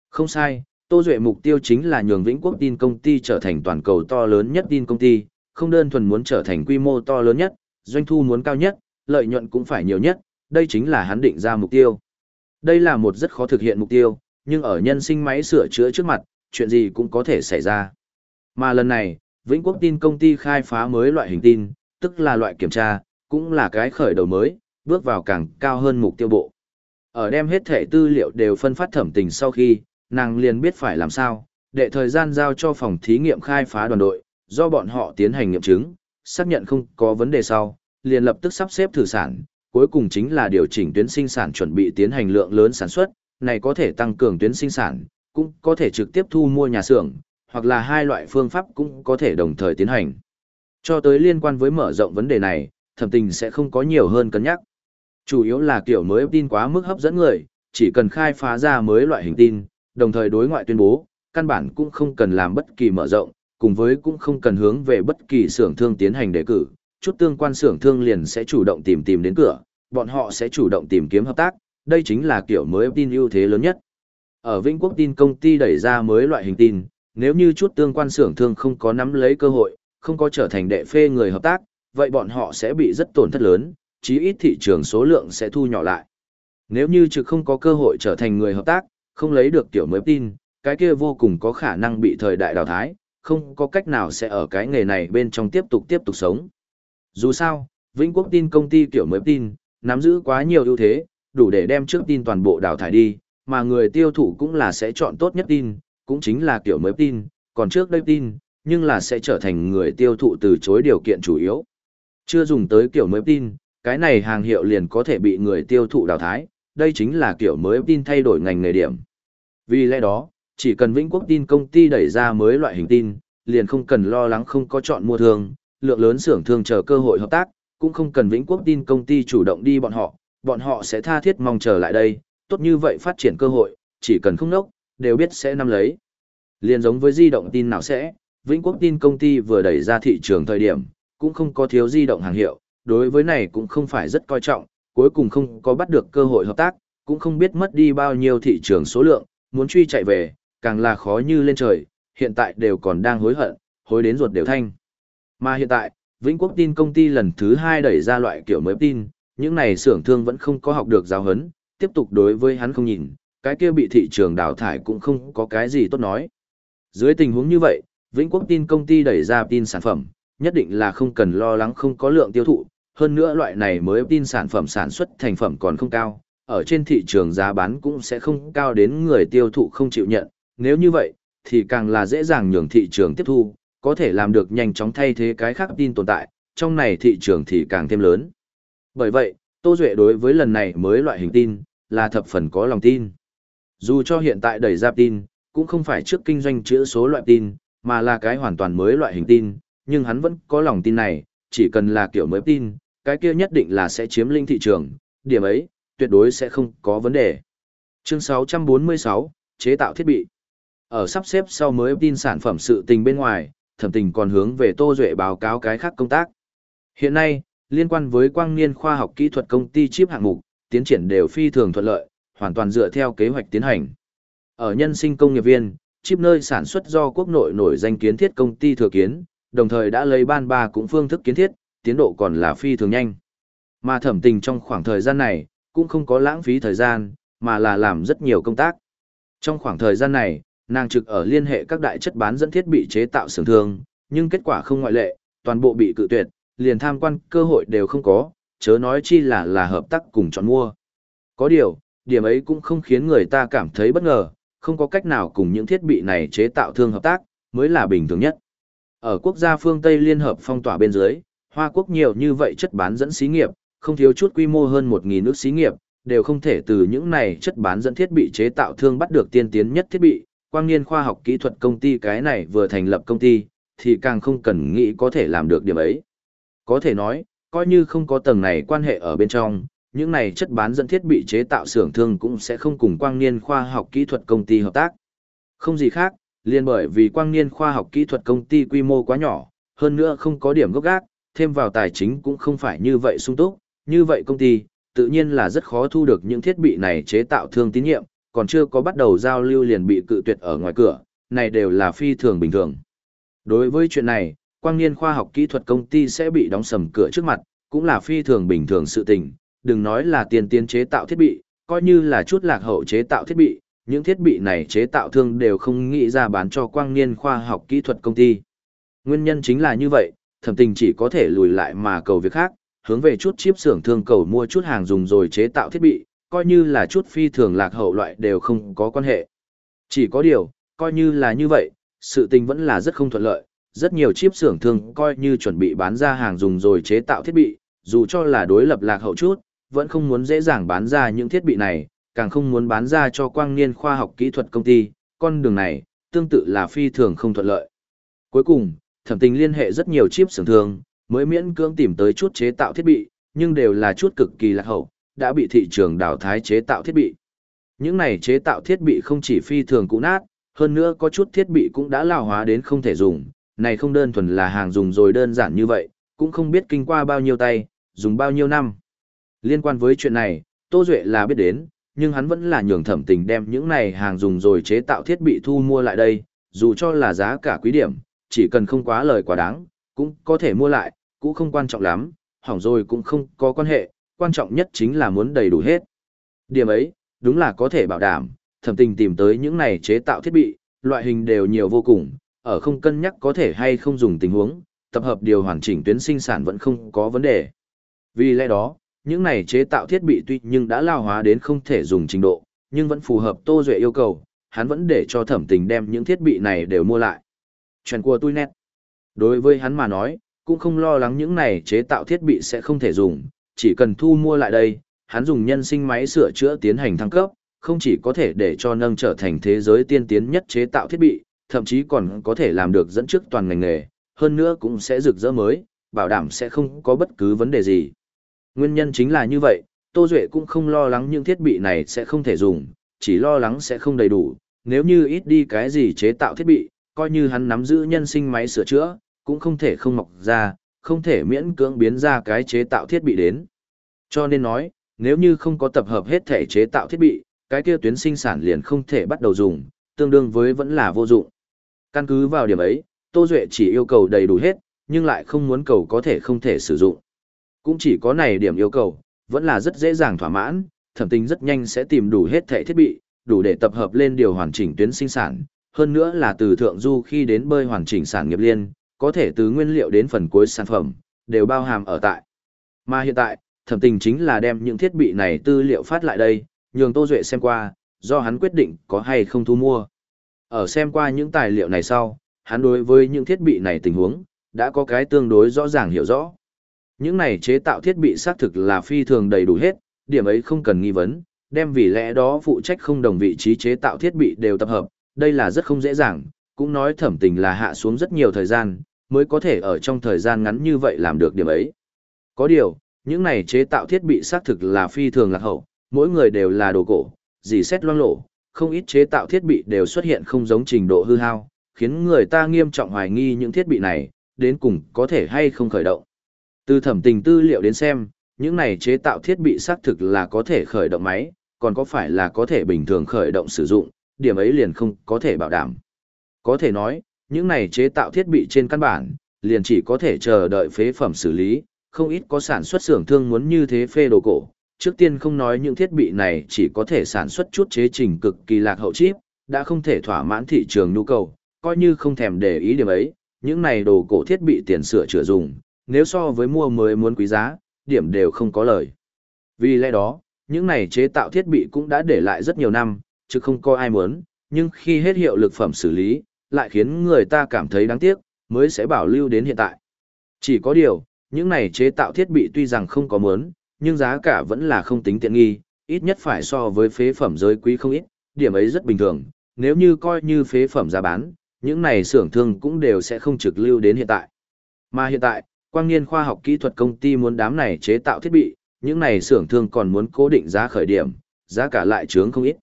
Không sai, Tô Duệ mục tiêu chính là nhường Vĩnh Quốc tin công ty trở thành toàn cầu to lớn nhất tin công ty, không đơn thuần muốn trở thành quy mô to lớn nhất, doanh thu muốn cao nhất, lợi nhuận cũng phải nhiều nhất, đây chính là hắn định ra mục tiêu. Đây là một rất khó thực hiện mục tiêu, nhưng ở nhân sinh máy sửa chữa trước mặt, chuyện gì cũng có thể xảy ra. Mà lần này, Vĩnh Quốc tin công ty khai phá mới loại hình tin, tức là loại kiểm tra, cũng là cái khởi đầu mới, bước vào càng cao hơn mục tiêu bộ. Ở đem hết thể tư liệu đều phân phát thẩm tình sau khi, nàng liền biết phải làm sao, để thời gian giao cho phòng thí nghiệm khai phá đoàn đội, do bọn họ tiến hành nghiệm chứng, xác nhận không có vấn đề sau, liền lập tức sắp xếp thử sản, cuối cùng chính là điều chỉnh tuyến sinh sản chuẩn bị tiến hành lượng lớn sản xuất, này có thể tăng cường tuyến sinh sản, cũng có thể trực tiếp thu mua nhà xưởng, hoặc là hai loại phương pháp cũng có thể đồng thời tiến hành. Cho tới liên quan với mở rộng vấn đề này, thẩm tình sẽ không có nhiều hơn cân nhắc. Chủ yếu là kiểu mới tin quá mức hấp dẫn người, chỉ cần khai phá ra mới loại hình tin, đồng thời đối ngoại tuyên bố, căn bản cũng không cần làm bất kỳ mở rộng, cùng với cũng không cần hướng về bất kỳ xưởng thương tiến hành đề cử, chút tương quan xưởng thương liền sẽ chủ động tìm tìm đến cửa, bọn họ sẽ chủ động tìm kiếm hợp tác, đây chính là kiểu mới tin ưu thế lớn nhất. Ở Vĩnh Quốc tin công ty đẩy ra mới loại hình tin, nếu như chút tương quan xưởng thương không có nắm lấy cơ hội, không có trở thành đệ phê người hợp tác, vậy bọn họ sẽ bị rất tổn thất lớn, chí ít thị trường số lượng sẽ thu nhỏ lại. Nếu như trực không có cơ hội trở thành người hợp tác, không lấy được tiểu mới tin, cái kia vô cùng có khả năng bị thời đại đào thái, không có cách nào sẽ ở cái nghề này bên trong tiếp tục tiếp tục sống. Dù sao, Vĩnh Quốc tin công ty kiểu mới tin, nắm giữ quá nhiều ưu thế, đủ để đem trước tin toàn bộ đào thải đi, mà người tiêu thụ cũng là sẽ chọn tốt nhất tin, cũng chính là kiểu mới tin, còn trước đây tin, nhưng là sẽ trở thành người tiêu thụ từ chối điều kiện chủ yếu. Chưa dùng tới kiểu mới tin, cái này hàng hiệu liền có thể bị người tiêu thụ đào thái, đây chính là kiểu mới tin thay đổi ngành nghề điểm. Vì lẽ đó, chỉ cần Vĩnh Quốc tin công ty đẩy ra mới loại hình tin, liền không cần lo lắng không có chọn mua thương, lượng lớn xưởng thương chờ cơ hội hợp tác, cũng không cần Vĩnh Quốc tin công ty chủ động đi bọn họ, bọn họ sẽ tha thiết mong chờ lại đây, tốt như vậy phát triển cơ hội, chỉ cần không nốc, đều biết sẽ nắm lấy. liền giống với di động tin nào sẽ, Vĩnh Quốc tin công ty vừa đẩy ra thị trường thời điểm, cũng không có thiếu di động hàng hiệu, đối với này cũng không phải rất coi trọng, cuối cùng không có bắt được cơ hội hợp tác, cũng không biết mất đi bao nhiêu thị trường số lượng, muốn truy chạy về, càng là khó như lên trời, hiện tại đều còn đang hối hận, hối đến ruột đều thanh. Mà hiện tại, Vĩnh Quốc tin công ty lần thứ hai đẩy ra loại kiểu mới tin, những này xưởng thương vẫn không có học được giáo huấn, tiếp tục đối với hắn không nhìn, cái kia bị thị trường đào thải cũng không có cái gì tốt nói. Dưới tình huống như vậy, Vĩnh Quốc tin công ty đẩy ra tin sản phẩm, nhất định là không cần lo lắng không có lượng tiêu thụ, hơn nữa loại này mới tin sản phẩm sản xuất thành phẩm còn không cao, ở trên thị trường giá bán cũng sẽ không cao đến người tiêu thụ không chịu nhận, nếu như vậy, thì càng là dễ dàng nhường thị trường tiếp thu, có thể làm được nhanh chóng thay thế cái khác tin tồn tại, trong này thị trường thì càng thêm lớn. Bởi vậy, Tô Duệ đối với lần này mới loại hình tin, là thập phần có lòng tin. Dù cho hiện tại đẩy ra tin, cũng không phải trước kinh doanh chữa số loại tin, mà là cái hoàn toàn mới loại hình tin, nhưng hắn vẫn có lòng tin này, chỉ cần là kiểu mới tin, cái kia nhất định là sẽ chiếm linh thị trường, điểm ấy, tuyệt đối sẽ không có vấn đề. Chương 646, chế tạo thiết bị. Ở sắp xếp sau mới tin sản phẩm sự tình bên ngoài, thẩm tình còn hướng về Tô Duệ báo cáo cái khác công tác. Hiện nay, liên quan với quang niên khoa học kỹ thuật công ty chip hạng mục, tiến triển đều phi thường thuận lợi, hoàn toàn dựa theo kế hoạch tiến hành. Ở nhân sinh công nghiệp viên, chip nơi sản xuất do quốc nội nổi danh kiến thiết công ty thừa kiến, đồng thời đã lấy ban ba cũng phương thức kiến thiết, tiến độ còn là phi thường nhanh. Mà thẩm tình trong khoảng thời gian này, cũng không có lãng phí thời gian, mà là làm rất nhiều công tác. Trong khoảng thời gian này, nàng trực ở liên hệ các đại chất bán dẫn thiết bị chế tạo xưởng thương, nhưng kết quả không ngoại lệ, toàn bộ bị cự tuyệt, liền tham quan cơ hội đều không có, chớ nói chi là là hợp tác cùng chọn mua. Có điều, điểm ấy cũng không khiến người ta cảm thấy bất ngờ, không có cách nào cùng những thiết bị này chế tạo thương hợp tác, mới là bình thường nhất. Ở quốc gia phương Tây Liên Hợp phong tỏa bên dưới, Hoa Quốc nhiều như vậy chất bán dẫn xí nghiệp, không thiếu chút quy mô hơn 1.000 nước xí nghiệp, đều không thể từ những này chất bán dẫn thiết bị chế tạo thương bắt được tiên tiến nhất thiết bị. Quang niên khoa học kỹ thuật công ty cái này vừa thành lập công ty, thì càng không cần nghĩ có thể làm được điểm ấy. Có thể nói, coi như không có tầng này quan hệ ở bên trong, những này chất bán dẫn thiết bị chế tạo xưởng thương cũng sẽ không cùng quang niên khoa học kỹ thuật công ty hợp tác. Không gì khác, liền bởi vì quang niên khoa học kỹ thuật công ty quy mô quá nhỏ, hơn nữa không có điểm gốc gác, thêm vào tài chính cũng không phải như vậy sung túc, như vậy công ty, tự nhiên là rất khó thu được những thiết bị này chế tạo thương tín nhiệm, còn chưa có bắt đầu giao lưu liền bị cự tuyệt ở ngoài cửa, này đều là phi thường bình thường. Đối với chuyện này, quang niên khoa học kỹ thuật công ty sẽ bị đóng sầm cửa trước mặt, cũng là phi thường bình thường sự tình, đừng nói là tiền tiên chế tạo thiết bị, coi như là chút lạc hậu chế tạo thiết bị, những thiết bị này chế tạo thương đều không nghĩ ra bán cho quang niên khoa học kỹ thuật công ty. Nguyên nhân chính là như vậy, thẩm tình chỉ có thể lùi lại mà cầu việc khác, hướng về chút chip xưởng thương cầu mua chút hàng dùng rồi chế tạo thiết bị, coi như là chút phi thường lạc hậu loại đều không có quan hệ. Chỉ có điều, coi như là như vậy, sự tình vẫn là rất không thuận lợi, rất nhiều chip xưởng thương coi như chuẩn bị bán ra hàng dùng rồi chế tạo thiết bị, dù cho là đối lập lạc hậu chút, vẫn không muốn dễ dàng bán ra những thiết bị này, càng không muốn bán ra cho quang niên khoa học kỹ thuật công ty, con đường này, tương tự là phi thường không thuận lợi. Cuối cùng, thẩm tình liên hệ rất nhiều chip xưởng thường mới miễn cưỡng tìm tới chút chế tạo thiết bị, nhưng đều là chút cực kỳ lạc hậu, đã bị thị trường đào thái chế tạo thiết bị. Những này chế tạo thiết bị không chỉ phi thường cũ nát, hơn nữa có chút thiết bị cũng đã lão hóa đến không thể dùng, này không đơn thuần là hàng dùng rồi đơn giản như vậy, cũng không biết kinh qua bao nhiêu tay, dùng bao nhiêu năm. Liên quan với chuyện này, Tô Duệ là biết đến, nhưng hắn vẫn là nhường thẩm tình đem những này hàng dùng rồi chế tạo thiết bị thu mua lại đây, dù cho là giá cả quý điểm, chỉ cần không quá lời quá đáng, cũng có thể mua lại, cũng không quan trọng lắm, hỏng rồi cũng không có quan hệ, quan trọng nhất chính là muốn đầy đủ hết. Điểm ấy, đúng là có thể bảo đảm, thẩm tình tìm tới những này chế tạo thiết bị, loại hình đều nhiều vô cùng, ở không cân nhắc có thể hay không dùng tình huống, tập hợp điều hoàn chỉnh tuyến sinh sản vẫn không có vấn đề. Vì lẽ đó, những này chế tạo thiết bị tuy nhưng đã lao hóa đến không thể dùng trình độ, nhưng vẫn phù hợp Tô Duệ yêu cầu, hắn vẫn để cho thẩm tình đem những thiết bị này đều mua lại. Chuyện của tôi nét. Đối với hắn mà nói, cũng không lo lắng những này chế tạo thiết bị sẽ không thể dùng, chỉ cần thu mua lại đây, hắn dùng nhân sinh máy sửa chữa tiến hành thăng cấp, không chỉ có thể để cho nâng trở thành thế giới tiên tiến nhất chế tạo thiết bị, thậm chí còn có thể làm được dẫn trước toàn ngành nghề, hơn nữa cũng sẽ rực rỡ mới, bảo đảm sẽ không có bất cứ vấn đề gì. Nguyên nhân chính là như vậy, Tô Duệ cũng không lo lắng những thiết bị này sẽ không thể dùng, chỉ lo lắng sẽ không đầy đủ, nếu như ít đi cái gì chế tạo thiết bị, coi như hắn nắm giữ nhân sinh máy sửa chữa, cũng không thể không mọc ra, không thể miễn cưỡng biến ra cái chế tạo thiết bị đến. Cho nên nói, nếu như không có tập hợp hết thể chế tạo thiết bị, cái kia tuyến sinh sản liền không thể bắt đầu dùng, tương đương với vẫn là vô dụng. Căn cứ vào điểm ấy, Tô Duệ chỉ yêu cầu đầy đủ hết, nhưng lại không muốn cầu có thể không thể sử dụng. Cũng chỉ có này điểm yêu cầu, vẫn là rất dễ dàng thỏa mãn, thẩm tình rất nhanh sẽ tìm đủ hết thẻ thiết bị, đủ để tập hợp lên điều hoàn chỉnh tuyến sinh sản, hơn nữa là từ thượng du khi đến bơi hoàn chỉnh sản nghiệp liên, có thể từ nguyên liệu đến phần cuối sản phẩm, đều bao hàm ở tại. Mà hiện tại, thẩm tình chính là đem những thiết bị này tư liệu phát lại đây, nhường Tô Duệ xem qua, do hắn quyết định có hay không thu mua. Ở xem qua những tài liệu này sau, hắn đối với những thiết bị này tình huống, đã có cái tương đối rõ ràng hiểu rõ. Những này chế tạo thiết bị xác thực là phi thường đầy đủ hết, điểm ấy không cần nghi vấn, đem vì lẽ đó phụ trách không đồng vị trí chế tạo thiết bị đều tập hợp, đây là rất không dễ dàng, cũng nói thẩm tình là hạ xuống rất nhiều thời gian, mới có thể ở trong thời gian ngắn như vậy làm được điểm ấy. Có điều, những này chế tạo thiết bị xác thực là phi thường lạc hậu, mỗi người đều là đồ cổ, dì xét loang lộ, không ít chế tạo thiết bị đều xuất hiện không giống trình độ hư hao, khiến người ta nghiêm trọng hoài nghi những thiết bị này, đến cùng có thể hay không khởi động. Từ thẩm tình tư liệu đến xem, những này chế tạo thiết bị xác thực là có thể khởi động máy, còn có phải là có thể bình thường khởi động sử dụng, điểm ấy liền không có thể bảo đảm. Có thể nói, những này chế tạo thiết bị trên căn bản, liền chỉ có thể chờ đợi phế phẩm xử lý, không ít có sản xuất xưởng thương muốn như thế phê đồ cổ. Trước tiên không nói những thiết bị này chỉ có thể sản xuất chút chế trình cực kỳ lạc hậu chip, đã không thể thỏa mãn thị trường nhu cầu, coi như không thèm để ý điểm ấy, những này đồ cổ thiết bị tiền sửa chữa dùng, nếu so với mua mới muốn quý giá, điểm đều không có lời. Vì lẽ đó, những này chế tạo thiết bị cũng đã để lại rất nhiều năm, chứ không có ai muốn, nhưng khi hết hiệu lực phẩm xử lý, lại khiến người ta cảm thấy đáng tiếc, mới sẽ bảo lưu đến hiện tại. Chỉ có điều, những này chế tạo thiết bị tuy rằng không có muốn, nhưng giá cả vẫn là không tính tiện nghi, ít nhất phải so với phế phẩm giới quý không ít, điểm ấy rất bình thường, nếu như coi như phế phẩm giá bán, những này xưởng thương cũng đều sẽ không trực lưu đến hiện tại. Mà hiện tại, Quang Niên khoa học kỹ thuật công ty muốn đám này chế tạo thiết bị, những này xưởng thương còn muốn cố định giá khởi điểm, giá cả lại trướng không ít.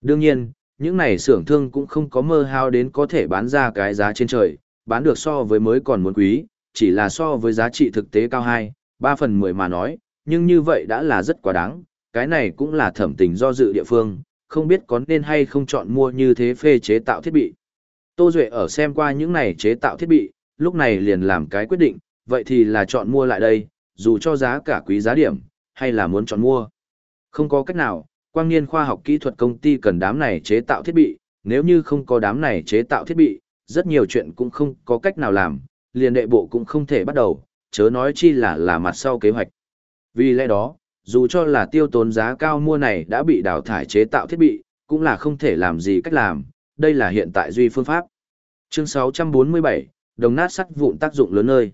Đương nhiên, những này xưởng thương cũng không có mơ hao đến có thể bán ra cái giá trên trời, bán được so với mới còn muốn quý, chỉ là so với giá trị thực tế cao 2, 3 phần 10 mà nói, nhưng như vậy đã là rất quá đáng, cái này cũng là thẩm tình do dự địa phương, không biết có nên hay không chọn mua như thế phê chế tạo thiết bị. Tô Duệ ở xem qua những này chế tạo thiết bị, lúc này liền làm cái quyết định, vậy thì là chọn mua lại đây, dù cho giá cả quý giá điểm, hay là muốn chọn mua. Không có cách nào, quang niên khoa học kỹ thuật công ty cần đám này chế tạo thiết bị, nếu như không có đám này chế tạo thiết bị, rất nhiều chuyện cũng không có cách nào làm, liền đệ bộ cũng không thể bắt đầu, chớ nói chi là là mặt sau kế hoạch. Vì lẽ đó, dù cho là tiêu tốn giá cao mua này đã bị đào thải chế tạo thiết bị, cũng là không thể làm gì cách làm, đây là hiện tại duy phương pháp. Chương 647, đồng nát sắt vụn tác dụng lớn nơi.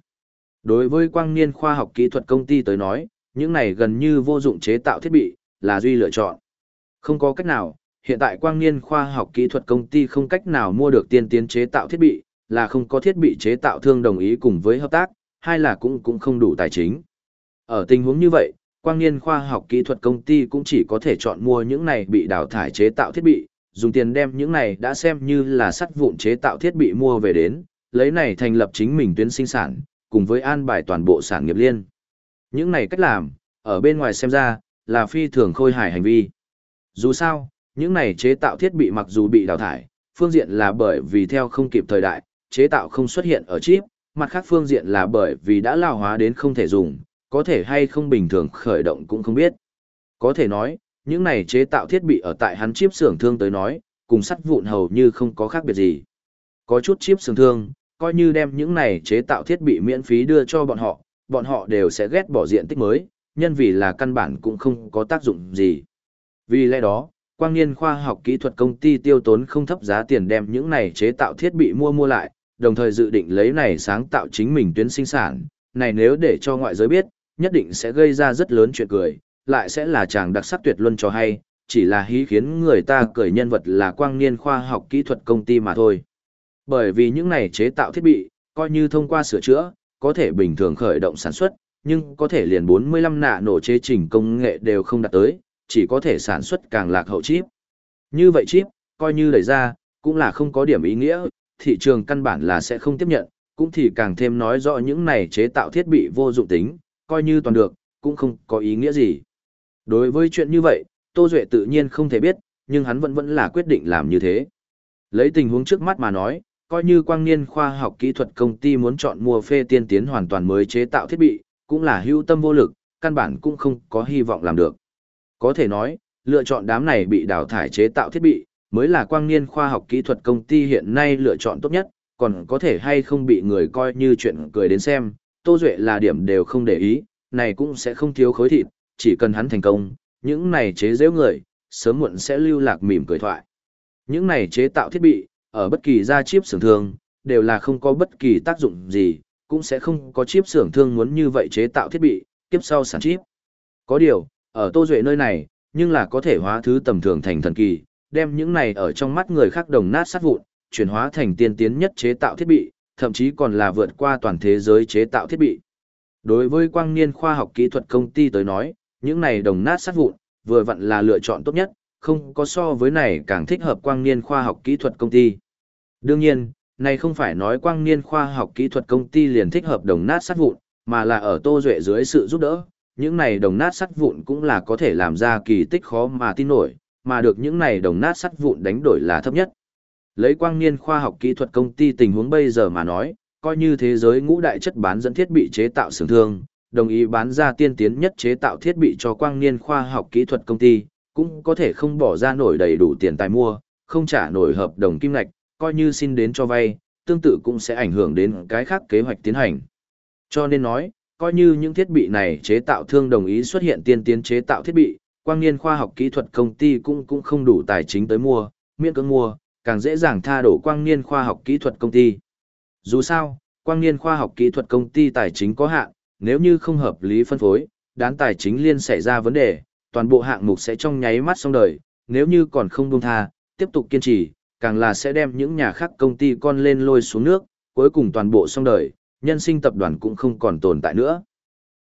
Đối với quang niên khoa học kỹ thuật công ty tới nói, những này gần như vô dụng chế tạo thiết bị, là duy lựa chọn. Không có cách nào, hiện tại quang niên khoa học kỹ thuật công ty không cách nào mua được tiên tiến chế tạo thiết bị, là không có thiết bị chế tạo thương đồng ý cùng với hợp tác, hay là cũng cũng không đủ tài chính. Ở tình huống như vậy, quang niên khoa học kỹ thuật công ty cũng chỉ có thể chọn mua những này bị đào thải chế tạo thiết bị, dùng tiền đem những này đã xem như là sắt vụn chế tạo thiết bị mua về đến, lấy này thành lập chính mình tuyến sinh sản, cùng với an bài toàn bộ sản nghiệp liên. Những này cách làm, ở bên ngoài xem ra, là phi thường khôi hài hành vi. Dù sao, những này chế tạo thiết bị mặc dù bị đào thải, phương diện là bởi vì theo không kịp thời đại, chế tạo không xuất hiện ở chip, mặt khác phương diện là bởi vì đã lao hóa đến không thể dùng, có thể hay không bình thường khởi động cũng không biết. Có thể nói, những này chế tạo thiết bị ở tại hắn chip xưởng thương tới nói, cùng sắt vụn hầu như không có khác biệt gì. Có chút chip xưởng thương, coi như đem những này chế tạo thiết bị miễn phí đưa cho bọn họ, bọn họ đều sẽ ghét bỏ diện tích mới, nhân vì là căn bản cũng không có tác dụng gì. Vì lẽ đó, quang niên khoa học kỹ thuật công ty tiêu tốn không thấp giá tiền đem những này chế tạo thiết bị mua mua lại, đồng thời dự định lấy này sáng tạo chính mình tuyến sinh sản, này nếu để cho ngoại giới biết, nhất định sẽ gây ra rất lớn chuyện cười, lại sẽ là chàng đặc sắc tuyệt luân cho hay, chỉ là hí khiến người ta cười nhân vật là quang niên khoa học kỹ thuật công ty mà thôi. Bởi vì những này chế tạo thiết bị, coi như thông qua sửa chữa, có thể bình thường khởi động sản xuất, nhưng có thể liền 45 nạ nổ chế trình công nghệ đều không đạt tới, chỉ có thể sản xuất càng lạc hậu chip. Như vậy chip, coi như đẩy ra, cũng là không có điểm ý nghĩa, thị trường căn bản là sẽ không tiếp nhận, cũng thì càng thêm nói rõ những này chế tạo thiết bị vô dụng tính, coi như toàn được, cũng không có ý nghĩa gì. Đối với chuyện như vậy, Tô Duệ tự nhiên không thể biết, nhưng hắn vẫn vẫn là quyết định làm như thế. Lấy tình huống trước mắt mà nói, coi như quang niên khoa học kỹ thuật công ty muốn chọn mua phê tiên tiến hoàn toàn mới chế tạo thiết bị, cũng là hữu tâm vô lực, căn bản cũng không có hy vọng làm được. Có thể nói, lựa chọn đám này bị đào thải chế tạo thiết bị, mới là quang niên khoa học kỹ thuật công ty hiện nay lựa chọn tốt nhất, còn có thể hay không bị người coi như chuyện cười đến xem, Tô Duệ là điểm đều không để ý, này cũng sẽ không thiếu khối thịt, chỉ cần hắn thành công, những này chế giễu người, sớm muộn sẽ lưu lạc mỉm cười thoại. Những này chế tạo thiết bị, ở bất kỳ gia chip xưởng thương, đều là không có bất kỳ tác dụng gì, cũng sẽ không có chip xưởng thương muốn như vậy chế tạo thiết bị, tiếp sau sản chip. Có điều, ở Tô Duệ nơi này, nhưng là có thể hóa thứ tầm thường thành thần kỳ, đem những này ở trong mắt người khác đồng nát sát vụn, chuyển hóa thành tiên tiến nhất chế tạo thiết bị, thậm chí còn là vượt qua toàn thế giới chế tạo thiết bị. Đối với quang niên khoa học kỹ thuật công ty tới nói, những này đồng nát sát vụn, vừa vặn là lựa chọn tốt nhất, không có so với này càng thích hợp quang niên khoa học kỹ thuật công ty. Đương nhiên, này không phải nói quang niên khoa học kỹ thuật công ty liền thích hợp đồng nát sắt vụn, mà là ở Tô Duệ dưới sự giúp đỡ, những này đồng nát sắt vụn cũng là có thể làm ra kỳ tích khó mà tin nổi, mà được những này đồng nát sắt vụn đánh đổi là thấp nhất. Lấy quang niên khoa học kỹ thuật công ty tình huống bây giờ mà nói, coi như thế giới ngũ đại chất bán dẫn thiết bị chế tạo xưởng thương, đồng ý bán ra tiên tiến nhất chế tạo thiết bị cho quang niên khoa học kỹ thuật công ty, cũng có thể không bỏ ra nổi đầy đủ tiền tài mua, không trả nổi hợp đồng kim ngạch, coi như xin đến cho vay, tương tự cũng sẽ ảnh hưởng đến cái khác kế hoạch tiến hành. Cho nên nói, coi như những thiết bị này chế tạo thương đồng ý xuất hiện tiên tiến chế tạo thiết bị, quang niên khoa học kỹ thuật công ty cũng cũng không đủ tài chính tới mua, miễn cưỡng mua, càng dễ dàng tha đổ quang niên khoa học kỹ thuật công ty. Dù sao, quang niên khoa học kỹ thuật công ty tài chính có hạn, nếu như không hợp lý phân phối, đán tài chính liên xảy ra vấn đề, toàn bộ hạng mục sẽ trong nháy mắt xong đời, nếu như còn không buông tha, tiếp tục kiên trì, càng là sẽ đem những nhà khác công ty con lên lôi xuống nước, cuối cùng toàn bộ xong đời, nhân sinh tập đoàn cũng không còn tồn tại nữa.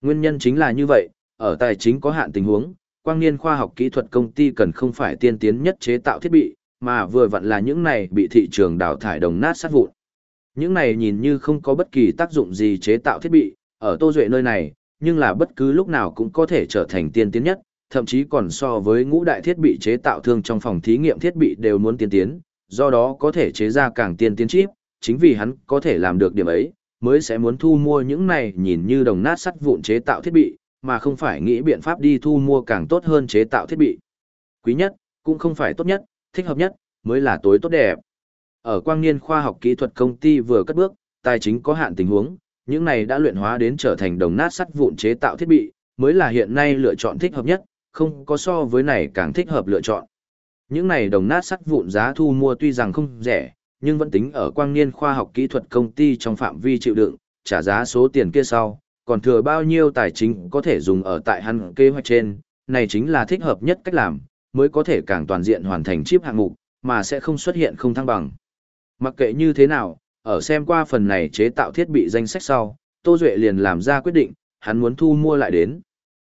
Nguyên nhân chính là như vậy, ở tài chính có hạn tình huống, quang niên khoa học kỹ thuật công ty cần không phải tiên tiến nhất chế tạo thiết bị, mà vừa vặn là những này bị thị trường đào thải đồng nát sát vụn. Những này nhìn như không có bất kỳ tác dụng gì chế tạo thiết bị, ở Tô Duệ nơi này, nhưng là bất cứ lúc nào cũng có thể trở thành tiên tiến nhất, thậm chí còn so với ngũ đại thiết bị chế tạo thương trong phòng thí nghiệm thiết bị đều muốn tiên tiến, do đó có thể chế ra càng tiên tiến chip, chính vì hắn có thể làm được điểm ấy, mới sẽ muốn thu mua những này nhìn như đồng nát sắt vụn chế tạo thiết bị, mà không phải nghĩ biện pháp đi thu mua càng tốt hơn chế tạo thiết bị. Quý nhất, cũng không phải tốt nhất, thích hợp nhất, mới là tối tốt đẹp. Ở quang niên khoa học kỹ thuật công ty vừa cất bước, tài chính có hạn tình huống, những này đã luyện hóa đến trở thành đồng nát sắt vụn chế tạo thiết bị, mới là hiện nay lựa chọn thích hợp nhất, không có so với này càng thích hợp lựa chọn. Những này đồng nát sắt vụn giá thu mua tuy rằng không rẻ, nhưng vẫn tính ở quang niên khoa học kỹ thuật công ty trong phạm vi chịu đựng, trả giá số tiền kia sau, còn thừa bao nhiêu tài chính có thể dùng ở tại hắn kế hoạch trên, này chính là thích hợp nhất cách làm, mới có thể càng toàn diện hoàn thành chip hạng mục, mà sẽ không xuất hiện không thăng bằng. Mặc kệ như thế nào, ở xem qua phần này chế tạo thiết bị danh sách sau, Tô Duệ liền làm ra quyết định, hắn muốn thu mua lại đến.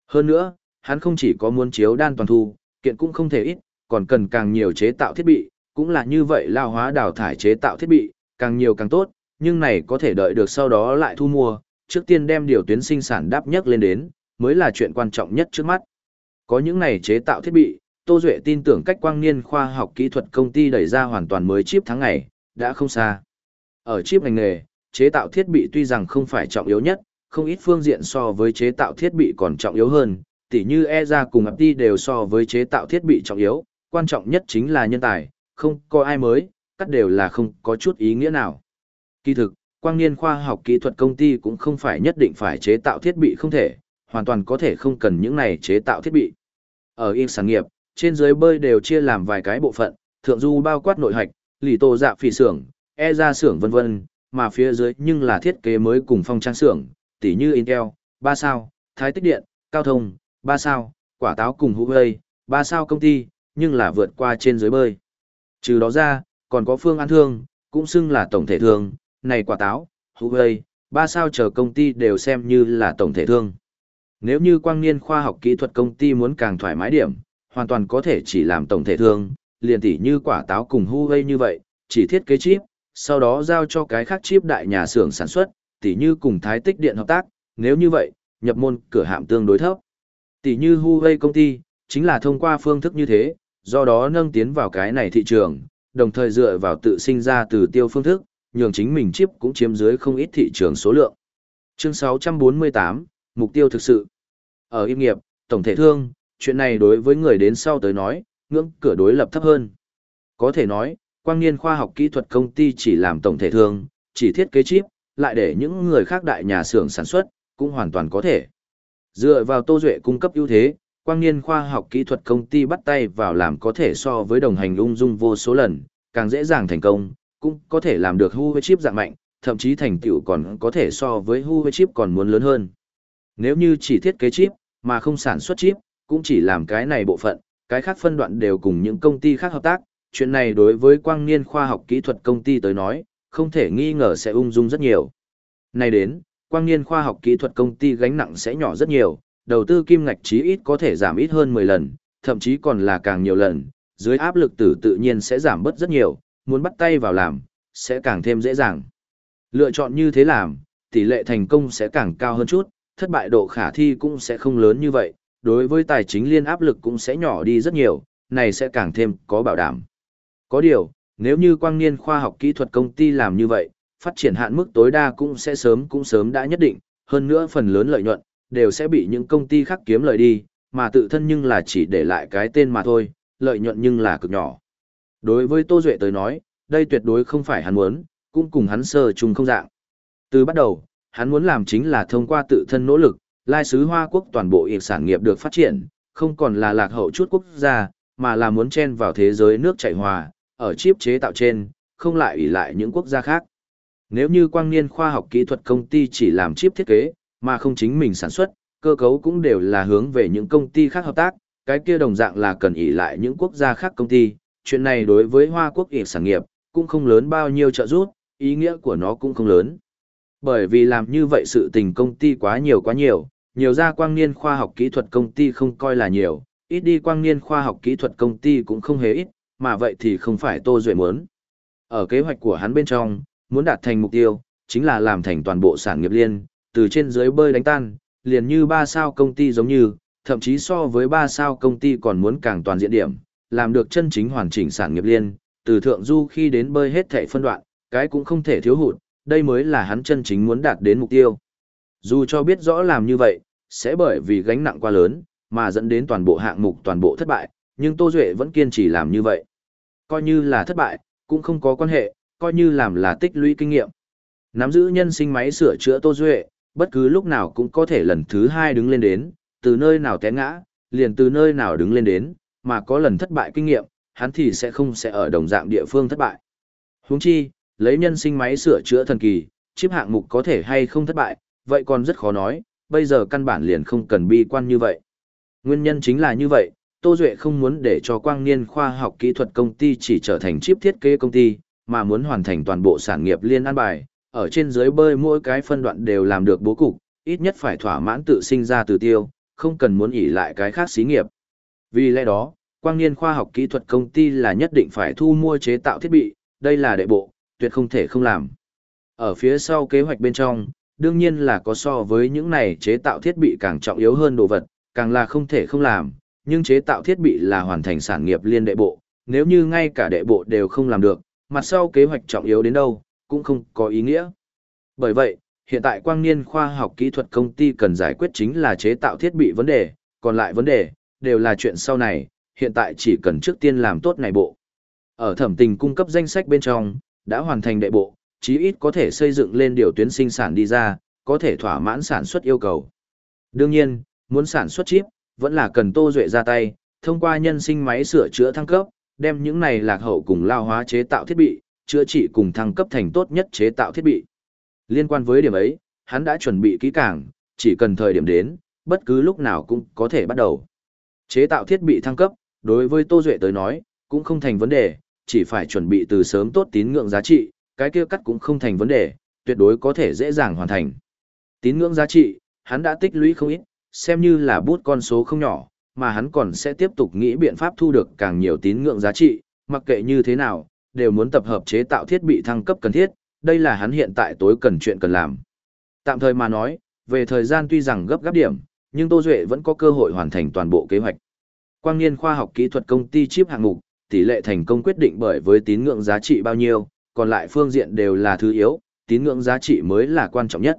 Hơn nữa, hắn không chỉ có muốn chiếu đan toàn thu, kiện cũng không thể ít, còn cần càng nhiều chế tạo thiết bị, cũng là như vậy lao hóa đào thải chế tạo thiết bị, càng nhiều càng tốt, nhưng này có thể đợi được sau đó lại thu mua, trước tiên đem điều tuyến sinh sản đáp nhất lên đến, mới là chuyện quan trọng nhất trước mắt. Có những này chế tạo thiết bị, Tô Duệ tin tưởng cách quang niên khoa học kỹ thuật công ty đẩy ra hoàn toàn mới chip tháng ngày, đã không xa. Ở chip ngành nghề, chế tạo thiết bị tuy rằng không phải trọng yếu nhất, không ít phương diện so với chế tạo thiết bị còn trọng yếu hơn, tỉ như ERA cùng APTI đều so với chế tạo thiết bị trọng yếu, quan trọng nhất chính là nhân tài, không có ai mới, cắt đều là không có chút ý nghĩa nào. Kỳ thực, quang niên khoa học kỹ thuật công ty cũng không phải nhất định phải chế tạo thiết bị không thể, hoàn toàn có thể không cần những này chế tạo thiết bị. Ở yên sản nghiệp, trên dưới bơi đều chia làm vài cái bộ phận, thượng du bao quát nội hạch, lì tô dạ phỉ xưởng, e ra xưởng vân vân, mà phía dưới nhưng là thiết kế mới cùng phong trang xưởng, tỉ như Intel, 3 sao, Thái Tích Điện, Cao Thông, 3 sao, quả táo cùng Huawei, 3 sao công ty, nhưng là vượt qua trên dưới bơi. Trừ đó ra, còn có phương ăn thương, cũng xưng là tổng thể thương, này quả táo, Huawei, ba sao chờ công ty đều xem như là tổng thể thương. Nếu như quang niên khoa học kỹ thuật công ty muốn càng thoải mái điểm, hoàn toàn có thể chỉ làm tổng thể thương, liền tỉ như quả táo cùng Huawei như vậy, chỉ thiết kế chip, sau đó giao cho cái khác chip đại nhà xưởng sản xuất, tỉ như cùng Thái Tích Điện hợp tác, nếu như vậy, nhập môn cửa hạm tương đối thấp. Tỉ như Huawei công ty, chính là thông qua phương thức như thế, do đó nâng tiến vào cái này thị trường, đồng thời dựa vào tự sinh ra từ tiêu phương thức, nhường chính mình chip cũng chiếm dưới không ít thị trường số lượng. Chương 648, mục tiêu thực sự. Ở im nghiệp, tổng thể thương, chuyện này đối với người đến sau tới nói, ngưỡng cửa đối lập thấp hơn. Có thể nói, quang niên khoa học kỹ thuật công ty chỉ làm tổng thể thương, chỉ thiết kế chip, lại để những người khác đại nhà xưởng sản xuất, cũng hoàn toàn có thể. Dựa vào Tô Duệ cung cấp ưu thế, quang niên khoa học kỹ thuật công ty bắt tay vào làm có thể so với đồng hành ung dung vô số lần, càng dễ dàng thành công, cũng có thể làm được Huawei chip dạng mạnh, thậm chí thành tựu còn có thể so với Huawei chip còn muốn lớn hơn. Nếu như chỉ thiết kế chip, mà không sản xuất chip, cũng chỉ làm cái này bộ phận, cái khác phân đoạn đều cùng những công ty khác hợp tác, chuyện này đối với quang niên khoa học kỹ thuật công ty tới nói, không thể nghi ngờ sẽ ung dung rất nhiều. Này đến, quang niên khoa học kỹ thuật công ty gánh nặng sẽ nhỏ rất nhiều, đầu tư kim ngạch chí ít có thể giảm ít hơn 10 lần, thậm chí còn là càng nhiều lần, dưới áp lực tử tự nhiên sẽ giảm bớt rất nhiều, muốn bắt tay vào làm, sẽ càng thêm dễ dàng. Lựa chọn như thế làm, tỷ lệ thành công sẽ càng cao hơn chút, thất bại độ khả thi cũng sẽ không lớn như vậy, đối với tài chính liên áp lực cũng sẽ nhỏ đi rất nhiều, này sẽ càng thêm có bảo đảm. Có điều, nếu như quang niên khoa học kỹ thuật công ty làm như vậy, phát triển hạn mức tối đa cũng sẽ sớm cũng sớm đã nhất định, hơn nữa phần lớn lợi nhuận, đều sẽ bị những công ty khác kiếm lợi đi, mà tự thân nhưng là chỉ để lại cái tên mà thôi, lợi nhuận nhưng là cực nhỏ. Đối với Tô Duệ tới nói, đây tuyệt đối không phải hắn muốn, cũng cùng hắn sơ chung không dạng. Từ bắt đầu, hắn muốn làm chính là thông qua tự thân nỗ lực, lai sứ Hoa Quốc toàn bộ ịp sản nghiệp được phát triển, không còn là lạc hậu chút quốc gia, mà là muốn chen vào thế giới nước chảy hòa, ở chip chế tạo trên, không lại ủy lại những quốc gia khác. Nếu như quang niên khoa học kỹ thuật công ty chỉ làm chip thiết kế, mà không chính mình sản xuất, cơ cấu cũng đều là hướng về những công ty khác hợp tác, cái kia đồng dạng là cần ỷ lại những quốc gia khác công ty, chuyện này đối với Hoa Quốc ỉ sản nghiệp, cũng không lớn bao nhiêu trợ giúp, ý nghĩa của nó cũng không lớn. Bởi vì làm như vậy sự tình công ty quá nhiều quá nhiều, nhiều ra quang niên khoa học kỹ thuật công ty không coi là nhiều, ít đi quang niên khoa học kỹ thuật công ty cũng không hề ít, mà vậy thì không phải Tô Duệ muốn. Ở kế hoạch của hắn bên trong, muốn đạt thành mục tiêu, chính là làm thành toàn bộ sản nghiệp liên, từ trên dưới bơi đánh tan, liền như ba sao công ty giống như, thậm chí so với ba sao công ty còn muốn càng toàn diện điểm, làm được chân chính hoàn chỉnh sản nghiệp liên, từ thượng du khi đến bơi hết thảy phân đoạn, cái cũng không thể thiếu hụt, đây mới là hắn chân chính muốn đạt đến mục tiêu. Dù cho biết rõ làm như vậy, sẽ bởi vì gánh nặng quá lớn, mà dẫn đến toàn bộ hạng mục toàn bộ thất bại, nhưng Tô Duệ vẫn kiên trì làm như vậy. Coi như là thất bại, cũng không có quan hệ, coi như làm là tích lũy kinh nghiệm. Nắm giữ nhân sinh máy sửa chữa Tô Duệ, bất cứ lúc nào cũng có thể lần thứ hai đứng lên đến, từ nơi nào té ngã, liền từ nơi nào đứng lên đến, mà có lần thất bại kinh nghiệm, hắn thì sẽ không sẽ ở đồng dạng địa phương thất bại. Huống chi, lấy nhân sinh máy sửa chữa thần kỳ, chip hạng mục có thể hay không thất bại, vậy còn rất khó nói, bây giờ căn bản liền không cần bi quan như vậy. Nguyên nhân chính là như vậy, Tô Duệ không muốn để cho quang niên khoa học kỹ thuật công ty chỉ trở thành chip thiết kế công ty, mà muốn hoàn thành toàn bộ sản nghiệp liên an bài, ở trên dưới bơi mỗi cái phân đoạn đều làm được bố cục, ít nhất phải thỏa mãn tự sinh ra từ tiêu, không cần muốn ỉ lại cái khác xí nghiệp. Vì lẽ đó, quang niên khoa học kỹ thuật công ty là nhất định phải thu mua chế tạo thiết bị, đây là đệ bộ, tuyệt không thể không làm. Ở phía sau kế hoạch bên trong, đương nhiên là có so với những này chế tạo thiết bị càng trọng yếu hơn đồ vật, càng là không thể không làm, nhưng chế tạo thiết bị là hoàn thành sản nghiệp liên đệ bộ, nếu như ngay cả đệ bộ đều không làm được, mặt sau kế hoạch trọng yếu đến đâu, cũng không có ý nghĩa. Bởi vậy, hiện tại quang niên khoa học kỹ thuật công ty cần giải quyết chính là chế tạo thiết bị vấn đề, còn lại vấn đề, đều là chuyện sau này, hiện tại chỉ cần trước tiên làm tốt này bộ. Ở thẩm tình cung cấp danh sách bên trong, đã hoàn thành đệ bộ, chí ít có thể xây dựng lên điều tuyến sinh sản đi ra, có thể thỏa mãn sản xuất yêu cầu. Đương nhiên, muốn sản xuất chip, vẫn là cần Tô Duệ ra tay, thông qua nhân sinh máy sửa chữa thăng cấp, đem những này lạc hậu cùng lao hóa chế tạo thiết bị, chữa trị cùng thăng cấp thành tốt nhất chế tạo thiết bị. Liên quan với điểm ấy, hắn đã chuẩn bị kỹ càng, chỉ cần thời điểm đến, bất cứ lúc nào cũng có thể bắt đầu. Chế tạo thiết bị thăng cấp, đối với Tô Duệ tới nói, cũng không thành vấn đề, chỉ phải chuẩn bị từ sớm tốt tín ngưỡng giá trị, cái kia cắt cũng không thành vấn đề, tuyệt đối có thể dễ dàng hoàn thành. Tín ngưỡng giá trị, hắn đã tích lũy không ít, xem như là bút con số không nhỏ, mà hắn còn sẽ tiếp tục nghĩ biện pháp thu được càng nhiều tín ngưỡng giá trị, mặc kệ như thế nào, đều muốn tập hợp chế tạo thiết bị thăng cấp cần thiết, đây là hắn hiện tại tối cần chuyện cần làm. Tạm thời mà nói, về thời gian tuy rằng gấp gáp điểm, nhưng Tô Duệ vẫn có cơ hội hoàn thành toàn bộ kế hoạch. Quang Niên khoa học kỹ thuật công ty chip hạng mục, tỷ lệ thành công quyết định bởi với tín ngưỡng giá trị bao nhiêu, còn lại phương diện đều là thứ yếu, tín ngưỡng giá trị mới là quan trọng nhất.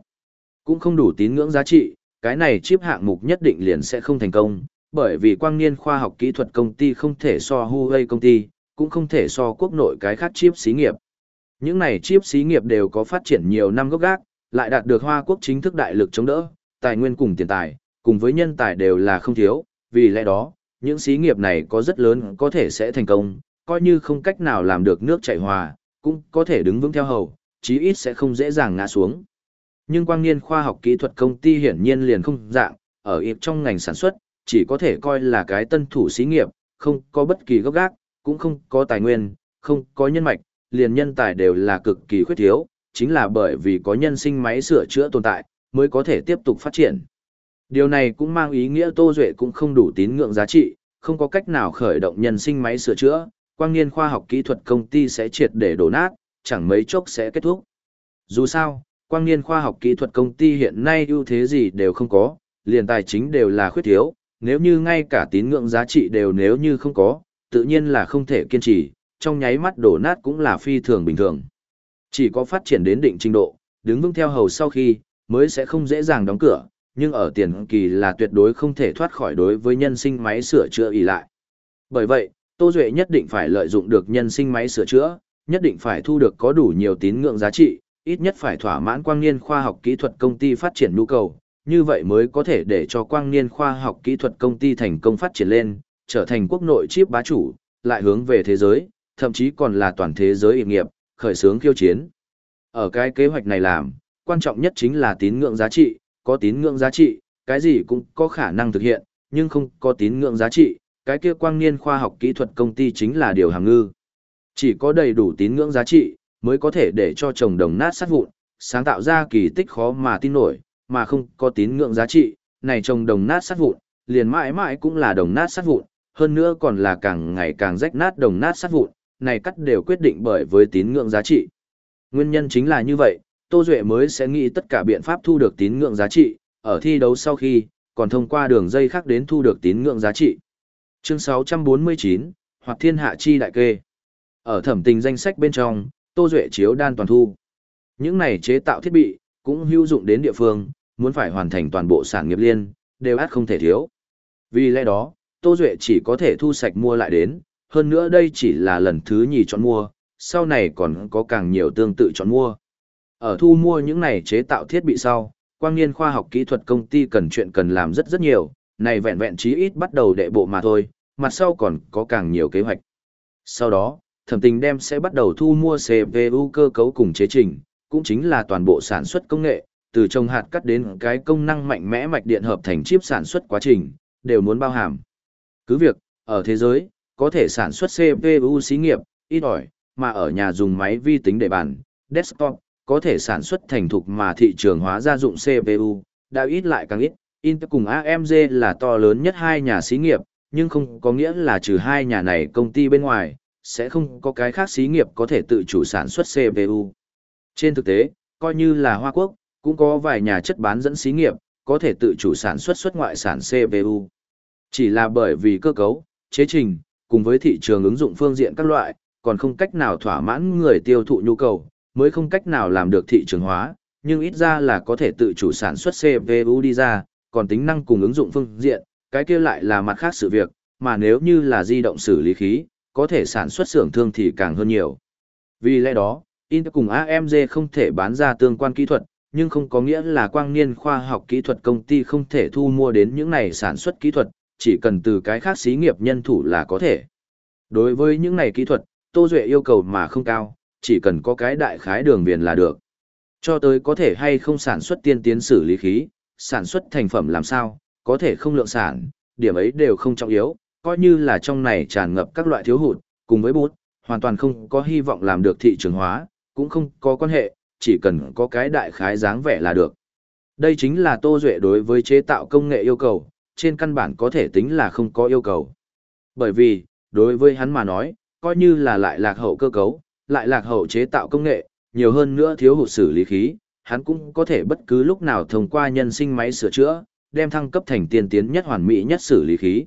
Cũng không đủ tín ngưỡng giá trị, cái này chip hạng mục nhất định liền sẽ không thành công, bởi vì quang niên khoa học kỹ thuật công ty không thể so Huawei công ty, cũng không thể so quốc nội cái khác chip xí nghiệp. Những này chip xí nghiệp đều có phát triển nhiều năm gốc gác, lại đạt được Hoa Quốc chính thức đại lực chống đỡ, tài nguyên cùng tiền tài, cùng với nhân tài đều là không thiếu, vì lẽ đó, những xí nghiệp này có rất lớn có thể sẽ thành công, coi như không cách nào làm được nước chảy hòa, cũng có thể đứng vững theo hầu, chí ít sẽ không dễ dàng ngã xuống. Nhưng quang niên khoa học kỹ thuật công ty hiển nhiên liền không dạng, ở ịp trong ngành sản xuất, chỉ có thể coi là cái tân thủ xí nghiệp, không có bất kỳ gốc gác, cũng không có tài nguyên, không có nhân mạch, liền nhân tài đều là cực kỳ khuyết thiếu, chính là bởi vì có nhân sinh máy sửa chữa tồn tại, mới có thể tiếp tục phát triển. Điều này cũng mang ý nghĩa Tô Duệ cũng không đủ tín ngưỡng giá trị, không có cách nào khởi động nhân sinh máy sửa chữa, quang niên khoa học kỹ thuật công ty sẽ triệt để đổ nát, chẳng mấy chốc sẽ kết thúc. Dù sao, quang niên khoa học kỹ thuật công ty hiện nay ưu thế gì đều không có, liền tài chính đều là khuyết thiếu, nếu như ngay cả tín ngưỡng giá trị đều nếu như không có, tự nhiên là không thể kiên trì, trong nháy mắt đổ nát cũng là phi thường bình thường. Chỉ có phát triển đến định trình độ, đứng vững theo hầu sau khi, mới sẽ không dễ dàng đóng cửa, nhưng ở tiền kỳ là tuyệt đối không thể thoát khỏi đối với nhân sinh máy sửa chữa ỉ lại. Bởi vậy, Tô Duệ nhất định phải lợi dụng được nhân sinh máy sửa chữa, nhất định phải thu được có đủ nhiều tín ngưỡng giá trị, ít nhất phải thỏa mãn quang niên khoa học kỹ thuật công ty phát triển nhu cầu, như vậy mới có thể để cho quang niên khoa học kỹ thuật công ty thành công phát triển lên, trở thành quốc nội chip bá chủ, lại hướng về thế giới, thậm chí còn là toàn thế giới nghiệp nghiệp, khởi xướng khiêu chiến. Ở cái kế hoạch này làm, quan trọng nhất chính là tín ngưỡng giá trị, có tín ngưỡng giá trị, cái gì cũng có khả năng thực hiện, nhưng không có tín ngưỡng giá trị, cái kia quang niên khoa học kỹ thuật công ty chính là điều hàng ngư. Chỉ có đầy đủ tín ngưỡng giá trị, mới có thể để cho chồng đồng nát sát vụn, sáng tạo ra kỳ tích khó mà tin nổi, mà không có tín ngưỡng giá trị, này chồng đồng nát sát vụn, liền mãi mãi cũng là đồng nát sát vụn, hơn nữa còn là càng ngày càng rách nát đồng nát sát vụn, này cắt đều quyết định bởi với tín ngưỡng giá trị. Nguyên nhân chính là như vậy, Tô Duệ mới sẽ nghĩ tất cả biện pháp thu được tín ngưỡng giá trị, ở thi đấu sau khi, còn thông qua đường dây khác đến thu được tín ngưỡng giá trị. Chương 649, hoặc thiên hạ chi đại kê. Ở thẩm tình danh sách bên trong, Tô Duệ chiếu đan toàn thu. Những này chế tạo thiết bị, cũng hữu dụng đến địa phương, muốn phải hoàn thành toàn bộ sản nghiệp liên, đều át không thể thiếu. Vì lẽ đó, Tô Duệ chỉ có thể thu sạch mua lại đến, hơn nữa đây chỉ là lần thứ nhì chọn mua, sau này còn có càng nhiều tương tự chọn mua. Ở thu mua những này chế tạo thiết bị sau, quang niên khoa học kỹ thuật công ty cần chuyện cần làm rất rất nhiều, này vẹn vẹn chí ít bắt đầu đệ bộ mà thôi, mặt sau còn có càng nhiều kế hoạch. Sau đó, thẩm tình đem sẽ bắt đầu thu mua CPU cơ cấu cùng chế trình, cũng chính là toàn bộ sản xuất công nghệ, từ trồng hạt cắt đến cái công năng mạnh mẽ mạch điện hợp thành chip sản xuất quá trình, đều muốn bao hàm. Cứ việc, ở thế giới, có thể sản xuất CPU xí nghiệp, ít ỏi, mà ở nhà dùng máy vi tính để bàn, desktop, có thể sản xuất thành thục mà thị trường hóa gia dụng CPU, đã ít lại càng ít. Intel cùng AMD là to lớn nhất hai nhà xí nghiệp, nhưng không có nghĩa là trừ hai nhà này công ty bên ngoài, sẽ không có cái khác xí nghiệp có thể tự chủ sản xuất CPU. Trên thực tế, coi như là Hoa Quốc, cũng có vài nhà chất bán dẫn xí nghiệp, có thể tự chủ sản xuất xuất ngoại sản CPU. Chỉ là bởi vì cơ cấu, chế trình, cùng với thị trường ứng dụng phương diện các loại, còn không cách nào thỏa mãn người tiêu thụ nhu cầu, mới không cách nào làm được thị trường hóa, nhưng ít ra là có thể tự chủ sản xuất CPU đi ra, còn tính năng cùng ứng dụng phương diện, cái kia lại là mặt khác sự việc, mà nếu như là di động xử lý khí, có thể sản xuất xưởng thương thì càng hơn nhiều. Vì lẽ đó, Intel cùng AMD không thể bán ra tương quan kỹ thuật, nhưng không có nghĩa là quang niên khoa học kỹ thuật công ty không thể thu mua đến những này sản xuất kỹ thuật, chỉ cần từ cái khác xí nghiệp nhân thủ là có thể. Đối với những này kỹ thuật, Tô Duệ yêu cầu mà không cao, chỉ cần có cái đại khái đường viền là được. Cho tới có thể hay không sản xuất tiên tiến xử lý khí, sản xuất thành phẩm làm sao, có thể không lượng sản, điểm ấy đều không trọng yếu, coi như là trong này tràn ngập các loại thiếu hụt, cùng với bút, hoàn toàn không có hy vọng làm được thị trường hóa, cũng không có quan hệ, chỉ cần có cái đại khái dáng vẻ là được. Đây chính là Tô Duệ đối với chế tạo công nghệ yêu cầu, trên căn bản có thể tính là không có yêu cầu. Bởi vì, đối với hắn mà nói, coi như là lại lạc hậu cơ cấu, lại lạc hậu chế tạo công nghệ, nhiều hơn nữa thiếu hụt xử lý khí, hắn cũng có thể bất cứ lúc nào thông qua nhân sinh máy sửa chữa, đem thăng cấp thành tiên tiến nhất hoàn mỹ nhất xử lý khí.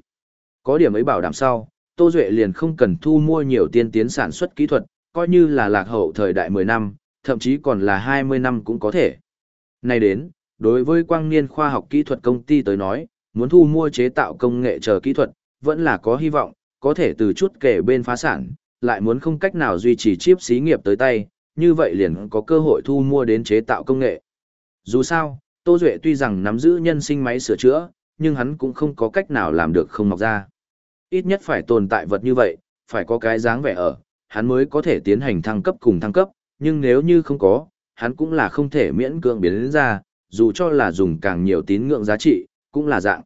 Có điểm ấy bảo đảm sau, Tô Duệ liền không cần thu mua nhiều tiên tiến sản xuất kỹ thuật, coi như là lạc hậu thời đại 10 năm, thậm chí còn là 20 năm cũng có thể. Nay đến, đối với quang niên khoa học kỹ thuật công ty tới nói, muốn thu mua chế tạo công nghệ chờ kỹ thuật, vẫn là có hy vọng, có thể từ chút kể bên phá sản, lại muốn không cách nào duy trì chip xí nghiệp tới tay, như vậy liền có cơ hội thu mua đến chế tạo công nghệ. Dù sao, Tô Duệ tuy rằng nắm giữ nhân sinh máy sửa chữa, nhưng hắn cũng không có cách nào làm được không mọc ra. Ít nhất phải tồn tại vật như vậy, phải có cái dáng vẻ ở, hắn mới có thể tiến hành thăng cấp cùng thăng cấp, nhưng nếu như không có, hắn cũng là không thể miễn cưỡng biến đến ra, dù cho là dùng càng nhiều tín ngưỡng giá trị, cũng là dạng.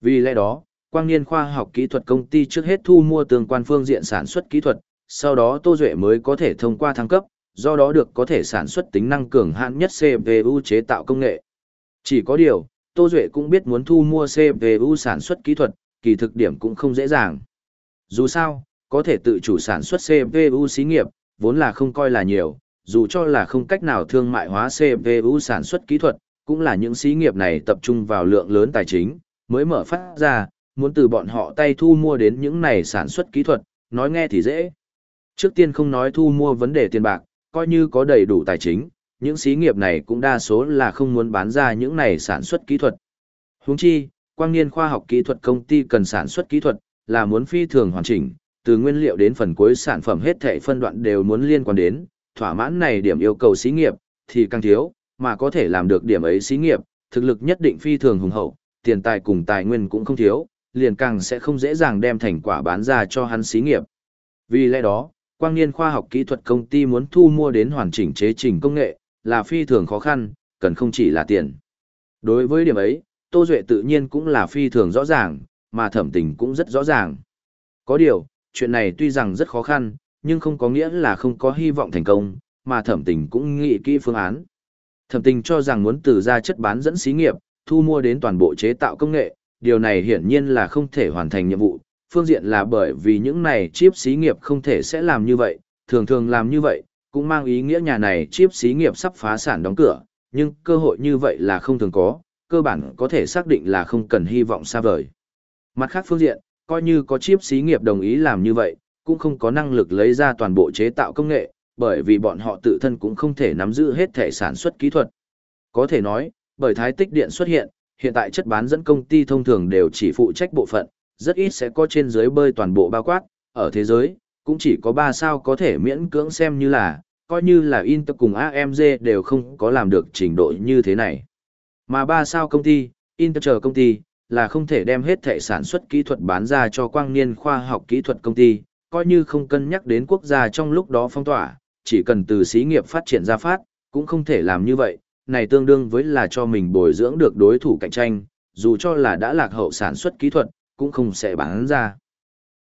Vì lẽ đó, Quang Niên Khoa học Kỹ thuật công ty trước hết thu mua tương quan phương diện sản xuất kỹ thuật, sau đó Tô Duệ mới có thể thông qua thăng cấp, do đó được có thể sản xuất tính năng cường hạn nhất CPU chế tạo công nghệ. Chỉ có điều, Tô Duệ cũng biết muốn thu mua CPU sản xuất kỹ thuật, kỳ thực điểm cũng không dễ dàng. Dù sao, có thể tự chủ sản xuất CPU xí nghiệp, vốn là không coi là nhiều, dù cho là không cách nào thương mại hóa CPU sản xuất kỹ thuật, cũng là những xí nghiệp này tập trung vào lượng lớn tài chính, mới mở phát ra, muốn từ bọn họ tay thu mua đến những này sản xuất kỹ thuật, nói nghe thì dễ. Trước tiên không nói thu mua vấn đề tiền bạc, coi như có đầy đủ tài chính, những xí nghiệp này cũng đa số là không muốn bán ra những này sản xuất kỹ thuật. Huống chi, quang niên khoa học kỹ thuật công ty cần sản xuất kỹ thuật, là muốn phi thường hoàn chỉnh, từ nguyên liệu đến phần cuối sản phẩm hết thảy phân đoạn đều muốn liên quan đến, thỏa mãn này điểm yêu cầu xí nghiệp, thì càng thiếu, mà có thể làm được điểm ấy xí nghiệp, thực lực nhất định phi thường hùng hậu, tiền tài cùng tài nguyên cũng không thiếu, liền càng sẽ không dễ dàng đem thành quả bán ra cho hắn xí nghiệp. Vì lẽ đó, quang niên khoa học kỹ thuật công ty muốn thu mua đến hoàn chỉnh chế trình công nghệ, là phi thường khó khăn, cần không chỉ là tiền. Đối với điểm ấy, Tô Duệ tự nhiên cũng là phi thường rõ ràng, mà thẩm tình cũng rất rõ ràng. Có điều, chuyện này tuy rằng rất khó khăn, nhưng không có nghĩa là không có hy vọng thành công, mà thẩm tình cũng nghĩ kỹ phương án. Thẩm tình cho rằng muốn từ ra chất bán dẫn xí nghiệp, thu mua đến toàn bộ chế tạo công nghệ, điều này hiển nhiên là không thể hoàn thành nhiệm vụ. Phương diện là bởi vì những này chip xí nghiệp không thể sẽ làm như vậy, thường thường làm như vậy, cũng mang ý nghĩa nhà này chip xí nghiệp sắp phá sản đóng cửa, nhưng cơ hội như vậy là không thường có, cơ bản có thể xác định là không cần hy vọng xa vời. Mặt khác phương diện, coi như có chip xí nghiệp đồng ý làm như vậy, cũng không có năng lực lấy ra toàn bộ chế tạo công nghệ, bởi vì bọn họ tự thân cũng không thể nắm giữ hết thể sản xuất kỹ thuật. Có thể nói, bởi thái tích điện xuất hiện, hiện tại chất bán dẫn công ty thông thường đều chỉ phụ trách bộ phận, rất ít sẽ có trên dưới bơi toàn bộ bao quát, ở thế giới, cũng chỉ có 3 sao có thể miễn cưỡng xem như là, coi như là Intel cùng AMD đều không có làm được trình độ như thế này. Mà 3 sao công ty, Intel chờ công ty, là không thể đem hết thể sản xuất kỹ thuật bán ra cho quang niên khoa học kỹ thuật công ty, coi như không cân nhắc đến quốc gia trong lúc đó phong tỏa, chỉ cần từ xí nghiệp phát triển ra phát, cũng không thể làm như vậy, này tương đương với là cho mình bồi dưỡng được đối thủ cạnh tranh, dù cho là đã lạc hậu sản xuất kỹ thuật, cũng không sẽ bán ra.